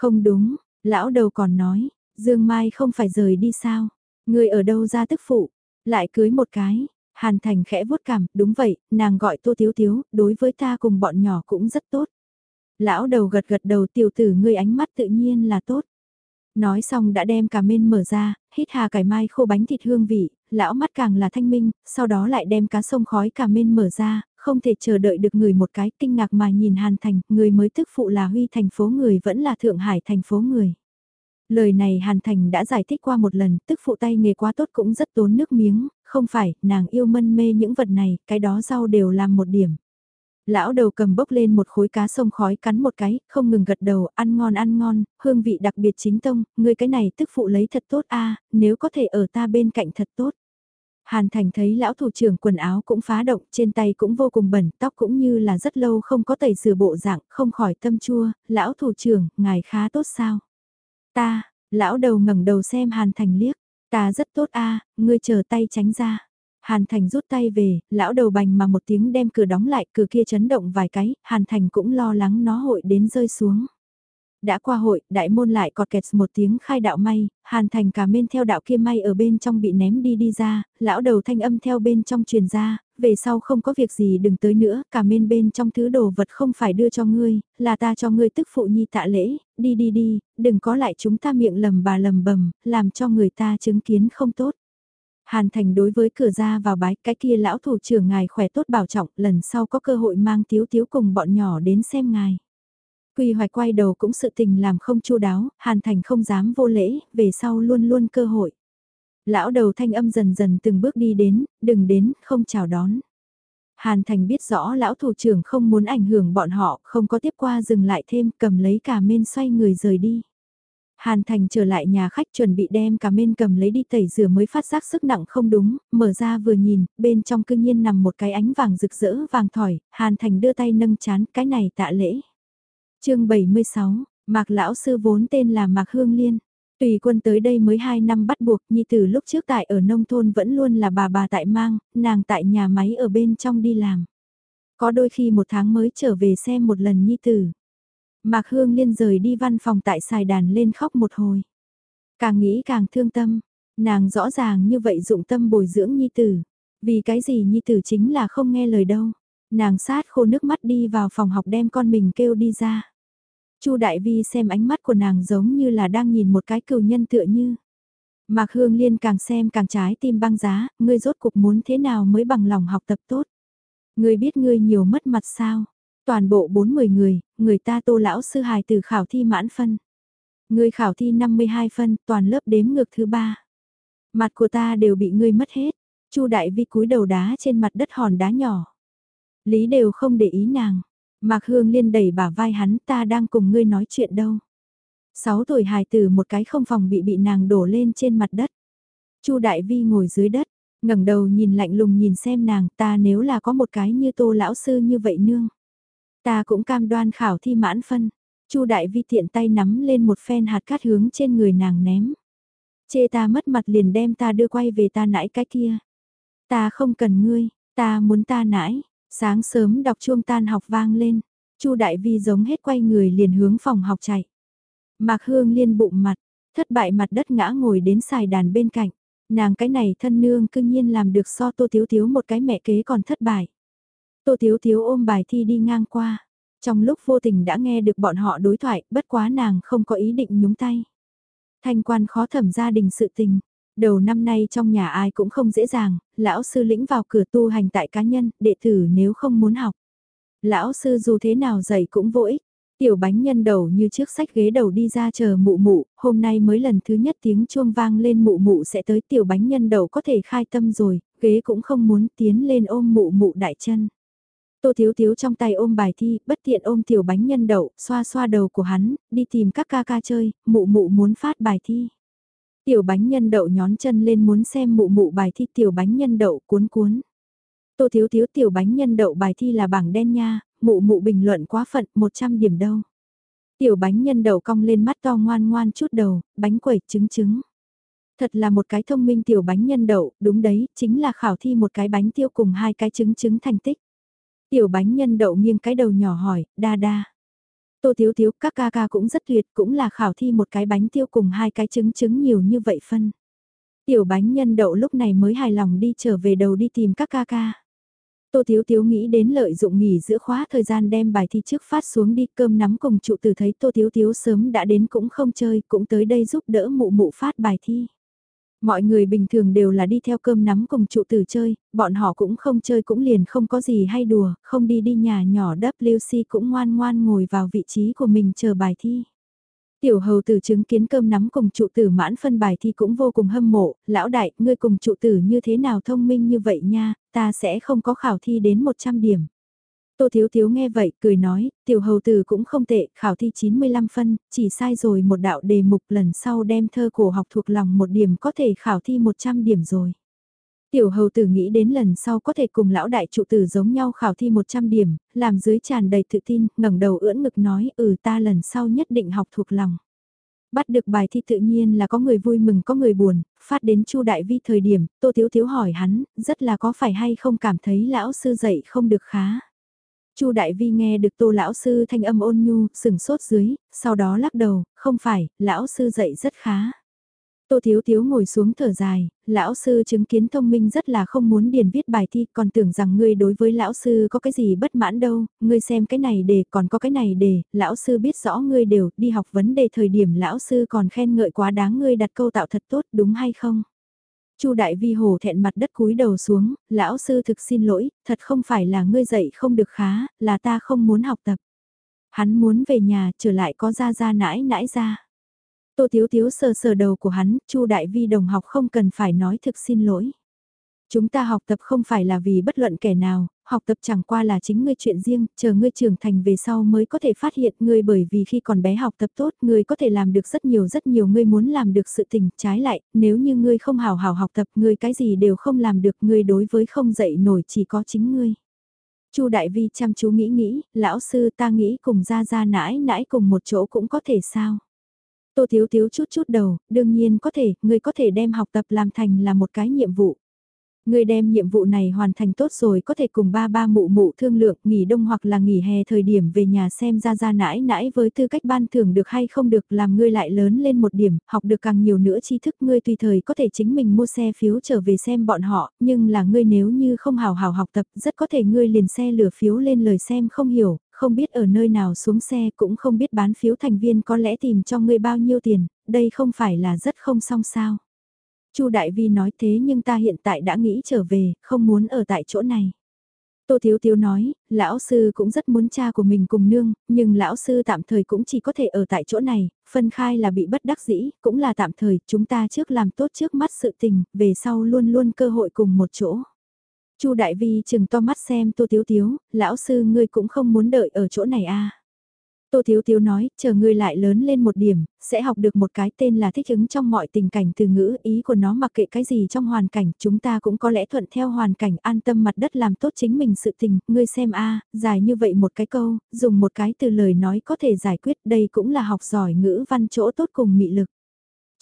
Không đúng, lão đầu còn nói, Dương Mai không phải rời đi sao? Người ở đâu ra tức phụ? Lại cưới một cái. Hàn Thành khẽ vuốt cảm, đúng vậy, nàng gọi Tô Tiếu Tiếu, đối với ta cùng bọn nhỏ cũng rất tốt. Lão đầu gật gật đầu tiểu tử ngươi ánh mắt tự nhiên là tốt. Nói xong đã đem cà mên mở ra, hít hà cải mai khô bánh thịt hương vị, lão mắt càng là thanh minh, sau đó lại đem cá sông khói cà mên mở ra, không thể chờ đợi được người một cái kinh ngạc mà nhìn Hàn Thành, người mới tức phụ là Huy thành phố người vẫn là Thượng Hải thành phố người. Lời này Hàn Thành đã giải thích qua một lần, tức phụ tay nghề quá tốt cũng rất tốn nước miếng, không phải, nàng yêu mân mê những vật này, cái đó rau đều làm một điểm. Lão đầu cầm bốc lên một khối cá sông khói cắn một cái, không ngừng gật đầu, ăn ngon ăn ngon, hương vị đặc biệt chính tông, người cái này tức phụ lấy thật tốt a à, nếu có thể ở ta bên cạnh thật tốt. Hàn Thành thấy lão thủ trưởng quần áo cũng phá động, trên tay cũng vô cùng bẩn, tóc cũng như là rất lâu không có tẩy rửa bộ dạng, không khỏi tâm chua, lão thủ trưởng, ngài khá tốt sao? Ta, lão đầu ngẩng đầu xem Hàn Thành liếc, ta rất tốt a, ngươi chờ tay tránh ra. Hàn Thành rút tay về, lão đầu bành mà một tiếng đem cửa đóng lại, cửa kia chấn động vài cái, Hàn Thành cũng lo lắng nó hội đến rơi xuống. Đã qua hội, đại môn lại cọt kẹt một tiếng khai đạo may, hàn thành cả bên theo đạo kia may ở bên trong bị ném đi đi ra, lão đầu thanh âm theo bên trong truyền ra, về sau không có việc gì đừng tới nữa, cả bên bên trong thứ đồ vật không phải đưa cho ngươi, là ta cho ngươi tức phụ nhi tạ lễ, đi đi đi, đừng có lại chúng ta miệng lầm bà lầm bầm, làm cho người ta chứng kiến không tốt. Hàn Thành đối với cửa ra vào bái cái kia lão thủ trưởng ngài khỏe tốt bảo trọng, lần sau có cơ hội mang tiếu tiếu cùng bọn nhỏ đến xem ngài. Quy hoạch quay đầu cũng sự tình làm không chu đáo, Hàn Thành không dám vô lễ, về sau luôn luôn cơ hội. Lão đầu thanh âm dần dần từng bước đi đến, đừng đến, không chào đón. Hàn Thành biết rõ lão thủ trưởng không muốn ảnh hưởng bọn họ, không có tiếp qua dừng lại thêm, cầm lấy cả men xoay người rời đi. Hàn Thành trở lại nhà khách chuẩn bị đem cả men cầm lấy đi tẩy rửa mới phát giác sức nặng không đúng, mở ra vừa nhìn, bên trong cương nhiên nằm một cái ánh vàng rực rỡ vàng thỏi, Hàn Thành đưa tay nâng chán, cái này tạ lễ chương 76, Mạc Lão Sư vốn tên là Mạc Hương Liên. Tùy quân tới đây mới 2 năm bắt buộc, Nhi Tử lúc trước tại ở nông thôn vẫn luôn là bà bà tại mang, nàng tại nhà máy ở bên trong đi làm. Có đôi khi một tháng mới trở về xem một lần Nhi Tử. Mạc Hương Liên rời đi văn phòng tại xài đàn lên khóc một hồi. Càng nghĩ càng thương tâm, nàng rõ ràng như vậy dụng tâm bồi dưỡng Nhi Tử. Vì cái gì Nhi Tử chính là không nghe lời đâu. Nàng sát khô nước mắt đi vào phòng học đem con mình kêu đi ra. Chu Đại Vi xem ánh mắt của nàng giống như là đang nhìn một cái cừu nhân tựa như. Mạc Hương Liên càng xem càng trái tim băng giá, ngươi rốt cuộc muốn thế nào mới bằng lòng học tập tốt. Ngươi biết ngươi nhiều mất mặt sao? Toàn bộ 40 người, người ta tô lão sư hài từ khảo thi mãn phân. Ngươi khảo thi 52 phân, toàn lớp đếm ngược thứ ba. Mặt của ta đều bị ngươi mất hết. Chu Đại Vi cúi đầu đá trên mặt đất hòn đá nhỏ. Lý đều không để ý nàng. Mạc Hương Liên đẩy bả vai hắn ta đang cùng ngươi nói chuyện đâu. Sáu tuổi hài tử một cái không phòng bị bị nàng đổ lên trên mặt đất. Chu Đại Vi ngồi dưới đất, ngẩng đầu nhìn lạnh lùng nhìn xem nàng ta nếu là có một cái như tô lão sư như vậy nương. Ta cũng cam đoan khảo thi mãn phân. Chu Đại Vi tiện tay nắm lên một phen hạt cát hướng trên người nàng ném. Chê ta mất mặt liền đem ta đưa quay về ta nãi cái kia. Ta không cần ngươi, ta muốn ta nãi. Sáng sớm đọc chuông tan học vang lên, Chu Đại Vi giống hết quay người liền hướng phòng học chạy. Mạc Hương liên bụng mặt, thất bại mặt đất ngã ngồi đến xài đàn bên cạnh. Nàng cái này thân nương cương nhiên làm được so Tô Thiếu Thiếu một cái mẹ kế còn thất bại. Tô Thiếu Thiếu ôm bài thi đi ngang qua. Trong lúc vô tình đã nghe được bọn họ đối thoại, bất quá nàng không có ý định nhúng tay. Thanh quan khó thẩm gia đình sự tình, Đầu năm nay trong nhà ai cũng không dễ dàng, lão sư lĩnh vào cửa tu hành tại cá nhân, đệ tử nếu không muốn học. Lão sư dù thế nào dạy cũng vô ích. Tiểu bánh nhân đầu như chiếc sách ghế đầu đi ra chờ mụ mụ, hôm nay mới lần thứ nhất tiếng chuông vang lên mụ mụ sẽ tới tiểu bánh nhân đầu có thể khai tâm rồi, ghế cũng không muốn tiến lên ôm mụ mụ đại chân. Tô Thiếu Thiếu trong tay ôm bài thi, bất tiện ôm tiểu bánh nhân đậu, xoa xoa đầu của hắn, đi tìm các ca ca chơi, mụ mụ muốn phát bài thi. Tiểu bánh nhân đậu nhón chân lên muốn xem mụ mụ bài thi tiểu bánh nhân đậu cuốn cuốn. Tô thiếu thiếu tiểu bánh nhân đậu bài thi là bảng đen nha, mụ mụ bình luận quá phận 100 điểm đâu. Tiểu bánh nhân đậu cong lên mắt to ngoan ngoan chút đầu, bánh quẩy trứng trứng. Thật là một cái thông minh tiểu bánh nhân đậu, đúng đấy, chính là khảo thi một cái bánh tiêu cùng hai cái trứng trứng thành tích. Tiểu bánh nhân đậu nghiêng cái đầu nhỏ hỏi, đa đa. Tô Thiếu Thiếu, các ca ca cũng rất tuyệt, cũng là khảo thi một cái bánh tiêu cùng hai cái trứng trứng nhiều như vậy phân. Tiểu bánh nhân đậu lúc này mới hài lòng đi trở về đầu đi tìm các ca ca. Tô Thiếu Thiếu nghĩ đến lợi dụng nghỉ giữa khóa thời gian đem bài thi trước phát xuống đi cơm nắm cùng trụ từ thấy Tô Thiếu Thiếu sớm đã đến cũng không chơi, cũng tới đây giúp đỡ mụ mụ phát bài thi. Mọi người bình thường đều là đi theo cơm nắm cùng trụ tử chơi, bọn họ cũng không chơi cũng liền không có gì hay đùa, không đi đi nhà nhỏ WC cũng ngoan ngoan ngồi vào vị trí của mình chờ bài thi. Tiểu hầu tử chứng kiến cơm nắm cùng trụ tử mãn phân bài thi cũng vô cùng hâm mộ, lão đại, ngươi cùng trụ tử như thế nào thông minh như vậy nha, ta sẽ không có khảo thi đến 100 điểm. Tô Thiếu Thiếu nghe vậy, cười nói, tiểu hầu tử cũng không tệ, khảo thi 95 phân, chỉ sai rồi một đạo đề mục lần sau đem thơ cổ học thuộc lòng một điểm có thể khảo thi 100 điểm rồi. Tiểu hầu tử nghĩ đến lần sau có thể cùng lão đại trụ tử giống nhau khảo thi 100 điểm, làm dưới tràn đầy tự tin, ngẩng đầu ưỡn ngực nói ừ ta lần sau nhất định học thuộc lòng. Bắt được bài thi tự nhiên là có người vui mừng có người buồn, phát đến Chu Đại Vi thời điểm, Tô Thiếu Thiếu hỏi hắn, rất là có phải hay không cảm thấy lão sư dạy không được khá. Chu Đại Vi nghe được Tô lão sư thanh âm ôn nhu, sừng sốt dưới, sau đó lắc đầu, không phải, lão sư dạy rất khá. Tô Thiếu Thiếu ngồi xuống thở dài, lão sư chứng kiến thông minh rất là không muốn điền viết bài thi, còn tưởng rằng ngươi đối với lão sư có cái gì bất mãn đâu, ngươi xem cái này để, còn có cái này để, lão sư biết rõ ngươi đều đi học vấn đề thời điểm lão sư còn khen ngợi quá đáng ngươi đặt câu tạo thật tốt đúng hay không? Chu Đại Vi hồ thẹn mặt đất cúi đầu xuống, lão sư thực xin lỗi, thật không phải là ngươi dạy không được khá, là ta không muốn học tập. Hắn muốn về nhà trở lại có ra ra nãi nãi ra. Tô Thiếu Thiếu sờ sờ đầu của hắn, Chu Đại Vi đồng học không cần phải nói thực xin lỗi. Chúng ta học tập không phải là vì bất luận kẻ nào, học tập chẳng qua là chính ngươi chuyện riêng, chờ ngươi trưởng thành về sau mới có thể phát hiện ngươi bởi vì khi còn bé học tập tốt, ngươi có thể làm được rất nhiều rất nhiều ngươi muốn làm được sự tình, trái lại, nếu như ngươi không hào hào học tập, ngươi cái gì đều không làm được, ngươi đối với không dạy nổi chỉ có chính ngươi. Chu Đại Vi chăm chú nghĩ nghĩ, lão sư ta nghĩ cùng ra ra nãi nãi cùng một chỗ cũng có thể sao? Tô Thiếu Thiếu chút chút đầu, đương nhiên có thể, ngươi có thể đem học tập làm thành là một cái nhiệm vụ. Người đem nhiệm vụ này hoàn thành tốt rồi có thể cùng ba ba mụ mụ thương lượng nghỉ đông hoặc là nghỉ hè thời điểm về nhà xem ra ra nãi nãi với tư cách ban thưởng được hay không được làm ngươi lại lớn lên một điểm, học được càng nhiều nữa tri thức ngươi tùy thời có thể chính mình mua xe phiếu trở về xem bọn họ, nhưng là ngươi nếu như không hào hào học tập rất có thể ngươi liền xe lửa phiếu lên lời xem không hiểu, không biết ở nơi nào xuống xe cũng không biết bán phiếu thành viên có lẽ tìm cho ngươi bao nhiêu tiền, đây không phải là rất không xong sao. Chu Đại Vi nói thế nhưng ta hiện tại đã nghĩ trở về, không muốn ở tại chỗ này. Tô Thiếu Thiếu nói, lão sư cũng rất muốn cha của mình cùng nương, nhưng lão sư tạm thời cũng chỉ có thể ở tại chỗ này, phân khai là bị bất đắc dĩ, cũng là tạm thời, chúng ta trước làm tốt trước mắt sự tình, về sau luôn luôn cơ hội cùng một chỗ. Chu Đại Vi chừng to mắt xem Tô Thiếu Thiếu, lão sư ngươi cũng không muốn đợi ở chỗ này à. Tô Thiếu Thiếu nói, chờ ngươi lại lớn lên một điểm, sẽ học được một cái tên là thích ứng trong mọi tình cảnh từ ngữ, ý của nó mặc kệ cái gì trong hoàn cảnh, chúng ta cũng có lẽ thuận theo hoàn cảnh an tâm mặt đất làm tốt chính mình sự tình, ngươi xem a dài như vậy một cái câu, dùng một cái từ lời nói có thể giải quyết, đây cũng là học giỏi ngữ văn chỗ tốt cùng mị lực.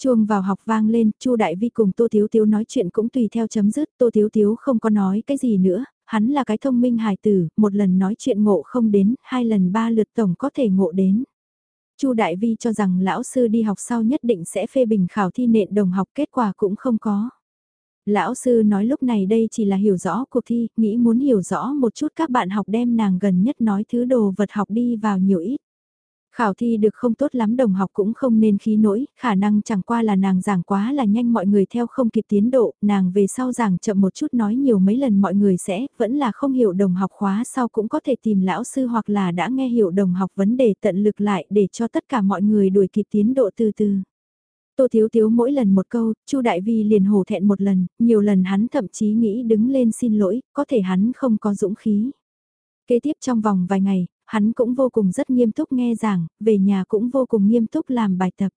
Chuông vào học vang lên, Chu Đại Vi cùng Tô Thiếu Thiếu nói chuyện cũng tùy theo chấm dứt, Tô Thiếu Thiếu không có nói cái gì nữa, hắn là cái thông minh hài tử, một lần nói chuyện ngộ không đến, hai lần ba lượt tổng có thể ngộ đến. Chu Đại Vi cho rằng lão sư đi học sau nhất định sẽ phê bình khảo thi nện đồng học kết quả cũng không có. Lão sư nói lúc này đây chỉ là hiểu rõ cuộc thi, nghĩ muốn hiểu rõ một chút các bạn học đem nàng gần nhất nói thứ đồ vật học đi vào nhiều ít. Khảo thi được không tốt lắm đồng học cũng không nên khí nỗi, khả năng chẳng qua là nàng giảng quá là nhanh mọi người theo không kịp tiến độ, nàng về sau giảng chậm một chút nói nhiều mấy lần mọi người sẽ, vẫn là không hiểu đồng học khóa sau cũng có thể tìm lão sư hoặc là đã nghe hiểu đồng học vấn đề tận lực lại để cho tất cả mọi người đuổi kịp tiến độ từ từ. Tô Thiếu Thiếu mỗi lần một câu, Chu Đại Vi liền hổ thẹn một lần, nhiều lần hắn thậm chí nghĩ đứng lên xin lỗi, có thể hắn không có dũng khí. Kế tiếp trong vòng vài ngày, hắn cũng vô cùng rất nghiêm túc nghe giảng, về nhà cũng vô cùng nghiêm túc làm bài tập.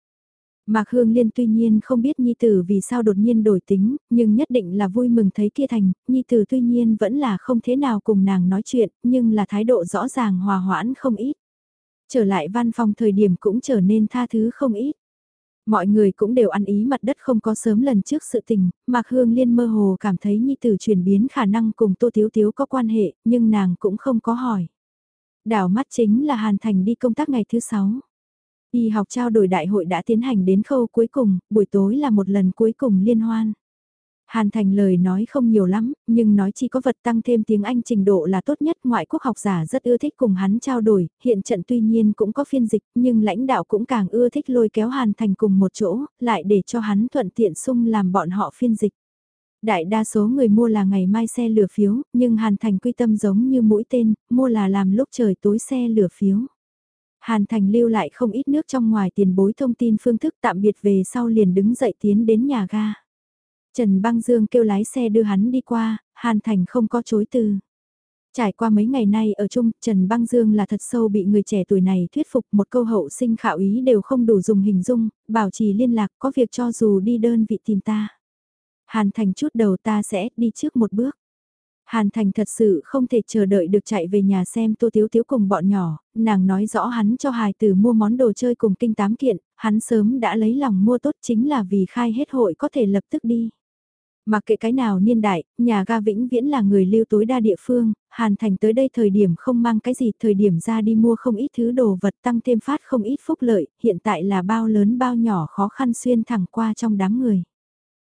Mạc Hương Liên tuy nhiên không biết Nhi Tử vì sao đột nhiên đổi tính, nhưng nhất định là vui mừng thấy kia thành, Nhi Tử tuy nhiên vẫn là không thế nào cùng nàng nói chuyện, nhưng là thái độ rõ ràng hòa hoãn không ít. Trở lại văn phòng thời điểm cũng trở nên tha thứ không ít. Mọi người cũng đều ăn ý mặt đất không có sớm lần trước sự tình, Mạc Hương Liên mơ hồ cảm thấy Nhi Tử chuyển biến khả năng cùng Tô thiếu thiếu có quan hệ, nhưng nàng cũng không có hỏi. Đảo mắt chính là Hàn Thành đi công tác ngày thứ 6. Y học trao đổi đại hội đã tiến hành đến khâu cuối cùng, buổi tối là một lần cuối cùng liên hoan. Hàn Thành lời nói không nhiều lắm, nhưng nói chỉ có vật tăng thêm tiếng Anh trình độ là tốt nhất. Ngoại quốc học giả rất ưa thích cùng hắn trao đổi, hiện trận tuy nhiên cũng có phiên dịch, nhưng lãnh đạo cũng càng ưa thích lôi kéo Hàn Thành cùng một chỗ, lại để cho hắn thuận tiện sung làm bọn họ phiên dịch. Đại đa số người mua là ngày mai xe lửa phiếu, nhưng Hàn Thành quy tâm giống như mũi tên, mua là làm lúc trời tối xe lửa phiếu. Hàn Thành lưu lại không ít nước trong ngoài tiền bối thông tin phương thức tạm biệt về sau liền đứng dậy tiến đến nhà ga. Trần Băng Dương kêu lái xe đưa hắn đi qua, Hàn Thành không có chối từ. Trải qua mấy ngày nay ở chung, Trần Băng Dương là thật sâu bị người trẻ tuổi này thuyết phục một câu hậu sinh khảo ý đều không đủ dùng hình dung, bảo trì liên lạc có việc cho dù đi đơn vị tìm ta. Hàn Thành chút đầu ta sẽ đi trước một bước. Hàn Thành thật sự không thể chờ đợi được chạy về nhà xem Tô Tiếu Tiếu cùng bọn nhỏ, nàng nói rõ hắn cho hài tử mua món đồ chơi cùng kinh tám kiện, hắn sớm đã lấy lòng mua tốt chính là vì khai hết hội có thể lập tức đi. Mặc kệ cái nào niên đại, nhà ga vĩnh viễn là người lưu tối đa địa phương, Hàn Thành tới đây thời điểm không mang cái gì, thời điểm ra đi mua không ít thứ đồ vật tăng thêm phát không ít phúc lợi, hiện tại là bao lớn bao nhỏ khó khăn xuyên thẳng qua trong đám người.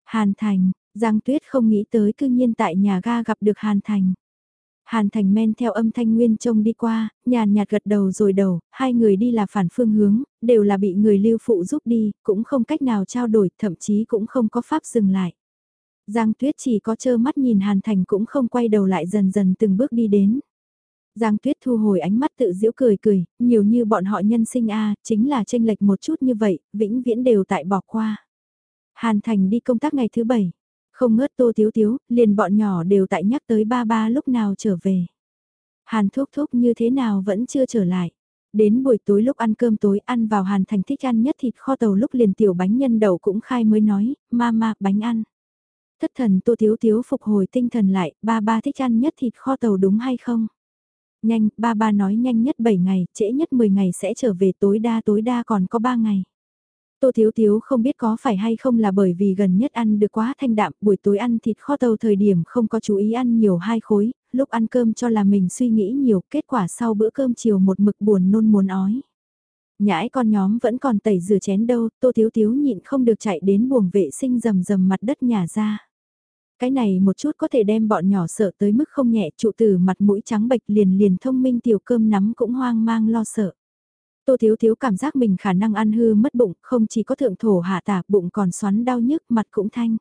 Hàn Thành, Giang Tuyết không nghĩ tới cư nhiên tại nhà ga gặp được Hàn Thành. Hàn Thành men theo âm thanh nguyên trông đi qua, nhàn nhạt gật đầu rồi đầu, hai người đi là phản phương hướng, đều là bị người lưu phụ giúp đi, cũng không cách nào trao đổi, thậm chí cũng không có pháp dừng lại. Giang Tuyết chỉ có trơ mắt nhìn Hàn Thành cũng không quay đầu lại dần dần từng bước đi đến. Giang Tuyết thu hồi ánh mắt tự giễu cười cười, nhiều như bọn họ nhân sinh a chính là tranh lệch một chút như vậy, vĩnh viễn đều tại bỏ qua. Hàn Thành đi công tác ngày thứ bảy, không ngớt tô tiếu tiếu, liền bọn nhỏ đều tại nhắc tới ba ba lúc nào trở về. Hàn thúc thúc như thế nào vẫn chưa trở lại. Đến buổi tối lúc ăn cơm tối ăn vào Hàn Thành thích ăn nhất thịt kho tàu lúc liền tiểu bánh nhân đậu cũng khai mới nói, mama bánh ăn. Thất thần tô thiếu thiếu phục hồi tinh thần lại, ba ba thích ăn nhất thịt kho tàu đúng hay không? Nhanh, ba ba nói nhanh nhất 7 ngày, trễ nhất 10 ngày sẽ trở về tối đa tối đa còn có 3 ngày. Tô Thiếu Thiếu không biết có phải hay không là bởi vì gần nhất ăn được quá thanh đạm, buổi tối ăn thịt kho tàu thời điểm không có chú ý ăn nhiều hai khối, lúc ăn cơm cho là mình suy nghĩ nhiều, kết quả sau bữa cơm chiều một mực buồn nôn muốn ói. Nhãi con nhóm vẫn còn tẩy rửa chén đâu, Tô Thiếu Thiếu nhịn không được chạy đến buồng vệ sinh rầm rầm mặt đất nhà ra. Cái này một chút có thể đem bọn nhỏ sợ tới mức không nhẹ trụ từ mặt mũi trắng bệch liền liền thông minh tiểu cơm nắm cũng hoang mang lo sợ. Tô Thiếu Thiếu cảm giác mình khả năng ăn hư mất bụng, không chỉ có thượng thổ hạ tả, bụng còn xoắn đau nhức, mặt cũng thanh.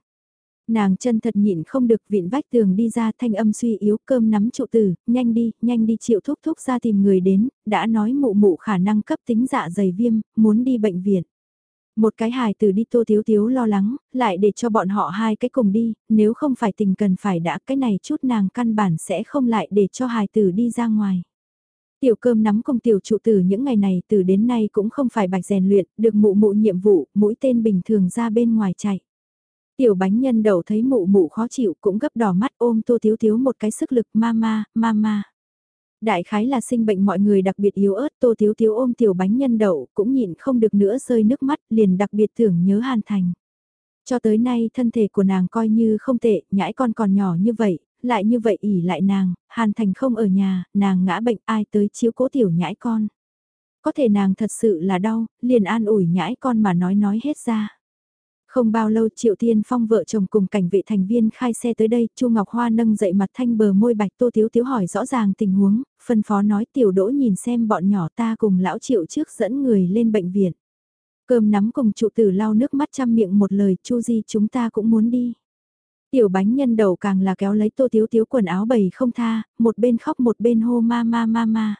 Nàng chân thật nhịn không được vịn vách tường đi ra thanh âm suy yếu cơm nắm trụ tử, nhanh đi, nhanh đi chịu thúc thúc ra tìm người đến, đã nói mụ mụ khả năng cấp tính dạ dày viêm, muốn đi bệnh viện. Một cái hài từ đi tô thiếu thiếu lo lắng, lại để cho bọn họ hai cái cùng đi, nếu không phải tình cần phải đã cái này chút nàng căn bản sẽ không lại để cho hài tử đi ra ngoài. Tiểu cơm nắm cùng tiểu trụ tử những ngày này từ đến nay cũng không phải bạch rèn luyện, được mụ mụ nhiệm vụ, mũi tên bình thường ra bên ngoài chạy. Tiểu bánh nhân đậu thấy mụ mụ khó chịu cũng gấp đỏ mắt ôm tô thiếu thiếu một cái sức lực mama, mama. Đại khái là sinh bệnh mọi người đặc biệt yếu ớt tô thiếu thiếu ôm tiểu bánh nhân đậu cũng nhịn không được nữa rơi nước mắt liền đặc biệt tưởng nhớ hàn thành. Cho tới nay thân thể của nàng coi như không tệ, nhãi con còn nhỏ như vậy, lại như vậy ỉ lại nàng, hàn thành không ở nhà, nàng ngã bệnh ai tới chiếu cố tiểu nhãi con. Có thể nàng thật sự là đau, liền an ủi nhãi con mà nói nói hết ra. Không bao lâu Triệu Tiên Phong vợ chồng cùng cảnh vệ thành viên khai xe tới đây, Chu Ngọc Hoa nâng dậy mặt thanh bờ môi bạch Tô Tiếu Tiếu hỏi rõ ràng tình huống, phân phó nói tiểu đỗ nhìn xem bọn nhỏ ta cùng lão Triệu trước dẫn người lên bệnh viện. Cơm nắm cùng trụ tử lau nước mắt chăm miệng một lời Chu Di chúng ta cũng muốn đi. Tiểu bánh nhân đầu càng là kéo lấy Tô Tiếu Tiếu quần áo bầy không tha, một bên khóc một bên hô ma ma ma ma.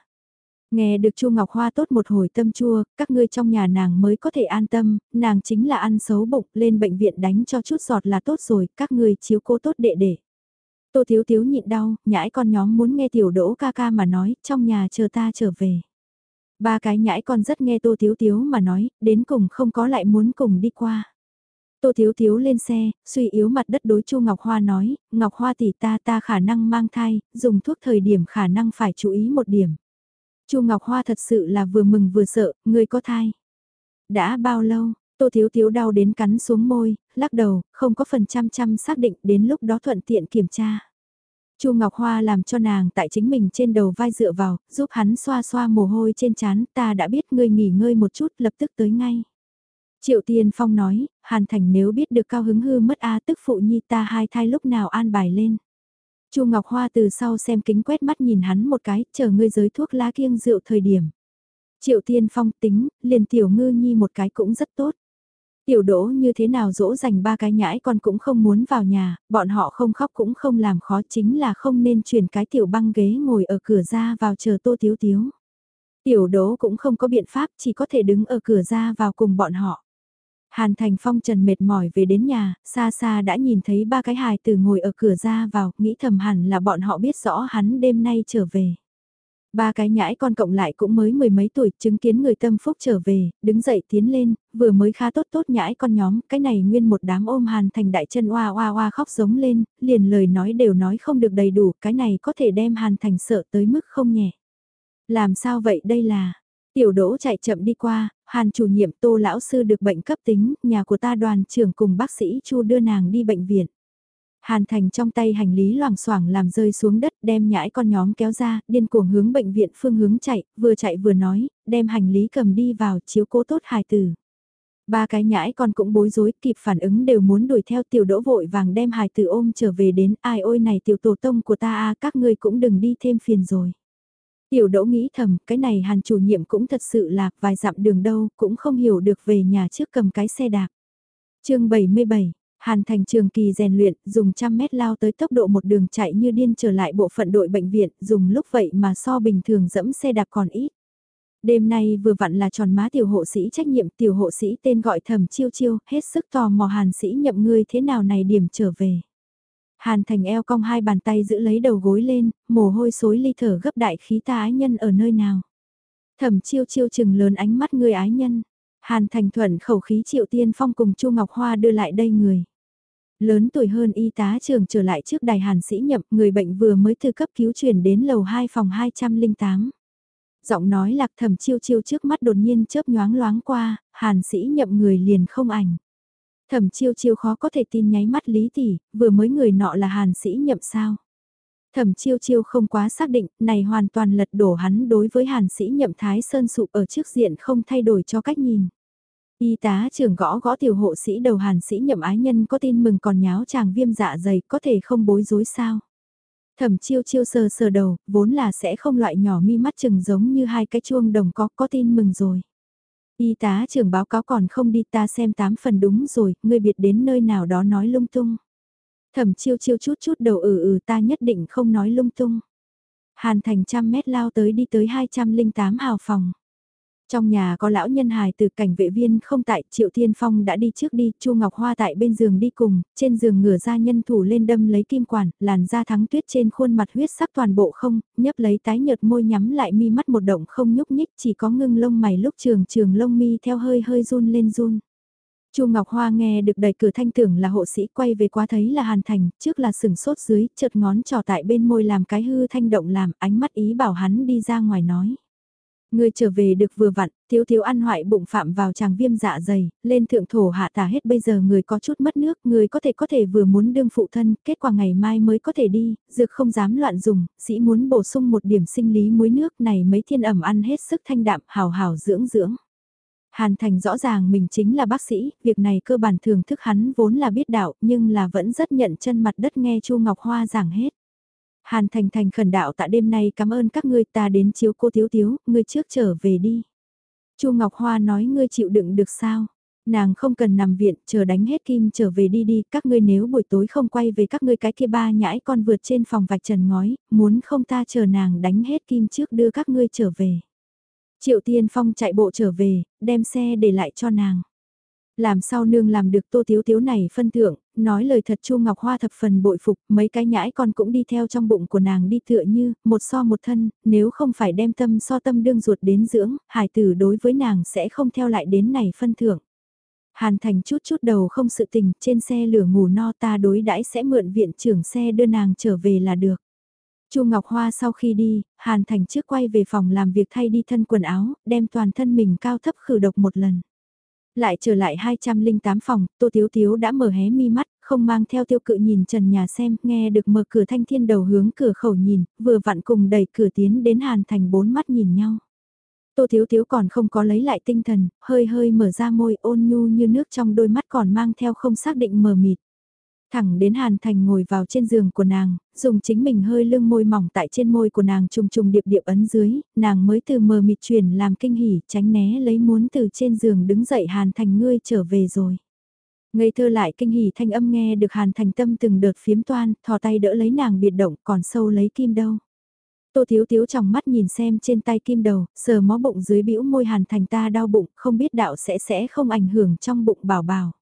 Nghe được Chu Ngọc Hoa tốt một hồi tâm chua, các ngươi trong nhà nàng mới có thể an tâm, nàng chính là ăn xấu bụng, lên bệnh viện đánh cho chút giọt là tốt rồi, các ngươi chiếu cố tốt đệ đệ. Tô Thiếu Thiếu nhịn đau, nhãi con nhóm muốn nghe tiểu đỗ ca ca mà nói, trong nhà chờ ta trở về. Ba cái nhãi con rất nghe Tô Thiếu Thiếu mà nói, đến cùng không có lại muốn cùng đi qua. Tô Thiếu Thiếu lên xe, suy yếu mặt đất đối Chu Ngọc Hoa nói, Ngọc Hoa tỷ ta ta khả năng mang thai, dùng thuốc thời điểm khả năng phải chú ý một điểm. Chu Ngọc Hoa thật sự là vừa mừng vừa sợ, người có thai. Đã bao lâu, Tô Thiếu Thiếu đau đến cắn xuống môi, lắc đầu, không có phần trăm trăm xác định đến lúc đó thuận tiện kiểm tra. Chu Ngọc Hoa làm cho nàng tại chính mình trên đầu vai dựa vào, giúp hắn xoa xoa mồ hôi trên trán, ta đã biết ngươi nghỉ ngơi một chút, lập tức tới ngay. Triệu Tiên Phong nói, Hàn Thành nếu biết được cao hứng hư mất a tức phụ nhi ta hai thai lúc nào an bài lên. Chu Ngọc Hoa từ sau xem kính quét mắt nhìn hắn một cái, chờ ngươi giới thuốc lá kiêng rượu thời điểm. Triệu Tiên Phong tính, liền tiểu ngư nhi một cái cũng rất tốt. Tiểu đỗ như thế nào dỗ dành ba cái nhãi con cũng không muốn vào nhà, bọn họ không khóc cũng không làm khó chính là không nên chuyển cái tiểu băng ghế ngồi ở cửa ra vào chờ tô tiếu tiếu. Tiểu đỗ cũng không có biện pháp chỉ có thể đứng ở cửa ra vào cùng bọn họ. Hàn Thành Phong trần mệt mỏi về đến nhà, xa xa đã nhìn thấy ba cái hài từ ngồi ở cửa ra vào, nghĩ thầm hẳn là bọn họ biết rõ hắn đêm nay trở về. Ba cái nhãi con cộng lại cũng mới mười mấy tuổi, chứng kiến người tâm phúc trở về, đứng dậy tiến lên, vừa mới khá tốt tốt nhãi con nhóm, cái này nguyên một đám ôm hàn thành đại chân oa oa oa khóc giống lên, liền lời nói đều nói không được đầy đủ, cái này có thể đem hàn thành sợ tới mức không nhẹ. Làm sao vậy đây là, tiểu đỗ chạy chậm đi qua, hàn chủ nhiệm tô lão sư được bệnh cấp tính, nhà của ta đoàn trưởng cùng bác sĩ chu đưa nàng đi bệnh viện. Hàn Thành trong tay hành lý loảng xoảng làm rơi xuống đất đem nhãi con nhóm kéo ra, điên cuồng hướng bệnh viện phương hướng chạy, vừa chạy vừa nói, đem hành lý cầm đi vào chiếu cố tốt hài tử. Ba cái nhãi con cũng bối rối kịp phản ứng đều muốn đuổi theo tiểu đỗ vội vàng đem hài tử ôm trở về đến ai ôi này tiểu tổ tông của ta a các ngươi cũng đừng đi thêm phiền rồi. Tiểu đỗ nghĩ thầm cái này hàn chủ nhiệm cũng thật sự là vài dặm đường đâu cũng không hiểu được về nhà trước cầm cái xe đạp. chương 77 Hàn Thành trường kỳ rèn luyện, dùng trăm mét lao tới tốc độ một đường chạy như điên trở lại bộ phận đội bệnh viện, dùng lúc vậy mà so bình thường dẫm xe đạp còn ít. Đêm nay vừa vặn là tròn má tiểu hộ sĩ trách nhiệm tiểu hộ sĩ tên gọi thầm chiêu chiêu, hết sức tò mò hàn sĩ nhậm ngươi thế nào này điểm trở về. Hàn thành eo cong hai bàn tay giữ lấy đầu gối lên, mồ hôi xối ly thở gấp đại khí ta ái nhân ở nơi nào. Thẩm chiêu chiêu chừng lớn ánh mắt người ái nhân. Hàn thành thuận khẩu khí triệu tiên phong cùng Chu Ngọc Hoa đưa lại đây người. Lớn tuổi hơn y tá trường trở lại trước đài hàn sĩ nhậm, người bệnh vừa mới từ cấp cứu chuyển đến lầu 2 phòng 208. Giọng nói lạc thầm chiêu chiêu trước mắt đột nhiên chớp nhoáng loáng qua, hàn sĩ nhậm người liền không ảnh. Thẩm chiêu chiêu khó có thể tin nháy mắt lý tỷ, vừa mới người nọ là hàn sĩ nhậm sao. Thẩm chiêu chiêu không quá xác định, này hoàn toàn lật đổ hắn đối với hàn sĩ nhậm thái sơn sụp ở trước diện không thay đổi cho cách nhìn. Y tá trưởng gõ gõ tiểu hộ sĩ đầu hàn sĩ nhậm ái nhân có tin mừng còn nháo chàng viêm dạ dày có thể không bối rối sao. Thẩm chiêu chiêu sờ sờ đầu, vốn là sẽ không loại nhỏ mi mắt chừng giống như hai cái chuông đồng có, có tin mừng rồi. Y tá trưởng báo cáo còn không đi ta xem tám phần đúng rồi, ngươi biệt đến nơi nào đó nói lung tung. Thẩm chiêu chiêu chút chút đầu ừ ừ ta nhất định không nói lung tung. Hàn thành trăm mét lao tới đi tới 208 hào phòng. Trong nhà có lão nhân hài từ cảnh vệ viên không tại, Triệu Thiên Phong đã đi trước đi, Chu Ngọc Hoa tại bên giường đi cùng, trên giường ngửa ra nhân thủ lên đâm lấy kim quản, làn da thắng tuyết trên khuôn mặt huyết sắc toàn bộ không, nhấp lấy tái nhợt môi nhắm lại mi mắt một động không nhúc nhích, chỉ có ngưng lông mày lúc trường trường lông mi theo hơi hơi run lên run. Chu Ngọc Hoa nghe được đẩy cửa thanh tưởng là hộ sĩ quay về qua thấy là Hàn Thành, trước là sừng sốt dưới, chợt ngón trò tại bên môi làm cái hư thanh động làm, ánh mắt ý bảo hắn đi ra ngoài nói. Người trở về được vừa vặn, thiếu thiếu ăn hoại bụng phạm vào chàng viêm dạ dày, lên thượng thổ hạ tả hết bây giờ người có chút mất nước, người có thể có thể vừa muốn đương phụ thân, kết quả ngày mai mới có thể đi, dược không dám loạn dùng, sĩ muốn bổ sung một điểm sinh lý muối nước này mấy thiên ẩm ăn hết sức thanh đạm, hào hào dưỡng dưỡng. Hàn Thành rõ ràng mình chính là bác sĩ, việc này cơ bản thường thức hắn vốn là biết đạo, nhưng là vẫn rất nhận chân mặt đất nghe Chu Ngọc Hoa giảng hết. Hàn Thành Thành khẩn đạo tạ đêm nay cảm ơn các ngươi ta đến chiếu cô thiếu thiếu, ngươi trước trở về đi. Chu Ngọc Hoa nói ngươi chịu đựng được sao? Nàng không cần nằm viện, chờ đánh hết kim trở về đi đi, các ngươi nếu buổi tối không quay về các ngươi cái kia ba nhãi con vượt trên phòng vạch trần ngói, muốn không ta chờ nàng đánh hết kim trước đưa các ngươi trở về. Triệu Tiên Phong chạy bộ trở về, đem xe để lại cho nàng. Làm sao nương làm được tô thiếu thiếu này phân thượng nói lời thật Chu Ngọc Hoa thập phần bội phục, mấy cái nhãi con cũng đi theo trong bụng của nàng đi tựa như, một so một thân, nếu không phải đem tâm so tâm đương ruột đến dưỡng, hải tử đối với nàng sẽ không theo lại đến này phân thượng Hàn Thành chút chút đầu không sự tình, trên xe lửa ngủ no ta đối đãi sẽ mượn viện trưởng xe đưa nàng trở về là được. Chu Ngọc Hoa sau khi đi, Hàn Thành trước quay về phòng làm việc thay đi thân quần áo, đem toàn thân mình cao thấp khử độc một lần. Lại trở lại 208 phòng, Tô Tiếu Tiếu đã mở hé mi mắt, không mang theo tiêu cự nhìn trần nhà xem, nghe được mở cửa thanh thiên đầu hướng cửa khẩu nhìn, vừa vặn cùng đẩy cửa tiến đến Hàn Thành bốn mắt nhìn nhau. Tô Thiếu Thiếu còn không có lấy lại tinh thần, hơi hơi mở ra môi ôn nhu như nước trong đôi mắt còn mang theo không xác định mờ mịt. Thẳng đến Hàn Thành ngồi vào trên giường của nàng, dùng chính mình hơi lưng môi mỏng tại trên môi của nàng trùng trùng điệp điệp ấn dưới, nàng mới từ mờ mịt chuyển làm kinh hỉ, tránh né lấy muốn từ trên giường đứng dậy Hàn Thành ngươi trở về rồi. Ngây thơ lại kinh hỉ thanh âm nghe được Hàn Thành tâm từng đợt phiếm toan, thò tay đỡ lấy nàng biệt động còn sâu lấy kim đâu. Tô Thiếu Thiếu trong mắt nhìn xem trên tay kim đầu, sờ mó bụng dưới bĩu môi Hàn Thành ta đau bụng, không biết đạo sẽ sẽ không ảnh hưởng trong bụng bảo bảo.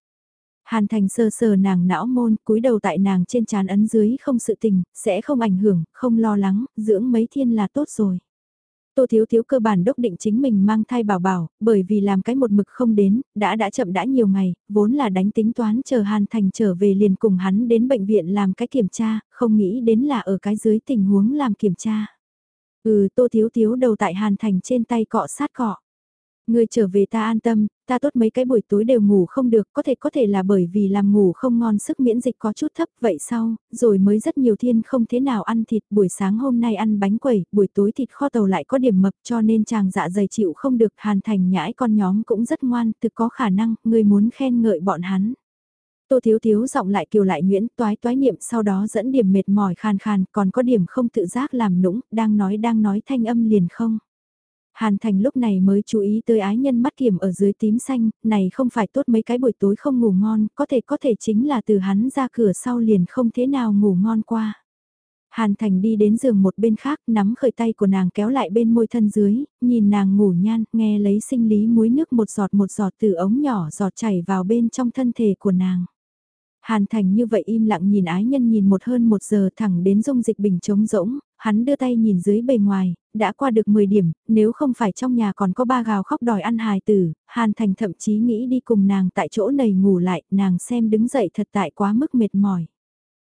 Hàn Thành sờ sờ nàng não môn, cúi đầu tại nàng trên trán ấn dưới không sự tình, sẽ không ảnh hưởng, không lo lắng, dưỡng mấy thiên là tốt rồi. Tô Thiếu Thiếu cơ bản đốc định chính mình mang thai bảo bảo, bởi vì làm cái một mực không đến, đã đã chậm đã nhiều ngày, vốn là đánh tính toán chờ Hàn Thành trở về liền cùng hắn đến bệnh viện làm cái kiểm tra, không nghĩ đến là ở cái dưới tình huống làm kiểm tra. Ừ Tô Thiếu Thiếu đầu tại Hàn Thành trên tay cọ sát cọ. Người trở về ta an tâm, ta tốt mấy cái buổi tối đều ngủ không được, có thể có thể là bởi vì làm ngủ không ngon sức miễn dịch có chút thấp vậy sau, rồi mới rất nhiều thiên không thế nào ăn thịt, buổi sáng hôm nay ăn bánh quẩy, buổi tối thịt kho tàu lại có điểm mập cho nên chàng dạ dày chịu không được, hàn thành nhãi con nhóm cũng rất ngoan, thực có khả năng, người muốn khen ngợi bọn hắn. Tô Thiếu Thiếu giọng lại kiều lại nguyễn toái toái niệm sau đó dẫn điểm mệt mỏi khàn khàn còn có điểm không tự giác làm nũng, đang nói đang nói thanh âm liền không. Hàn Thành lúc này mới chú ý tới ái nhân mắt kiểm ở dưới tím xanh, này không phải tốt mấy cái buổi tối không ngủ ngon, có thể có thể chính là từ hắn ra cửa sau liền không thế nào ngủ ngon qua. Hàn Thành đi đến giường một bên khác, nắm khởi tay của nàng kéo lại bên môi thân dưới, nhìn nàng ngủ nhan, nghe lấy sinh lý muối nước một giọt một giọt từ ống nhỏ giọt chảy vào bên trong thân thể của nàng. Hàn Thành như vậy im lặng nhìn ái nhân nhìn một hơn một giờ thẳng đến dung dịch bình trống rỗng, hắn đưa tay nhìn dưới bề ngoài, đã qua được 10 điểm, nếu không phải trong nhà còn có ba gào khóc đòi ăn hài tử, Hàn Thành thậm chí nghĩ đi cùng nàng tại chỗ này ngủ lại, nàng xem đứng dậy thật tại quá mức mệt mỏi.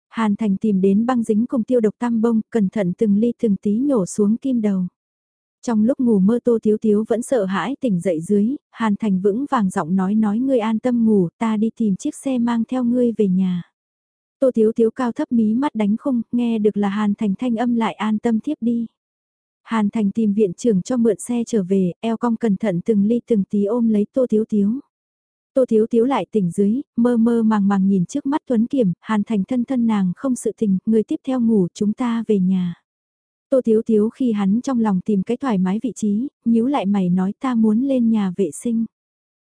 Hàn Thành tìm đến băng dính cùng tiêu độc tam bông, cẩn thận từng ly từng tí nhổ xuống kim đầu. Trong lúc ngủ mơ Tô Thiếu Thiếu vẫn sợ hãi tỉnh dậy dưới, Hàn Thành vững vàng giọng nói nói ngươi an tâm ngủ ta đi tìm chiếc xe mang theo ngươi về nhà. Tô Thiếu Thiếu cao thấp mí mắt đánh khung, nghe được là Hàn Thành thanh âm lại an tâm thiếp đi. Hàn Thành tìm viện trưởng cho mượn xe trở về, eo cong cẩn thận từng ly từng tí ôm lấy Tô Thiếu Thiếu. Tô Thiếu Thiếu lại tỉnh dưới, mơ mơ màng màng nhìn trước mắt Tuấn Kiểm, Hàn Thành thân thân nàng không sự tình, người tiếp theo ngủ chúng ta về nhà. Tô Thiếu Thiếu khi hắn trong lòng tìm cái thoải mái vị trí, nhíu lại mày nói ta muốn lên nhà vệ sinh.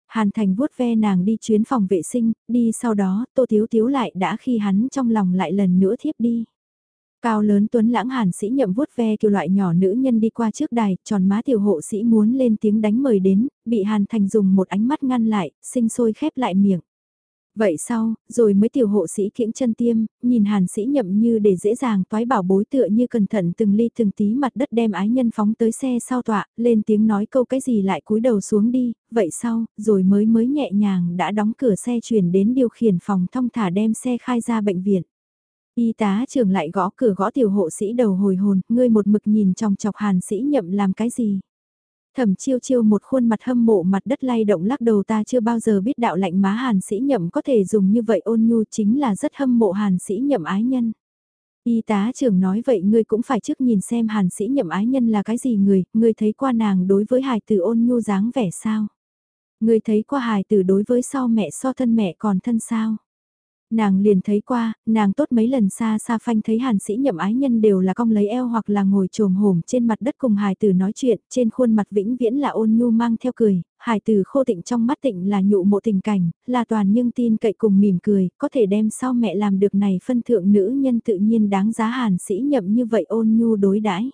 Hàn Thành vuốt ve nàng đi chuyến phòng vệ sinh, đi sau đó Tô Thiếu Thiếu lại đã khi hắn trong lòng lại lần nữa thiếp đi. Cao lớn tuấn lãng hàn sĩ nhậm vuốt ve kiểu loại nhỏ nữ nhân đi qua trước đài, tròn má tiểu hộ sĩ muốn lên tiếng đánh mời đến, bị hàn thành dùng một ánh mắt ngăn lại, sinh sôi khép lại miệng. Vậy sau, rồi mới tiểu hộ sĩ kiễng chân tiêm, nhìn hàn sĩ nhậm như để dễ dàng toái bảo bối tựa như cẩn thận từng ly từng tí mặt đất đem ái nhân phóng tới xe sau tọa, lên tiếng nói câu cái gì lại cúi đầu xuống đi, vậy sau, rồi mới mới nhẹ nhàng đã đóng cửa xe chuyển đến điều khiển phòng thông thả đem xe khai ra bệnh viện. Y tá trưởng lại gõ cửa gõ tiểu hộ sĩ đầu hồi hồn, ngươi một mực nhìn trong chọc hàn sĩ nhậm làm cái gì. Thẩm chiêu chiêu một khuôn mặt hâm mộ mặt đất lay động lắc đầu ta chưa bao giờ biết đạo lạnh má hàn sĩ nhậm có thể dùng như vậy ôn nhu chính là rất hâm mộ hàn sĩ nhậm ái nhân. Y tá trưởng nói vậy ngươi cũng phải trước nhìn xem hàn sĩ nhậm ái nhân là cái gì người, ngươi thấy qua nàng đối với hài tử ôn nhu dáng vẻ sao? Ngươi thấy qua hài tử đối với sau mẹ so thân mẹ còn thân sao? Nàng liền thấy qua, nàng tốt mấy lần xa xa phanh thấy hàn sĩ nhậm ái nhân đều là cong lấy eo hoặc là ngồi trồm hổm trên mặt đất cùng hài tử nói chuyện, trên khuôn mặt vĩnh viễn là ôn nhu mang theo cười, hài tử khô tịnh trong mắt tịnh là nhụ mộ tình cảnh, là toàn nhưng tin cậy cùng mỉm cười, có thể đem sau mẹ làm được này phân thượng nữ nhân tự nhiên đáng giá hàn sĩ nhậm như vậy ôn nhu đối đãi.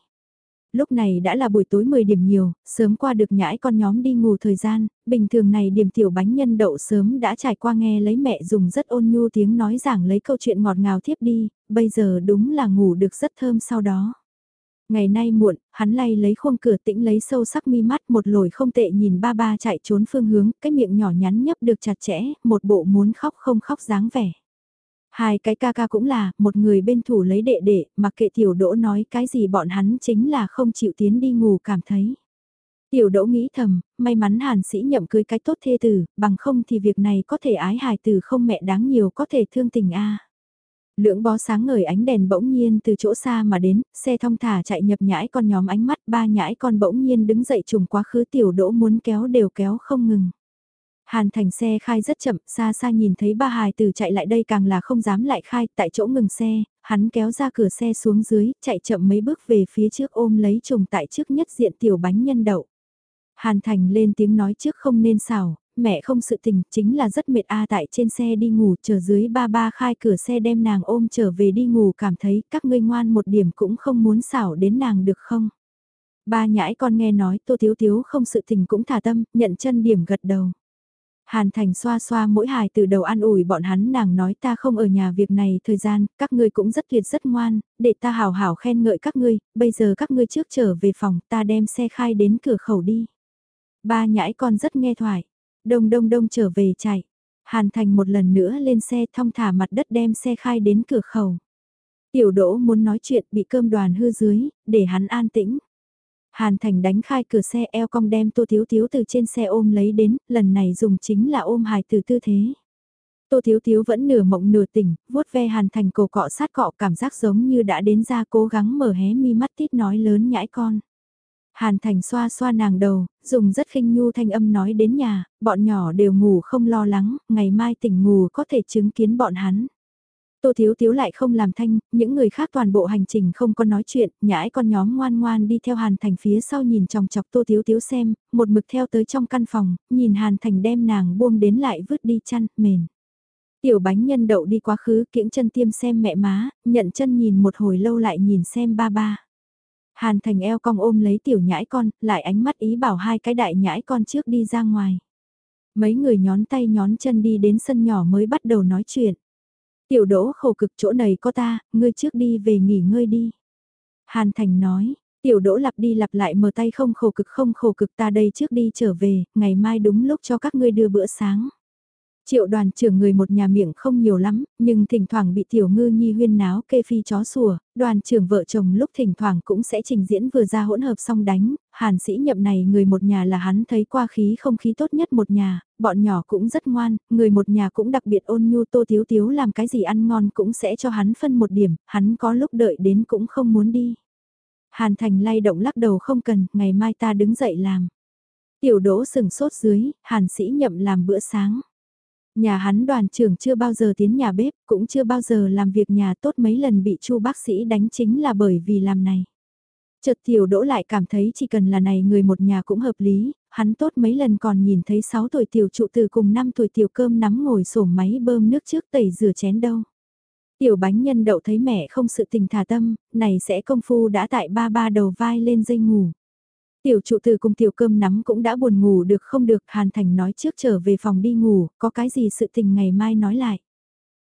Lúc này đã là buổi tối 10 điểm nhiều, sớm qua được nhãi con nhóm đi ngủ thời gian, bình thường này điểm tiểu bánh nhân đậu sớm đã trải qua nghe lấy mẹ dùng rất ôn nhu tiếng nói giảng lấy câu chuyện ngọt ngào thiếp đi, bây giờ đúng là ngủ được rất thơm sau đó. Ngày nay muộn, hắn lay lấy khuôn cửa tĩnh lấy sâu sắc mi mắt một lồi không tệ nhìn ba ba chạy trốn phương hướng, cái miệng nhỏ nhắn nhấp được chặt chẽ, một bộ muốn khóc không khóc dáng vẻ. Hai cái ca ca cũng là, một người bên thủ lấy đệ đệ, mặc kệ tiểu đỗ nói cái gì bọn hắn chính là không chịu tiến đi ngủ cảm thấy. Tiểu đỗ nghĩ thầm, may mắn hàn sĩ nhậm cưới cái tốt thê tử, bằng không thì việc này có thể ái hài tử không mẹ đáng nhiều có thể thương tình a Lưỡng bó sáng ngời ánh đèn bỗng nhiên từ chỗ xa mà đến, xe thong thả chạy nhập nhãi con nhóm ánh mắt, ba nhãi con bỗng nhiên đứng dậy trùng quá khứ tiểu đỗ muốn kéo đều kéo không ngừng. Hàn thành xe khai rất chậm, xa xa nhìn thấy ba hài tử chạy lại đây càng là không dám lại khai, tại chỗ ngừng xe, hắn kéo ra cửa xe xuống dưới, chạy chậm mấy bước về phía trước ôm lấy trùng tại trước nhất diện tiểu bánh nhân đậu. Hàn thành lên tiếng nói trước không nên xào, mẹ không sự tình, chính là rất mệt a à, tại trên xe đi ngủ, chờ dưới ba ba khai cửa xe đem nàng ôm trở về đi ngủ cảm thấy các ngươi ngoan một điểm cũng không muốn xảo đến nàng được không. Ba nhãi con nghe nói tô thiếu thiếu không sự tình cũng thả tâm, nhận chân điểm gật đầu. Hàn Thành xoa xoa mỗi hài từ đầu an ủi bọn hắn nàng nói ta không ở nhà việc này thời gian, các ngươi cũng rất tuyệt rất ngoan, để ta hào hảo khen ngợi các ngươi, bây giờ các ngươi trước trở về phòng ta đem xe khai đến cửa khẩu đi. Ba nhãi con rất nghe thoại, đông đông đông trở về chạy. Hàn Thành một lần nữa lên xe thong thả mặt đất đem xe khai đến cửa khẩu. Tiểu đỗ muốn nói chuyện bị cơm đoàn hư dưới, để hắn an tĩnh. Hàn Thành đánh khai cửa xe eo cong đem Tô Thiếu Thiếu từ trên xe ôm lấy đến, lần này dùng chính là ôm hài từ tư thế. Tô Thiếu Thiếu vẫn nửa mộng nửa tỉnh, vuốt ve Hàn Thành cổ cọ sát cọ cảm giác giống như đã đến ra cố gắng mở hé mi mắt tít nói lớn nhãi con. Hàn Thành xoa xoa nàng đầu, dùng rất khinh nhu thanh âm nói đến nhà, bọn nhỏ đều ngủ không lo lắng, ngày mai tỉnh ngủ có thể chứng kiến bọn hắn. Tô Thiếu Thiếu lại không làm thanh, những người khác toàn bộ hành trình không có nói chuyện, nhãi con nhóm ngoan ngoan đi theo Hàn Thành phía sau nhìn chòng chọc Tô Thiếu Thiếu xem, một mực theo tới trong căn phòng, nhìn Hàn Thành đem nàng buông đến lại vứt đi chăn, mền. Tiểu bánh nhân đậu đi quá khứ kiễng chân tiêm xem mẹ má, nhận chân nhìn một hồi lâu lại nhìn xem ba ba. Hàn Thành eo cong ôm lấy tiểu nhãi con, lại ánh mắt ý bảo hai cái đại nhãi con trước đi ra ngoài. Mấy người nhón tay nhón chân đi đến sân nhỏ mới bắt đầu nói chuyện. Tiểu đỗ khổ cực chỗ này có ta, ngươi trước đi về nghỉ ngơi đi. Hàn Thành nói, tiểu đỗ lặp đi lặp lại mở tay không khổ cực không khổ cực ta đây trước đi trở về, ngày mai đúng lúc cho các ngươi đưa bữa sáng. Triệu đoàn trưởng người một nhà miệng không nhiều lắm, nhưng thỉnh thoảng bị tiểu ngư nhi huyên náo kê phi chó sủa, đoàn trưởng vợ chồng lúc thỉnh thoảng cũng sẽ trình diễn vừa ra hỗn hợp xong đánh, hàn sĩ nhậm này người một nhà là hắn thấy qua khí không khí tốt nhất một nhà, bọn nhỏ cũng rất ngoan, người một nhà cũng đặc biệt ôn nhu tô thiếu thiếu làm cái gì ăn ngon cũng sẽ cho hắn phân một điểm, hắn có lúc đợi đến cũng không muốn đi. Hàn thành lay động lắc đầu không cần, ngày mai ta đứng dậy làm. Tiểu đỗ sừng sốt dưới, hàn sĩ nhậm làm bữa sáng. Nhà hắn đoàn trưởng chưa bao giờ tiến nhà bếp, cũng chưa bao giờ làm việc nhà tốt mấy lần bị chu bác sĩ đánh chính là bởi vì làm này. Chợt tiểu đỗ lại cảm thấy chỉ cần là này người một nhà cũng hợp lý, hắn tốt mấy lần còn nhìn thấy 6 tuổi tiểu trụ từ cùng 5 tuổi tiểu cơm nắm ngồi sổ máy bơm nước trước tẩy rửa chén đâu. Tiểu bánh nhân đậu thấy mẹ không sự tình thả tâm, này sẽ công phu đã tại ba ba đầu vai lên dây ngủ. Tiểu trụ từ cùng tiểu cơm nắm cũng đã buồn ngủ được không được, Hàn Thành nói trước trở về phòng đi ngủ, có cái gì sự tình ngày mai nói lại.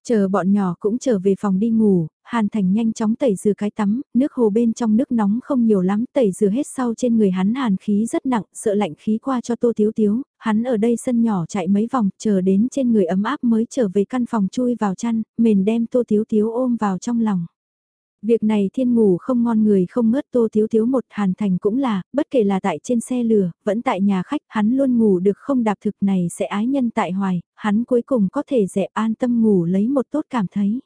Chờ bọn nhỏ cũng trở về phòng đi ngủ, Hàn Thành nhanh chóng tẩy rửa cái tắm, nước hồ bên trong nước nóng không nhiều lắm, tẩy rửa hết sau trên người hắn hàn khí rất nặng, sợ lạnh khí qua cho Tô Tiếu Tiếu, hắn ở đây sân nhỏ chạy mấy vòng, chờ đến trên người ấm áp mới trở về căn phòng chui vào chăn, mền đem Tô Tiếu Tiếu ôm vào trong lòng. Việc này thiên ngủ không ngon người không ngớt tô thiếu thiếu một hàn thành cũng là, bất kể là tại trên xe lửa, vẫn tại nhà khách, hắn luôn ngủ được không đạp thực này sẽ ái nhân tại hoài, hắn cuối cùng có thể dẹp an tâm ngủ lấy một tốt cảm thấy.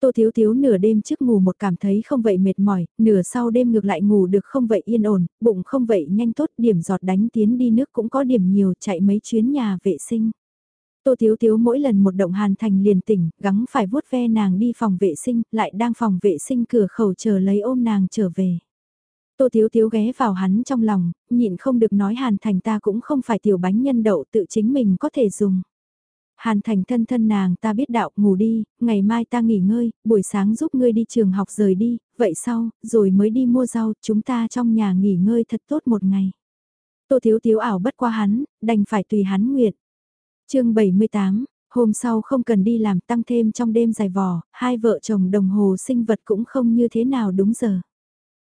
Tô Thiếu Thiếu nửa đêm trước ngủ một cảm thấy không vậy mệt mỏi, nửa sau đêm ngược lại ngủ được không vậy yên ổn, bụng không vậy nhanh tốt, điểm giọt đánh tiến đi nước cũng có điểm nhiều, chạy mấy chuyến nhà vệ sinh. Tô Thiếu Thiếu mỗi lần một động hàn thành liền tỉnh, gắng phải vuốt ve nàng đi phòng vệ sinh, lại đang phòng vệ sinh cửa khẩu chờ lấy ôm nàng trở về. Tô Thiếu Thiếu ghé vào hắn trong lòng, nhịn không được nói hàn thành ta cũng không phải tiểu bánh nhân đậu tự chính mình có thể dùng. Hàn thành thân thân nàng ta biết đạo ngủ đi, ngày mai ta nghỉ ngơi, buổi sáng giúp ngươi đi trường học rời đi, vậy sau, rồi mới đi mua rau, chúng ta trong nhà nghỉ ngơi thật tốt một ngày. Tô Thiếu Thiếu ảo bất qua hắn, đành phải tùy hắn nguyện chương 78, hôm sau không cần đi làm tăng thêm trong đêm dài vò, hai vợ chồng đồng hồ sinh vật cũng không như thế nào đúng giờ.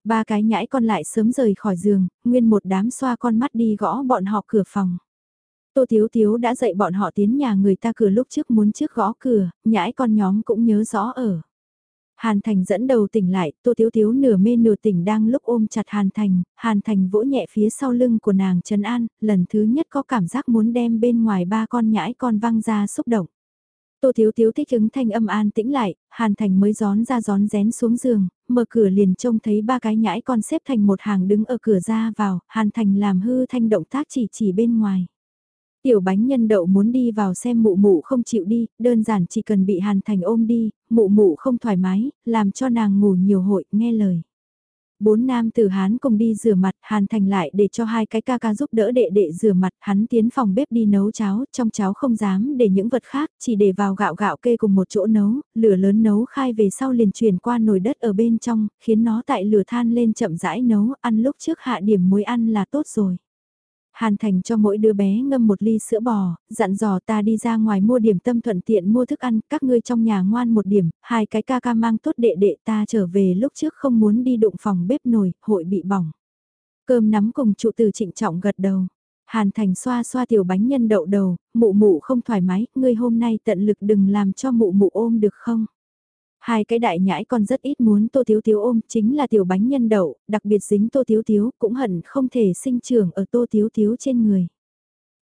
Ba cái nhãi con lại sớm rời khỏi giường, nguyên một đám xoa con mắt đi gõ bọn họ cửa phòng. Tô Thiếu Thiếu đã dạy bọn họ tiến nhà người ta cửa lúc trước muốn trước gõ cửa, nhãi con nhóm cũng nhớ rõ ở. Hàn Thành dẫn đầu tỉnh lại, Tô Thiếu Thiếu nửa mê nửa tỉnh đang lúc ôm chặt Hàn Thành, Hàn Thành vỗ nhẹ phía sau lưng của nàng Trần An, lần thứ nhất có cảm giác muốn đem bên ngoài ba con nhãi con văng ra xúc động. Tô Thiếu Thiếu thích ứng thanh âm an tĩnh lại, Hàn Thành mới gión ra gión rén xuống giường, mở cửa liền trông thấy ba cái nhãi con xếp thành một hàng đứng ở cửa ra vào, Hàn Thành làm hư thanh động tác chỉ chỉ bên ngoài. Tiểu bánh nhân đậu muốn đi vào xem mụ mụ không chịu đi, đơn giản chỉ cần bị Hàn Thành ôm đi, mụ mụ không thoải mái, làm cho nàng ngủ nhiều hội, nghe lời. Bốn nam tử Hán cùng đi rửa mặt, Hàn Thành lại để cho hai cái ca ca giúp đỡ đệ đệ rửa mặt, hắn tiến phòng bếp đi nấu cháo, trong cháo không dám để những vật khác, chỉ để vào gạo gạo kê cùng một chỗ nấu, lửa lớn nấu khai về sau liền chuyển qua nồi đất ở bên trong, khiến nó tại lửa than lên chậm rãi nấu, ăn lúc trước hạ điểm muối ăn là tốt rồi. Hàn Thành cho mỗi đứa bé ngâm một ly sữa bò, dặn dò ta đi ra ngoài mua điểm tâm thuận tiện mua thức ăn, các ngươi trong nhà ngoan một điểm, hai cái ca ca mang tốt đệ đệ ta trở về lúc trước không muốn đi đụng phòng bếp nồi, hội bị bỏng. Cơm nắm cùng trụ từ trịnh trọng gật đầu. Hàn Thành xoa xoa tiểu bánh nhân đậu đầu, mụ mụ không thoải mái, ngươi hôm nay tận lực đừng làm cho mụ mụ ôm được không? Hai cái đại nhãi con rất ít muốn Tô Thiếu Thiếu ôm, chính là tiểu bánh nhân đậu, đặc biệt dính Tô Thiếu Thiếu, cũng hận không thể sinh trưởng ở Tô Thiếu Thiếu trên người.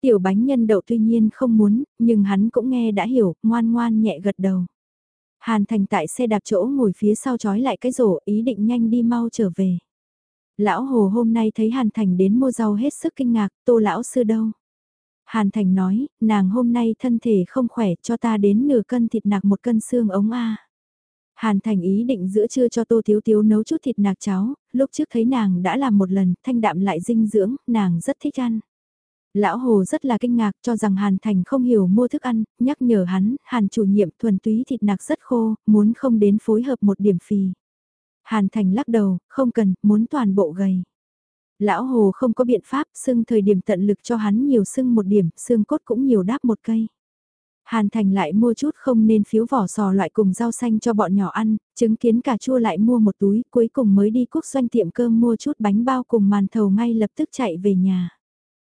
Tiểu bánh nhân đậu tuy nhiên không muốn, nhưng hắn cũng nghe đã hiểu, ngoan ngoan nhẹ gật đầu. Hàn Thành tại xe đạp chỗ ngồi phía sau trói lại cái rổ, ý định nhanh đi mau trở về. Lão Hồ hôm nay thấy Hàn Thành đến mua rau hết sức kinh ngạc, tô lão sư đâu? Hàn Thành nói, nàng hôm nay thân thể không khỏe cho ta đến nửa cân thịt nạc một cân xương ống A. Hàn Thành ý định giữa trưa cho Tô Thiếu Thiếu nấu chút thịt nạc cháo, lúc trước thấy nàng đã làm một lần, thanh đạm lại dinh dưỡng, nàng rất thích ăn. Lão Hồ rất là kinh ngạc cho rằng Hàn Thành không hiểu mua thức ăn, nhắc nhở hắn, Hàn chủ nhiệm thuần túy thịt nạc rất khô, muốn không đến phối hợp một điểm phì. Hàn Thành lắc đầu, không cần, muốn toàn bộ gầy. Lão Hồ không có biện pháp, xưng thời điểm tận lực cho hắn nhiều xưng một điểm, xương cốt cũng nhiều đáp một cây. Hàn Thành lại mua chút không nên phiếu vỏ sò loại cùng rau xanh cho bọn nhỏ ăn, chứng kiến cà chua lại mua một túi, cuối cùng mới đi quốc doanh tiệm cơm mua chút bánh bao cùng màn thầu ngay lập tức chạy về nhà.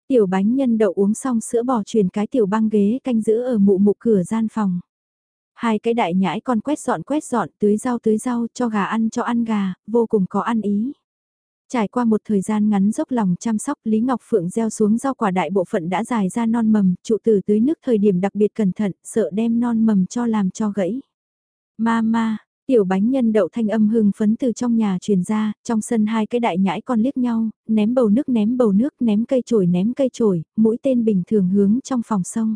Tiểu bánh nhân đậu uống xong sữa bò truyền cái tiểu băng ghế canh giữ ở mụ mụ cửa gian phòng. Hai cái đại nhãi con quét dọn quét dọn tưới rau tưới rau cho gà ăn cho ăn gà, vô cùng có ăn ý. Trải qua một thời gian ngắn dốc lòng chăm sóc Lý Ngọc Phượng gieo xuống rau quả đại bộ phận đã dài ra non mầm, trụ tử tưới nước thời điểm đặc biệt cẩn thận, sợ đem non mầm cho làm cho gãy. Mama, tiểu bánh nhân đậu thanh âm hưng phấn từ trong nhà truyền ra, trong sân hai cái đại nhãi con liếc nhau, ném bầu nước ném bầu nước ném cây chổi ném cây chổi, mũi tên bình thường hướng trong phòng sông.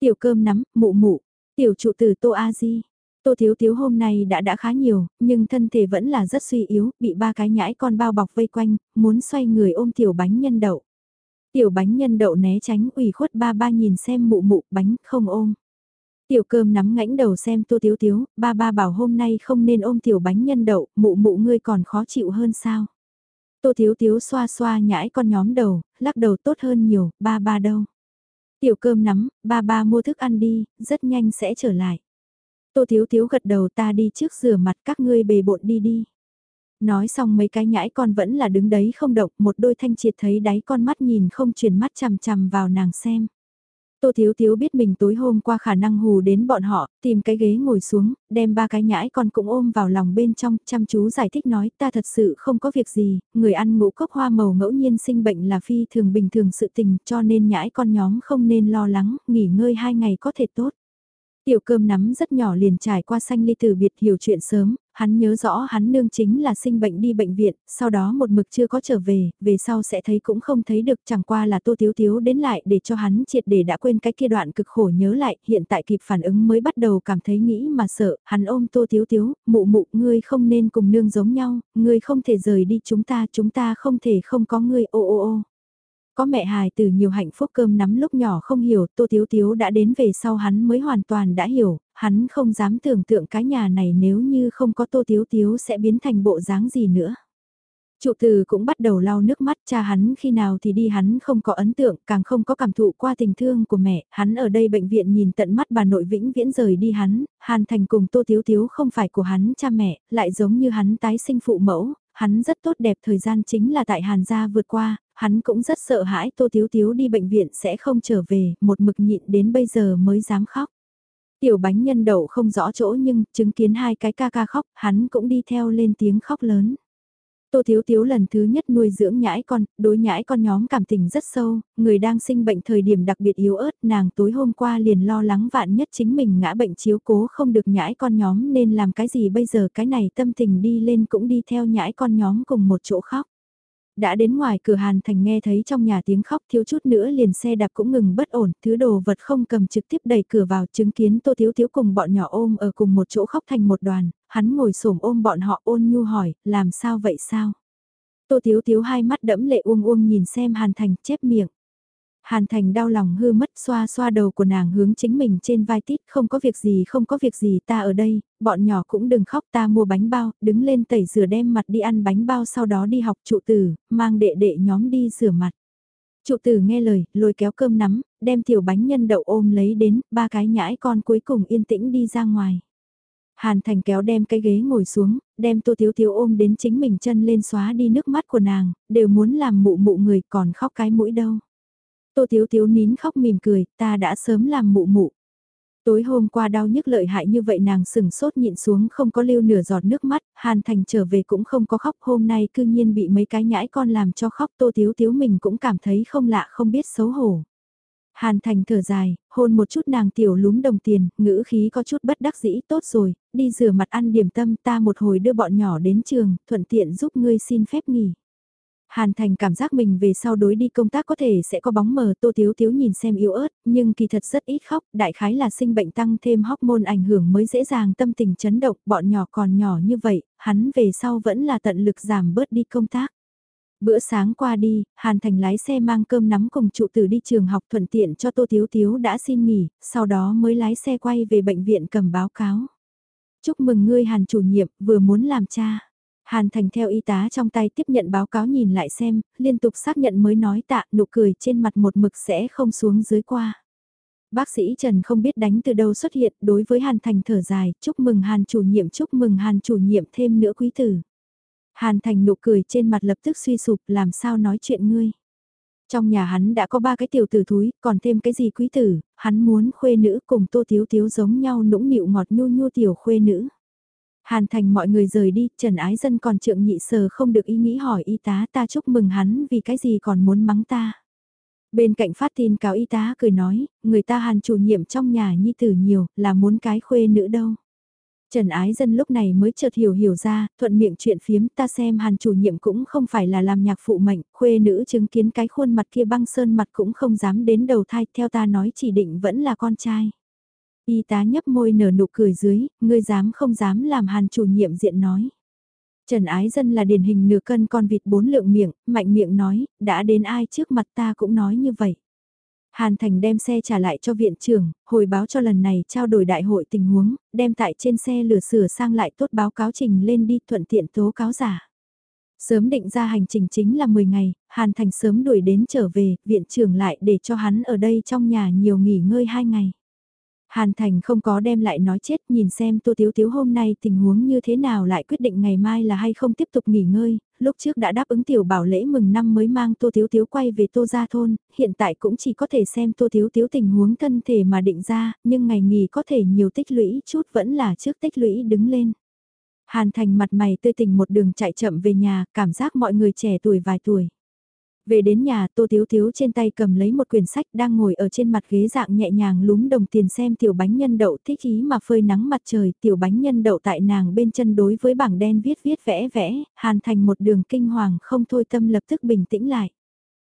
Tiểu cơm nắm, mụ mụ, tiểu trụ tử Tô A Di. Tô Thiếu Thiếu hôm nay đã đã khá nhiều, nhưng thân thể vẫn là rất suy yếu, bị ba cái nhãi con bao bọc vây quanh, muốn xoay người ôm tiểu bánh nhân đậu. Tiểu bánh nhân đậu né tránh ủy khuất ba ba nhìn xem mụ mụ bánh không ôm. Tiểu cơm nắm ngãnh đầu xem Tô Thiếu Thiếu, ba ba bảo hôm nay không nên ôm tiểu bánh nhân đậu, mụ mụ ngươi còn khó chịu hơn sao. Tô Thiếu Thiếu xoa xoa nhãi con nhóm đầu, lắc đầu tốt hơn nhiều, ba ba đâu. Tiểu cơm nắm, ba ba mua thức ăn đi, rất nhanh sẽ trở lại. Tô Thiếu Thiếu gật đầu ta đi trước rửa mặt các ngươi bề bộn đi đi. Nói xong mấy cái nhãi con vẫn là đứng đấy không động, một đôi thanh triệt thấy đáy con mắt nhìn không chuyển mắt chằm chằm vào nàng xem. Tô Thiếu Thiếu biết mình tối hôm qua khả năng hù đến bọn họ, tìm cái ghế ngồi xuống, đem ba cái nhãi con cũng ôm vào lòng bên trong, chăm chú giải thích nói ta thật sự không có việc gì, người ăn ngũ cốc hoa màu ngẫu nhiên sinh bệnh là phi thường bình thường sự tình cho nên nhãi con nhóm không nên lo lắng, nghỉ ngơi hai ngày có thể tốt. Tiểu cơm nắm rất nhỏ liền trải qua sanh ly từ biệt hiểu chuyện sớm, hắn nhớ rõ hắn nương chính là sinh bệnh đi bệnh viện, sau đó một mực chưa có trở về, về sau sẽ thấy cũng không thấy được chẳng qua là tô tiếu tiếu đến lại để cho hắn triệt để đã quên cái kia đoạn cực khổ nhớ lại, hiện tại kịp phản ứng mới bắt đầu cảm thấy nghĩ mà sợ, hắn ôm tô tiếu tiếu, mụ mụ ngươi không nên cùng nương giống nhau, ngươi không thể rời đi chúng ta, chúng ta không thể không có ngươi ô ô ô. Có mẹ hài từ nhiều hạnh phúc cơm nắm lúc nhỏ không hiểu, Tô Tiếu Tiếu đã đến về sau hắn mới hoàn toàn đã hiểu, hắn không dám tưởng tượng cái nhà này nếu như không có Tô Tiếu Tiếu sẽ biến thành bộ dáng gì nữa. Trụ từ cũng bắt đầu lau nước mắt cha hắn khi nào thì đi hắn không có ấn tượng, càng không có cảm thụ qua tình thương của mẹ, hắn ở đây bệnh viện nhìn tận mắt bà nội vĩnh viễn rời đi hắn, Hàn Thành cùng Tô Tiếu Tiếu không phải của hắn cha mẹ, lại giống như hắn tái sinh phụ mẫu, hắn rất tốt đẹp thời gian chính là tại Hàn gia vượt qua, hắn cũng rất sợ hãi Tô Tiếu Tiếu đi bệnh viện sẽ không trở về, một mực nhịn đến bây giờ mới dám khóc. Tiểu bánh nhân đậu không rõ chỗ nhưng chứng kiến hai cái ca ca khóc, hắn cũng đi theo lên tiếng khóc lớn. Tô Thiếu Thiếu lần thứ nhất nuôi dưỡng nhãi con, đối nhãi con nhóm cảm tình rất sâu, người đang sinh bệnh thời điểm đặc biệt yếu ớt, nàng tối hôm qua liền lo lắng vạn nhất chính mình ngã bệnh chiếu cố không được nhãi con nhóm nên làm cái gì bây giờ cái này tâm tình đi lên cũng đi theo nhãi con nhóm cùng một chỗ khóc. Đã đến ngoài cửa Hàn Thành nghe thấy trong nhà tiếng khóc thiếu chút nữa liền xe đạp cũng ngừng bất ổn, thứ đồ vật không cầm trực tiếp đẩy cửa vào chứng kiến Tô Thiếu Thiếu cùng bọn nhỏ ôm ở cùng một chỗ khóc thành một đoàn, hắn ngồi xổm ôm bọn họ ôn nhu hỏi, làm sao vậy sao? Tô Thiếu Thiếu hai mắt đẫm lệ uông uông nhìn xem Hàn Thành chép miệng. Hàn Thành đau lòng hư mất xoa xoa đầu của nàng hướng chính mình trên vai tít không có việc gì không có việc gì ta ở đây, bọn nhỏ cũng đừng khóc ta mua bánh bao, đứng lên tẩy rửa đem mặt đi ăn bánh bao sau đó đi học trụ tử, mang đệ đệ nhóm đi rửa mặt. Trụ tử nghe lời, lôi kéo cơm nắm, đem tiểu bánh nhân đậu ôm lấy đến, ba cái nhãi con cuối cùng yên tĩnh đi ra ngoài. Hàn Thành kéo đem cái ghế ngồi xuống, đem Tô thiếu thiếu ôm đến chính mình chân lên xóa đi nước mắt của nàng, đều muốn làm mụ mụ người còn khóc cái mũi đâu. Tô Tiếu Tiếu nín khóc mỉm cười, ta đã sớm làm mụ mụ. Tối hôm qua đau nhức lợi hại như vậy nàng sừng sốt nhịn xuống không có lưu nửa giọt nước mắt, Hàn Thành trở về cũng không có khóc hôm nay cư nhiên bị mấy cái nhãi con làm cho khóc Tô Tiếu Tiếu mình cũng cảm thấy không lạ không biết xấu hổ. Hàn Thành thở dài, hôn một chút nàng tiểu lúm đồng tiền, ngữ khí có chút bất đắc dĩ tốt rồi, đi rửa mặt ăn điểm tâm ta một hồi đưa bọn nhỏ đến trường, thuận tiện giúp ngươi xin phép nghỉ. Hàn Thành cảm giác mình về sau đối đi công tác có thể sẽ có bóng mờ Tô Tiếu Tiếu nhìn xem yếu ớt, nhưng kỳ thật rất ít khóc, đại khái là sinh bệnh tăng thêm hormone ảnh hưởng mới dễ dàng tâm tình chấn động, bọn nhỏ còn nhỏ như vậy, hắn về sau vẫn là tận lực giảm bớt đi công tác. Bữa sáng qua đi, Hàn Thành lái xe mang cơm nắm cùng trụ tử đi trường học thuận tiện cho Tô Tiếu Tiếu đã xin nghỉ, sau đó mới lái xe quay về bệnh viện cầm báo cáo. Chúc mừng ngươi Hàn chủ nhiệm, vừa muốn làm cha. Hàn Thành theo y tá trong tay tiếp nhận báo cáo nhìn lại xem, liên tục xác nhận mới nói tạ nụ cười trên mặt một mực sẽ không xuống dưới qua. Bác sĩ Trần không biết đánh từ đâu xuất hiện đối với Hàn Thành thở dài, chúc mừng Hàn chủ nhiệm chúc mừng Hàn chủ nhiệm thêm nữa quý tử. Hàn Thành nụ cười trên mặt lập tức suy sụp làm sao nói chuyện ngươi. Trong nhà hắn đã có ba cái tiểu tử thúi, còn thêm cái gì quý tử, hắn muốn khuê nữ cùng tô thiếu thiếu giống nhau nũng nịu ngọt nhu nhu tiểu khuê nữ. Hàn thành mọi người rời đi, Trần Ái Dân còn trượng nhị sờ không được ý nghĩ hỏi y tá ta chúc mừng hắn vì cái gì còn muốn mắng ta. Bên cạnh phát tin cáo y tá cười nói, người ta hàn chủ nhiệm trong nhà nhi tử nhiều, là muốn cái khuê nữ đâu. Trần Ái Dân lúc này mới chợt hiểu hiểu ra, thuận miệng chuyện phiếm ta xem hàn chủ nhiệm cũng không phải là làm nhạc phụ mệnh, khuê nữ chứng kiến cái khuôn mặt kia băng sơn mặt cũng không dám đến đầu thai, theo ta nói chỉ định vẫn là con trai. Y tá nhấp môi nở nụ cười dưới, ngươi dám không dám làm hàn chủ nhiệm diện nói. Trần Ái Dân là điển hình nửa cân con vịt bốn lượng miệng, mạnh miệng nói, đã đến ai trước mặt ta cũng nói như vậy. Hàn Thành đem xe trả lại cho viện trưởng, hồi báo cho lần này trao đổi đại hội tình huống, đem tại trên xe lửa sửa sang lại tốt báo cáo trình lên đi thuận tiện tố cáo giả. Sớm định ra hành trình chính là 10 ngày, Hàn Thành sớm đuổi đến trở về, viện trưởng lại để cho hắn ở đây trong nhà nhiều nghỉ ngơi 2 ngày. Hàn Thành không có đem lại nói chết nhìn xem Tô Tiếu Tiếu hôm nay tình huống như thế nào lại quyết định ngày mai là hay không tiếp tục nghỉ ngơi, lúc trước đã đáp ứng tiểu bảo lễ mừng năm mới mang Tô Tiếu Tiếu quay về Tô Gia Thôn, hiện tại cũng chỉ có thể xem Tô Tiếu Tiếu tình huống thân thể mà định ra, nhưng ngày nghỉ có thể nhiều tích lũy chút vẫn là trước tích lũy đứng lên. Hàn Thành mặt mày tươi tỉnh một đường chạy chậm về nhà, cảm giác mọi người trẻ tuổi vài tuổi. Về đến nhà Tô Thiếu Thiếu trên tay cầm lấy một quyển sách đang ngồi ở trên mặt ghế dạng nhẹ nhàng lúm đồng tiền xem tiểu bánh nhân đậu thích ý mà phơi nắng mặt trời tiểu bánh nhân đậu tại nàng bên chân đối với bảng đen viết viết vẽ vẽ, hàn thành một đường kinh hoàng không thôi tâm lập tức bình tĩnh lại.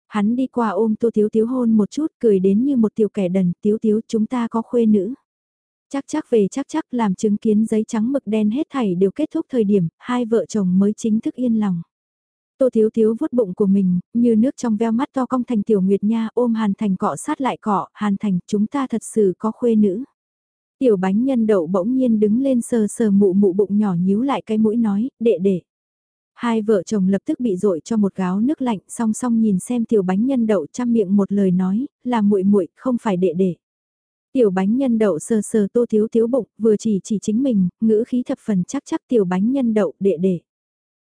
Hắn đi qua ôm Tô Thiếu Thiếu hôn một chút cười đến như một tiểu kẻ đần Thiếu Thiếu chúng ta có khuê nữ. Chắc chắc về chắc chắc làm chứng kiến giấy trắng mực đen hết thảy đều kết thúc thời điểm hai vợ chồng mới chính thức yên lòng. Tô Thiếu Thiếu vuốt bụng của mình, như nước trong veo mắt to cong thành tiểu nguyệt nha ôm Hàn Thành cọ sát lại cọ, Hàn Thành chúng ta thật sự có khuê nữ. Tiểu bánh nhân đậu bỗng nhiên đứng lên sờ sờ mụ mụ bụng nhỏ nhíu lại cái mũi nói, đệ đệ. Hai vợ chồng lập tức bị dội cho một gáo nước lạnh song song nhìn xem tiểu bánh nhân đậu chăm miệng một lời nói, là muội muội không phải đệ đệ. Tiểu bánh nhân đậu sờ sờ tô thiếu thiếu bụng, vừa chỉ chỉ chính mình, ngữ khí thập phần chắc chắc tiểu bánh nhân đậu đệ đệ.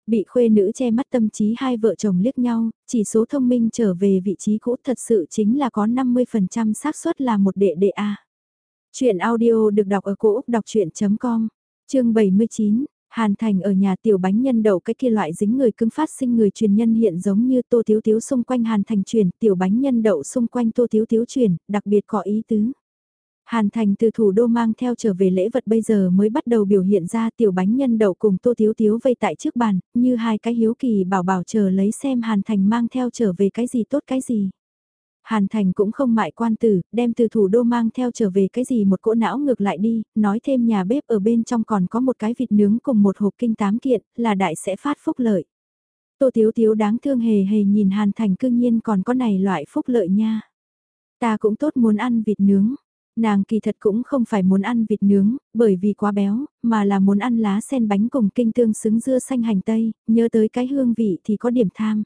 Bị khuê nữ che mắt tâm trí hai vợ chồng liếc nhau, chỉ số thông minh trở về vị trí cũ thật sự chính là có 50% xác suất là một đệ đệ A. Chuyện audio được đọc ở cổ Úc đọc chuyện.com, chương 79. Hàn Thành ở nhà tiểu bánh nhân đậu cái kia loại dính người cứng phát sinh người truyền nhân hiện giống như tô thiếu thiếu xung quanh Hàn Thành truyền, tiểu bánh nhân đậu xung quanh tô thiếu thiếu truyền, đặc biệt có ý tứ. Hàn Thành từ thủ đô mang theo trở về lễ vật bây giờ mới bắt đầu biểu hiện ra tiểu bánh nhân đậu cùng tô thiếu thiếu vây tại trước bàn, như hai cái hiếu kỳ bảo bảo chờ lấy xem Hàn Thành mang theo trở về cái gì tốt cái gì. Hàn Thành cũng không mại quan tử, đem từ thủ đô mang theo trở về cái gì một cỗ não ngược lại đi, nói thêm nhà bếp ở bên trong còn có một cái vịt nướng cùng một hộp kinh tám kiện, là đại sẽ phát phúc lợi. Tô thiếu thiếu đáng thương hề hề nhìn Hàn Thành cương nhiên còn có này loại phúc lợi nha. Ta cũng tốt muốn ăn vịt nướng. Nàng kỳ thật cũng không phải muốn ăn vịt nướng, bởi vì quá béo, mà là muốn ăn lá sen bánh cùng kinh tương xứng dưa xanh hành tây, nhớ tới cái hương vị thì có điểm tham.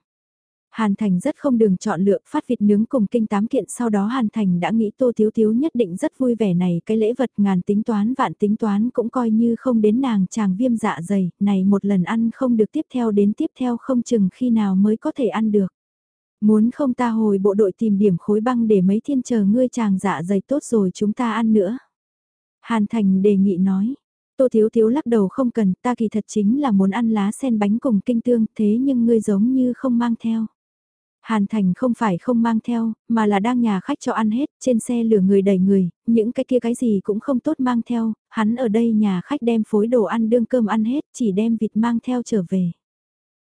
Hàn Thành rất không đường chọn lựa phát vịt nướng cùng kinh tám kiện sau đó Hàn Thành đã nghĩ Tô Thiếu Thiếu nhất định rất vui vẻ này cái lễ vật ngàn tính toán vạn tính toán cũng coi như không đến nàng chàng viêm dạ dày, này một lần ăn không được tiếp theo đến tiếp theo không chừng khi nào mới có thể ăn được. Muốn không ta hồi bộ đội tìm điểm khối băng để mấy thiên chờ ngươi chàng dạ dày tốt rồi chúng ta ăn nữa. Hàn Thành đề nghị nói, Tô Thiếu Thiếu lắc đầu không cần, ta kỳ thật chính là muốn ăn lá sen bánh cùng kinh tương, thế nhưng ngươi giống như không mang theo. Hàn Thành không phải không mang theo, mà là đang nhà khách cho ăn hết, trên xe lửa người đầy người, những cái kia cái gì cũng không tốt mang theo, hắn ở đây nhà khách đem phối đồ ăn đương cơm ăn hết, chỉ đem vịt mang theo trở về.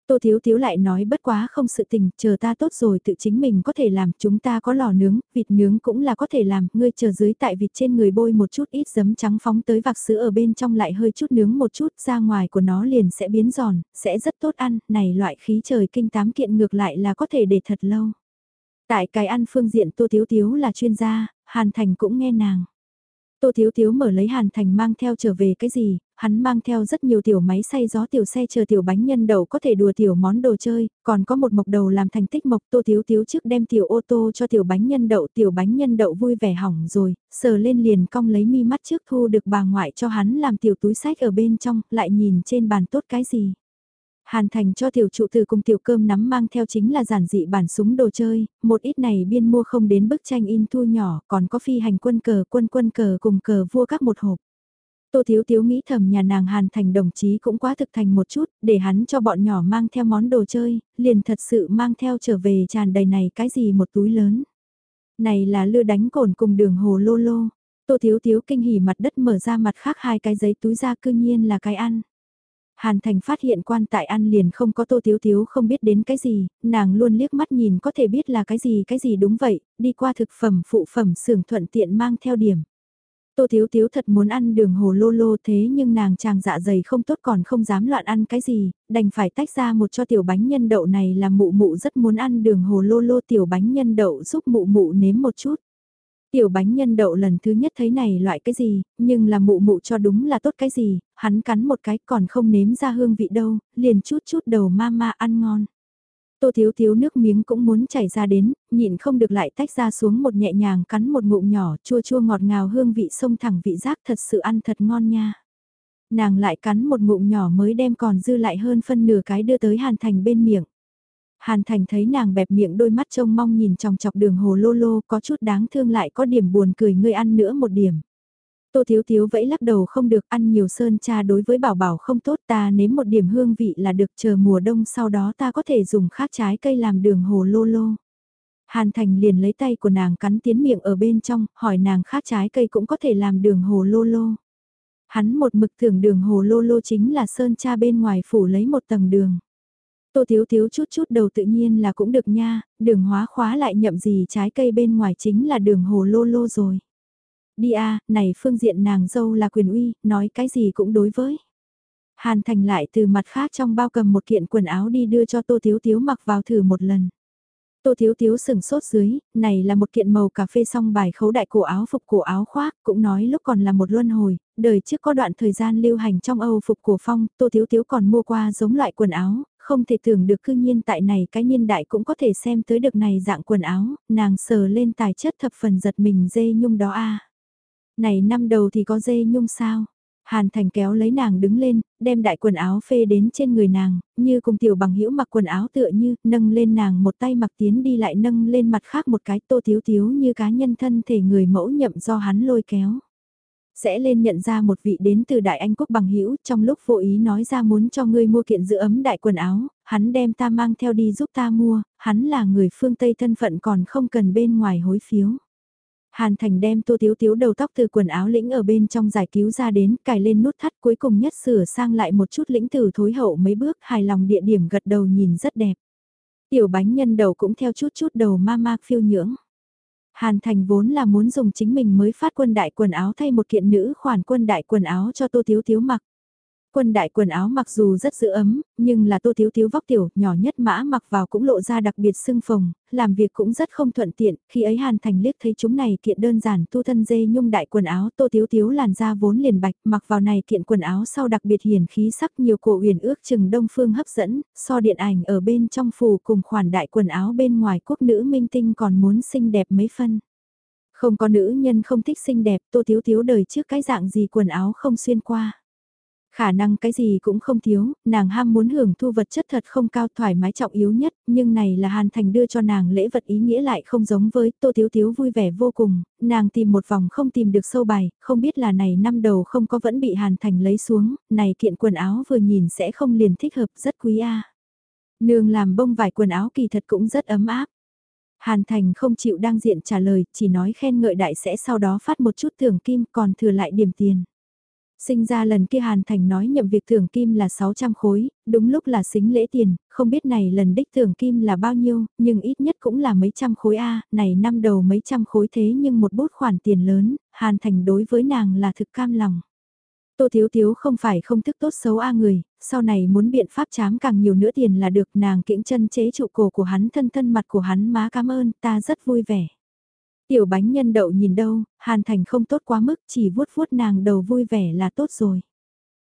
Tô Thiếu Thiếu lại nói bất quá không sự tình, chờ ta tốt rồi tự chính mình có thể làm, chúng ta có lò nướng, vịt nướng cũng là có thể làm, ngươi chờ dưới tại vịt trên người bôi một chút ít giấm trắng phóng tới vạc sữa ở bên trong lại hơi chút nướng một chút, ra ngoài của nó liền sẽ biến giòn, sẽ rất tốt ăn, này loại khí trời kinh tám kiện ngược lại là có thể để thật lâu. Tại cái ăn phương diện Tô Thiếu Thiếu là chuyên gia, Hàn Thành cũng nghe nàng. Tô Thiếu Thiếu mở lấy Hàn Thành mang theo trở về cái gì, hắn mang theo rất nhiều tiểu máy xay gió tiểu xe chờ tiểu bánh nhân đậu có thể đùa tiểu món đồ chơi, còn có một mộc đầu làm thành tích mộc Tô Thiếu Thiếu trước đem tiểu ô tô cho tiểu bánh nhân đậu, tiểu bánh nhân đậu vui vẻ hỏng rồi, sờ lên liền cong lấy mi mắt trước thu được bà ngoại cho hắn làm tiểu túi sách ở bên trong, lại nhìn trên bàn tốt cái gì. Hàn Thành cho tiểu trụ từ cùng tiểu cơm nắm mang theo chính là giản dị bản súng đồ chơi, một ít này biên mua không đến bức tranh in thu nhỏ, còn có phi hành quân cờ quân quân cờ cùng cờ vua các một hộp. Tô Thiếu Thiếu nghĩ thầm nhà nàng Hàn Thành đồng chí cũng quá thực thành một chút, để hắn cho bọn nhỏ mang theo món đồ chơi, liền thật sự mang theo trở về tràn đầy này cái gì một túi lớn. Này là lưa đánh cồn cùng đường hồ lô lô. Tô Thiếu Thiếu kinh hỉ mặt đất mở ra mặt khác hai cái giấy túi ra cư nhiên là cái ăn. Hàn Thành phát hiện quan tại ăn liền không có tô thiếu thiếu không biết đến cái gì, nàng luôn liếc mắt nhìn có thể biết là cái gì cái gì đúng vậy, đi qua thực phẩm phụ phẩm xưởng thuận tiện mang theo điểm. Tô Thiếu Thiếu thật muốn ăn đường hồ lô lô thế nhưng nàng chàng dạ dày không tốt còn không dám loạn ăn cái gì, đành phải tách ra một cho tiểu bánh nhân đậu này là mụ mụ rất muốn ăn đường hồ lô lô tiểu bánh nhân đậu giúp mụ mụ nếm một chút. Tiểu bánh nhân đậu lần thứ nhất thấy này loại cái gì, nhưng là mụ mụ cho đúng là tốt cái gì, hắn cắn một cái còn không nếm ra hương vị đâu, liền chút chút đầu ma ma ăn ngon. Tô thiếu thiếu nước miếng cũng muốn chảy ra đến, nhịn không được lại tách ra xuống một nhẹ nhàng cắn một ngụm nhỏ chua chua ngọt ngào hương vị sông thẳng vị giác thật sự ăn thật ngon nha. Nàng lại cắn một ngụm nhỏ mới đem còn dư lại hơn phân nửa cái đưa tới hàn thành bên miệng. Hàn Thành thấy nàng bẹp miệng đôi mắt trông mong nhìn chòng chọc đường hồ lô lô có chút đáng thương lại có điểm buồn cười ngươi ăn nữa một điểm. Tô Thiếu Thiếu vẫy lắc đầu không được ăn nhiều sơn cha đối với bảo bảo không tốt ta nếm một điểm hương vị là được chờ mùa đông sau đó ta có thể dùng khác trái cây làm đường hồ lô lô. Hàn Thành liền lấy tay của nàng cắn tiến miệng ở bên trong, hỏi nàng khác trái cây cũng có thể làm đường hồ lô lô. Hắn một mực tưởng đường hồ lô lô chính là sơn cha bên ngoài phủ lấy một tầng đường. Tô Thiếu Thiếu chút chút đầu tự nhiên là cũng được nha, đường hóa khóa lại nhậm gì trái cây bên ngoài chính là đường hồ lô lô rồi. Đi a này phương diện nàng dâu là quyền uy, nói cái gì cũng đối với. Hàn Thành lại từ mặt khác trong bao cầm một kiện quần áo đi đưa cho Tô Thiếu Thiếu mặc vào thử một lần. Tô Thiếu Thiếu sừng sốt dưới, này là một kiện màu cà phê song bài khấu đại cổ áo phục cổ áo khoác, cũng nói lúc còn là một luân hồi, đời trước có đoạn thời gian lưu hành trong Âu phục cổ phong, Tô Thiếu Thiếu còn mua qua giống loại quần áo, không thể tưởng được cư nhiên tại này cái niên đại cũng có thể xem tới được này dạng quần áo, nàng sờ lên tài chất thập phần giật mình dê nhung đó a Này năm đầu thì có dê nhung sao? Hàn Thành kéo lấy nàng đứng lên, đem đại quần áo phê đến trên người nàng, như cùng tiểu bằng hữu mặc quần áo tựa như, nâng lên nàng một tay mặc tiến đi lại nâng lên mặt khác một cái tô thiếu thiếu như cá nhân thân thể người mẫu nhậm do hắn lôi kéo sẽ lên nhận ra một vị đến từ Đại Anh Quốc bằng hữu trong lúc vô ý nói ra muốn cho ngươi mua kiện giữ ấm đại quần áo, hắn đem ta mang theo đi giúp ta mua, hắn là người phương Tây thân phận còn không cần bên ngoài hối phiếu. Hàn Thành đem tô tiếu tiếu đầu tóc từ quần áo lĩnh ở bên trong giải cứu ra đến, cài lên nút thắt cuối cùng nhất sửa sang lại một chút lĩnh từ thối hậu mấy bước, hài lòng địa điểm gật đầu nhìn rất đẹp. Tiểu bánh nhân đầu cũng theo chút chút đầu ma ma phiêu nhưỡng. Hàn Thành vốn là muốn dùng chính mình mới phát quân đại quần áo thay một kiện nữ khoản quân đại quần áo cho Tô Tiếu Tiếu mặc. Quân đại quần áo mặc dù rất giữ ấm, nhưng là tô thiếu thiếu vóc tiểu, nhỏ nhất mã mặc vào cũng lộ ra đặc biệt sưng phồng, làm việc cũng rất không thuận tiện, khi ấy Hàn Thành liếc thấy chúng này kiện đơn giản tu thân dê nhung đại quần áo tô thiếu thiếu làn da vốn liền bạch, mặc vào này kiện quần áo sau đặc biệt hiền khí sắc nhiều cổ huyền ước chừng đông phương hấp dẫn, so điện ảnh ở bên trong phủ cùng khoản đại quần áo bên ngoài quốc nữ minh tinh còn muốn xinh đẹp mấy phân. Không có nữ nhân không thích xinh đẹp, tô thiếu thiếu đời trước cái dạng gì quần áo không xuyên qua. Khả năng cái gì cũng không thiếu, nàng ham muốn hưởng thu vật chất thật không cao thoải mái trọng yếu nhất, nhưng này là Hàn Thành đưa cho nàng lễ vật ý nghĩa lại không giống với Tô Thiếu Thiếu vui vẻ vô cùng, nàng tìm một vòng không tìm được sâu bài, không biết là này năm đầu không có vẫn bị Hàn Thành lấy xuống, này kiện quần áo vừa nhìn sẽ không liền thích hợp rất quý a. Nương làm bông vải quần áo kỳ thật cũng rất ấm áp. Hàn Thành không chịu đang diện trả lời, chỉ nói khen ngợi đại sẽ sau đó phát một chút thưởng kim còn thừa lại điểm tiền. Sinh ra lần kia Hàn Thành nói nhậm việc thưởng kim là 600 khối, đúng lúc là xính lễ tiền, không biết này lần đích thưởng kim là bao nhiêu, nhưng ít nhất cũng là mấy trăm khối A, này năm đầu mấy trăm khối thế nhưng một bút khoản tiền lớn, Hàn Thành đối với nàng là thực cam lòng. Tô Thiếu Thiếu không phải không thức tốt xấu A người, sau này muốn biện pháp chám càng nhiều nữa tiền là được nàng kiễng chân chế trụ cổ của hắn thân thân mặt của hắn má cảm ơn ta rất vui vẻ. Tiểu bánh nhân đậu nhìn đâu, Hàn Thành không tốt quá mức, chỉ vuốt vuốt nàng đầu vui vẻ là tốt rồi.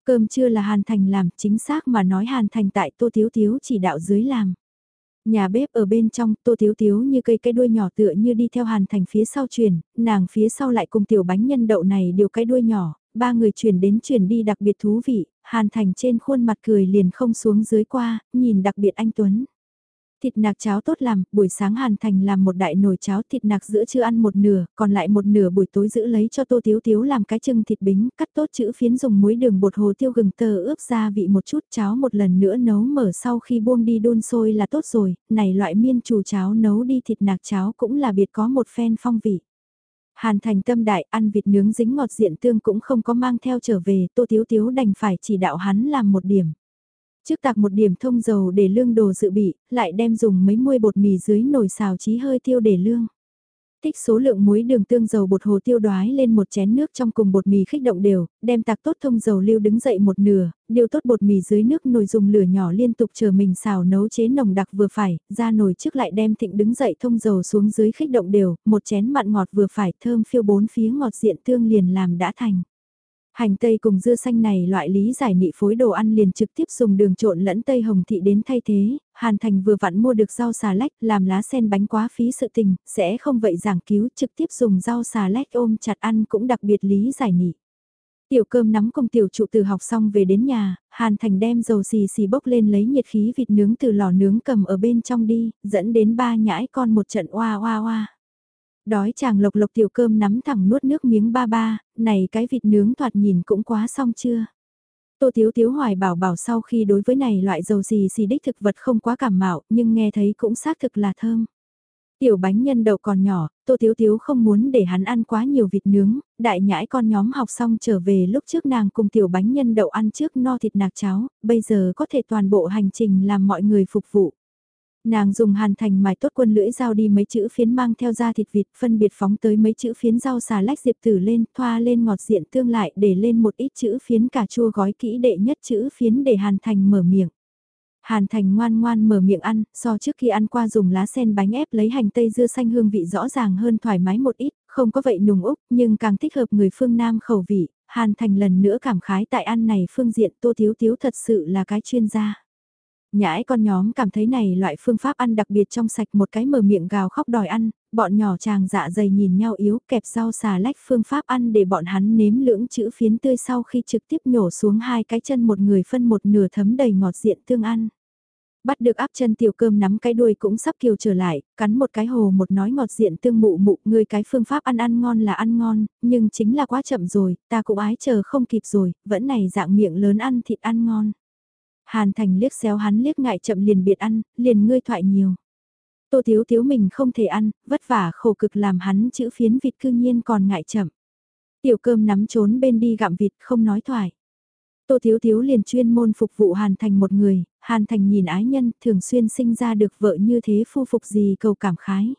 Cơm trưa là Hàn Thành làm, chính xác mà nói Hàn Thành tại Tô Thiếu Thiếu chỉ đạo dưới làm. Nhà bếp ở bên trong, Tô Thiếu Thiếu như cây cái đuôi nhỏ tựa như đi theo Hàn Thành phía sau truyền, nàng phía sau lại cùng tiểu bánh nhân đậu này điều cái đuôi nhỏ, ba người chuyển đến chuyển đi đặc biệt thú vị, Hàn Thành trên khuôn mặt cười liền không xuống dưới qua, nhìn đặc biệt anh Tuấn. Thịt nạc cháo tốt làm, buổi sáng Hàn Thành làm một đại nồi cháo thịt nạc giữa chưa ăn một nửa, còn lại một nửa buổi tối giữ lấy cho Tô Tiếu Tiếu làm cái trưng thịt bính, cắt tốt chữ phiến dùng muối đường bột hồ tiêu gừng tơ ướp gia vị một chút cháo một lần nữa nấu mở sau khi buông đi đun sôi là tốt rồi, này loại miên chủ cháo nấu đi thịt nạc cháo cũng là biệt có một phen phong vị. Hàn thành tâm đại ăn vịt nướng dính ngọt diện tương cũng không có mang theo trở về, Tô Tiếu Tiếu đành phải chỉ đạo hắn làm một điểm. Trước tạc một điểm thông dầu để lương đồ dự bị, lại đem dùng mấy muôi bột mì dưới nồi xào chí hơi tiêu để lương. Tích số lượng muối đường tương dầu bột hồ tiêu đoái lên một chén nước trong cùng bột mì khích động đều, đem tạc tốt thông dầu lưu đứng dậy một nửa, điều tốt bột mì dưới nước nồi dùng lửa nhỏ liên tục chờ mình xào nấu chế nồng đặc vừa phải, ra nồi trước lại đem thịnh đứng dậy thông dầu xuống dưới khích động đều, một chén mặn ngọt vừa phải thơm phiêu bốn phía ngọt diện tương liền làm đã thành. Hành tây cùng dưa xanh này loại lý giải nị phối đồ ăn liền trực tiếp dùng đường trộn lẫn tây hồng thị đến thay thế, Hàn Thành vừa vặn mua được rau xà lách làm lá sen bánh quá phí sự tình, sẽ không vậy giảng cứu trực tiếp dùng rau xà lách ôm chặt ăn cũng đặc biệt lý giải nị. Tiểu cơm nắm công tiểu trụ từ học xong về đến nhà, Hàn Thành đem dầu xì xì bốc lên lấy nhiệt khí vịt nướng từ lò nướng cầm ở bên trong đi, dẫn đến ba nhãi con một trận oa oa oa. Đói chàng lộc lộc tiểu cơm nắm thẳng nuốt nước miếng ba ba, này cái vịt nướng thoạt nhìn cũng quá xong chưa. Tô Tiếu Tiếu hoài bảo bảo sau khi đối với này loại dầu gì xì đích thực vật không quá cảm mạo, nhưng nghe thấy cũng xác thực là thơm. Tiểu bánh nhân đậu còn nhỏ, Tô Tiếu Tiếu không muốn để hắn ăn quá nhiều vịt nướng, đại nhãi con nhóm học xong trở về lúc trước nàng cùng tiểu bánh nhân đậu ăn trước no thịt nạc cháo, bây giờ có thể toàn bộ hành trình làm mọi người phục vụ. Nàng dùng hàn thành mài tốt quân lưỡi dao đi mấy chữ phiến mang theo da thịt vịt phân biệt phóng tới mấy chữ phiến rau xà lách diệp tử lên, thoa lên ngọt diện tương lại để lên một ít chữ phiến cà chua gói kỹ đệ nhất chữ phiến để hàn thành mở miệng. Hàn Thành ngoan ngoan mở miệng ăn, so trước khi ăn qua dùng lá sen bánh ép lấy hành tây dưa xanh hương vị rõ ràng hơn thoải mái một ít, không có vậy nùng úc, nhưng càng thích hợp người phương Nam khẩu vị. Hàn Thành lần nữa cảm khái tại ăn này phương diện Tô Thiếu Thiếu thật sự là cái chuyên gia. Nhãi con nhóm cảm thấy này loại phương pháp ăn đặc biệt trong sạch một cái mở miệng gào khóc đòi ăn, bọn nhỏ chàng dạ dày nhìn nhau yếu kẹp rau xà lách phương pháp ăn để bọn hắn nếm lưỡng chữ phiến tươi sau khi trực tiếp nhổ xuống hai cái chân một người phân một nửa thấm đầy ngọt diện tương ăn. Bắt được áp chân tiểu cơm nắm cái đuôi cũng sắp kiều trở lại, cắn một cái hồ một nói ngọt diện tương mụ mụ người cái phương pháp ăn ăn ngon là ăn ngon, nhưng chính là quá chậm rồi, ta cũng ái chờ không kịp rồi, vẫn này dạng miệng lớn ăn thịt ăn ngon. Hàn Thành liếc xéo hắn liếc ngại chậm liền biệt ăn, liền ngươi thoại nhiều. Tô Thiếu Thiếu mình không thể ăn, vất vả khổ cực làm hắn chữ phiến vịt cư nhiên còn ngại chậm. Tiểu cơm nắm trốn bên đi gặm vịt không nói thoại. Tô Thiếu Thiếu liền chuyên môn phục vụ Hàn Thành một người, Hàn Thành nhìn ái nhân thường xuyên sinh ra được vợ như thế phu phục gì cầu cảm khái.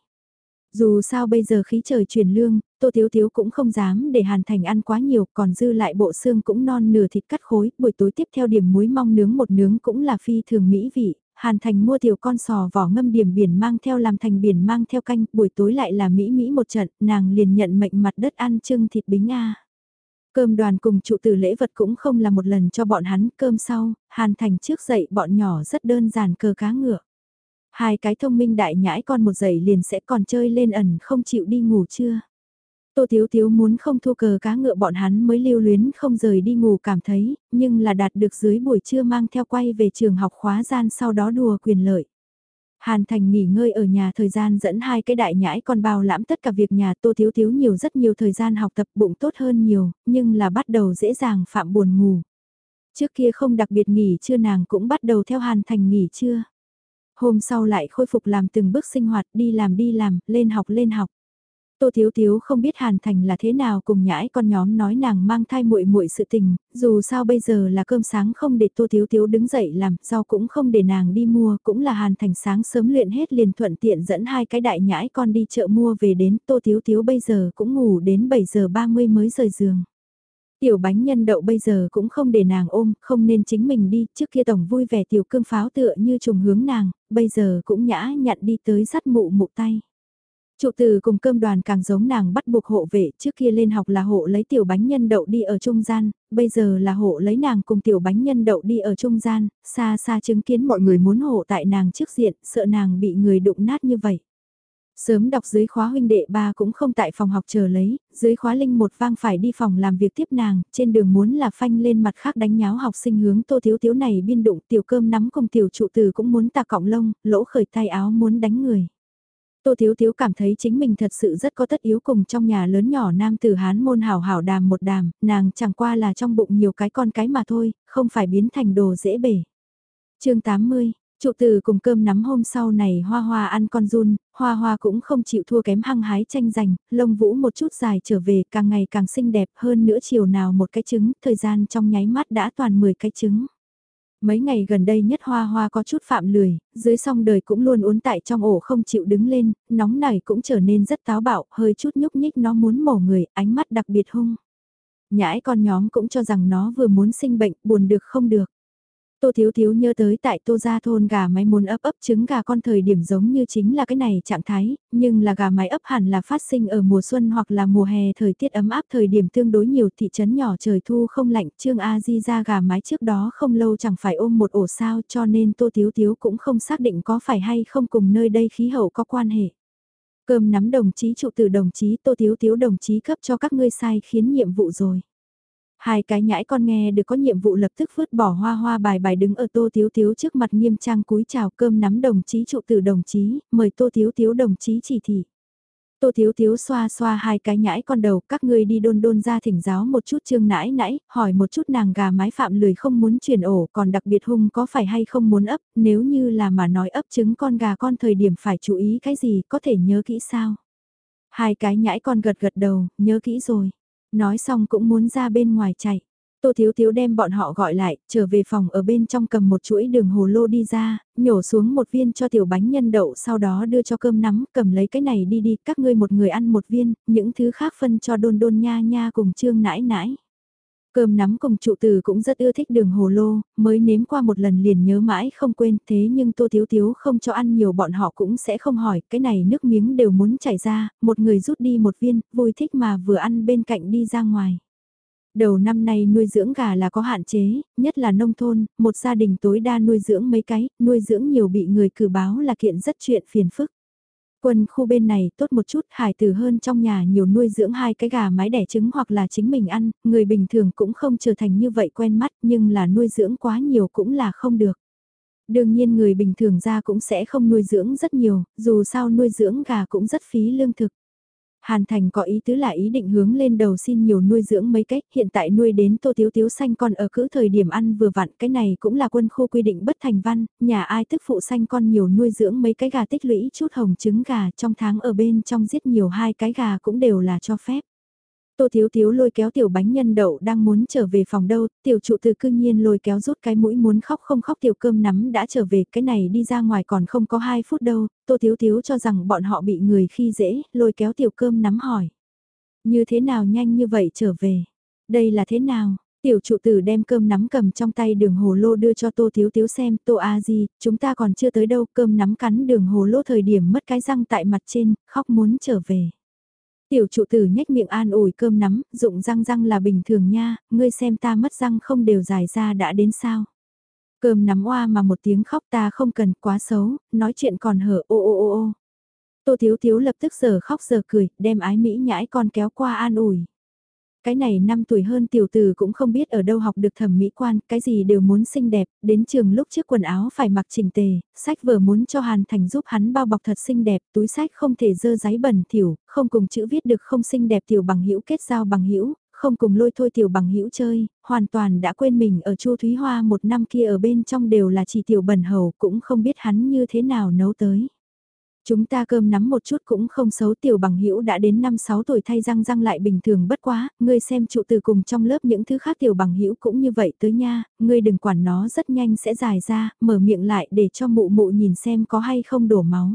Dù sao bây giờ khí trời chuyển lương, Tô Thiếu Thiếu cũng không dám để Hàn Thành ăn quá nhiều, còn dư lại bộ xương cũng non nửa thịt cắt khối, buổi tối tiếp theo điểm muối mong nướng một nướng cũng là phi thường mỹ vị. Hàn Thành mua tiểu con sò vỏ ngâm điểm biển mang theo làm thành biển mang theo canh, buổi tối lại là mỹ mỹ một trận, nàng liền nhận mệnh mặt đất ăn trưng thịt bính A. Cơm đoàn cùng trụ tử lễ vật cũng không là một lần cho bọn hắn cơm sau, Hàn Thành trước dậy bọn nhỏ rất đơn giản cờ cá ngựa. Hai cái thông minh đại nhãi con một giày liền sẽ còn chơi lên ẩn không chịu đi ngủ chưa. Tô Thiếu Thiếu muốn không thua cờ cá ngựa bọn hắn mới lưu luyến không rời đi ngủ cảm thấy, nhưng là đạt được dưới buổi trưa mang theo quay về trường học khóa gian sau đó đùa quyền lợi. Hàn Thành nghỉ ngơi ở nhà thời gian dẫn hai cái đại nhãi con bao lãm tất cả việc nhà Tô Thiếu Thiếu nhiều rất nhiều thời gian học tập bụng tốt hơn nhiều, nhưng là bắt đầu dễ dàng phạm buồn ngủ. Trước kia không đặc biệt nghỉ trưa nàng cũng bắt đầu theo Hàn Thành nghỉ trưa. Hôm sau lại khôi phục làm từng bước sinh hoạt đi làm đi làm, lên học lên học. Tô Thiếu Thiếu không biết Hàn Thành là thế nào cùng nhãi con nhóm nói nàng mang thai muội muội sự tình, dù sao bây giờ là cơm sáng không để Tô Thiếu Thiếu đứng dậy làm, rau cũng không để nàng đi mua, cũng là Hàn Thành sáng sớm luyện hết liền thuận tiện dẫn hai cái đại nhãi con đi chợ mua về đến, Tô Thiếu Thiếu bây giờ cũng ngủ đến 7 giờ 30 mới rời giường. Tiểu bánh nhân đậu bây giờ cũng không để nàng ôm, không nên chính mình đi, trước kia tổng vui vẻ tiểu cương pháo tựa như trùng hướng nàng, bây giờ cũng nhã nhặn đi tới sắt mụ mụ tay. Trụ từ cùng cơm đoàn càng giống nàng bắt buộc hộ vệ, trước kia lên học là hộ lấy tiểu bánh nhân đậu đi ở trung gian, bây giờ là hộ lấy nàng cùng tiểu bánh nhân đậu đi ở trung gian, xa xa chứng kiến mọi người muốn hộ tại nàng trước diện, sợ nàng bị người đụng nát như vậy. Sớm đọc dưới khóa huynh đệ ba cũng không tại phòng học chờ lấy, dưới khóa linh một vang phải đi phòng làm việc tiếp nàng, trên đường muốn là phanh lên mặt khác đánh nháo học sinh hướng tô thiếu thiếu này biên đụng tiểu cơm nắm cùng tiểu trụ từ cũng muốn tà cọng lông, lỗ khởi tay áo muốn đánh người. Tô Thiếu Thiếu cảm thấy chính mình thật sự rất có tất yếu cùng trong nhà lớn nhỏ nam tử Hán môn hảo hảo đàm một đàm, nàng chẳng qua là trong bụng nhiều cái con cái mà thôi, không phải biến thành đồ dễ bể. chương 80, trụ tử cùng cơm nắm hôm sau này hoa hoa ăn con run, hoa hoa cũng không chịu thua kém hăng hái tranh giành, lông vũ một chút dài trở về càng ngày càng xinh đẹp hơn nữa chiều nào một cái trứng, thời gian trong nháy mắt đã toàn 10 cái trứng. Mấy ngày gần đây nhất hoa hoa có chút phạm lười, dưới song đời cũng luôn uốn tại trong ổ không chịu đứng lên, nóng nảy cũng trở nên rất táo bạo, hơi chút nhúc nhích nó muốn mổ người, ánh mắt đặc biệt hung. Nhãi con nhóm cũng cho rằng nó vừa muốn sinh bệnh, buồn được không được. Tô Thiếu Thiếu nhớ tới tại Tô Gia thôn gà mái muốn ấp ấp trứng gà con thời điểm giống như chính là cái này trạng thái, nhưng là gà mái ấp hẳn là phát sinh ở mùa xuân hoặc là mùa hè thời tiết ấm áp thời điểm tương đối nhiều thị trấn nhỏ trời thu không lạnh. Trương A Di ra gà mái trước đó không lâu chẳng phải ôm một ổ sao cho nên Tô Thiếu Thiếu cũng không xác định có phải hay không cùng nơi đây khí hậu có quan hệ. Cơm nắm đồng chí trụ từ đồng chí Tô Thiếu Thiếu đồng chí cấp cho các ngươi sai khiến nhiệm vụ rồi. Hai cái nhãi con nghe được có nhiệm vụ lập tức vứt bỏ hoa hoa bài bài đứng ở tô thiếu thiếu trước mặt nghiêm trang cúi chào cơm nắm đồng chí trụ tử đồng chí, mời tô thiếu thiếu đồng chí chỉ thị. Tô Thiếu Thiếu xoa xoa hai cái nhãi con đầu, các ngươi đi đôn đôn ra thỉnh giáo một chút trương nãi nãi, hỏi một chút nàng gà mái phạm lười không muốn chuyển ổ, còn đặc biệt hung có phải hay không muốn ấp, nếu như là mà nói ấp trứng con gà con thời điểm phải chú ý cái gì, có thể nhớ kỹ sao? Hai cái nhãi con gật gật đầu, nhớ kỹ rồi. Nói xong cũng muốn ra bên ngoài chạy. Tô Thiếu Thiếu đem bọn họ gọi lại, trở về phòng ở bên trong cầm một chuỗi đường hồ lô đi ra, nhổ xuống một viên cho tiểu bánh nhân đậu sau đó đưa cho cơm nắm, cầm lấy cái này đi đi, các ngươi một người ăn một viên, những thứ khác phân cho đôn đôn nha nha cùng trương nãi nãi. Cơm nắm cùng trụ từ cũng rất ưa thích đường hồ lô, mới nếm qua một lần liền nhớ mãi không quên thế nhưng tô thiếu thiếu không cho ăn nhiều bọn họ cũng sẽ không hỏi, cái này nước miếng đều muốn chảy ra, một người rút đi một viên, vui thích mà vừa ăn bên cạnh đi ra ngoài. Đầu năm nay nuôi dưỡng gà là có hạn chế, nhất là nông thôn, một gia đình tối đa nuôi dưỡng mấy cái, nuôi dưỡng nhiều bị người cử báo là kiện rất chuyện phiền phức. Quân khu bên này tốt một chút hải tử hơn trong nhà nhiều nuôi dưỡng hai cái gà mái đẻ trứng hoặc là chính mình ăn, người bình thường cũng không trở thành như vậy quen mắt nhưng là nuôi dưỡng quá nhiều cũng là không được. Đương nhiên người bình thường ra cũng sẽ không nuôi dưỡng rất nhiều, dù sao nuôi dưỡng gà cũng rất phí lương thực. Hàn Thành có ý tứ là ý định hướng lên đầu xin nhiều nuôi dưỡng mấy cách, hiện tại nuôi đến tô thiếu thiếu xanh con ở cữ thời điểm ăn vừa vặn, cái này cũng là quân khu quy định bất thành văn, nhà ai tức phụ xanh con nhiều nuôi dưỡng mấy cái gà tích lũy chút hồng trứng gà trong tháng ở bên trong giết nhiều hai cái gà cũng đều là cho phép. Tô Thiếu Thiếu lôi kéo tiểu bánh nhân đậu đang muốn trở về phòng đâu, tiểu trụ từ cư nhiên lôi kéo rút cái mũi muốn khóc không khóc tiểu cơm nắm đã trở về cái này đi ra ngoài còn không có 2 phút đâu, Tô Thiếu Thiếu cho rằng bọn họ bị người khi dễ, lôi kéo tiểu cơm nắm hỏi. Như thế nào nhanh như vậy trở về? Đây là thế nào? Tiểu trụ tử đem cơm nắm cầm trong tay đường hồ lô đưa cho Tô Thiếu Thiếu xem, Tô A Di, chúng ta còn chưa tới đâu, cơm nắm cắn đường hồ lô thời điểm mất cái răng tại mặt trên, khóc muốn trở về. Tiểu trụ tử nhếch miệng an ủi cơm nắm, dụng răng răng là bình thường nha, ngươi xem ta mất răng không đều dài ra đã đến sao. Cơm nắm oa mà một tiếng khóc ta không cần quá xấu, nói chuyện còn hở ô ô ô ô. Tô Thiếu Thiếu lập tức giờ khóc giờ cười, đem ái mỹ nhãi con kéo qua an ủi. Cái này năm tuổi hơn tiểu tử cũng không biết ở đâu học được thẩm mỹ quan, cái gì đều muốn xinh đẹp, đến trường lúc trước quần áo phải mặc chỉnh tề, sách vừa muốn cho Hàn Thành giúp hắn bao bọc thật xinh đẹp, túi sách không thể dơ giấy bẩn tiểu không cùng chữ viết được không xinh đẹp tiểu bằng hữu kết giao bằng hữu không cùng lôi thôi tiểu bằng hữu chơi, hoàn toàn đã quên mình ở Chu Thúy Hoa một năm kia ở bên trong đều là chỉ tiểu bẩn hầu, cũng không biết hắn như thế nào nấu tới. Chúng ta cơm nắm một chút cũng không xấu tiểu bằng hữu đã đến năm sáu tuổi thay răng răng lại bình thường bất quá, ngươi xem trụ từ cùng trong lớp những thứ khác tiểu bằng hữu cũng như vậy tới nha, ngươi đừng quản nó rất nhanh sẽ dài ra, mở miệng lại để cho mụ mụ nhìn xem có hay không đổ máu.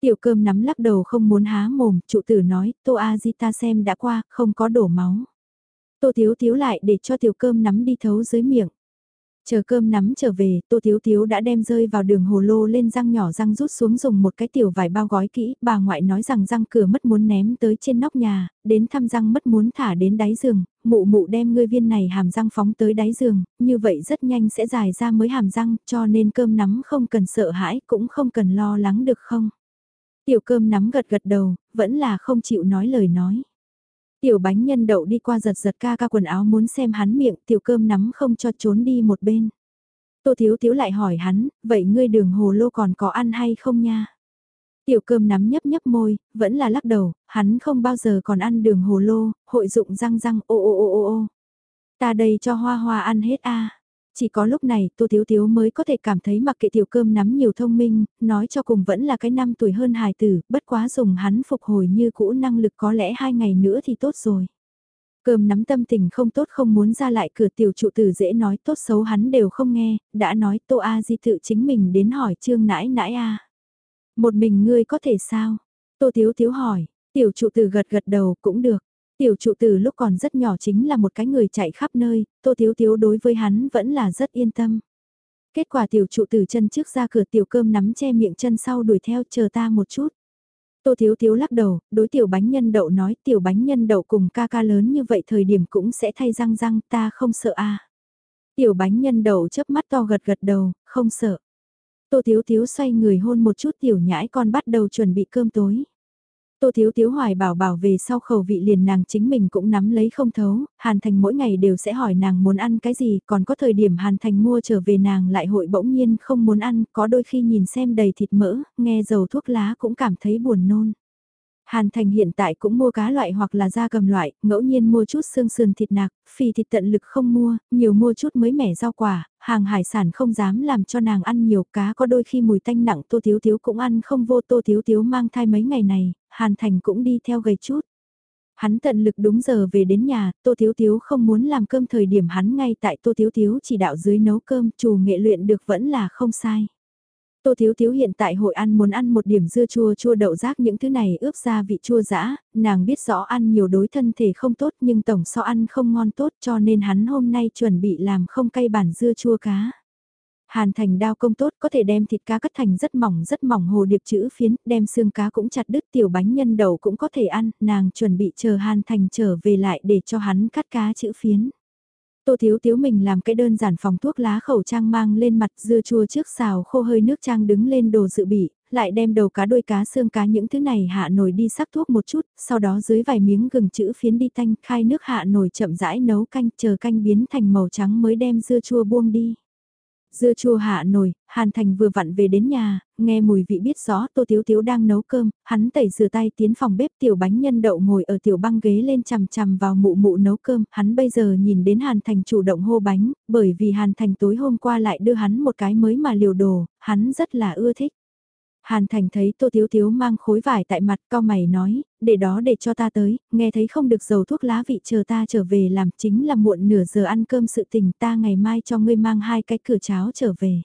Tiểu cơm nắm lắc đầu không muốn há mồm, trụ tử nói, tô a di ta xem đã qua, không có đổ máu. Tô thiếu thiếu lại để cho tiểu cơm nắm đi thấu dưới miệng. Chờ cơm nắm trở về, Tô Thiếu Thiếu đã đem rơi vào đường hồ lô lên răng nhỏ răng rút xuống dùng một cái tiểu vải bao gói kỹ, bà ngoại nói rằng răng cửa mất muốn ném tới trên nóc nhà, đến thăm răng mất muốn thả đến đáy giường, mụ mụ đem ngươi viên này hàm răng phóng tới đáy giường, như vậy rất nhanh sẽ dài ra mới hàm răng, cho nên cơm nắm không cần sợ hãi, cũng không cần lo lắng được không. Tiểu cơm nắm gật gật đầu, vẫn là không chịu nói lời nói. Tiểu bánh nhân đậu đi qua giật giật ca ca quần áo muốn xem hắn miệng, tiểu cơm nắm không cho trốn đi một bên. Tô Thiếu Thiếu lại hỏi hắn, vậy ngươi đường hồ lô còn có ăn hay không nha? Tiểu cơm nắm nhấp nhấp môi, vẫn là lắc đầu, hắn không bao giờ còn ăn đường hồ lô, hội dụng răng răng ô ô ô ô ô. Ta đây cho hoa hoa ăn hết a. Chỉ có lúc này Tô Thiếu Thiếu mới có thể cảm thấy mặc kệ tiểu cơm nắm nhiều thông minh, nói cho cùng vẫn là cái năm tuổi hơn hài tử, bất quá dùng hắn phục hồi như cũ năng lực có lẽ hai ngày nữa thì tốt rồi. Cơm nắm tâm tình không tốt không muốn ra lại cửa tiểu trụ tử dễ nói tốt xấu hắn đều không nghe, đã nói Tô A Di tự chính mình đến hỏi trương nãi nãi A. Một mình ngươi có thể sao? Tô Thiếu Thiếu hỏi, tiểu trụ tử gật gật đầu cũng được. Tiểu trụ tử lúc còn rất nhỏ chính là một cái người chạy khắp nơi, Tô Thiếu Thiếu đối với hắn vẫn là rất yên tâm. Kết quả tiểu trụ tử chân trước ra cửa tiểu cơm nắm che miệng chân sau đuổi theo chờ ta một chút. Tô Thiếu Thiếu lắc đầu, đối tiểu bánh nhân đậu nói tiểu bánh nhân đậu cùng ca ca lớn như vậy thời điểm cũng sẽ thay răng răng ta không sợ a Tiểu bánh nhân đậu chớp mắt to gật gật đầu, không sợ. Tô Thiếu Thiếu xoay người hôn một chút tiểu nhãi con bắt đầu chuẩn bị cơm tối. Tô Thiếu Thiếu hoài bảo bảo về sau khẩu vị liền nàng chính mình cũng nắm lấy không thấu, Hàn Thành mỗi ngày đều sẽ hỏi nàng muốn ăn cái gì, còn có thời điểm Hàn Thành mua trở về nàng lại hội bỗng nhiên không muốn ăn, có đôi khi nhìn xem đầy thịt mỡ, nghe dầu thuốc lá cũng cảm thấy buồn nôn. Hàn Thành hiện tại cũng mua cá loại hoặc là da cầm loại, ngẫu nhiên mua chút xương sườn thịt nạc, phi thịt tận lực không mua, nhiều mua chút mới mẻ rau quả, hàng hải sản không dám làm cho nàng ăn nhiều cá có đôi khi mùi tanh nặng tô thiếu thiếu cũng ăn không vô tô thiếu thiếu mang thai mấy ngày này, Hàn Thành cũng đi theo gầy chút. Hắn tận lực đúng giờ về đến nhà, Tô Thiếu Thiếu không muốn làm cơm thời điểm hắn ngay tại Tô Thiếu Thiếu chỉ đạo dưới nấu cơm, chủ nghệ luyện được vẫn là không sai. Tô Thiếu Thiếu hiện tại hội ăn muốn ăn một điểm dưa chua chua đậu rác những thứ này ướp ra vị chua dã, nàng biết rõ ăn nhiều đối thân thể không tốt nhưng tổng so ăn không ngon tốt cho nên hắn hôm nay chuẩn bị làm không cay bản dưa chua cá. Hàn thành đao công tốt có thể đem thịt cá cắt thành rất mỏng rất mỏng hồ điệp chữ phiến, đem xương cá cũng chặt đứt tiểu bánh nhân đầu cũng có thể ăn, nàng chuẩn bị chờ Hàn thành trở về lại để cho hắn cắt cá chữ phiến. Tô Thiếu Thiếu mình làm cái đơn giản phòng thuốc lá khẩu trang mang lên mặt dưa chua trước xào khô hơi nước trang đứng lên đồ dự bị, lại đem đầu cá đôi cá xương cá những thứ này hạ nồi đi sắc thuốc một chút, sau đó dưới vài miếng gừng chữ phiến đi tanh khai nước hạ nồi chậm rãi nấu canh chờ canh biến thành màu trắng mới đem dưa chua buông đi. Dưa chua hạ nồi, Hàn Thành vừa vặn về đến nhà, nghe mùi vị biết rõ Tô Tiếu Tiếu đang nấu cơm, hắn tẩy rửa tay tiến phòng bếp tiểu bánh nhân đậu ngồi ở tiểu băng ghế lên chằm chằm vào mụ mụ nấu cơm, hắn bây giờ nhìn đến Hàn Thành chủ động hô bánh, bởi vì Hàn Thành tối hôm qua lại đưa hắn một cái mới mà liều đồ, hắn rất là ưa thích. Hàn Thành thấy Tô Thiếu Thiếu mang khối vải tại mặt cao mày nói, để đó để cho ta tới, nghe thấy không được dầu thuốc lá vị chờ ta trở về làm chính là muộn nửa giờ ăn cơm sự tình ta ngày mai cho ngươi mang hai cái cửa cháo trở về.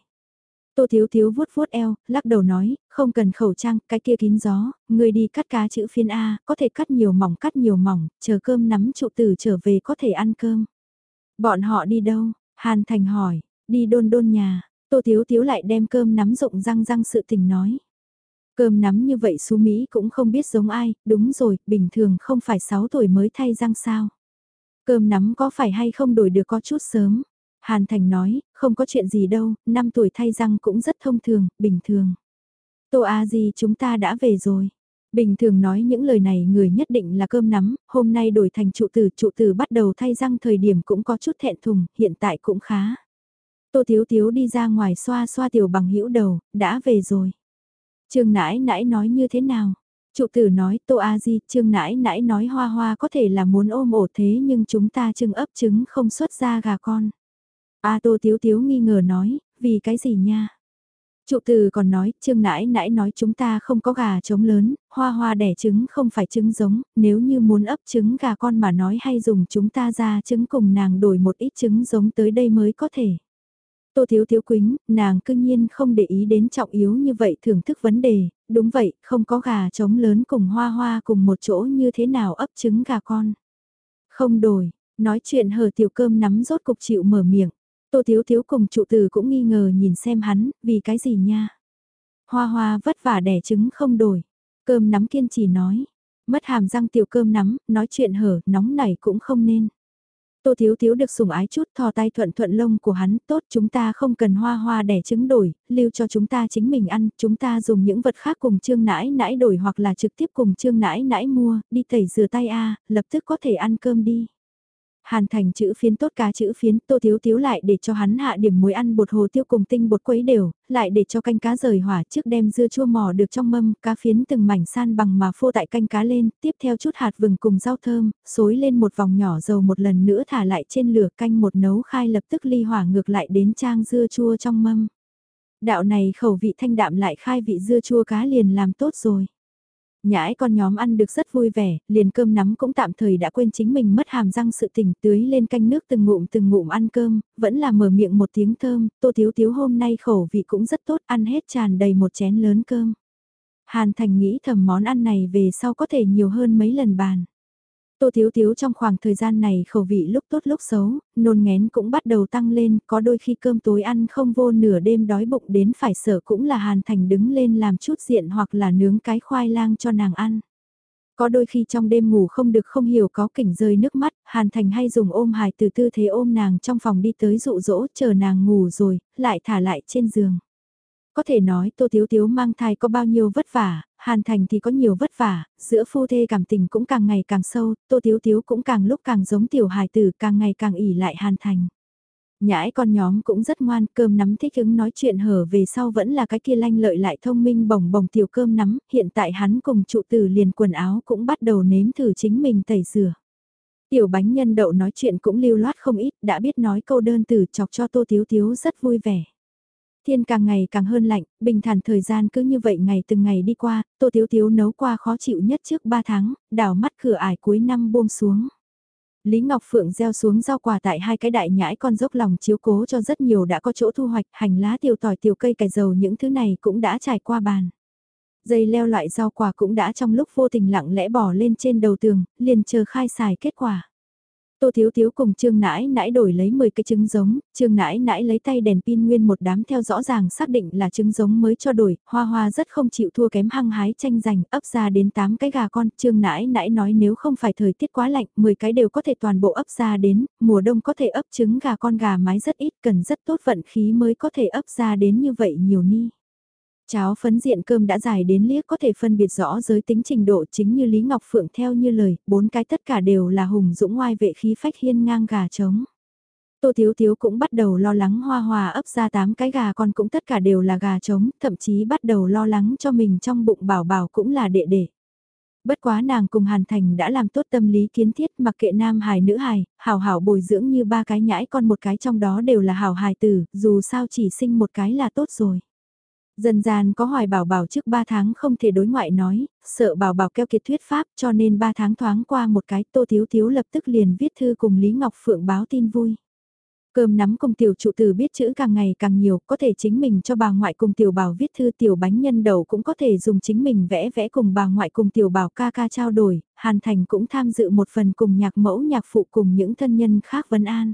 Tô Thiếu Thiếu vuốt vuốt eo, lắc đầu nói, không cần khẩu trang, cái kia kín gió, ngươi đi cắt cá chữ phiên A, có thể cắt nhiều mỏng cắt nhiều mỏng, chờ cơm nắm trụ tử trở về có thể ăn cơm. Bọn họ đi đâu? Hàn Thành hỏi, đi đôn đôn nhà, Tô Thiếu Thiếu lại đem cơm nắm rụng răng răng sự tình nói. Cơm nắm như vậy xú Mỹ cũng không biết giống ai, đúng rồi, bình thường không phải 6 tuổi mới thay răng sao. Cơm nắm có phải hay không đổi được có chút sớm. Hàn Thành nói, không có chuyện gì đâu, 5 tuổi thay răng cũng rất thông thường, bình thường. Tô A Di chúng ta đã về rồi. Bình thường nói những lời này người nhất định là cơm nắm, hôm nay đổi thành trụ tử, trụ tử bắt đầu thay răng thời điểm cũng có chút thẹn thùng, hiện tại cũng khá. Tô Thiếu Thiếu đi ra ngoài xoa xoa tiểu bằng hữu đầu, đã về rồi. Trương nãi nãi nói như thế nào? Trụ tử nói Tô A Di, Trương nãi nãi nói hoa hoa có thể là muốn ôm ổ thế nhưng chúng ta trưng ấp trứng không xuất ra gà con. A Tô Tiếu Tiếu nghi ngờ nói, vì cái gì nha? Trụ từ còn nói, Trương nãi nãi nói chúng ta không có gà trống lớn, hoa hoa đẻ trứng không phải trứng giống, nếu như muốn ấp trứng gà con mà nói hay dùng chúng ta ra trứng cùng nàng đổi một ít trứng giống tới đây mới có thể. Tô Thiếu Thiếu Quýnh, nàng cương nhiên không để ý đến trọng yếu như vậy thưởng thức vấn đề, đúng vậy, không có gà trống lớn cùng hoa hoa cùng một chỗ như thế nào ấp trứng gà con. Không đổi, nói chuyện hờ tiểu cơm nắm rốt cục chịu mở miệng. Tô Thiếu Thiếu cùng trụ từ cũng nghi ngờ nhìn xem hắn, vì cái gì nha. Hoa hoa vất vả đẻ trứng không đổi. Cơm nắm kiên trì nói. Mất hàm răng tiểu cơm nắm, nói chuyện hở, nóng này cũng không nên. Tô Thiếu Thiếu được sủng ái chút thò tay thuận thuận lông của hắn, tốt chúng ta không cần hoa hoa đẻ trứng đổi, lưu cho chúng ta chính mình ăn, chúng ta dùng những vật khác cùng trương nãi nãi đổi hoặc là trực tiếp cùng trương nãi nãi mua, đi tẩy rửa tay a lập tức có thể ăn cơm đi. Hàn thành chữ phiến tốt cá chữ phiến, tô thiếu thiếu lại để cho hắn hạ điểm muối ăn bột hồ tiêu cùng tinh bột quấy đều, lại để cho canh cá rời hỏa trước đem dưa chua mò được trong mâm, cá phiến từng mảnh san bằng mà phô tại canh cá lên, tiếp theo chút hạt vừng cùng rau thơm, xối lên một vòng nhỏ dầu một lần nữa thả lại trên lửa canh một nấu khai lập tức ly hỏa ngược lại đến trang dưa chua trong mâm. Đạo này khẩu vị thanh đạm lại khai vị dưa chua cá liền làm tốt rồi. Nhãi con nhóm ăn được rất vui vẻ, liền cơm nắm cũng tạm thời đã quên chính mình mất hàm răng sự tình tưới lên canh nước từng ngụm từng ngụm ăn cơm, vẫn là mở miệng một tiếng thơm, tô thiếu thiếu hôm nay khẩu vị cũng rất tốt, ăn hết tràn đầy một chén lớn cơm. Hàn Thành nghĩ thầm món ăn này về sau có thể nhiều hơn mấy lần bàn. Tô Thiếu Thiếu trong khoảng thời gian này khẩu vị lúc tốt lúc xấu, nôn ngén cũng bắt đầu tăng lên, có đôi khi cơm tối ăn không vô nửa đêm đói bụng đến phải sợ cũng là Hàn Thành đứng lên làm chút diện hoặc là nướng cái khoai lang cho nàng ăn. Có đôi khi trong đêm ngủ không được không hiểu có cảnh rơi nước mắt, Hàn Thành hay dùng ôm hài từ tư thế ôm nàng trong phòng đi tới dụ dỗ chờ nàng ngủ rồi, lại thả lại trên giường. Có thể nói Tô Thiếu Thiếu mang thai có bao nhiêu vất vả, Hàn Thành thì có nhiều vất vả, giữa phu thê cảm tình cũng càng ngày càng sâu, Tô Thiếu Thiếu cũng càng lúc càng giống tiểu hài tử càng ngày càng ỉ lại Hàn Thành. Nhãi con nhóm cũng rất ngoan, cơm nắm thích ứng nói chuyện hở về sau vẫn là cái kia lanh lợi lại thông minh bồng bồng tiểu cơm nắm, hiện tại hắn cùng trụ tử liền quần áo cũng bắt đầu nếm thử chính mình tẩy rửa. Tiểu bánh nhân đậu nói chuyện cũng lưu loát không ít, đã biết nói câu đơn từ chọc cho Tô Thiếu Thiếu rất vui vẻ. Thiên càng ngày càng hơn lạnh, bình thản thời gian cứ như vậy ngày từng ngày đi qua, Tô Thiếu Thiếu nấu qua khó chịu nhất trước 3 tháng, đảo mắt cửa ải cuối năm buông xuống. Lý Ngọc Phượng gieo xuống rau quả tại hai cái đại nhãi con dốc lòng chiếu cố cho rất nhiều đã có chỗ thu hoạch, hành lá tiêu tỏi tiêu cây cải dầu những thứ này cũng đã trải qua bàn. Dây leo loại rau quả cũng đã trong lúc vô tình lặng lẽ bỏ lên trên đầu tường, liền chờ khai xài kết quả. Tô Thiếu Thiếu cùng Trương Nãi Nãi đổi lấy 10 cái trứng giống, Trương Nãi Nãi lấy tay đèn pin nguyên một đám theo rõ ràng xác định là trứng giống mới cho đổi, Hoa Hoa rất không chịu thua kém hăng hái tranh giành, ấp ra đến 8 cái gà con, Trương Nãi Nãi nói nếu không phải thời tiết quá lạnh, 10 cái đều có thể toàn bộ ấp ra đến, mùa đông có thể ấp trứng gà con gà mái rất ít, cần rất tốt vận khí mới có thể ấp ra đến như vậy nhiều ni. Cháo phấn diện cơm đã dài đến liếc có thể phân biệt rõ giới tính trình độ chính như Lý Ngọc Phượng theo như lời, bốn cái tất cả đều là hùng dũng ngoai vệ khí phách hiên ngang gà trống. Tô Thiếu Thiếu cũng bắt đầu lo lắng hoa hòa ấp ra tám cái gà con cũng tất cả đều là gà trống, thậm chí bắt đầu lo lắng cho mình trong bụng bảo bảo cũng là đệ đệ. Bất quá nàng cùng Hàn Thành đã làm tốt tâm lý kiến thiết mặc kệ nam hài nữ hài, hào hảo bồi dưỡng như ba cái nhãi con một cái trong đó đều là hào hài tử, dù sao chỉ sinh một cái là tốt rồi dân gian có hoài bảo bảo trước 3 tháng không thể đối ngoại nói, sợ bảo bảo keo kiệt thuyết pháp cho nên 3 tháng thoáng qua một cái tô thiếu thiếu lập tức liền viết thư cùng Lý Ngọc Phượng báo tin vui. Cơm nắm cùng tiểu trụ từ biết chữ càng ngày càng nhiều, có thể chính mình cho bà ngoại cùng tiểu bảo viết thư tiểu bánh nhân đầu cũng có thể dùng chính mình vẽ vẽ cùng bà ngoại cùng tiểu bảo ca ca trao đổi, Hàn Thành cũng tham dự một phần cùng nhạc mẫu nhạc phụ cùng những thân nhân khác vấn an.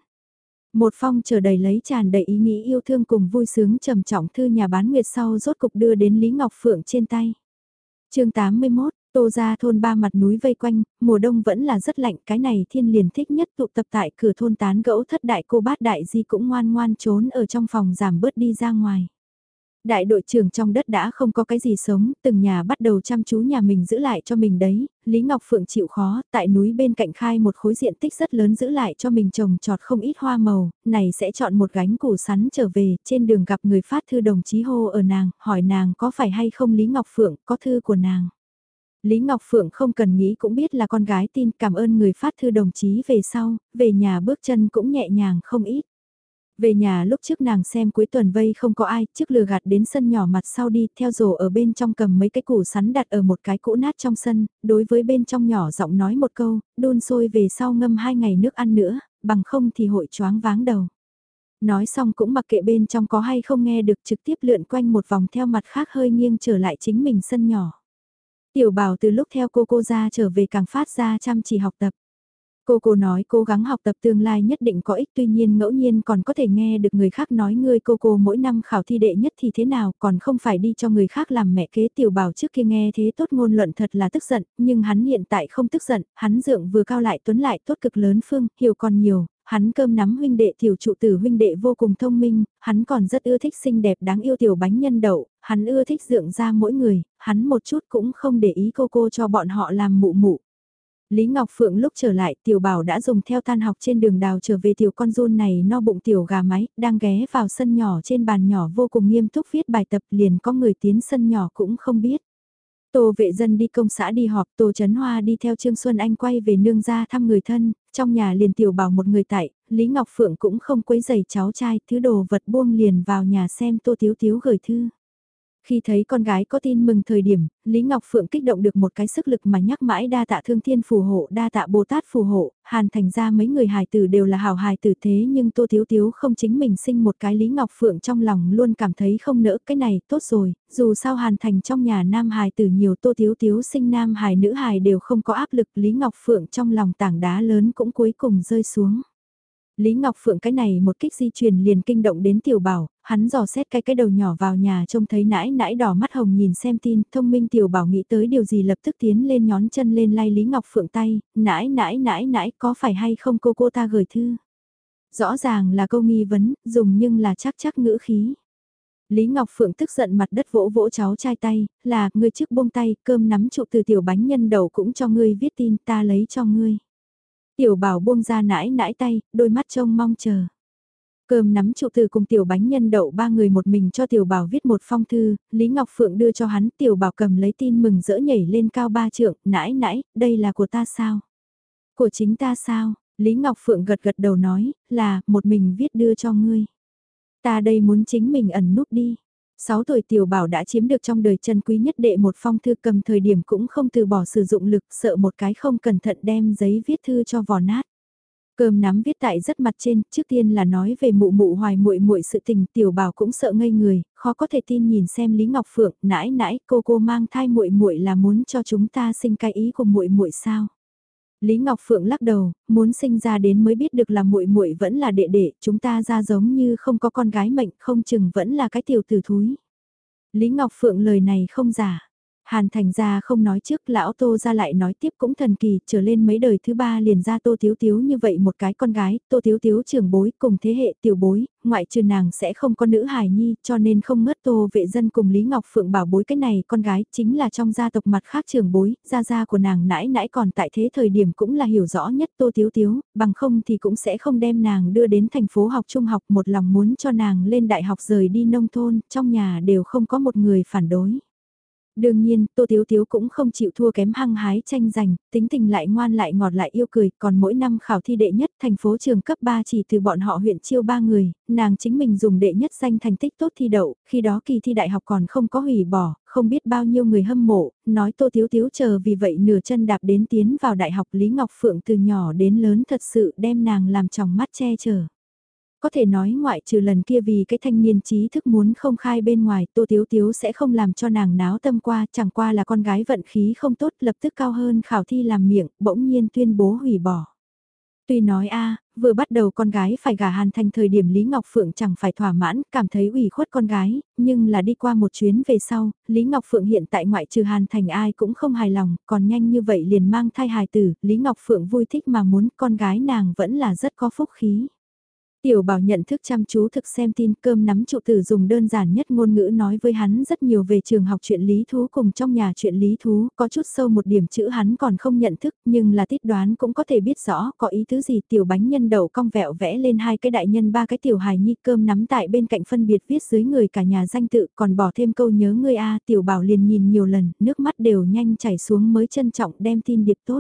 Một phong chờ đầy lấy tràn đầy ý nghĩ yêu thương cùng vui sướng trầm trọng thư nhà bán nguyệt sau rốt cục đưa đến Lý Ngọc Phượng trên tay. chương 81, Tô ra thôn ba mặt núi vây quanh, mùa đông vẫn là rất lạnh, cái này thiên liền thích nhất tụ tập tại cửa thôn tán gẫu thất đại cô bát đại di cũng ngoan ngoan trốn ở trong phòng giảm bớt đi ra ngoài. Đại đội trưởng trong đất đã không có cái gì sống, từng nhà bắt đầu chăm chú nhà mình giữ lại cho mình đấy, Lý Ngọc Phượng chịu khó, tại núi bên cạnh khai một khối diện tích rất lớn giữ lại cho mình trồng trọt không ít hoa màu, này sẽ chọn một gánh củ sắn trở về, trên đường gặp người phát thư đồng chí hô ở nàng, hỏi nàng có phải hay không Lý Ngọc Phượng, có thư của nàng. Lý Ngọc Phượng không cần nghĩ cũng biết là con gái tin cảm ơn người phát thư đồng chí về sau, về nhà bước chân cũng nhẹ nhàng không ít. Về nhà lúc trước nàng xem cuối tuần vây không có ai, trước lừa gạt đến sân nhỏ mặt sau đi, theo rổ ở bên trong cầm mấy cái củ sắn đặt ở một cái cũ nát trong sân, đối với bên trong nhỏ giọng nói một câu, đun sôi về sau ngâm hai ngày nước ăn nữa, bằng không thì hội choáng váng đầu. Nói xong cũng mặc kệ bên trong có hay không nghe được trực tiếp lượn quanh một vòng theo mặt khác hơi nghiêng trở lại chính mình sân nhỏ. Tiểu bảo từ lúc theo cô cô ra trở về càng phát ra chăm chỉ học tập. Cô cô nói cố gắng học tập tương lai nhất định có ích tuy nhiên ngẫu nhiên còn có thể nghe được người khác nói ngươi cô cô mỗi năm khảo thi đệ nhất thì thế nào còn không phải đi cho người khác làm mẹ kế tiểu bảo trước kia nghe thế tốt ngôn luận thật là tức giận nhưng hắn hiện tại không tức giận hắn dượng vừa cao lại tuấn lại tốt cực lớn phương hiểu còn nhiều hắn cơm nắm huynh đệ tiểu trụ tử huynh đệ vô cùng thông minh, hắn còn rất ưa thích xinh đẹp đáng yêu tiểu bánh nhân đậu, hắn ưa thích dượng ra mỗi người, hắn một chút cũng không để ý cô cô cho bọn họ làm mụ mụ. Lý Ngọc Phượng lúc trở lại tiểu bảo đã dùng theo tan học trên đường đào trở về tiểu con run này no bụng tiểu gà máy, đang ghé vào sân nhỏ trên bàn nhỏ vô cùng nghiêm túc viết bài tập liền có người tiến sân nhỏ cũng không biết. Tô vệ dân đi công xã đi họp, Tô Trấn Hoa đi theo Trương Xuân Anh quay về nương ra thăm người thân, trong nhà liền tiểu bảo một người tại, Lý Ngọc Phượng cũng không quấy giày cháu trai, thứ đồ vật buông liền vào nhà xem Tô Tiếu Tiếu gửi thư. Khi thấy con gái có tin mừng thời điểm, Lý Ngọc Phượng kích động được một cái sức lực mà nhắc mãi đa tạ thương thiên phù hộ, đa tạ Bồ Tát phù hộ, hàn thành ra mấy người hài tử đều là hào hài tử thế nhưng Tô Thiếu Thiếu không chính mình sinh một cái Lý Ngọc Phượng trong lòng luôn cảm thấy không nỡ cái này, tốt rồi, dù sao hàn thành trong nhà nam hài tử nhiều Tô Thiếu Thiếu sinh nam hài nữ hài đều không có áp lực Lý Ngọc Phượng trong lòng tảng đá lớn cũng cuối cùng rơi xuống. Lý Ngọc Phượng cái này một kích di truyền liền kinh động đến tiểu bảo, hắn dò xét cái cái đầu nhỏ vào nhà trông thấy nãi nãi đỏ mắt hồng nhìn xem tin, thông minh tiểu bảo nghĩ tới điều gì lập tức tiến lên nhón chân lên lay Lý Ngọc Phượng tay, nãi nãi nãi nãi có phải hay không cô cô ta gửi thư. Rõ ràng là câu nghi vấn, dùng nhưng là chắc chắc ngữ khí. Lý Ngọc Phượng tức giận mặt đất vỗ vỗ cháu trai tay, là, ngươi trước buông tay, cơm nắm trụ từ tiểu bánh nhân đầu cũng cho ngươi viết tin ta lấy cho ngươi. Tiểu bảo buông ra nãi nãi tay, đôi mắt trông mong chờ. Cơm nắm trụ từ cùng tiểu bánh nhân đậu ba người một mình cho tiểu bảo viết một phong thư, Lý Ngọc Phượng đưa cho hắn, tiểu bảo cầm lấy tin mừng rỡ nhảy lên cao ba trượng, nãi nãi, đây là của ta sao? Của chính ta sao? Lý Ngọc Phượng gật gật đầu nói, là, một mình viết đưa cho ngươi. Ta đây muốn chính mình ẩn núp đi. 6 tuổi tiểu bảo đã chiếm được trong đời chân quý nhất đệ một phong thư cầm thời điểm cũng không từ bỏ sử dụng lực sợ một cái không cẩn thận đem giấy viết thư cho vò nát. Cơm nắm viết tại rất mặt trên, trước tiên là nói về mụ mụ hoài muội muội sự tình, tiểu bảo cũng sợ ngây người, khó có thể tin nhìn xem Lý Ngọc Phượng, nãi nãi, cô cô mang thai muội muội là muốn cho chúng ta sinh cái ý của muội muội sao? Lý Ngọc Phượng lắc đầu, muốn sinh ra đến mới biết được là muội muội vẫn là đệ đệ, chúng ta ra giống như không có con gái mệnh, không chừng vẫn là cái tiểu tử thúi. Lý Ngọc Phượng lời này không giả. Hàn thành ra không nói trước, lão tô ra lại nói tiếp cũng thần kỳ, trở lên mấy đời thứ ba liền ra tô thiếu thiếu như vậy một cái con gái, tô thiếu thiếu trưởng bối cùng thế hệ tiểu bối, ngoại trừ nàng sẽ không có nữ hài nhi, cho nên không ngớt tô vệ dân cùng Lý Ngọc Phượng bảo bối cái này con gái chính là trong gia tộc mặt khác trưởng bối, gia gia của nàng nãi nãi còn tại thế thời điểm cũng là hiểu rõ nhất tô thiếu thiếu, bằng không thì cũng sẽ không đem nàng đưa đến thành phố học trung học một lòng muốn cho nàng lên đại học rời đi nông thôn, trong nhà đều không có một người phản đối. Đương nhiên, Tô Thiếu Thiếu cũng không chịu thua kém hăng hái tranh giành, tính tình lại ngoan lại ngọt lại yêu cười, còn mỗi năm khảo thi đệ nhất thành phố trường cấp 3 chỉ từ bọn họ huyện chiêu ba người, nàng chính mình dùng đệ nhất danh thành tích tốt thi đậu, khi đó kỳ thi đại học còn không có hủy bỏ, không biết bao nhiêu người hâm mộ, nói Tô Thiếu Thiếu chờ vì vậy nửa chân đạp đến tiến vào đại học Lý Ngọc Phượng từ nhỏ đến lớn thật sự đem nàng làm tròng mắt che chở. Có thể nói ngoại trừ lần kia vì cái thanh niên trí thức muốn không khai bên ngoài, Tô Tiếu Tiếu sẽ không làm cho nàng náo tâm qua, chẳng qua là con gái vận khí không tốt lập tức cao hơn khảo thi làm miệng, bỗng nhiên tuyên bố hủy bỏ. Tuy nói a vừa bắt đầu con gái phải gả Hàn Thành thời điểm Lý Ngọc Phượng chẳng phải thỏa mãn, cảm thấy ủy khuất con gái, nhưng là đi qua một chuyến về sau, Lý Ngọc Phượng hiện tại ngoại trừ Hàn Thành ai cũng không hài lòng, còn nhanh như vậy liền mang thai hài tử, Lý Ngọc Phượng vui thích mà muốn con gái nàng vẫn là rất có phúc khí. Tiểu bảo nhận thức chăm chú thực xem tin cơm nắm trụ tử dùng đơn giản nhất ngôn ngữ nói với hắn rất nhiều về trường học chuyện lý thú cùng trong nhà chuyện lý thú, có chút sâu một điểm chữ hắn còn không nhận thức nhưng là tiết đoán cũng có thể biết rõ có ý thứ gì tiểu bánh nhân đậu cong vẹo vẽ lên hai cái đại nhân ba cái tiểu hài nhi cơm nắm tại bên cạnh phân biệt viết dưới người cả nhà danh tự còn bỏ thêm câu nhớ người a tiểu bảo liền nhìn nhiều lần, nước mắt đều nhanh chảy xuống mới trân trọng đem tin điệp tốt.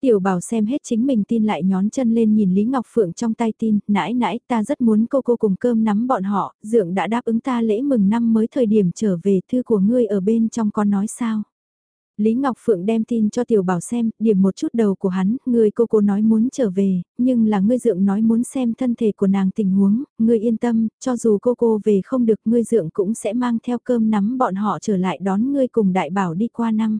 Tiểu bảo xem hết chính mình tin lại nhón chân lên nhìn Lý Ngọc Phượng trong tay tin, nãi nãi ta rất muốn cô cô cùng cơm nắm bọn họ, dượng đã đáp ứng ta lễ mừng năm mới thời điểm trở về thư của ngươi ở bên trong con nói sao. Lý Ngọc Phượng đem tin cho tiểu bảo xem, điểm một chút đầu của hắn, người cô cô nói muốn trở về, nhưng là ngươi dượng nói muốn xem thân thể của nàng tình huống, ngươi yên tâm, cho dù cô cô về không được ngươi dượng cũng sẽ mang theo cơm nắm bọn họ trở lại đón ngươi cùng đại bảo đi qua năm.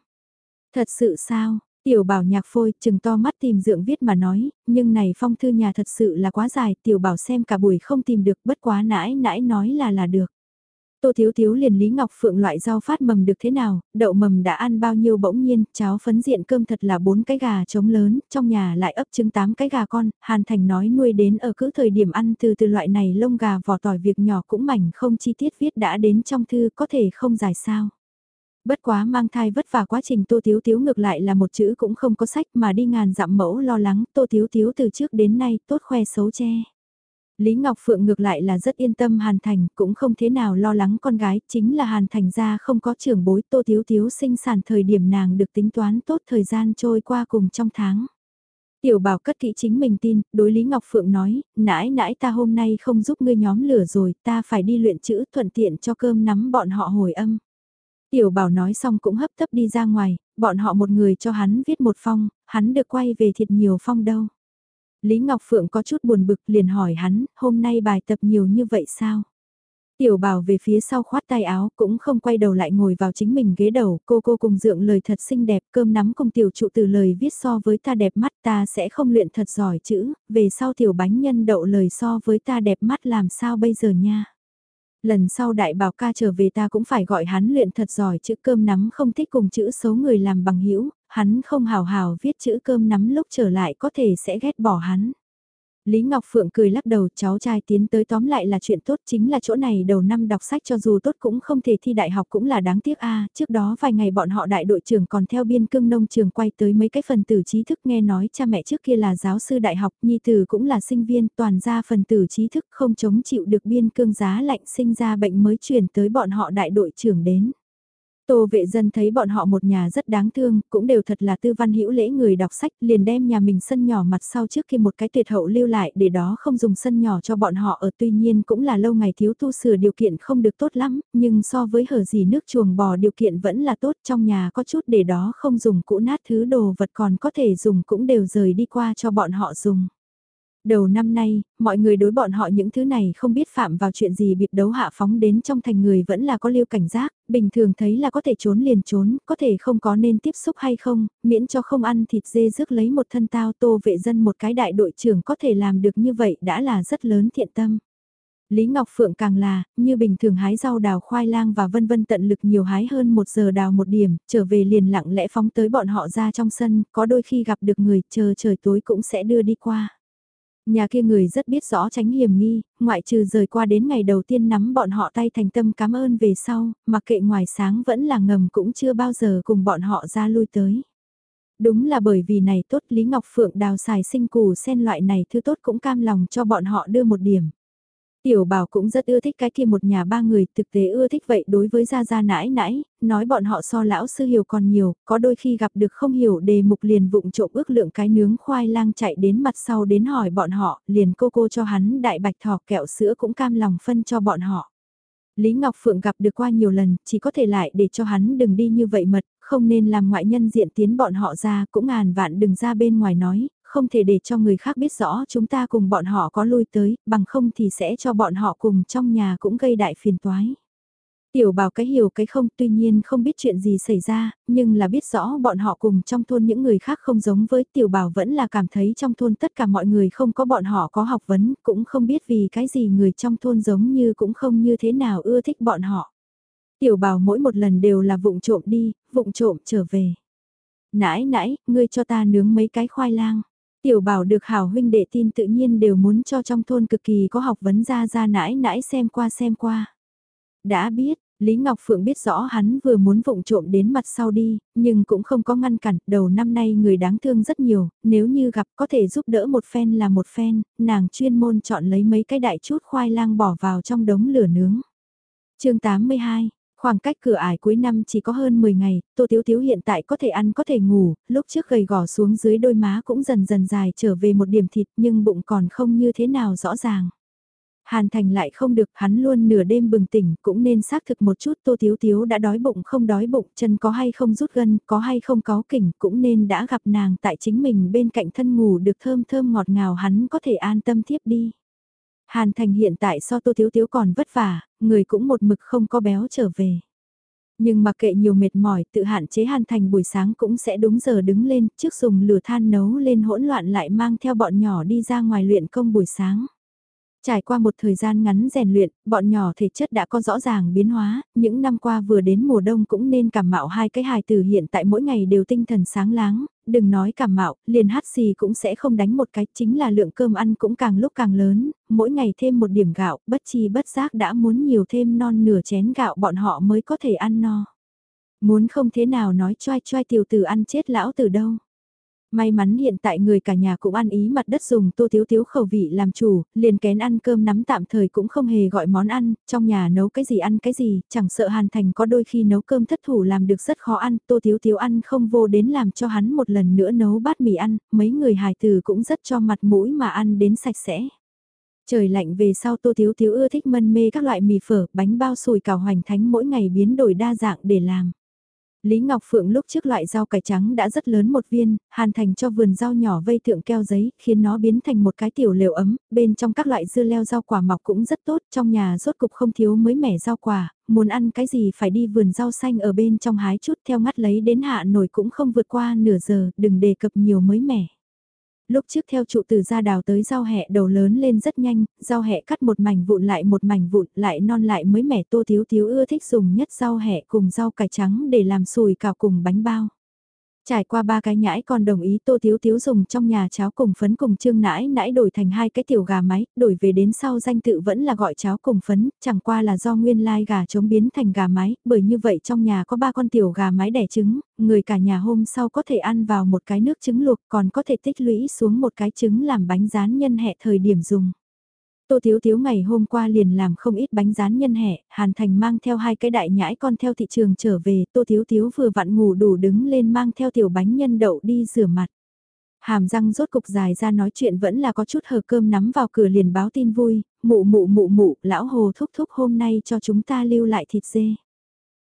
Thật sự sao, Tiểu bảo nhạc phôi, chừng to mắt tìm dượng viết mà nói, nhưng này phong thư nhà thật sự là quá dài, tiểu bảo xem cả buổi không tìm được bất quá nãi nãi nói là là được. Tô Thiếu Thiếu liền Lý Ngọc Phượng loại rau phát mầm được thế nào, đậu mầm đã ăn bao nhiêu bỗng nhiên, cháo phấn diện cơm thật là bốn cái gà trống lớn, trong nhà lại ấp trứng tám cái gà con, Hàn Thành nói nuôi đến ở cứ thời điểm ăn từ từ loại này lông gà vỏ tỏi việc nhỏ cũng mảnh không chi tiết viết đã đến trong thư có thể không dài sao. Bất quá mang thai vất vả quá trình Tô Tiếu Tiếu ngược lại là một chữ cũng không có sách mà đi ngàn dặm mẫu lo lắng Tô Tiếu Tiếu từ trước đến nay tốt khoe xấu che. Lý Ngọc Phượng ngược lại là rất yên tâm Hàn Thành, cũng không thế nào lo lắng con gái, chính là Hàn Thành ra không có trưởng bối Tô Tiếu Tiếu sinh sản thời điểm nàng được tính toán tốt thời gian trôi qua cùng trong tháng. Tiểu bảo cất kỹ chính mình tin, đối Lý Ngọc Phượng nói, nãi nãi ta hôm nay không giúp ngươi nhóm lửa rồi, ta phải đi luyện chữ thuận tiện cho cơm nắm bọn họ hồi âm. Tiểu bảo nói xong cũng hấp tấp đi ra ngoài, bọn họ một người cho hắn viết một phong, hắn được quay về thiệt nhiều phong đâu. Lý Ngọc Phượng có chút buồn bực liền hỏi hắn, hôm nay bài tập nhiều như vậy sao? Tiểu bảo về phía sau khoát tay áo cũng không quay đầu lại ngồi vào chính mình ghế đầu, cô cô cùng dượng lời thật xinh đẹp, cơm nắm cùng tiểu trụ từ lời viết so với ta đẹp mắt ta sẽ không luyện thật giỏi chữ, về sau tiểu bánh nhân đậu lời so với ta đẹp mắt làm sao bây giờ nha. Lần sau đại bảo ca trở về ta cũng phải gọi hắn luyện thật giỏi chữ cơm nắm không thích cùng chữ xấu người làm bằng hữu, hắn không hào hào viết chữ cơm nắm lúc trở lại có thể sẽ ghét bỏ hắn. Lý Ngọc Phượng cười lắc đầu, cháu trai tiến tới tóm lại là chuyện tốt, chính là chỗ này đầu năm đọc sách cho dù tốt cũng không thể thi đại học cũng là đáng tiếc a, trước đó vài ngày bọn họ đại đội trưởng còn theo biên cương nông trường quay tới mấy cái phần tử trí thức nghe nói cha mẹ trước kia là giáo sư đại học, nhi tử cũng là sinh viên, toàn ra phần tử trí thức, không chống chịu được biên cương giá lạnh sinh ra bệnh mới chuyển tới bọn họ đại đội trưởng đến. Tô vệ dân thấy bọn họ một nhà rất đáng thương, cũng đều thật là tư văn hữu lễ người đọc sách, liền đem nhà mình sân nhỏ mặt sau trước khi một cái tuyệt hậu lưu lại để đó không dùng sân nhỏ cho bọn họ ở tuy nhiên cũng là lâu ngày thiếu tu sửa điều kiện không được tốt lắm, nhưng so với hở gì nước chuồng bò điều kiện vẫn là tốt trong nhà có chút để đó không dùng cũ nát thứ đồ vật còn có thể dùng cũng đều rời đi qua cho bọn họ dùng. Đầu năm nay, mọi người đối bọn họ những thứ này không biết phạm vào chuyện gì biệt đấu hạ phóng đến trong thành người vẫn là có lưu cảnh giác, bình thường thấy là có thể trốn liền trốn, có thể không có nên tiếp xúc hay không, miễn cho không ăn thịt dê rước lấy một thân tao tô vệ dân một cái đại đội trưởng có thể làm được như vậy đã là rất lớn thiện tâm. Lý Ngọc Phượng càng là, như bình thường hái rau đào khoai lang và vân vân tận lực nhiều hái hơn một giờ đào một điểm, trở về liền lặng lẽ phóng tới bọn họ ra trong sân, có đôi khi gặp được người chờ trời tối cũng sẽ đưa đi qua. Nhà kia người rất biết rõ tránh hiểm nghi, ngoại trừ rời qua đến ngày đầu tiên nắm bọn họ tay thành tâm cảm ơn về sau, mặc kệ ngoài sáng vẫn là ngầm cũng chưa bao giờ cùng bọn họ ra lui tới. Đúng là bởi vì này tốt Lý Ngọc Phượng đào xài sinh củ sen loại này thứ tốt cũng cam lòng cho bọn họ đưa một điểm. Tiểu bảo cũng rất ưa thích cái kia một nhà ba người, thực tế ưa thích vậy đối với gia gia nãi nãi, nói bọn họ so lão sư hiểu còn nhiều, có đôi khi gặp được không hiểu đề mục liền vụng trộm ước lượng cái nướng khoai lang chạy đến mặt sau đến hỏi bọn họ, liền cô cô cho hắn đại bạch thỏ kẹo sữa cũng cam lòng phân cho bọn họ. Lý Ngọc Phượng gặp được qua nhiều lần, chỉ có thể lại để cho hắn đừng đi như vậy mật, không nên làm ngoại nhân diện tiến bọn họ ra, cũng ngàn vạn đừng ra bên ngoài nói, không thể để cho người khác biết rõ chúng ta cùng bọn họ có lui tới, bằng không thì sẽ cho bọn họ cùng trong nhà cũng gây đại phiền toái. Tiểu bảo cái hiểu cái không tuy nhiên không biết chuyện gì xảy ra, nhưng là biết rõ bọn họ cùng trong thôn những người khác không giống với tiểu bảo vẫn là cảm thấy trong thôn tất cả mọi người không có bọn họ có học vấn, cũng không biết vì cái gì người trong thôn giống như cũng không như thế nào ưa thích bọn họ. Tiểu bảo mỗi một lần đều là vụng trộm đi, vụng trộm trở về. Nãi nãi, ngươi cho ta nướng mấy cái khoai lang. Tiểu bảo được hảo huynh đệ tin tự nhiên đều muốn cho trong thôn cực kỳ có học vấn ra ra nãi nãi xem qua xem qua. Đã biết, Lý Ngọc Phượng biết rõ hắn vừa muốn vụng trộm đến mặt sau đi, nhưng cũng không có ngăn cản, đầu năm nay người đáng thương rất nhiều, nếu như gặp có thể giúp đỡ một phen là một phen, nàng chuyên môn chọn lấy mấy cái đại chút khoai lang bỏ vào trong đống lửa nướng. chương 82 Khoảng cách cửa ải cuối năm chỉ có hơn 10 ngày, Tô Tiếu Tiếu hiện tại có thể ăn có thể ngủ, lúc trước gầy gò xuống dưới đôi má cũng dần dần dài trở về một điểm thịt nhưng bụng còn không như thế nào rõ ràng. Hàn Thành lại không được, hắn luôn nửa đêm bừng tỉnh, cũng nên xác thực một chút Tô Tiếu Tiếu đã đói bụng không đói bụng, chân có hay không rút gân, có hay không có kỉnh, cũng nên đã gặp nàng tại chính mình bên cạnh thân ngủ được thơm thơm ngọt ngào hắn có thể an tâm tiếp đi. Hàn Thành hiện tại so Tô thiếu thiếu còn vất vả, người cũng một mực không có béo trở về. Nhưng mặc kệ nhiều mệt mỏi, tự hạn chế Hàn Thành buổi sáng cũng sẽ đúng giờ đứng lên, trước dùng lửa than nấu lên hỗn loạn lại mang theo bọn nhỏ đi ra ngoài luyện công buổi sáng. Trải qua một thời gian ngắn rèn luyện, bọn nhỏ thể chất đã có rõ ràng biến hóa, những năm qua vừa đến mùa đông cũng nên cảm mạo hai cái hài tử hiện tại mỗi ngày đều tinh thần sáng láng, đừng nói cảm mạo, liền hát xì cũng sẽ không đánh một cái, chính là lượng cơm ăn cũng càng lúc càng lớn, mỗi ngày thêm một điểm gạo, bất chi bất giác đã muốn nhiều thêm non nửa chén gạo bọn họ mới có thể ăn no. Muốn không thế nào nói choai choai tiểu tử ăn chết lão từ đâu. May mắn hiện tại người cả nhà cũng ăn ý mặt đất dùng tô thiếu thiếu khẩu vị làm chủ, liền kén ăn cơm nắm tạm thời cũng không hề gọi món ăn, trong nhà nấu cái gì ăn cái gì, chẳng sợ Hàn Thành có đôi khi nấu cơm thất thủ làm được rất khó ăn, tô thiếu thiếu ăn không vô đến làm cho hắn một lần nữa nấu bát mì ăn, mấy người hài từ cũng rất cho mặt mũi mà ăn đến sạch sẽ. Trời lạnh về sau tô thiếu thiếu ưa thích mân mê các loại mì phở, bánh bao sùi cào hoành thánh mỗi ngày biến đổi đa dạng để làm. Lý Ngọc Phượng lúc trước loại rau cải trắng đã rất lớn một viên, hàn thành cho vườn rau nhỏ vây thượng keo giấy, khiến nó biến thành một cái tiểu lều ấm, bên trong các loại dưa leo rau quả mọc cũng rất tốt, trong nhà rốt cục không thiếu mới mẻ rau quả, muốn ăn cái gì phải đi vườn rau xanh ở bên trong hái chút theo ngắt lấy đến hạ nổi cũng không vượt qua nửa giờ, đừng đề cập nhiều mới mẻ lúc trước theo trụ từ ra đào tới rau hẹ đầu lớn lên rất nhanh, rau hẹ cắt một mảnh vụn lại một mảnh vụn lại non lại mới mẻ tô thiếu thiếu ưa thích dùng nhất rau hẹ cùng rau cải trắng để làm sùi cào cùng bánh bao. Trải qua ba cái nhãi còn đồng ý Tô Thiếu Thiếu dùng trong nhà cháo cùng phấn cùng trương nãi nãi đổi thành hai cái tiểu gà máy, đổi về đến sau danh tự vẫn là gọi cháo cùng phấn, chẳng qua là do nguyên lai gà chống biến thành gà mái, bởi như vậy trong nhà có ba con tiểu gà mái đẻ trứng, người cả nhà hôm sau có thể ăn vào một cái nước trứng luộc còn có thể tích lũy xuống một cái trứng làm bánh rán nhân hẹ thời điểm dùng. Tô Thiếu Thiếu ngày hôm qua liền làm không ít bánh rán nhân hẹ, Hàn Thành mang theo hai cái đại nhãi con theo thị trường trở về, Tô Thiếu Thiếu vừa vặn ngủ đủ đứng lên mang theo tiểu bánh nhân đậu đi rửa mặt. Hàm răng rốt cục dài ra nói chuyện vẫn là có chút hờ cơm nắm vào cửa liền báo tin vui, mụ mụ mụ mụ, lão hồ thúc thúc hôm nay cho chúng ta lưu lại thịt dê.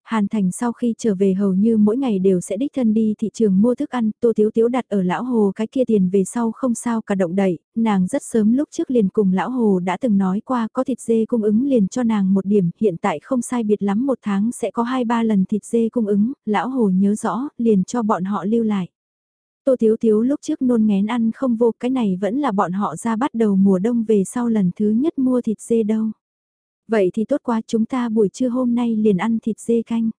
Hàn Thành sau khi trở về hầu như mỗi ngày đều sẽ đích thân đi thị trường mua thức ăn, Tô Thiếu Thiếu đặt ở Lão Hồ cái kia tiền về sau không sao cả động đậy, nàng rất sớm lúc trước liền cùng Lão Hồ đã từng nói qua có thịt dê cung ứng liền cho nàng một điểm, hiện tại không sai biệt lắm một tháng sẽ có 2-3 lần thịt dê cung ứng, Lão Hồ nhớ rõ, liền cho bọn họ lưu lại. Tô Thiếu Thiếu lúc trước nôn ngén ăn không vô cái này vẫn là bọn họ ra bắt đầu mùa đông về sau lần thứ nhất mua thịt dê đâu. Vậy thì tốt quá chúng ta buổi trưa hôm nay liền ăn thịt dê canh.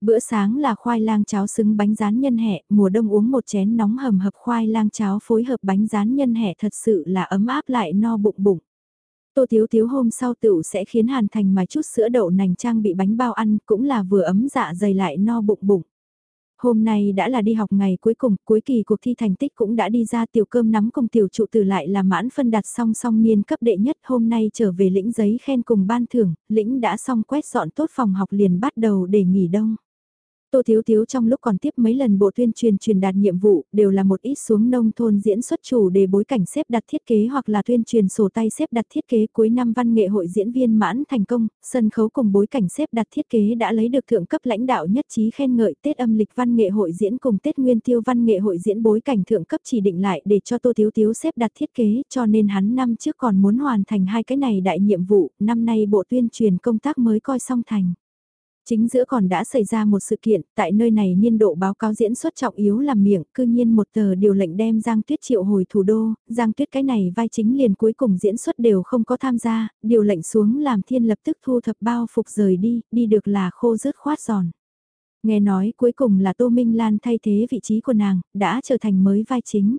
Bữa sáng là khoai lang cháo xứng bánh rán nhân hẹ, mùa đông uống một chén nóng hầm hập khoai lang cháo phối hợp bánh rán nhân hẹ thật sự là ấm áp lại no bụng bụng. Tô Tiếu Tiếu hôm sau tựu sẽ khiến Hàn Thành mài chút sữa đậu nành trang bị bánh bao ăn cũng là vừa ấm dạ dày lại no bụng bụng. Hôm nay đã là đi học ngày cuối cùng, cuối kỳ cuộc thi thành tích cũng đã đi ra tiểu cơm nắm cùng tiểu trụ từ lại là mãn phân đặt song song niên cấp đệ nhất hôm nay trở về lĩnh giấy khen cùng ban thưởng, lĩnh đã xong quét dọn tốt phòng học liền bắt đầu để nghỉ đông. Tô Thiếu Thiếu trong lúc còn tiếp mấy lần bộ tuyên truyền truyền đạt nhiệm vụ đều là một ít xuống nông thôn diễn xuất chủ để bối cảnh xếp đặt thiết kế hoặc là tuyên truyền sổ tay xếp đặt thiết kế cuối năm văn nghệ hội diễn viên mãn thành công, sân khấu cùng bối cảnh xếp đặt thiết kế đã lấy được thượng cấp lãnh đạo nhất trí khen ngợi Tết âm lịch văn nghệ hội diễn cùng Tết nguyên tiêu văn nghệ hội diễn bối cảnh thượng cấp chỉ định lại để cho Tô Thiếu Thiếu xếp đặt thiết kế cho nên hắn năm trước còn muốn hoàn thành hai cái này đại nhiệm vụ, năm nay bộ tuyên truyền công tác mới coi xong thành. Chính giữa còn đã xảy ra một sự kiện, tại nơi này niên độ báo cáo diễn xuất trọng yếu làm miệng, cư nhiên một tờ điều lệnh đem Giang Tuyết triệu hồi thủ đô, Giang Tuyết cái này vai chính liền cuối cùng diễn xuất đều không có tham gia, điều lệnh xuống làm thiên lập tức thu thập bao phục rời đi, đi được là khô rớt khoát giòn. Nghe nói cuối cùng là Tô Minh Lan thay thế vị trí của nàng, đã trở thành mới vai chính.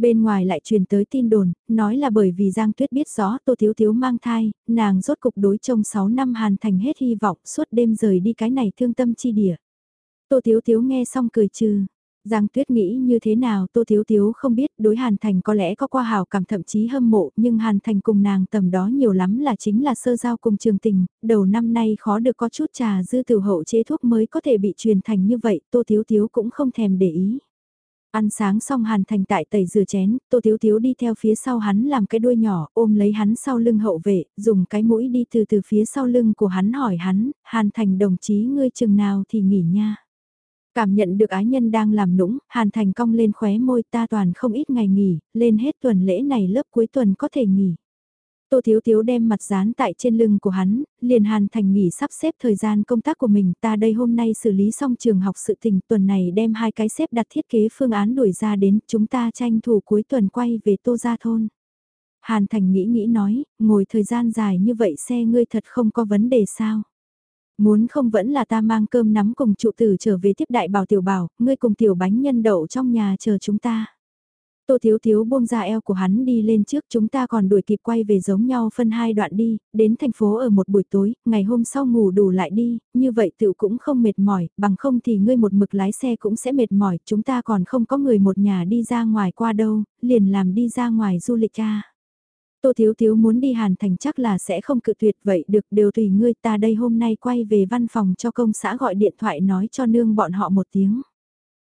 Bên ngoài lại truyền tới tin đồn, nói là bởi vì Giang Tuyết biết rõ Tô Thiếu Thiếu mang thai, nàng rốt cục đối chồng 6 năm hàn thành hết hy vọng suốt đêm rời đi cái này thương tâm chi địa. Tô Thiếu Thiếu nghe xong cười trừ. Giang Tuyết nghĩ như thế nào Tô Thiếu Thiếu không biết đối Hàn Thành có lẽ có qua hào cảm thậm chí hâm mộ nhưng Hàn Thành cùng nàng tầm đó nhiều lắm là chính là sơ giao cùng trường tình, đầu năm nay khó được có chút trà dư từ hậu chế thuốc mới có thể bị truyền thành như vậy Tô Thiếu Thiếu cũng không thèm để ý. Ăn sáng xong Hàn Thành tại tẩy rửa chén, Tô Thiếu Thiếu đi theo phía sau hắn làm cái đuôi nhỏ, ôm lấy hắn sau lưng hậu vệ, dùng cái mũi đi từ từ phía sau lưng của hắn hỏi hắn, Hàn Thành đồng chí ngươi chừng nào thì nghỉ nha. Cảm nhận được ái nhân đang làm nũng, Hàn Thành cong lên khóe môi ta toàn không ít ngày nghỉ, lên hết tuần lễ này lớp cuối tuần có thể nghỉ. Tô Thiếu Thiếu đem mặt dán tại trên lưng của hắn, liền Hàn Thành nghỉ sắp xếp thời gian công tác của mình ta đây hôm nay xử lý xong trường học sự tình tuần này đem hai cái xếp đặt thiết kế phương án đuổi ra đến chúng ta tranh thủ cuối tuần quay về Tô Gia Thôn. Hàn Thành nghĩ nghĩ nói, ngồi thời gian dài như vậy xe ngươi thật không có vấn đề sao. Muốn không vẫn là ta mang cơm nắm cùng trụ tử trở về tiếp đại bảo tiểu bảo, ngươi cùng tiểu bánh nhân đậu trong nhà chờ chúng ta. Tô Thiếu Thiếu buông ra eo của hắn đi lên trước chúng ta còn đuổi kịp quay về giống nhau phân hai đoạn đi, đến thành phố ở một buổi tối, ngày hôm sau ngủ đủ lại đi, như vậy tự cũng không mệt mỏi, bằng không thì ngươi một mực lái xe cũng sẽ mệt mỏi, chúng ta còn không có người một nhà đi ra ngoài qua đâu, liền làm đi ra ngoài du lịch cha. Tô Thiếu Thiếu muốn đi Hàn Thành chắc là sẽ không cự tuyệt vậy được đều tùy ngươi ta đây hôm nay quay về văn phòng cho công xã gọi điện thoại nói cho nương bọn họ một tiếng.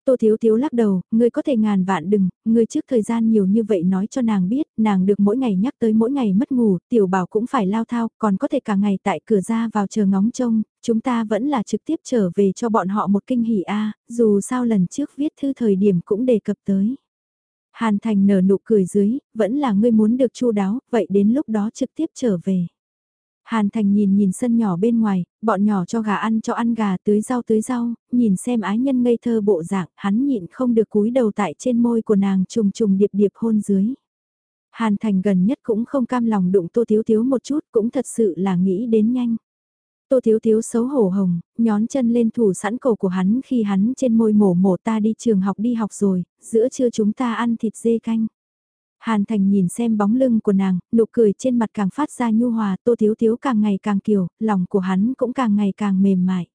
Tô Thiếu Thiếu lắc đầu, ngươi có thể ngàn vạn đừng, ngươi trước thời gian nhiều như vậy nói cho nàng biết, nàng được mỗi ngày nhắc tới mỗi ngày mất ngủ, tiểu bảo cũng phải lao thao, còn có thể cả ngày tại cửa ra vào chờ ngóng trông, chúng ta vẫn là trực tiếp trở về cho bọn họ một kinh hỉ a dù sao lần trước viết thư thời điểm cũng đề cập tới. Hàn Thành nở nụ cười dưới, vẫn là ngươi muốn được chu đáo, vậy đến lúc đó trực tiếp trở về. Hàn Thành nhìn nhìn sân nhỏ bên ngoài, bọn nhỏ cho gà ăn cho ăn gà tưới rau tưới rau, nhìn xem ái nhân ngây thơ bộ dạng, hắn nhịn không được cúi đầu tại trên môi của nàng trùng trùng điệp điệp hôn dưới. Hàn Thành gần nhất cũng không cam lòng đụng Tô Thiếu Thiếu một chút, cũng thật sự là nghĩ đến nhanh. Tô Thiếu Thiếu xấu hổ hồng, nhón chân lên thủ sẵn cổ của hắn khi hắn trên môi mổ mổ ta đi trường học đi học rồi, giữa trưa chúng ta ăn thịt dê canh. Hàn Thành nhìn xem bóng lưng của nàng, nụ cười trên mặt càng phát ra nhu hòa, tô thiếu thiếu càng ngày càng kiều, lòng của hắn cũng càng ngày càng mềm mại.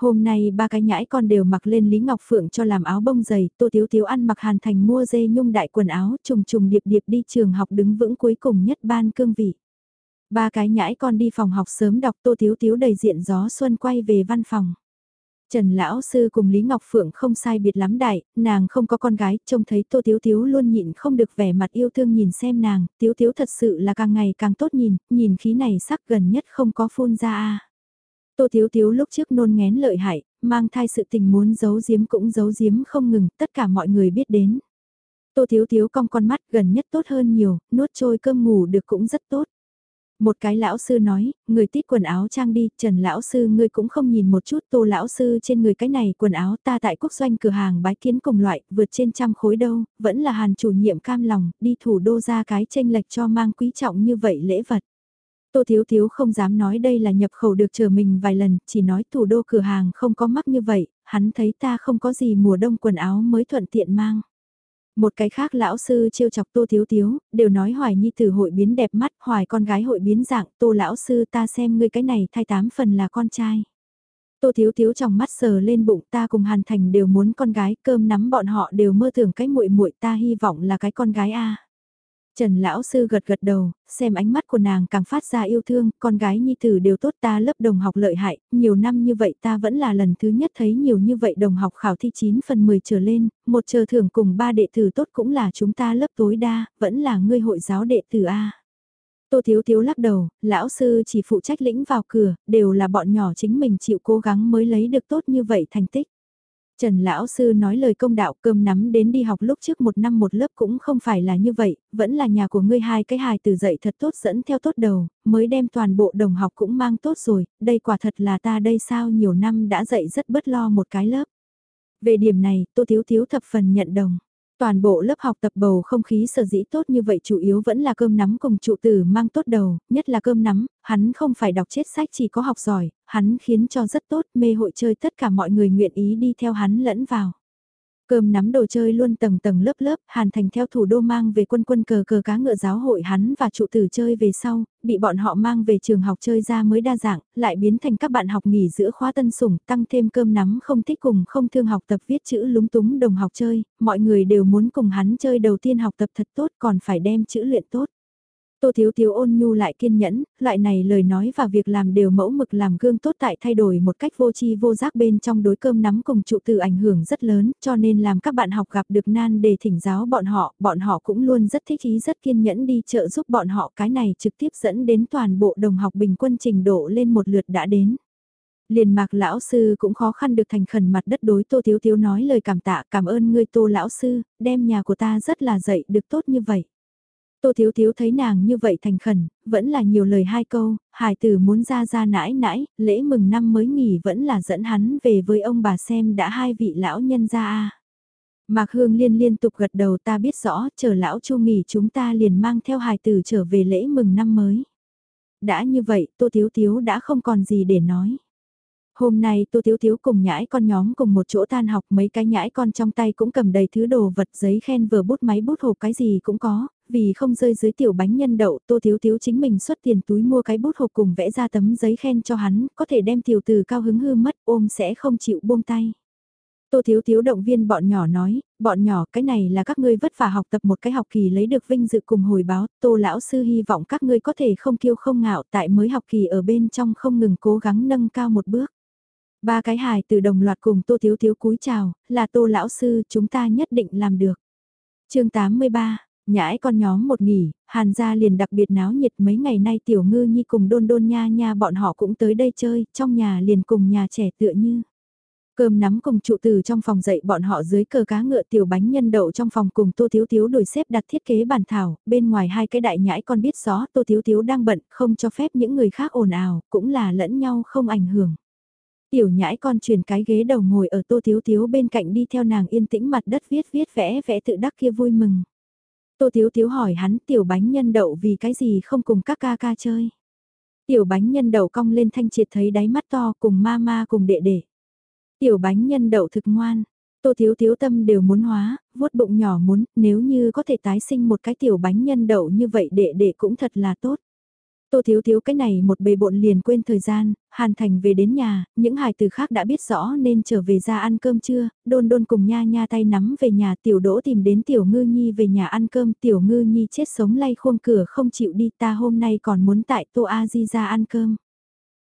Hôm nay ba cái nhãi con đều mặc lên Lý Ngọc Phượng cho làm áo bông dày, tô thiếu thiếu ăn mặc Hàn Thành mua dê nhung đại quần áo, trùng trùng điệp điệp đi trường học đứng vững cuối cùng nhất ban cương vị. Ba cái nhãi con đi phòng học sớm đọc tô thiếu thiếu đầy diện gió xuân quay về văn phòng. Trần Lão Sư cùng Lý Ngọc Phượng không sai biệt lắm đại, nàng không có con gái, trông thấy Tô Tiếu Tiếu luôn nhịn không được vẻ mặt yêu thương nhìn xem nàng, Tiếu Tiếu thật sự là càng ngày càng tốt nhìn, nhìn khí này sắc gần nhất không có phun ra a. Tô Tiếu Tiếu lúc trước nôn ngén lợi hại, mang thai sự tình muốn giấu giếm cũng giấu giếm không ngừng, tất cả mọi người biết đến. Tô Tiếu Tiếu cong con mắt gần nhất tốt hơn nhiều, nuốt trôi cơm ngủ được cũng rất tốt. Một cái lão sư nói, người tít quần áo trang đi, Trần lão sư ngươi cũng không nhìn một chút tô lão sư trên người cái này quần áo ta tại quốc doanh cửa hàng bái kiến cùng loại, vượt trên trăm khối đâu, vẫn là hàn chủ nhiệm cam lòng, đi thủ đô ra cái tranh lệch cho mang quý trọng như vậy lễ vật. Tô Thiếu Thiếu không dám nói đây là nhập khẩu được chờ mình vài lần, chỉ nói thủ đô cửa hàng không có mắc như vậy, hắn thấy ta không có gì mùa đông quần áo mới thuận tiện mang. Một cái khác lão sư trêu chọc tô thiếu thiếu, đều nói hoài nhi tử hội biến đẹp mắt, hoài con gái hội biến dạng, tô lão sư ta xem ngươi cái này thay tám phần là con trai. Tô thiếu thiếu trong mắt sờ lên bụng ta cùng hàn thành đều muốn con gái, cơm nắm bọn họ đều mơ tưởng cái muội muội ta hy vọng là cái con gái a. Trần lão sư gật gật đầu, xem ánh mắt của nàng càng phát ra yêu thương, con gái nhi tử đều tốt ta lớp đồng học lợi hại, nhiều năm như vậy ta vẫn là lần thứ nhất thấy nhiều như vậy đồng học khảo thi 9 phần 10 trở lên, một chờ thưởng cùng ba đệ tử tốt cũng là chúng ta lớp tối đa, vẫn là ngươi hội giáo đệ tử A. Tô Thiếu Thiếu lắc đầu, lão sư chỉ phụ trách lĩnh vào cửa, đều là bọn nhỏ chính mình chịu cố gắng mới lấy được tốt như vậy thành tích. Trần Lão Sư nói lời công đạo cơm nắm đến đi học lúc trước một năm một lớp cũng không phải là như vậy, vẫn là nhà của ngươi hai cái hài từ dạy thật tốt dẫn theo tốt đầu, mới đem toàn bộ đồng học cũng mang tốt rồi, đây quả thật là ta đây sao nhiều năm đã dạy rất bất lo một cái lớp. Về điểm này, Tô Thiếu Thiếu thập phần nhận đồng. Toàn bộ lớp học tập bầu không khí sở dĩ tốt như vậy chủ yếu vẫn là cơm nắm cùng trụ tử mang tốt đầu, nhất là cơm nắm, hắn không phải đọc chết sách chỉ có học giỏi, hắn khiến cho rất tốt mê hội chơi tất cả mọi người nguyện ý đi theo hắn lẫn vào. Cơm nắm đồ chơi luôn tầng tầng lớp lớp, Hàn Thành theo thủ đô mang về quân quân cờ cờ cá ngựa giáo hội hắn và trụ tử chơi về sau, bị bọn họ mang về trường học chơi ra mới đa dạng, lại biến thành các bạn học nghỉ giữa khóa tân sủng, tăng thêm cơm nắm không thích cùng không thương học tập viết chữ lúng túng đồng học chơi, mọi người đều muốn cùng hắn chơi đầu tiên học tập thật tốt còn phải đem chữ luyện tốt. Tô Thiếu Thiếu ôn nhu lại kiên nhẫn, loại này lời nói và việc làm đều mẫu mực làm gương tốt tại thay đổi một cách vô chi vô giác bên trong đối cơm nắm cùng trụ từ ảnh hưởng rất lớn, cho nên làm các bạn học gặp được nan để thỉnh giáo bọn họ, bọn họ cũng luôn rất thích ý rất kiên nhẫn đi trợ giúp bọn họ cái này trực tiếp dẫn đến toàn bộ đồng học bình quân trình độ lên một lượt đã đến. Liền mạc lão sư cũng khó khăn được thành khẩn mặt đất đối tô thiếu thiếu nói lời cảm tạ cảm ơn ngươi tô lão sư, đem nhà của ta rất là dạy được tốt như vậy. Tô Thiếu Thiếu thấy nàng như vậy thành khẩn, vẫn là nhiều lời hai câu, hài tử muốn ra ra nãi nãi, lễ mừng năm mới nghỉ vẫn là dẫn hắn về với ông bà xem đã hai vị lão nhân ra a. Mạc Hương Liên liên tục gật đầu ta biết rõ, chờ lão chu nghỉ chúng ta liền mang theo hài tử trở về lễ mừng năm mới. Đã như vậy, Tô Thiếu Thiếu đã không còn gì để nói. Hôm nay Tô Thiếu Thiếu cùng nhãi con nhóm cùng một chỗ tan học mấy cái nhãi con trong tay cũng cầm đầy thứ đồ vật giấy khen vừa bút máy bút hộp cái gì cũng có, vì không rơi dưới tiểu bánh nhân đậu Tô Thiếu Thiếu chính mình xuất tiền túi mua cái bút hộp cùng vẽ ra tấm giấy khen cho hắn, có thể đem tiểu từ cao hứng hư mất ôm sẽ không chịu buông tay. Tô Thiếu Thiếu động viên bọn nhỏ nói, bọn nhỏ cái này là các ngươi vất vả học tập một cái học kỳ lấy được vinh dự cùng hồi báo, Tô Lão Sư hy vọng các ngươi có thể không kiêu không ngạo tại mới học kỳ ở bên trong không ngừng cố gắng nâng cao một bước. Ba cái hài từ đồng loạt cùng Tô Thiếu Thiếu cúi chào, là Tô Lão Sư chúng ta nhất định làm được. chương 83, Nhãi con nhóm một nghỉ, Hàn gia liền đặc biệt náo nhiệt mấy ngày nay tiểu ngư nhi cùng đôn đôn nha nha bọn họ cũng tới đây chơi, trong nhà liền cùng nhà trẻ tựa như. Cơm nắm cùng trụ từ trong phòng dậy bọn họ dưới cờ cá ngựa tiểu bánh nhân đậu trong phòng cùng Tô Thiếu Thiếu đổi xếp đặt thiết kế bàn thảo, bên ngoài hai cái đại nhãi con biết rõ Tô Thiếu Thiếu đang bận, không cho phép những người khác ồn ào, cũng là lẫn nhau không ảnh hưởng. Tiểu nhãi con chuyển cái ghế đầu ngồi ở Tô Thiếu Thiếu bên cạnh đi theo nàng yên tĩnh mặt đất viết viết vẽ vẽ tự đắc kia vui mừng. Tô Thiếu Thiếu hỏi hắn tiểu bánh nhân đậu vì cái gì không cùng các ca ca chơi. Tiểu bánh nhân đậu cong lên thanh triệt thấy đáy mắt to cùng ma ma cùng đệ đệ. Tiểu bánh nhân đậu thực ngoan. Tô Thiếu Thiếu tâm đều muốn hóa, vuốt bụng nhỏ muốn, nếu như có thể tái sinh một cái tiểu bánh nhân đậu như vậy đệ đệ cũng thật là tốt. Tô Thiếu Thiếu cái này một bề bộn liền quên thời gian, Hàn Thành về đến nhà, những hài từ khác đã biết rõ nên trở về ra ăn cơm trưa, đôn đôn cùng nha nha tay nắm về nhà tiểu đỗ tìm đến tiểu ngư nhi về nhà ăn cơm tiểu ngư nhi chết sống lay khuôn cửa không chịu đi ta hôm nay còn muốn tại Tô A Di ra ăn cơm.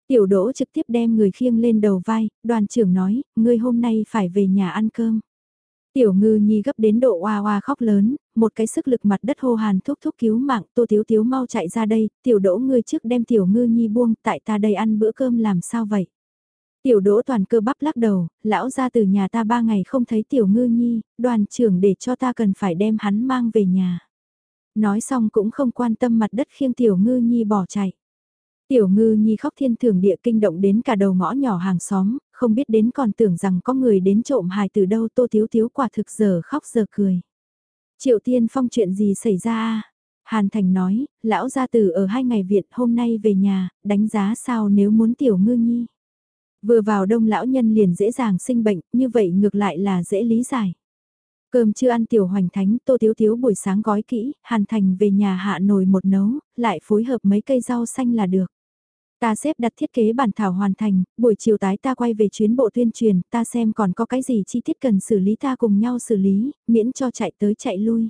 Tiểu đỗ trực tiếp đem người khiêng lên đầu vai, đoàn trưởng nói, ngươi hôm nay phải về nhà ăn cơm. Tiểu ngư nhi gấp đến độ oa oa khóc lớn, một cái sức lực mặt đất hô hàn thúc thúc cứu mạng, tô thiếu thiếu mau chạy ra đây, tiểu đỗ ngươi trước đem tiểu ngư nhi buông, tại ta đây ăn bữa cơm làm sao vậy? Tiểu đỗ toàn cơ bắp lắc đầu, lão ra từ nhà ta ba ngày không thấy tiểu ngư nhi, đoàn trưởng để cho ta cần phải đem hắn mang về nhà. Nói xong cũng không quan tâm mặt đất khiêng tiểu ngư nhi bỏ chạy. Tiểu ngư nhi khóc thiên thường địa kinh động đến cả đầu ngõ nhỏ hàng xóm, không biết đến còn tưởng rằng có người đến trộm hài từ đâu tô thiếu thiếu quả thực giờ khóc giờ cười. Triệu Tiên Phong chuyện gì xảy ra à? Hàn Thành nói, lão gia tử ở hai ngày viện hôm nay về nhà, đánh giá sao nếu muốn tiểu ngư nhi. Vừa vào đông lão nhân liền dễ dàng sinh bệnh, như vậy ngược lại là dễ lý giải. Cơm chưa ăn tiểu hoành thánh, tô thiếu thiếu buổi sáng gói kỹ, Hàn Thành về nhà hạ nồi một nấu, lại phối hợp mấy cây rau xanh là được. Ta xếp đặt thiết kế bản thảo hoàn thành, buổi chiều tái ta quay về chuyến bộ tuyên truyền, ta xem còn có cái gì chi tiết cần xử lý ta cùng nhau xử lý, miễn cho chạy tới chạy lui.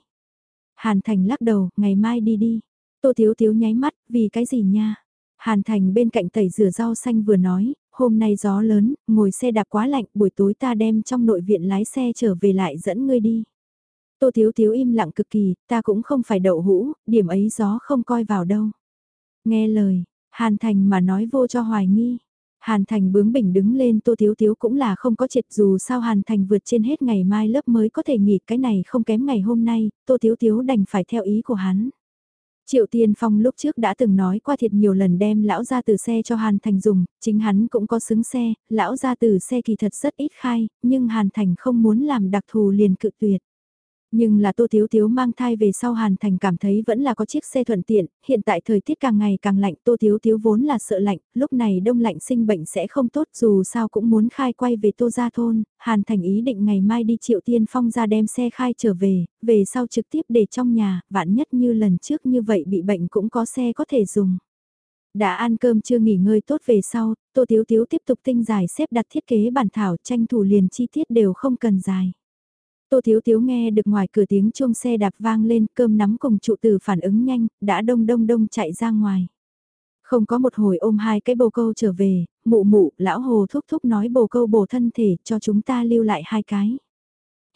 Hàn Thành lắc đầu, ngày mai đi đi. Tô Thiếu Thiếu nháy mắt, vì cái gì nha? Hàn Thành bên cạnh tẩy rửa rau xanh vừa nói, hôm nay gió lớn, ngồi xe đạp quá lạnh, buổi tối ta đem trong nội viện lái xe trở về lại dẫn ngươi đi. Tô Thiếu Thiếu im lặng cực kỳ, ta cũng không phải đậu hũ, điểm ấy gió không coi vào đâu. Nghe lời, Hàn Thành mà nói vô cho hoài nghi. Hàn Thành bướng bỉnh đứng lên Tô Thiếu Thiếu cũng là không có triệt dù sao Hàn Thành vượt trên hết ngày mai lớp mới có thể nghỉ cái này không kém ngày hôm nay, Tô Thiếu Thiếu đành phải theo ý của hắn. Triệu Tiên Phong lúc trước đã từng nói qua thiệt nhiều lần đem lão ra từ xe cho Hàn Thành dùng, chính hắn cũng có xứng xe, lão ra từ xe kỳ thật rất ít khai, nhưng Hàn Thành không muốn làm đặc thù liền cự tuyệt. Nhưng là Tô Thiếu Thiếu mang thai về sau Hàn Thành cảm thấy vẫn là có chiếc xe thuận tiện, hiện tại thời tiết càng ngày càng lạnh Tô Thiếu Thiếu vốn là sợ lạnh, lúc này đông lạnh sinh bệnh sẽ không tốt dù sao cũng muốn khai quay về Tô Gia Thôn, Hàn Thành ý định ngày mai đi Triệu Tiên Phong ra đem xe khai trở về, về sau trực tiếp để trong nhà, vạn nhất như lần trước như vậy bị bệnh cũng có xe có thể dùng. Đã ăn cơm chưa nghỉ ngơi tốt về sau, Tô Thiếu Thiếu tiếp tục tinh giải xếp đặt thiết kế bản thảo tranh thủ liền chi tiết đều không cần dài. Tô Thiếu Thiếu nghe được ngoài cửa tiếng chuông xe đạp vang lên cơm nắm cùng trụ tử phản ứng nhanh, đã đông đông đông chạy ra ngoài. Không có một hồi ôm hai cái bồ câu trở về, mụ mụ, lão hồ thúc thúc nói bồ câu bổ thân thể cho chúng ta lưu lại hai cái.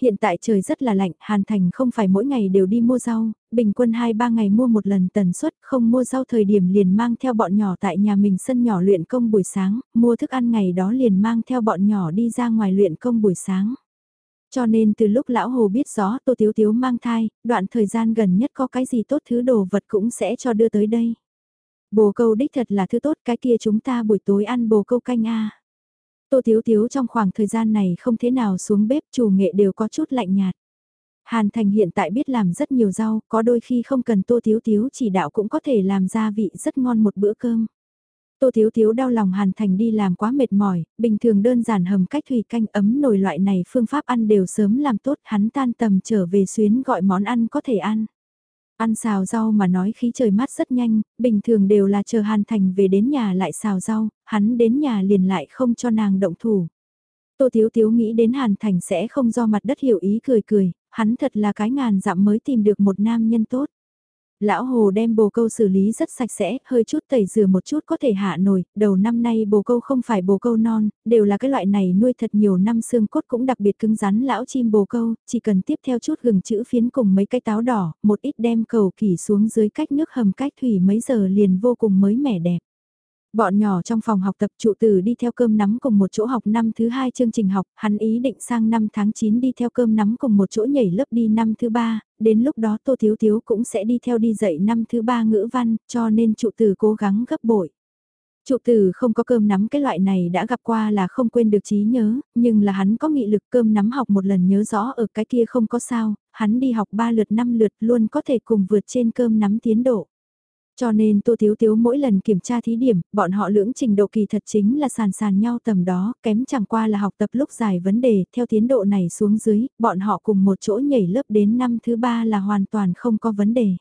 Hiện tại trời rất là lạnh, Hàn Thành không phải mỗi ngày đều đi mua rau, bình quân 2-3 ngày mua một lần tần suất, không mua rau thời điểm liền mang theo bọn nhỏ tại nhà mình sân nhỏ luyện công buổi sáng, mua thức ăn ngày đó liền mang theo bọn nhỏ đi ra ngoài luyện công buổi sáng. Cho nên từ lúc lão hồ biết rõ Tô Tiếu Tiếu mang thai, đoạn thời gian gần nhất có cái gì tốt thứ đồ vật cũng sẽ cho đưa tới đây. Bồ câu đích thật là thứ tốt cái kia chúng ta buổi tối ăn bồ câu canh a Tô Tiếu Tiếu trong khoảng thời gian này không thế nào xuống bếp chủ nghệ đều có chút lạnh nhạt. Hàn Thành hiện tại biết làm rất nhiều rau, có đôi khi không cần Tô Tiếu Tiếu chỉ đạo cũng có thể làm gia vị rất ngon một bữa cơm. Tô Thiếu Thiếu đau lòng Hàn Thành đi làm quá mệt mỏi, bình thường đơn giản hầm cách thủy canh ấm nồi loại này phương pháp ăn đều sớm làm tốt, hắn tan tầm trở về xuyến gọi món ăn có thể ăn. Ăn xào rau mà nói khí trời mát rất nhanh, bình thường đều là chờ Hàn Thành về đến nhà lại xào rau, hắn đến nhà liền lại không cho nàng động thủ. Tô Thiếu Thiếu nghĩ đến Hàn Thành sẽ không do mặt đất hiểu ý cười cười, hắn thật là cái ngàn dặm mới tìm được một nam nhân tốt. Lão Hồ đem bồ câu xử lý rất sạch sẽ, hơi chút tẩy rửa một chút có thể hạ nổi, đầu năm nay bồ câu không phải bồ câu non, đều là cái loại này nuôi thật nhiều năm xương cốt cũng đặc biệt cứng rắn lão chim bồ câu, chỉ cần tiếp theo chút gừng chữ phiến cùng mấy cái táo đỏ, một ít đem cầu kỳ xuống dưới cách nước hầm cách thủy mấy giờ liền vô cùng mới mẻ đẹp. Bọn nhỏ trong phòng học tập trụ tử đi theo cơm nắm cùng một chỗ học năm thứ hai chương trình học, hắn ý định sang năm tháng 9 đi theo cơm nắm cùng một chỗ nhảy lớp đi năm thứ ba, đến lúc đó Tô Thiếu Thiếu cũng sẽ đi theo đi dạy năm thứ ba ngữ văn, cho nên trụ tử cố gắng gấp bội. Trụ tử không có cơm nắm cái loại này đã gặp qua là không quên được trí nhớ, nhưng là hắn có nghị lực cơm nắm học một lần nhớ rõ ở cái kia không có sao, hắn đi học ba lượt năm lượt luôn có thể cùng vượt trên cơm nắm tiến độ. Cho nên Tô Thiếu Thiếu mỗi lần kiểm tra thí điểm, bọn họ lưỡng trình độ kỳ thật chính là sàn sàn nhau tầm đó, kém chẳng qua là học tập lúc giải vấn đề, theo tiến độ này xuống dưới, bọn họ cùng một chỗ nhảy lớp đến năm thứ ba là hoàn toàn không có vấn đề.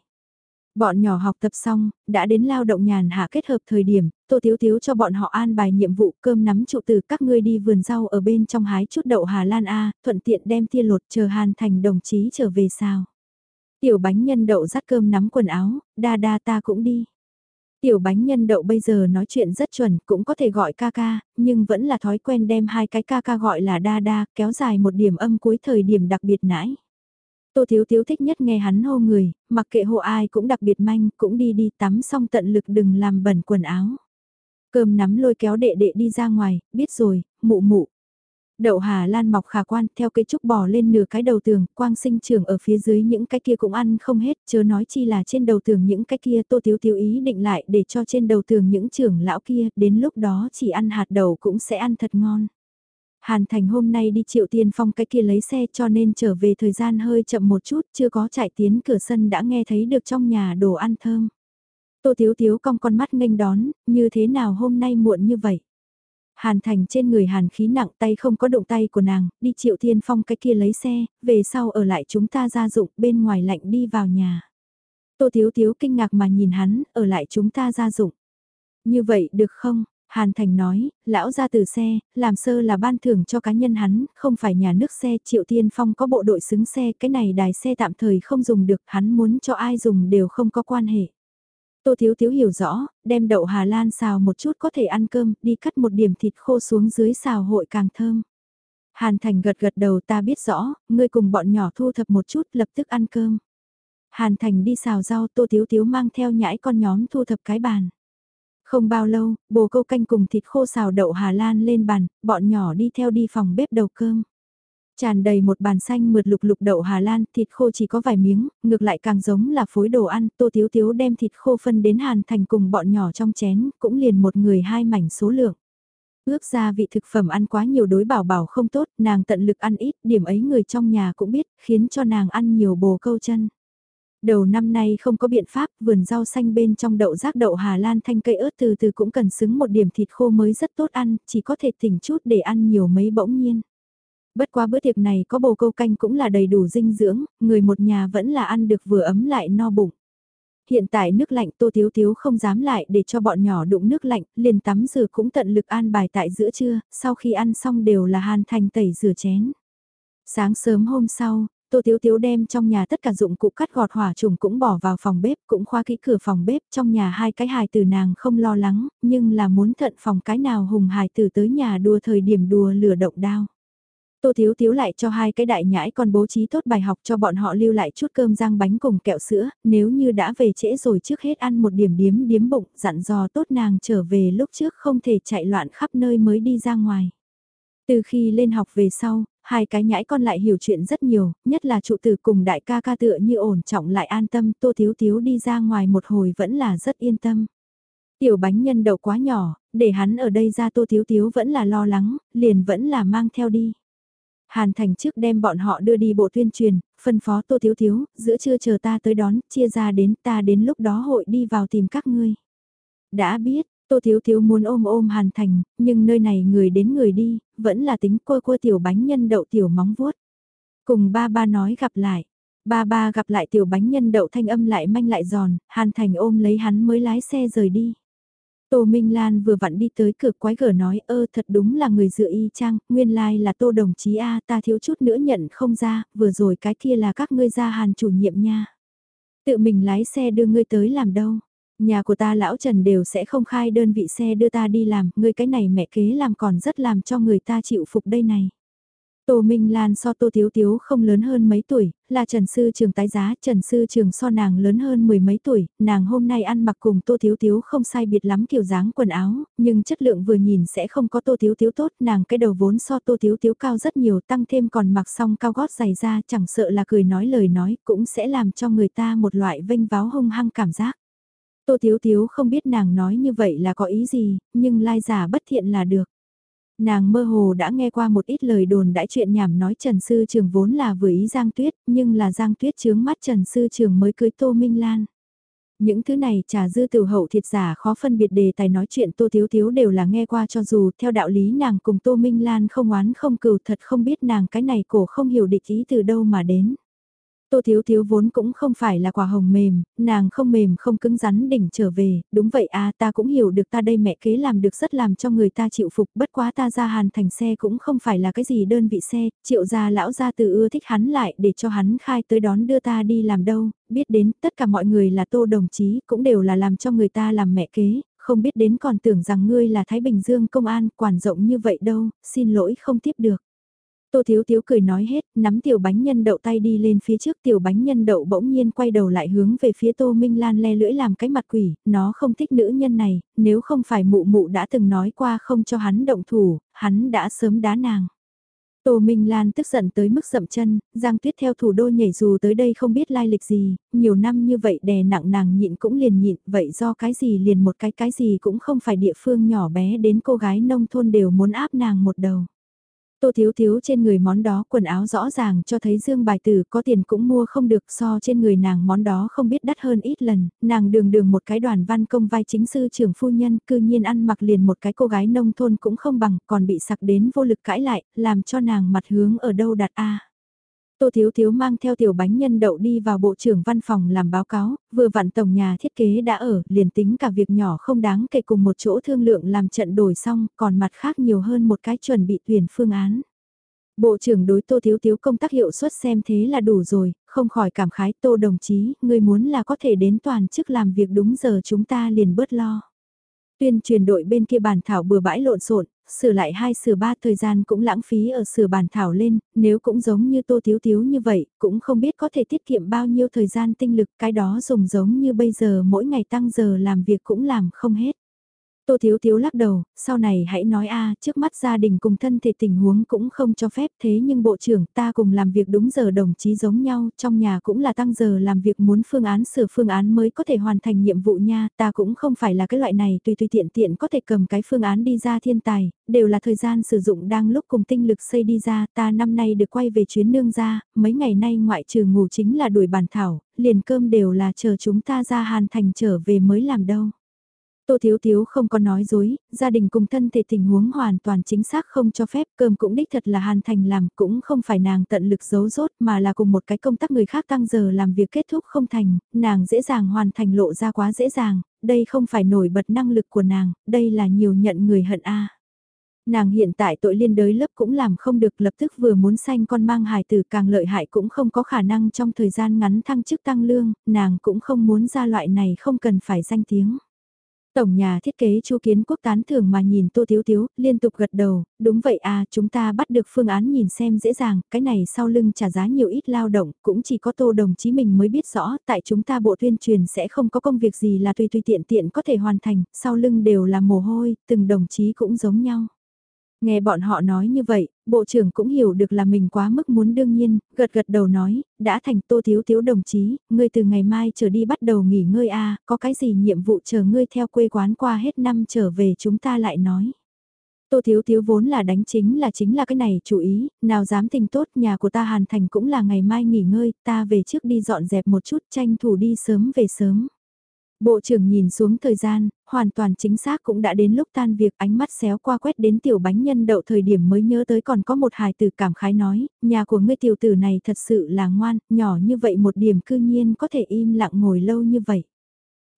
Bọn nhỏ học tập xong, đã đến lao động nhàn hạ kết hợp thời điểm, Tô Thiếu Thiếu cho bọn họ an bài nhiệm vụ cơm nắm trụ từ các ngươi đi vườn rau ở bên trong hái chút đậu Hà Lan A, thuận tiện đem tia lột chờ Hàn Thành đồng chí trở về sao. Tiểu bánh nhân đậu dắt cơm nắm quần áo, đa đa ta cũng đi. Tiểu bánh nhân đậu bây giờ nói chuyện rất chuẩn, cũng có thể gọi ca ca, nhưng vẫn là thói quen đem hai cái ca ca gọi là đa đa, kéo dài một điểm âm cuối thời điểm đặc biệt nãi. Tô Thiếu Thiếu thích nhất nghe hắn hô người, mặc kệ hô ai cũng đặc biệt manh, cũng đi đi tắm xong tận lực đừng làm bẩn quần áo. Cơm nắm lôi kéo đệ đệ đi ra ngoài, biết rồi, mụ mụ, Đậu Hà Lan mọc khả quan theo cây trúc bò lên nửa cái đầu tường, quang sinh trưởng ở phía dưới những cái kia cũng ăn không hết, chớ nói chi là trên đầu tường những cái kia tô thiếu thiếu ý định lại để cho trên đầu tường những trưởng lão kia, đến lúc đó chỉ ăn hạt đầu cũng sẽ ăn thật ngon. Hàn Thành hôm nay đi triệu tiên phong cái kia lấy xe cho nên trở về thời gian hơi chậm một chút, chưa có chạy tiến cửa sân đã nghe thấy được trong nhà đồ ăn thơm. Tô Thiếu Thiếu cong con mắt nghênh đón, như thế nào hôm nay muộn như vậy? Hàn Thành trên người Hàn khí nặng tay không có động tay của nàng, đi triệu thiên phong cái kia lấy xe, về sau ở lại chúng ta ra dụng bên ngoài lạnh đi vào nhà. Tô Thiếu Thiếu kinh ngạc mà nhìn hắn, ở lại chúng ta ra dụng. Như vậy được không? Hàn Thành nói, lão ra từ xe, làm sơ là ban thưởng cho cá nhân hắn, không phải nhà nước xe, Triệu Thiên Phong có bộ đội xứng xe, cái này đài xe tạm thời không dùng được, hắn muốn cho ai dùng đều không có quan hệ. Tô Thiếu Thiếu hiểu rõ, đem đậu Hà Lan xào một chút có thể ăn cơm, đi cắt một điểm thịt khô xuống dưới xào hội càng thơm. Hàn Thành gật gật đầu ta biết rõ, ngươi cùng bọn nhỏ thu thập một chút lập tức ăn cơm. Hàn Thành đi xào rau Tô Thiếu Thiếu mang theo nhãi con nhóm thu thập cái bàn. Không bao lâu, bồ câu canh cùng thịt khô xào đậu Hà Lan lên bàn, bọn nhỏ đi theo đi phòng bếp đầu cơm. Tràn đầy một bàn xanh mượt lục lục đậu Hà Lan, thịt khô chỉ có vài miếng, ngược lại càng giống là phối đồ ăn, tô thiếu thiếu đem thịt khô phân đến Hàn Thành cùng bọn nhỏ trong chén, cũng liền một người hai mảnh số lượng. Ước ra vị thực phẩm ăn quá nhiều đối bảo bảo không tốt, nàng tận lực ăn ít, điểm ấy người trong nhà cũng biết, khiến cho nàng ăn nhiều bồ câu chân. Đầu năm nay không có biện pháp, vườn rau xanh bên trong đậu rác đậu Hà Lan thanh cây ớt từ từ cũng cần xứng một điểm thịt khô mới rất tốt ăn, chỉ có thể tỉnh chút để ăn nhiều mấy bỗng nhiên. Bất quá bữa tiệc này có bồ câu canh cũng là đầy đủ dinh dưỡng, người một nhà vẫn là ăn được vừa ấm lại no bụng. Hiện tại nước lạnh Tô Thiếu Thiếu không dám lại để cho bọn nhỏ đụng nước lạnh, liền tắm rửa cũng tận lực an bài tại giữa trưa, sau khi ăn xong đều là hàn thành tẩy rửa chén. Sáng sớm hôm sau, Tô Thiếu Thiếu đem trong nhà tất cả dụng cụ cắt gọt hỏa trùng cũng bỏ vào phòng bếp, cũng khoa kỹ cửa phòng bếp, trong nhà hai cái hài tử nàng không lo lắng, nhưng là muốn thận phòng cái nào hùng hài tử tới nhà đùa thời điểm đùa lửa động đao. Tô Thiếu Thiếu lại cho hai cái đại nhãi con bố trí tốt bài học cho bọn họ lưu lại chút cơm rang bánh cùng kẹo sữa, nếu như đã về trễ rồi trước hết ăn một điểm điếm điếm bụng, dặn dò tốt nàng trở về lúc trước không thể chạy loạn khắp nơi mới đi ra ngoài. Từ khi lên học về sau, hai cái nhãi con lại hiểu chuyện rất nhiều, nhất là trụ tử cùng đại ca ca tựa như ổn trọng lại an tâm, Tô Thiếu Thiếu đi ra ngoài một hồi vẫn là rất yên tâm. Tiểu bánh nhân đậu quá nhỏ, để hắn ở đây ra Tô Thiếu Thiếu vẫn là lo lắng, liền vẫn là mang theo đi. Hàn Thành trước đem bọn họ đưa đi bộ tuyên truyền, phân phó Tô Thiếu Thiếu, giữa trưa chờ ta tới đón, chia ra đến ta đến lúc đó hội đi vào tìm các ngươi. Đã biết, Tô Thiếu Thiếu muốn ôm ôm Hàn Thành, nhưng nơi này người đến người đi, vẫn là tính côi cua tiểu bánh nhân đậu tiểu móng vuốt. Cùng ba ba nói gặp lại. Ba ba gặp lại tiểu bánh nhân đậu thanh âm lại manh lại giòn, Hàn Thành ôm lấy hắn mới lái xe rời đi. Tô Minh Lan vừa vặn đi tới cửa quái gở nói ơ thật đúng là người dựa y chang, nguyên lai là tô đồng chí A ta thiếu chút nữa nhận không ra, vừa rồi cái kia là các ngươi ra hàn chủ nhiệm nha. Tự mình lái xe đưa ngươi tới làm đâu, nhà của ta lão Trần đều sẽ không khai đơn vị xe đưa ta đi làm, ngươi cái này mẹ kế làm còn rất làm cho người ta chịu phục đây này. Tô Minh Lan so Tô Thiếu Thiếu không lớn hơn mấy tuổi, là Trần Sư Trường tái giá, Trần Sư Trường so nàng lớn hơn mười mấy tuổi, nàng hôm nay ăn mặc cùng Tô Thiếu Thiếu không sai biệt lắm kiểu dáng quần áo, nhưng chất lượng vừa nhìn sẽ không có Tô Thiếu Thiếu tốt, nàng cái đầu vốn so Tô Thiếu Thiếu cao rất nhiều, tăng thêm còn mặc xong cao gót giày ra, chẳng sợ là cười nói lời nói, cũng sẽ làm cho người ta một loại vênh váo hung hăng cảm giác. Tô Thiếu Thiếu không biết nàng nói như vậy là có ý gì, nhưng lai giả bất thiện là được. Nàng mơ hồ đã nghe qua một ít lời đồn đãi chuyện nhảm nói Trần Sư Trường vốn là vừa ý Giang Tuyết, nhưng là Giang Tuyết chướng mắt Trần Sư Trường mới cưới Tô Minh Lan. Những thứ này trà dư tiểu hậu thiệt giả khó phân biệt đề tài nói chuyện Tô Thiếu Thiếu đều là nghe qua cho dù theo đạo lý nàng cùng Tô Minh Lan không oán không cừu thật không biết nàng cái này cổ không hiểu địch ý từ đâu mà đến. Tô Thiếu Thiếu vốn cũng không phải là quả hồng mềm, nàng không mềm không cứng rắn đỉnh trở về, đúng vậy à ta cũng hiểu được ta đây mẹ kế làm được rất làm cho người ta chịu phục bất quá ta ra hàn thành xe cũng không phải là cái gì đơn vị xe, triệu gia lão gia từ ưa thích hắn lại để cho hắn khai tới đón đưa ta đi làm đâu, biết đến tất cả mọi người là tô đồng chí cũng đều là làm cho người ta làm mẹ kế, không biết đến còn tưởng rằng ngươi là Thái Bình Dương công an quản rộng như vậy đâu, xin lỗi không tiếp được. Tô Thiếu Thiếu cười nói hết, nắm tiểu bánh nhân đậu tay đi lên phía trước tiểu bánh nhân đậu bỗng nhiên quay đầu lại hướng về phía Tô Minh Lan le lưỡi làm cái mặt quỷ, nó không thích nữ nhân này, nếu không phải mụ mụ đã từng nói qua không cho hắn động thủ, hắn đã sớm đá nàng. Tô Minh Lan tức giận tới mức dậm chân, Giang Tuyết theo thủ đô nhảy dù tới đây không biết lai lịch gì, nhiều năm như vậy đè nặng nàng nhịn cũng liền nhịn, vậy do cái gì liền một cái cái gì cũng không phải địa phương nhỏ bé đến cô gái nông thôn đều muốn áp nàng một đầu. Tô Thiếu Thiếu trên người món đó quần áo rõ ràng cho thấy dương bài tử có tiền cũng mua không được so trên người nàng món đó không biết đắt hơn ít lần, nàng đường đường một cái đoàn văn công vai chính sư trưởng phu nhân cư nhiên ăn mặc liền một cái cô gái nông thôn cũng không bằng còn bị sặc đến vô lực cãi lại, làm cho nàng mặt hướng ở đâu đặt A. Tô Thiếu Thiếu mang theo tiểu bánh nhân đậu đi vào bộ trưởng văn phòng làm báo cáo, vừa vặn tổng nhà thiết kế đã ở, liền tính cả việc nhỏ không đáng kể cùng một chỗ thương lượng làm trận đổi xong, còn mặt khác nhiều hơn một cái chuẩn bị tuyển phương án. Bộ trưởng đối Tô Thiếu Thiếu công tác hiệu suất xem thế là đủ rồi, không khỏi cảm khái Tô đồng chí, người muốn là có thể đến toàn chức làm việc đúng giờ chúng ta liền bớt lo. Tuyên truyền đội bên kia bàn thảo bừa bãi lộn xộn, sửa lại hai sửa ba thời gian cũng lãng phí ở sửa bàn thảo lên, nếu cũng giống như Tô Thiếu Thiếu như vậy, cũng không biết có thể tiết kiệm bao nhiêu thời gian tinh lực, cái đó dùng giống như bây giờ mỗi ngày tăng giờ làm việc cũng làm không hết. Tô Thiếu Thiếu lắc đầu, sau này hãy nói a trước mắt gia đình cùng thân thể tình huống cũng không cho phép thế nhưng bộ trưởng ta cùng làm việc đúng giờ đồng chí giống nhau, trong nhà cũng là tăng giờ làm việc muốn phương án sửa phương án mới có thể hoàn thành nhiệm vụ nha, ta cũng không phải là cái loại này tùy tùy tiện tiện có thể cầm cái phương án đi ra thiên tài, đều là thời gian sử dụng đang lúc cùng tinh lực xây đi ra, ta năm nay được quay về chuyến nương ra, mấy ngày nay ngoại trừ ngủ chính là đuổi bàn thảo, liền cơm đều là chờ chúng ta ra hàn thành trở về mới làm đâu. Tô Thiếu Thiếu không có nói dối, gia đình cùng thân thể tình huống hoàn toàn chính xác không cho phép cơm cũng đích thật là hàn thành làm cũng không phải nàng tận lực giấu rốt mà là cùng một cái công tác người khác tăng giờ làm việc kết thúc không thành, nàng dễ dàng hoàn thành lộ ra quá dễ dàng, đây không phải nổi bật năng lực của nàng, đây là nhiều nhận người hận a. Nàng hiện tại tội liên đới lớp cũng làm không được lập tức vừa muốn sanh con mang hài tử càng lợi hại cũng không có khả năng trong thời gian ngắn thăng chức tăng lương, nàng cũng không muốn ra loại này không cần phải danh tiếng. Tổng nhà thiết kế Chu Kiến Quốc tán thưởng mà nhìn Tô Thiếu Thiếu, liên tục gật đầu, đúng vậy à, chúng ta bắt được phương án nhìn xem dễ dàng, cái này sau lưng trả giá nhiều ít lao động, cũng chỉ có Tô đồng chí mình mới biết rõ, tại chúng ta bộ tuyên truyền sẽ không có công việc gì là tùy tùy tiện tiện có thể hoàn thành, sau lưng đều là mồ hôi, từng đồng chí cũng giống nhau. Nghe bọn họ nói như vậy, bộ trưởng cũng hiểu được là mình quá mức muốn đương nhiên, gật gật đầu nói, đã thành tô thiếu thiếu đồng chí, ngươi từ ngày mai trở đi bắt đầu nghỉ ngơi a có cái gì nhiệm vụ chờ ngươi theo quê quán qua hết năm trở về chúng ta lại nói. Tô Thiếu Thiếu vốn là đánh chính là chính là cái này chú ý, nào dám tình tốt nhà của ta Hàn Thành cũng là ngày mai nghỉ ngơi, ta về trước đi dọn dẹp một chút tranh thủ đi sớm về sớm. Bộ trưởng nhìn xuống thời gian, hoàn toàn chính xác cũng đã đến lúc tan việc ánh mắt xéo qua quét đến tiểu bánh nhân đậu thời điểm mới nhớ tới còn có một hài tử cảm khái nói, nhà của ngươi tiểu tử này thật sự là ngoan, nhỏ như vậy một điểm cư nhiên có thể im lặng ngồi lâu như vậy.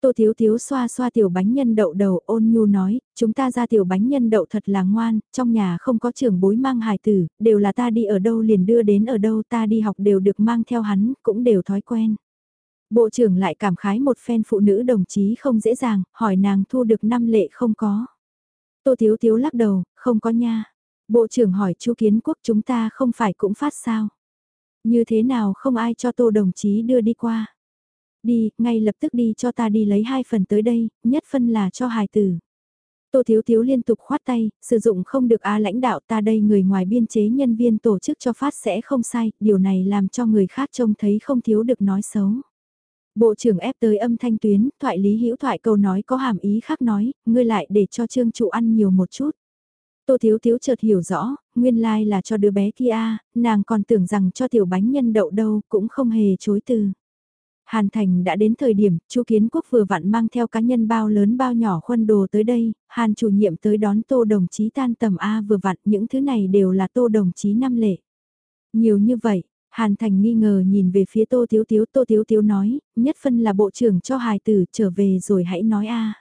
Tô Thiếu Thiếu xoa xoa tiểu bánh nhân đậu đầu ôn nhu nói, chúng ta ra tiểu bánh nhân đậu thật là ngoan, trong nhà không có trưởng bối mang hài tử, đều là ta đi ở đâu liền đưa đến ở đâu ta đi học đều được mang theo hắn, cũng đều thói quen. Bộ trưởng lại cảm khái một phen phụ nữ đồng chí không dễ dàng, hỏi nàng thu được năm lệ không có. Tô Thiếu Thiếu lắc đầu, không có nha. Bộ trưởng hỏi chu Kiến Quốc chúng ta không phải cũng phát sao. Như thế nào không ai cho tô đồng chí đưa đi qua. Đi, ngay lập tức đi cho ta đi lấy hai phần tới đây, nhất phân là cho hài tử. Tô Thiếu Thiếu liên tục khoát tay, sử dụng không được A lãnh đạo ta đây người ngoài biên chế nhân viên tổ chức cho phát sẽ không sai, điều này làm cho người khác trông thấy không thiếu được nói xấu. Bộ trưởng ép tới âm thanh tuyến, thoại lý hữu thoại câu nói có hàm ý khác nói, ngươi lại để cho trương trụ ăn nhiều một chút. Tô Thiếu Thiếu chợt hiểu rõ, nguyên lai like là cho đứa bé kia, nàng còn tưởng rằng cho tiểu bánh nhân đậu đâu, cũng không hề chối từ. Hàn Thành đã đến thời điểm, Chu Kiến Quốc vừa vặn mang theo cá nhân bao lớn bao nhỏ khuân đồ tới đây, Hàn chủ nhiệm tới đón Tô đồng chí tan tầm A vừa vặn, những thứ này đều là Tô đồng chí năm lệ. Nhiều như vậy, Hàn Thành nghi ngờ nhìn về phía Tô Thiếu Thiếu, Tô Thiếu Thiếu nói, nhất phân là bộ trưởng cho hài tử trở về rồi hãy nói a.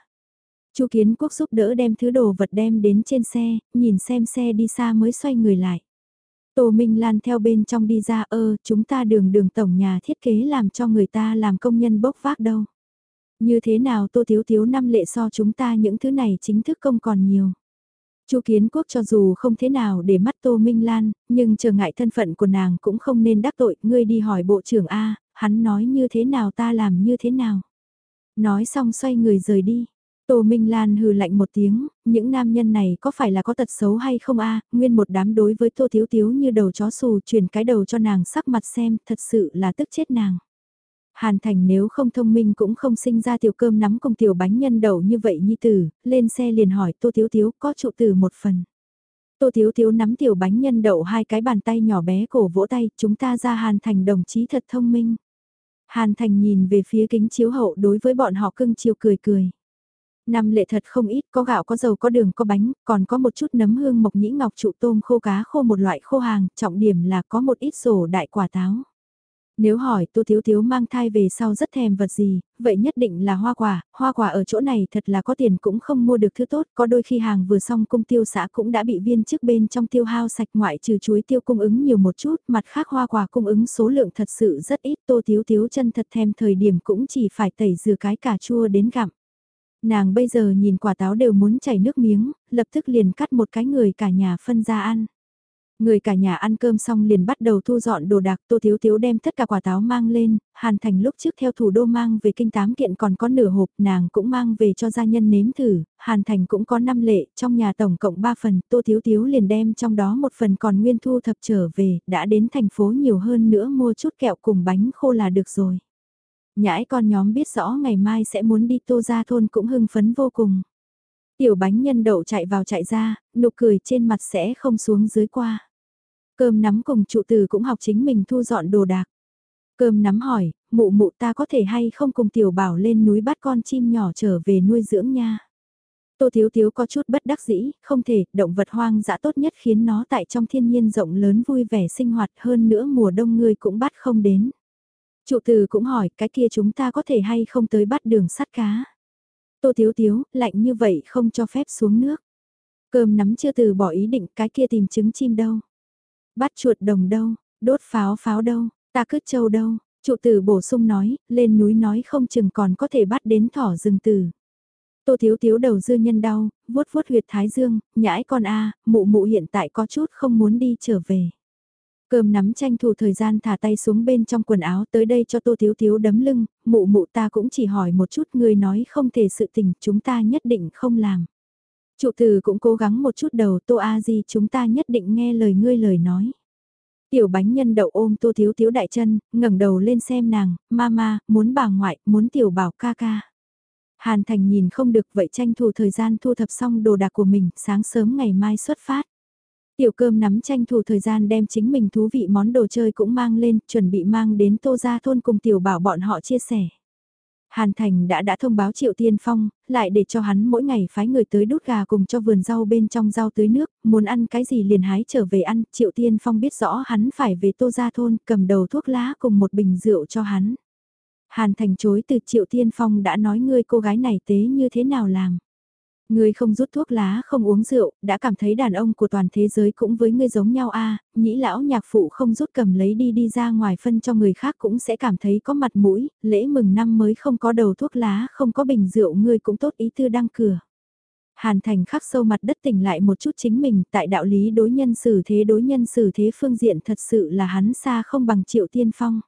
Chu Kiến Quốc giúp đỡ đem thứ đồ vật đem đến trên xe, nhìn xem xe đi xa mới xoay người lại. Tô Minh Lan theo bên trong đi ra ơ, chúng ta đường đường tổng nhà thiết kế làm cho người ta làm công nhân bốc vác đâu. Như thế nào Tô Thiếu Thiếu năm lệ so chúng ta những thứ này chính thức công còn nhiều. Chu Kiến Quốc cho dù không thế nào để mắt Tô Minh Lan, nhưng trở ngại thân phận của nàng cũng không nên đắc tội, ngươi đi hỏi bộ trưởng A, hắn nói như thế nào ta làm như thế nào. Nói xong xoay người rời đi. Tô Minh Lan hừ lạnh một tiếng, những nam nhân này có phải là có tật xấu hay không a? nguyên một đám đối với Tô Thiếu Thiếu như đầu chó xù truyền cái đầu cho nàng sắc mặt xem, thật sự là tức chết nàng. Hàn Thành nếu không thông minh cũng không sinh ra tiểu cơm nắm cùng tiểu bánh nhân đậu như vậy nhi tử, lên xe liền hỏi Tô Thiếu Thiếu có trụ từ một phần. Tô Thiếu Thiếu nắm tiểu bánh nhân đậu hai cái bàn tay nhỏ bé cổ vỗ tay, chúng ta ra Hàn Thành đồng chí thật thông minh. Hàn Thành nhìn về phía kính chiếu hậu đối với bọn họ cưng chiều cười cười. Năm lệ thật không ít, có gạo có dầu có đường có bánh, còn có một chút nấm hương mộc nhĩ ngọc trụ tôm khô cá khô một loại khô hàng, trọng điểm là có một ít rổ đại quả táo. Nếu hỏi Tô Thiếu Thiếu mang thai về sau rất thèm vật gì, vậy nhất định là hoa quả, hoa quả ở chỗ này thật là có tiền cũng không mua được thứ tốt, có đôi khi hàng vừa xong cung tiêu xã cũng đã bị viên chức bên trong tiêu hao sạch ngoại trừ chuối tiêu cung ứng nhiều một chút, mặt khác hoa quả cung ứng số lượng thật sự rất ít, Tô Thiếu Thiếu chân thật thèm thời điểm cũng chỉ phải tẩy dừa cái cà chua đến gặm. Nàng bây giờ nhìn quả táo đều muốn chảy nước miếng, lập tức liền cắt một cái người cả nhà phân ra ăn. Người cả nhà ăn cơm xong liền bắt đầu thu dọn đồ đạc, Tô Thiếu Thiếu đem tất cả quả táo mang lên, Hàn Thành lúc trước theo thủ đô mang về kinh tám kiện còn có nửa hộp, nàng cũng mang về cho gia nhân nếm thử, Hàn Thành cũng có 5 lệ, trong nhà tổng cộng 3 phần, Tô Thiếu Thiếu liền đem trong đó một phần còn nguyên thu thập trở về, đã đến thành phố nhiều hơn nữa mua chút kẹo cùng bánh khô là được rồi. Nhãi con nhóm biết rõ ngày mai sẽ muốn đi tô ra thôn cũng hưng phấn vô cùng. Tiểu bánh nhân đậu chạy vào chạy ra, nụ cười trên mặt sẽ không xuống dưới qua. Cơm nắm cùng trụ từ cũng học chính mình thu dọn đồ đạc. Cơm nắm hỏi, mụ mụ ta có thể hay không cùng tiểu bảo lên núi bắt con chim nhỏ trở về nuôi dưỡng nha. Tô Thiếu Thiếu có chút bất đắc dĩ, không thể, động vật hoang dã tốt nhất khiến nó tại trong thiên nhiên rộng lớn vui vẻ sinh hoạt hơn nữa mùa đông ngươi cũng bắt không đến. Trụ từ cũng hỏi, cái kia chúng ta có thể hay không tới bắt đường sắt cá. Tô Thiếu Thiếu, lạnh như vậy không cho phép xuống nước. Cơm nắm chưa từ bỏ ý định, cái kia tìm trứng chim đâu. Bắt chuột đồng đâu, đốt pháo pháo đâu, ta cứt châu đâu. Trụ tử bổ sung nói, lên núi nói không chừng còn có thể bắt đến thỏ rừng tử. Tô thiếu thiếu đầu dư nhân đau, vuốt vuốt huyệt thái dương, nhãi con a, mụ mụ hiện tại có chút không muốn đi trở về. Cơm nắm tranh thủ thời gian thả tay xuống bên trong quần áo tới đây cho tô thiếu thiếu đấm lưng, mụ mụ ta cũng chỉ hỏi một chút người nói không thể sự tình chúng ta nhất định không làm. Trụ từ cũng cố gắng một chút đầu tô a di chúng ta nhất định nghe lời ngươi lời nói. Tiểu bánh nhân đậu ôm tô thiếu thiếu đại chân, ngẩng đầu lên xem nàng, mama, muốn bà ngoại, muốn tiểu bảo ca ca. Hàn Thành nhìn không được vậy tranh thủ thời gian thu thập xong đồ đạc của mình, sáng sớm ngày mai xuất phát. Tiểu cơm nắm tranh thủ thời gian đem chính mình thú vị món đồ chơi cũng mang lên, chuẩn bị mang đến tô gia thôn cùng tiểu bảo bọn họ chia sẻ. Hàn Thành đã đã thông báo Triệu Tiên Phong, lại để cho hắn mỗi ngày phái người tới đút gà cùng cho vườn rau bên trong rau tưới nước, muốn ăn cái gì liền hái trở về ăn, Triệu Tiên Phong biết rõ hắn phải về Tô Gia Thôn, cầm đầu thuốc lá cùng một bình rượu cho hắn. Hàn Thành chối từ Triệu Tiên Phong đã nói ngươi cô gái này tế như thế nào làm. Ngươi không rút thuốc lá không uống rượu, đã cảm thấy đàn ông của toàn thế giới cũng với ngươi giống nhau a à, nhĩ lão nhạc phụ không rút cầm lấy đi đi ra ngoài phân cho người khác cũng sẽ cảm thấy có mặt mũi, lễ mừng năm mới không có đầu thuốc lá không có bình rượu ngươi cũng tốt ý tư đăng cửa. Hàn Thành khắc sâu mặt đất tỉnh lại một chút chính mình tại đạo lý đối nhân xử thế đối nhân xử thế phương diện thật sự là hắn xa không bằng triệu tiên phong.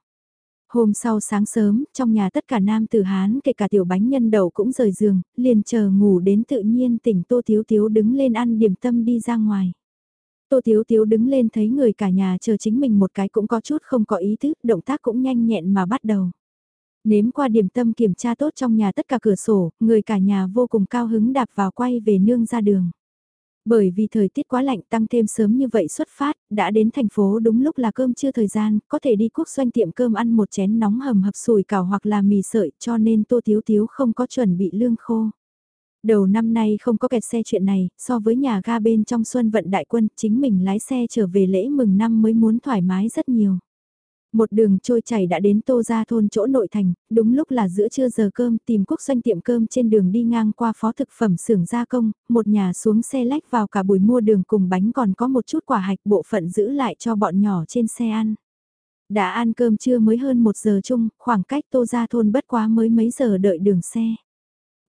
Hôm sau sáng sớm, trong nhà tất cả nam tử Hán kể cả tiểu bánh nhân đậu cũng rời giường, liền chờ ngủ đến tự nhiên tỉnh Tô thiếu thiếu đứng lên ăn điểm tâm đi ra ngoài. Tô thiếu thiếu đứng lên thấy người cả nhà chờ chính mình một cái cũng có chút không có ý thức, động tác cũng nhanh nhẹn mà bắt đầu. Nếm qua điểm tâm kiểm tra tốt trong nhà tất cả cửa sổ, người cả nhà vô cùng cao hứng đạp vào quay về nương ra đường. Bởi vì thời tiết quá lạnh tăng thêm sớm như vậy xuất phát, đã đến thành phố đúng lúc là cơm chưa thời gian, có thể đi quốc doanh tiệm cơm ăn một chén nóng hầm hập sùi cảo hoặc là mì sợi cho nên tô thiếu thiếu không có chuẩn bị lương khô. Đầu năm nay không có kẹt xe chuyện này, so với nhà ga bên trong xuân vận đại quân, chính mình lái xe trở về lễ mừng năm mới muốn thoải mái rất nhiều. Một đường trôi chảy đã đến tô ra thôn chỗ nội thành, đúng lúc là giữa trưa giờ cơm tìm quốc doanh tiệm cơm trên đường đi ngang qua phó thực phẩm xưởng gia công, một nhà xuống xe lách vào cả buổi mua đường cùng bánh còn có một chút quả hạch bộ phận giữ lại cho bọn nhỏ trên xe ăn. Đã ăn cơm trưa mới hơn một giờ chung, khoảng cách tô ra thôn bất quá mới mấy giờ đợi đường xe.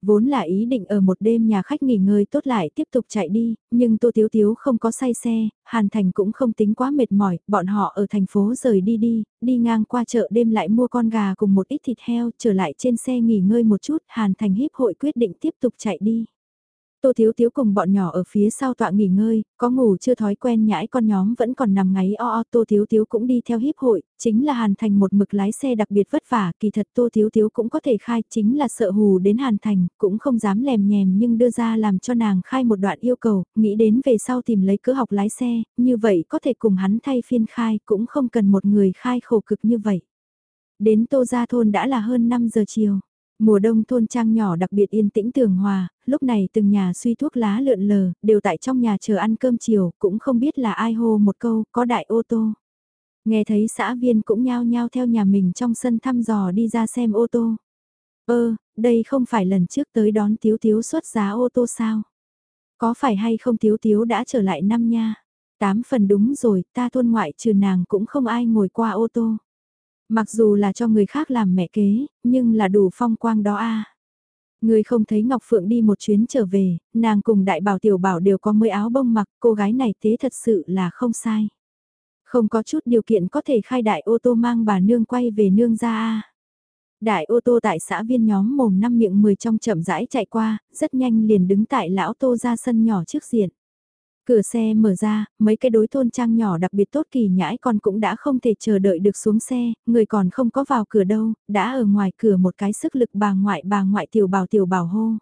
Vốn là ý định ở một đêm nhà khách nghỉ ngơi tốt lại tiếp tục chạy đi, nhưng Tô Tiếu Tiếu không có say xe, Hàn Thành cũng không tính quá mệt mỏi, bọn họ ở thành phố rời đi đi, đi ngang qua chợ đêm lại mua con gà cùng một ít thịt heo, trở lại trên xe nghỉ ngơi một chút, Hàn Thành híp hội quyết định tiếp tục chạy đi. Tô Thiếu Thiếu cùng bọn nhỏ ở phía sau tọa nghỉ ngơi, có ngủ chưa thói quen nhãi con nhóm vẫn còn nằm ngáy o o Tô Thiếu Thiếu cũng đi theo hiếp hội, chính là Hàn Thành một mực lái xe đặc biệt vất vả, kỳ thật Tô Thiếu Thiếu cũng có thể khai, chính là sợ hù đến Hàn Thành, cũng không dám lèm nhèm nhưng đưa ra làm cho nàng khai một đoạn yêu cầu, nghĩ đến về sau tìm lấy cứ học lái xe, như vậy có thể cùng hắn thay phiên khai, cũng không cần một người khai khổ cực như vậy. Đến Tô Gia Thôn đã là hơn 5 giờ chiều. Mùa đông thôn trang nhỏ đặc biệt yên tĩnh tường hòa, lúc này từng nhà suy thuốc lá lượn lờ, đều tại trong nhà chờ ăn cơm chiều, cũng không biết là ai hô một câu, có đại ô tô. Nghe thấy xã viên cũng nhao nhao theo nhà mình trong sân thăm dò đi ra xem ô tô. Ơ, đây không phải lần trước tới đón Tiếu Tiếu xuất giá ô tô sao? Có phải hay không Tiếu Tiếu đã trở lại năm nha? Tám phần đúng rồi, ta thôn ngoại trừ nàng cũng không ai ngồi qua ô tô. Mặc dù là cho người khác làm mẹ kế, nhưng là đủ phong quang đó a. Người không thấy Ngọc Phượng đi một chuyến trở về, nàng cùng đại bảo tiểu bảo đều có mới áo bông mặc, cô gái này thế thật sự là không sai. Không có chút điều kiện có thể khai đại ô tô mang bà nương quay về nương ra a. Đại ô tô tại xã viên nhóm mồm năm miệng 10 trong chậm rãi chạy qua, rất nhanh liền đứng tại lão tô ra sân nhỏ trước diện. Cửa xe mở ra, mấy cái đối thôn trang nhỏ đặc biệt tốt kỳ nhãi con cũng đã không thể chờ đợi được xuống xe, người còn không có vào cửa đâu, đã ở ngoài cửa một cái sức lực bà ngoại bà ngoại tiểu bảo tiểu bảo hô.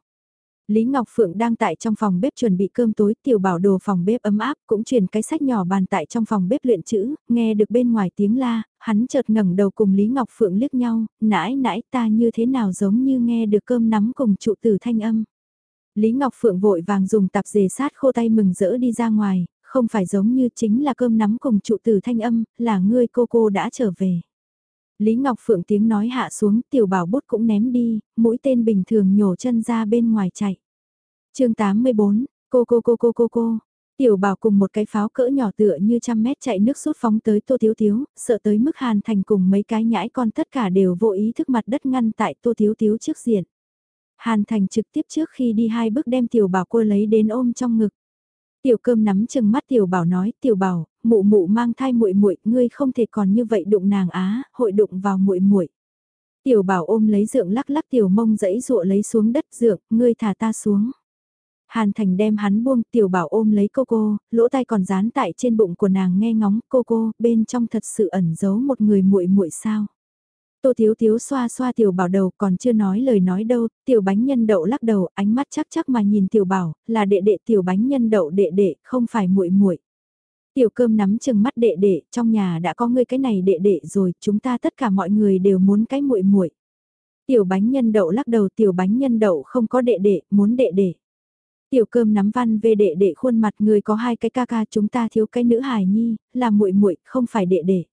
Lý Ngọc Phượng đang tại trong phòng bếp chuẩn bị cơm tối, tiểu bảo đồ phòng bếp ấm áp, cũng truyền cái sách nhỏ bàn tại trong phòng bếp luyện chữ, nghe được bên ngoài tiếng la, hắn chợt ngẩng đầu cùng Lý Ngọc Phượng liếc nhau, nãi nãi ta như thế nào giống như nghe được cơm nắm cùng trụ tử thanh âm. Lý Ngọc Phượng vội vàng dùng tạp dề sát khô tay mừng rỡ đi ra ngoài, không phải giống như chính là cơm nắm cùng trụ tử thanh âm, là ngươi cô cô đã trở về. Lý Ngọc Phượng tiếng nói hạ xuống, tiểu bảo bút cũng ném đi, mũi tên bình thường nhổ chân ra bên ngoài chạy. chương 84, cô cô cô cô cô cô, tiểu bảo cùng một cái pháo cỡ nhỏ tựa như trăm mét chạy nước sút phóng tới tô thiếu thiếu, sợ tới mức hàn thành cùng mấy cái nhãi con tất cả đều vô ý thức mặt đất ngăn tại tô thiếu thiếu trước diện. Hàn thành trực tiếp trước khi đi hai bước đem tiểu bảo cô lấy đến ôm trong ngực. Tiểu cơm nắm chừng mắt tiểu bảo nói, tiểu bảo, mụ mụ mang thai muội muội, ngươi không thể còn như vậy đụng nàng á, hội đụng vào muội muội. Tiểu bảo ôm lấy dượng lắc lắc tiểu mông dẫy dụa lấy xuống đất dượng, ngươi thả ta xuống. Hàn Thành đem hắn buông tiểu bảo ôm lấy cô cô, lỗ tai còn dán tại trên bụng của nàng nghe ngóng cô cô, bên trong thật sự ẩn giấu một người muội muội sao. Tô Thiếu Thiếu xoa xoa tiểu bảo đầu còn chưa nói lời nói đâu, tiểu bánh nhân đậu lắc đầu, ánh mắt chắc chắc mà nhìn tiểu bảo, là đệ đệ tiểu bánh nhân đậu đệ đệ, không phải muội muội. Tiểu cơm nắm chừng mắt đệ đệ, trong nhà đã có ngươi cái này đệ đệ rồi, chúng ta tất cả mọi người đều muốn cái muội muội. Tiểu bánh nhân đậu lắc đầu, tiểu bánh nhân đậu không có đệ đệ, muốn đệ đệ. Tiểu cơm nắm văn về đệ đệ khuôn mặt người có hai cái ca ca chúng ta thiếu cái nữ hài nhi, là muội muội không phải đệ đệ.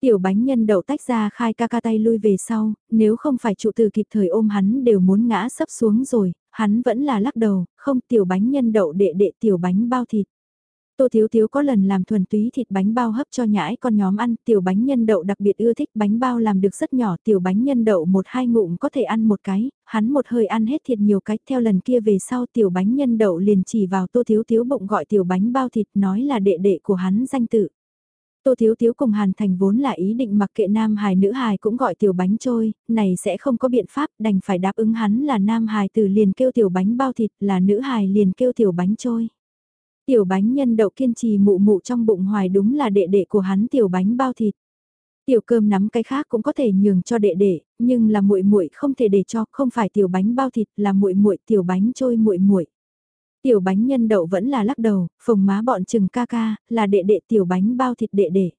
Tiểu bánh nhân đậu tách ra khai ca ca tay lui về sau, nếu không phải trụ từ kịp thời ôm hắn đều muốn ngã sấp xuống rồi, hắn vẫn là lắc đầu, không tiểu bánh nhân đậu đệ đệ tiểu bánh bao thịt. Tô Thiếu Thiếu có lần làm thuần túy thịt bánh bao hấp cho nhãi con nhóm ăn, tiểu bánh nhân đậu đặc biệt ưa thích bánh bao làm được rất nhỏ, tiểu bánh nhân đậu một hai ngụm có thể ăn một cái, hắn một hơi ăn hết thịt nhiều cái, theo lần kia về sau tiểu bánh nhân đậu liền chỉ vào Tô Thiếu Thiếu bụng gọi tiểu bánh bao thịt nói là đệ đệ của hắn danh tự. Tô Thiếu Thiếu cùng Hàn Thành vốn là ý định mặc kệ nam hài nữ hài cũng gọi tiểu bánh trôi, này sẽ không có biện pháp đành phải đáp ứng hắn là nam hài từ liền kêu tiểu bánh bao thịt là nữ hài liền kêu tiểu bánh trôi. Tiểu bánh nhân đậu kiên trì mụ mụ trong bụng hoài đúng là đệ đệ của hắn tiểu bánh bao thịt. Tiểu cơm nắm cái khác cũng có thể nhường cho đệ đệ, nhưng là muội muội không thể để cho, không phải tiểu bánh bao thịt là muội muội tiểu bánh trôi muội muội. Tiểu bánh nhân đậu vẫn là lắc đầu, phồng má bọn trừng ca ca, là đệ đệ tiểu bánh bao thịt đệ đệ.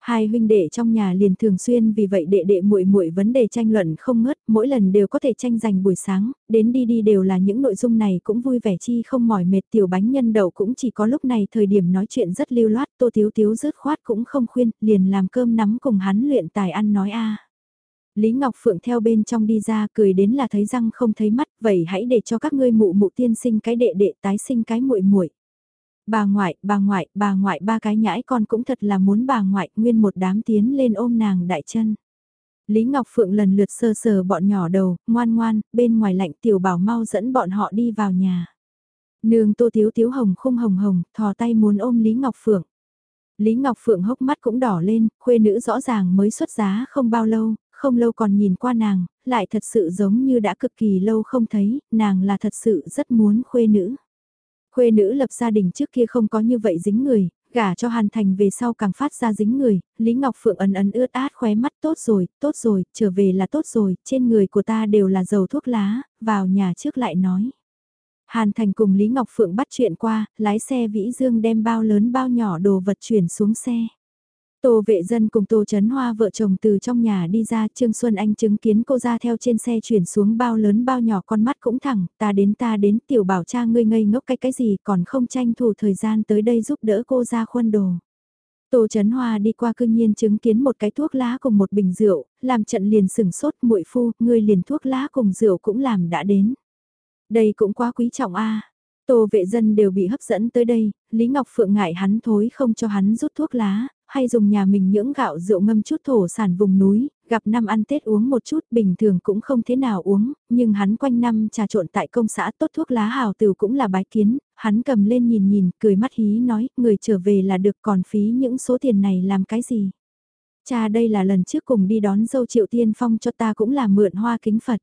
Hai huynh đệ trong nhà liền thường xuyên vì vậy đệ đệ muội muội vấn đề tranh luận không ngớt, mỗi lần đều có thể tranh giành buổi sáng, đến đi đi đều là những nội dung này cũng vui vẻ chi không mỏi mệt tiểu bánh nhân đậu cũng chỉ có lúc này thời điểm nói chuyện rất lưu loát, tô thiếu thiếu rớt khoát cũng không khuyên, liền làm cơm nắm cùng hắn luyện tài ăn nói a. Lý Ngọc Phượng theo bên trong đi ra cười đến là thấy răng không thấy mắt, vậy hãy để cho các ngươi mụ mụ tiên sinh cái đệ đệ tái sinh cái muội muội. Bà ngoại, bà ngoại, bà ngoại ba cái nhãi con cũng thật là muốn bà ngoại, nguyên một đám tiến lên ôm nàng đại chân. Lý Ngọc Phượng lần lượt sơ sờ bọn nhỏ đầu, ngoan ngoan, bên ngoài lạnh tiểu bảo mau dẫn bọn họ đi vào nhà. Nương tô thiếu thiếu hồng khung hồng hồng, thò tay muốn ôm Lý Ngọc Phượng. Lý Ngọc Phượng hốc mắt cũng đỏ lên, khuê nữ rõ ràng mới xuất giá không bao lâu, không lâu còn nhìn qua nàng, lại thật sự giống như đã cực kỳ lâu không thấy, nàng là thật sự rất muốn khuê nữ. Khuê nữ lập gia đình trước kia không có như vậy dính người, gả cho Hàn Thành về sau càng phát ra dính người, Lý Ngọc Phượng ấn ấn ướt át khóe mắt tốt rồi, tốt rồi, trở về là tốt rồi, trên người của ta đều là dầu thuốc lá, vào nhà trước lại nói. Hàn Thành cùng Lý Ngọc Phượng bắt chuyện qua, lái xe Vĩ Dương đem bao lớn bao nhỏ đồ vật chuyển xuống xe. Tô vệ dân cùng Tô Trấn Hoa vợ chồng từ trong nhà đi ra Trương Xuân Anh chứng kiến cô ra theo trên xe chuyển xuống bao lớn bao nhỏ con mắt cũng thẳng, ta đến ta đến tiểu bảo cha ngươi ngây ngốc cái cái gì còn không tranh thủ thời gian tới đây giúp đỡ cô ra khuân đồ. Tô Trấn Hoa đi qua cương nhiên chứng kiến một cái thuốc lá cùng một bình rượu, làm trận liền sửng sốt muội phu, ngươi liền thuốc lá cùng rượu cũng làm đã đến. Đây cũng quá quý trọng a. Tô vệ dân đều bị hấp dẫn tới đây, Lý Ngọc Phượng ngại hắn thối không cho hắn rút thuốc lá, hay dùng nhà mình nhưỡng gạo rượu ngâm chút thổ sản vùng núi, gặp năm ăn Tết uống một chút bình thường cũng không thế nào uống, nhưng hắn quanh năm trà trộn tại công xã tốt thuốc lá hào từ cũng là bái kiến, hắn cầm lên nhìn nhìn, cười mắt hí nói, người trở về là được còn phí những số tiền này làm cái gì. Cha đây là lần trước cùng đi đón dâu triệu tiên phong cho ta cũng là mượn hoa kính Phật.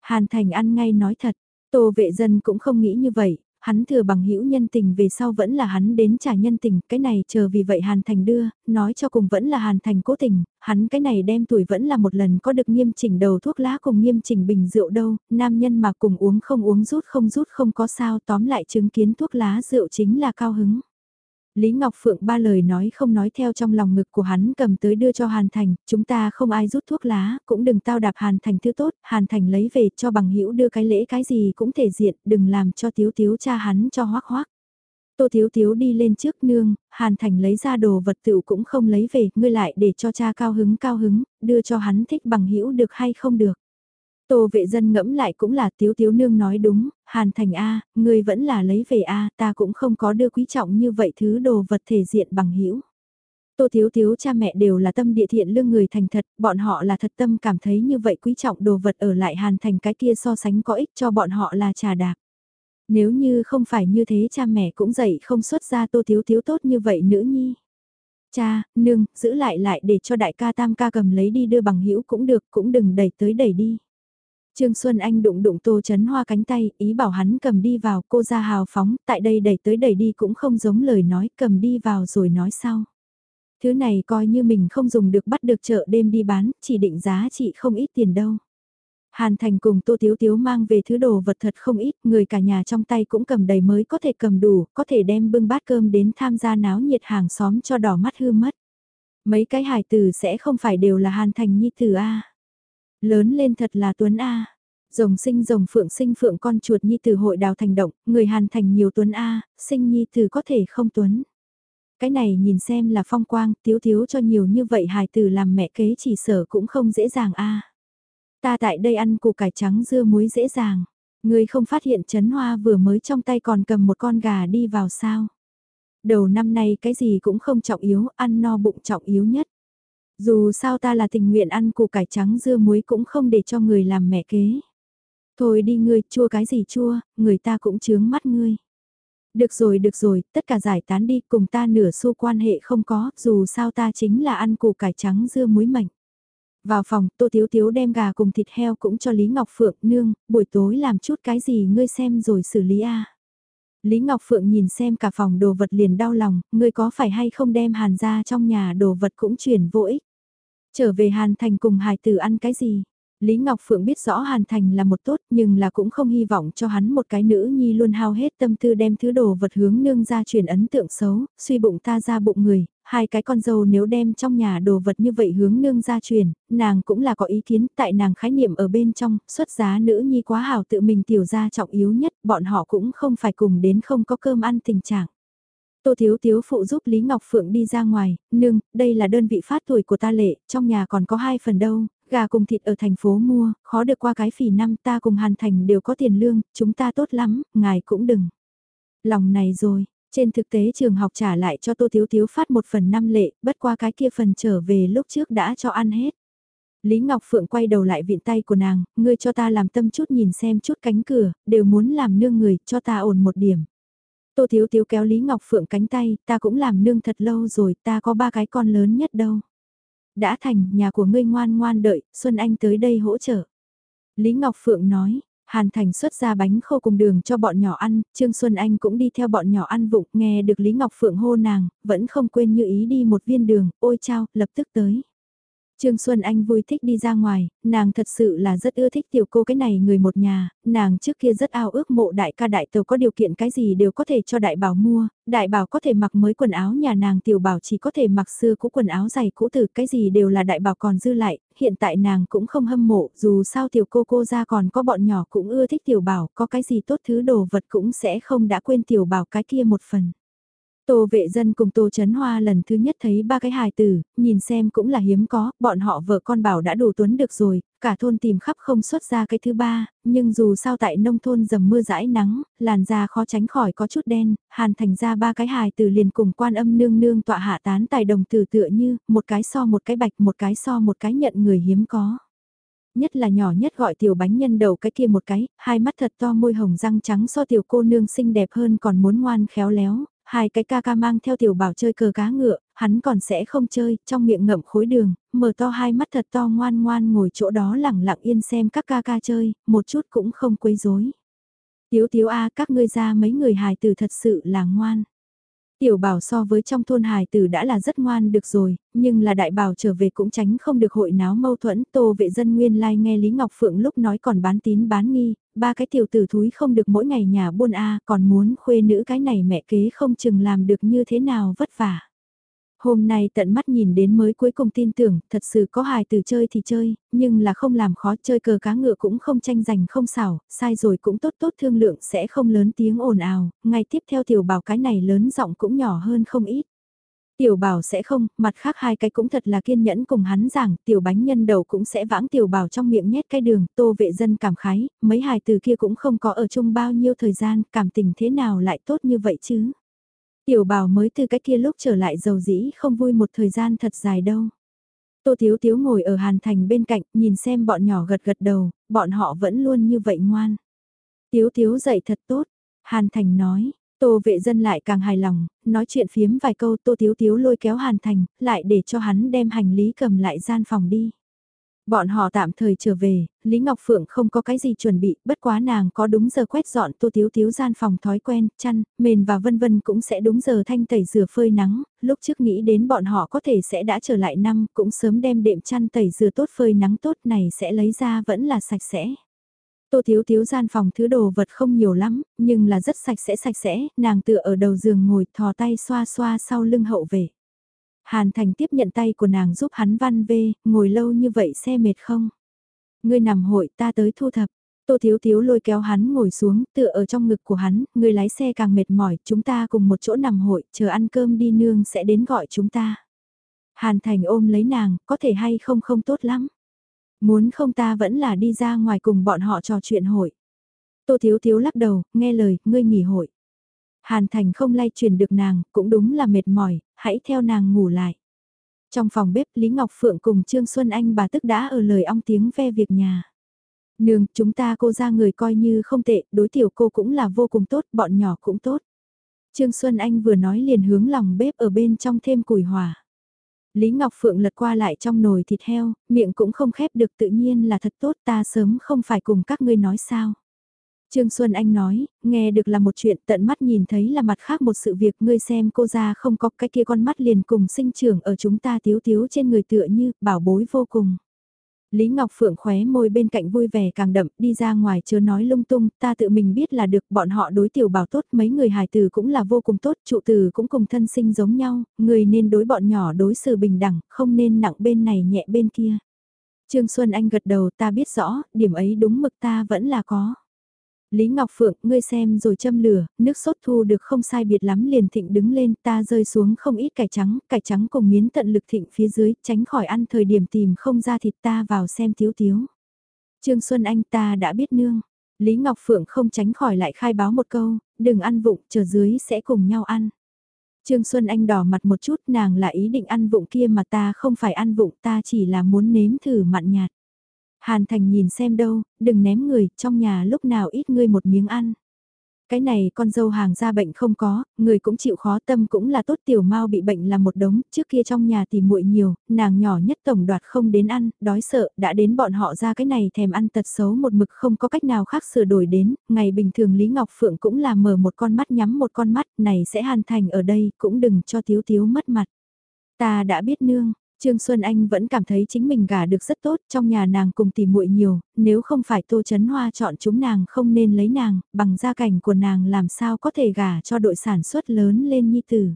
Hàn Thành ăn ngay nói thật, Tô vệ dân cũng không nghĩ như vậy, hắn thừa bằng hữu nhân tình về sau vẫn là hắn đến trả nhân tình, cái này chờ vì vậy Hàn Thành đưa, nói cho cùng vẫn là Hàn Thành cố tình, hắn cái này đem tuổi vẫn là một lần có được nghiêm chỉnh đầu thuốc lá cùng nghiêm chỉnh bình rượu đâu, nam nhân mà cùng uống không uống rút không rút không có sao tóm lại chứng kiến thuốc lá rượu chính là cao hứng. Lý Ngọc Phượng ba lời nói không nói theo trong lòng ngực của hắn cầm tới đưa cho Hàn Thành, chúng ta không ai rút thuốc lá, cũng đừng tao đạp Hàn Thành thứ tốt, Hàn Thành lấy về cho bằng hữu đưa cái lễ cái gì cũng thể diện, đừng làm cho thiếu thiếu cha hắn cho hoác hoác. Tô Thiếu Thiếu đi lên trước nương, Hàn Thành lấy ra đồ vật tựu cũng không lấy về, ngươi lại để cho cha cao hứng cao hứng, đưa cho hắn thích bằng hữu được hay không được. Tô vệ dân ngẫm lại cũng là tiếu tiếu nương nói đúng, hàn thành A, người vẫn là lấy về A, ta cũng không có đưa quý trọng như vậy thứ đồ vật thể diện bằng hữu Tô Thiếu Thiếu cha mẹ đều là tâm địa thiện lương người thành thật, bọn họ là thật tâm cảm thấy như vậy quý trọng đồ vật ở lại hàn thành cái kia so sánh có ích cho bọn họ là trà đạp. Nếu như không phải như thế cha mẹ cũng dạy không xuất ra Tô Thiếu Thiếu tốt như vậy nữ nhi. Cha, nương, giữ lại lại để cho đại ca tam ca cầm lấy đi đưa bằng hữu cũng được, cũng đừng đẩy tới đẩy đi. Trương Xuân Anh đụng đụng Tô Chấn Hoa cánh tay, ý bảo hắn cầm đi vào, cô ra hào phóng, tại đây đẩy tới đẩy đi cũng không giống lời nói, cầm đi vào rồi nói sau. Thứ này coi như mình không dùng được bắt được chợ đêm đi bán, chỉ định giá trị không ít tiền đâu. Hàn Thành cùng Tô Tiếu Tiếu mang về thứ đồ vật thật không ít, người cả nhà trong tay cũng cầm đầy mới có thể cầm đủ, có thể đem bưng bát cơm đến tham gia náo nhiệt hàng xóm cho đỏ mắt hư mất. Mấy cái hài tử sẽ không phải đều là Hàn Thành nhi tử A. Lớn lên thật là Tuấn A. Rồng sinh rồng phượng sinh phượng con chuột nhi từ hội đào thành động, người hàn thành nhiều Tuấn A, sinh nhi từ có thể không Tuấn. Cái này nhìn xem là phong quang, thiếu thiếu cho nhiều như vậy hài tử làm mẹ kế chỉ sở cũng không dễ dàng A. Ta tại đây ăn củ cải trắng dưa muối dễ dàng. Người không phát hiện chấn hoa vừa mới trong tay còn cầm một con gà đi vào sao. Đầu năm nay cái gì cũng không trọng yếu, ăn no bụng trọng yếu nhất. Dù sao ta là tình nguyện ăn củ cải trắng dưa muối cũng không để cho người làm mẹ kế. Thôi đi ngươi, chua cái gì chua, người ta cũng chướng mắt ngươi. Được rồi được rồi, tất cả giải tán đi, cùng ta nửa xu quan hệ không có, dù sao ta chính là ăn củ cải trắng dưa muối mảnh. Vào phòng, Tô Tiếu Tiếu đem gà cùng thịt heo cũng cho Lý Ngọc Phượng nương, buổi tối làm chút cái gì ngươi xem rồi xử lý a. Lý Ngọc Phượng nhìn xem cả phòng đồ vật liền đau lòng, ngươi có phải hay không đem hàn ra trong nhà đồ vật cũng chuyển vô ích. Trở về Hàn Thành cùng hài tử ăn cái gì? Lý Ngọc Phượng biết rõ Hàn Thành là một tốt nhưng là cũng không hy vọng cho hắn một cái nữ nhi luôn hao hết tâm tư đem thứ đồ vật hướng nương ra truyền ấn tượng xấu, suy bụng ta ra bụng người, hai cái con dâu nếu đem trong nhà đồ vật như vậy hướng nương ra truyền, nàng cũng là có ý kiến tại nàng khái niệm ở bên trong, xuất giá nữ nhi quá hảo tự mình tiểu ra trọng yếu nhất, bọn họ cũng không phải cùng đến không có cơm ăn tình trạng. Tô Thiếu Thiếu phụ giúp Lý Ngọc Phượng đi ra ngoài, nương, đây là đơn vị phát tuổi của ta lệ, trong nhà còn có hai phần đâu, gà cùng thịt ở thành phố mua, khó được qua cái phỉ năm ta cùng Hàn Thành đều có tiền lương, chúng ta tốt lắm, ngài cũng đừng. Lòng này rồi, trên thực tế trường học trả lại cho Tô Thiếu Thiếu phát một phần năm lệ, bất qua cái kia phần trở về lúc trước đã cho ăn hết. Lý Ngọc Phượng quay đầu lại viện tay của nàng, ngươi cho ta làm tâm chút nhìn xem chút cánh cửa, đều muốn làm nương người, cho ta ổn một điểm. Tô Thiếu Thiếu kéo Lý Ngọc Phượng cánh tay, ta cũng làm nương thật lâu rồi, ta có ba cái con lớn nhất đâu. Đã thành, nhà của ngươi ngoan ngoan đợi, Xuân Anh tới đây hỗ trợ. Lý Ngọc Phượng nói, Hàn Thành xuất ra bánh khô cùng đường cho bọn nhỏ ăn, Trương Xuân Anh cũng đi theo bọn nhỏ ăn vụng, nghe được Lý Ngọc Phượng hô nàng, vẫn không quên như ý đi một viên đường, ôi chao, lập tức tới. Trương Xuân Anh vui thích đi ra ngoài, nàng thật sự là rất ưa thích tiểu cô cái này người một nhà, nàng trước kia rất ao ước mộ đại ca đại tàu có điều kiện cái gì đều có thể cho đại bảo mua, đại bảo có thể mặc mới quần áo nhà nàng tiểu bảo chỉ có thể mặc xưa cũ quần áo giày cũ từ cái gì đều là đại bảo còn dư lại, hiện tại nàng cũng không hâm mộ, dù sao tiểu cô cô ra còn có bọn nhỏ cũng ưa thích tiểu bảo, có cái gì tốt thứ đồ vật cũng sẽ không đã quên tiểu bảo cái kia một phần. Tô vệ dân cùng Tô Chấn Hoa lần thứ nhất thấy ba cái hài tử, nhìn xem cũng là hiếm có, bọn họ vợ con bảo đã đủ tuấn được rồi, cả thôn tìm khắp không xuất ra cái thứ ba, nhưng dù sao tại nông thôn dầm mưa rãi nắng, làn da khó tránh khỏi có chút đen, hàn thành ra ba cái hài tử liền cùng quan âm nương nương tọa hạ tán tài đồng tử tựa như, một cái so một cái bạch một cái so một cái nhận người hiếm có. Nhất là nhỏ nhất gọi tiểu bánh nhân đầu cái kia một cái, hai mắt thật to môi hồng răng trắng so tiểu cô nương xinh đẹp hơn còn muốn ngoan khéo léo, Hai cái ca ca mang theo tiểu bảo chơi cờ cá ngựa, hắn còn sẽ không chơi, trong miệng ngậm khối đường, mở to hai mắt thật to ngoan ngoan ngồi chỗ đó lẳng lặng yên xem các ca ca chơi, một chút cũng không quấy rối. Tiếu tiếu a các ngươi ra mấy người hài tử thật sự là ngoan. Tiểu bảo so với trong thôn hài tử đã là rất ngoan được rồi, nhưng là đại bảo trở về cũng tránh không được hội náo mâu thuẫn. Tô vệ dân nguyên lai like nghe Lý Ngọc Phượng lúc nói còn bán tín bán nghi, ba cái tiểu tử thúi không được mỗi ngày nhà buôn a còn muốn khuê nữ cái này mẹ kế không chừng làm được như thế nào vất vả. Hôm nay tận mắt nhìn đến mới cuối cùng tin tưởng, thật sự có hài từ chơi thì chơi, nhưng là không làm khó chơi cờ cá ngựa cũng không tranh giành không xảo, sai rồi cũng tốt tốt thương lượng sẽ không lớn tiếng ồn ào, ngay tiếp theo tiểu bảo cái này lớn giọng cũng nhỏ hơn không ít. Tiểu bảo sẽ không, mặt khác hai cái cũng thật là kiên nhẫn cùng hắn giảng, tiểu bánh nhân đầu cũng sẽ vãng tiểu bảo trong miệng nhét cái đường, tô vệ dân cảm khái, mấy hài từ kia cũng không có ở chung bao nhiêu thời gian, cảm tình thế nào lại tốt như vậy chứ. Tiểu bảo mới từ cái kia lúc trở lại giàu dĩ không vui một thời gian thật dài đâu. Tô Thiếu Thiếu ngồi ở Hàn Thành bên cạnh, nhìn xem bọn nhỏ gật gật đầu, bọn họ vẫn luôn như vậy ngoan. Thiếu Thiếu dạy thật tốt, Hàn Thành nói, Tô vệ dân lại càng hài lòng, nói chuyện phiếm vài câu Tô Thiếu Thiếu lôi kéo Hàn Thành, lại để cho hắn đem hành lý cầm lại gian phòng đi. Bọn họ tạm thời trở về, Lý Ngọc Phượng không có cái gì chuẩn bị, bất quá nàng có đúng giờ quét dọn tô thiếu thiếu gian phòng thói quen, chăn, mền và vân vân cũng sẽ đúng giờ thanh tẩy rửa phơi nắng, lúc trước nghĩ đến bọn họ có thể sẽ đã trở lại năm, cũng sớm đem đệm chăn tẩy rửa tốt phơi nắng tốt này sẽ lấy ra vẫn là sạch sẽ. Tô thiếu thiếu gian phòng thứ đồ vật không nhiều lắm, nhưng là rất sạch sẽ sạch sẽ, nàng tựa ở đầu giường ngồi thò tay xoa xoa sau lưng hậu về. Hàn Thành tiếp nhận tay của nàng giúp hắn văn vê, ngồi lâu như vậy xe mệt không? Ngươi nằm hội ta tới thu thập. Tô Thiếu Thiếu lôi kéo hắn ngồi xuống, tựa ở trong ngực của hắn, người lái xe càng mệt mỏi, chúng ta cùng một chỗ nằm hội, chờ ăn cơm đi nương sẽ đến gọi chúng ta. Hàn Thành ôm lấy nàng, có thể hay không không tốt lắm. Muốn không ta vẫn là đi ra ngoài cùng bọn họ trò chuyện hội. Tô Thiếu Thiếu lắc đầu, nghe lời, ngươi nghỉ hội. Hàn Thành không lay truyền được nàng, cũng đúng là mệt mỏi, hãy theo nàng ngủ lại. Trong phòng bếp Lý Ngọc Phượng cùng Trương Xuân Anh bà tức đã ở lời ong tiếng ve việc nhà. Nương, chúng ta cô ra người coi như không tệ, đối tiểu cô cũng là vô cùng tốt, bọn nhỏ cũng tốt. Trương Xuân Anh vừa nói liền hướng lòng bếp ở bên trong thêm củi hỏa. Lý Ngọc Phượng lật qua lại trong nồi thịt heo, miệng cũng không khép được tự nhiên là thật tốt ta sớm không phải cùng các ngươi nói sao. Trương Xuân Anh nói, nghe được là một chuyện tận mắt nhìn thấy là mặt khác một sự việc ngươi xem cô ra không có cái kia con mắt liền cùng sinh trưởng ở chúng ta thiếu thiếu trên người tựa như bảo bối vô cùng. Lý Ngọc Phượng khóe môi bên cạnh vui vẻ càng đậm, đi ra ngoài chớ nói lung tung, ta tự mình biết là được, bọn họ đối tiểu bảo tốt, mấy người hài tử cũng là vô cùng tốt, trụ tử cũng cùng thân sinh giống nhau, người nên đối bọn nhỏ đối xử bình đẳng, không nên nặng bên này nhẹ bên kia. Trương Xuân Anh gật đầu ta biết rõ, điểm ấy đúng mực ta vẫn là có. Lý Ngọc Phượng, ngươi xem rồi châm lửa, nước sốt thu được không sai biệt lắm liền thịnh đứng lên, ta rơi xuống không ít cải trắng, cải trắng cùng miến tận lực thịnh phía dưới, tránh khỏi ăn thời điểm tìm không ra thịt ta vào xem thiếu thiếu. Trương Xuân Anh ta đã biết nương. Lý Ngọc Phượng không tránh khỏi lại khai báo một câu, đừng ăn vụng, chờ dưới sẽ cùng nhau ăn. Trương Xuân Anh đỏ mặt một chút, nàng là ý định ăn vụng kia mà ta không phải ăn vụng, ta chỉ là muốn nếm thử mặn nhạt. Hàn Thành nhìn xem đâu, đừng ném người, trong nhà lúc nào ít ngươi một miếng ăn. Cái này con dâu hàng ra bệnh không có, người cũng chịu khó tâm cũng là tốt tiểu mau bị bệnh là một đống, trước kia trong nhà thì muội nhiều, nàng nhỏ nhất tổng đoạt không đến ăn, đói sợ, đã đến bọn họ ra cái này thèm ăn tật xấu một mực không có cách nào khác sửa đổi đến, ngày bình thường Lý Ngọc Phượng cũng là mở một con mắt nhắm một con mắt, này sẽ hàn thành ở đây, cũng đừng cho thiếu thiếu mất mặt. Ta đã biết nương, Trương Xuân Anh vẫn cảm thấy chính mình gả được rất tốt, trong nhà nàng cùng tỷ muội nhiều, nếu không phải Tô Chấn Hoa chọn chúng nàng không nên lấy nàng, bằng gia cảnh của nàng làm sao có thể gả cho đội sản xuất lớn lên nhi tử.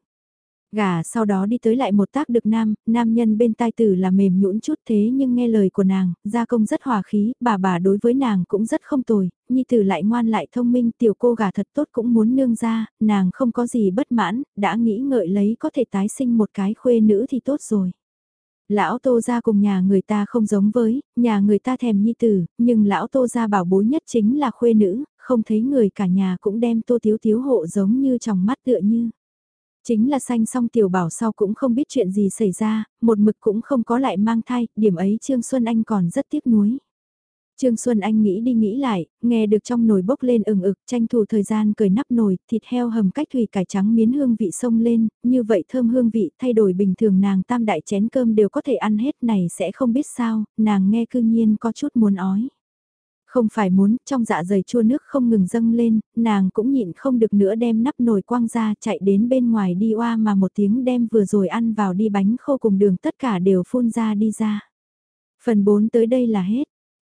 Gả sau đó đi tới lại một tác được nam, nam nhân bên tai tử là mềm nhũn chút thế nhưng nghe lời của nàng, gia công rất hòa khí, bà bà đối với nàng cũng rất không tồi, nhi tử lại ngoan lại thông minh, tiểu cô gả thật tốt cũng muốn nương ra, nàng không có gì bất mãn, đã nghĩ ngợi lấy có thể tái sinh một cái khuê nữ thì tốt rồi. Lão Tô gia cùng nhà người ta không giống với, nhà người ta thèm nhi tử, nhưng lão Tô gia bảo bối nhất chính là khuê nữ, không thấy người cả nhà cũng đem Tô Tiếu Tiếu hộ giống như trong mắt tựa như. Chính là sanh song tiểu bảo sau cũng không biết chuyện gì xảy ra, một mực cũng không có lại mang thai, điểm ấy Trương Xuân Anh còn rất tiếc nuối. Trương Xuân Anh nghĩ đi nghĩ lại, nghe được trong nồi bốc lên ừng ực, tranh thủ thời gian cởi nắp nồi, thịt heo hầm cách thủy cải trắng miến hương vị sông lên, như vậy thơm hương vị thay đổi bình thường nàng tam đại chén cơm đều có thể ăn hết này sẽ không biết sao, nàng nghe cư nhiên có chút muốn ói. Không phải muốn, trong dạ dày chua nước không ngừng dâng lên, nàng cũng nhịn không được nữa đem nắp nồi quang ra chạy đến bên ngoài đi oa mà một tiếng đem vừa rồi ăn vào đi bánh khô cùng đường tất cả đều phun ra đi ra. Phần 4 tới đây là hết.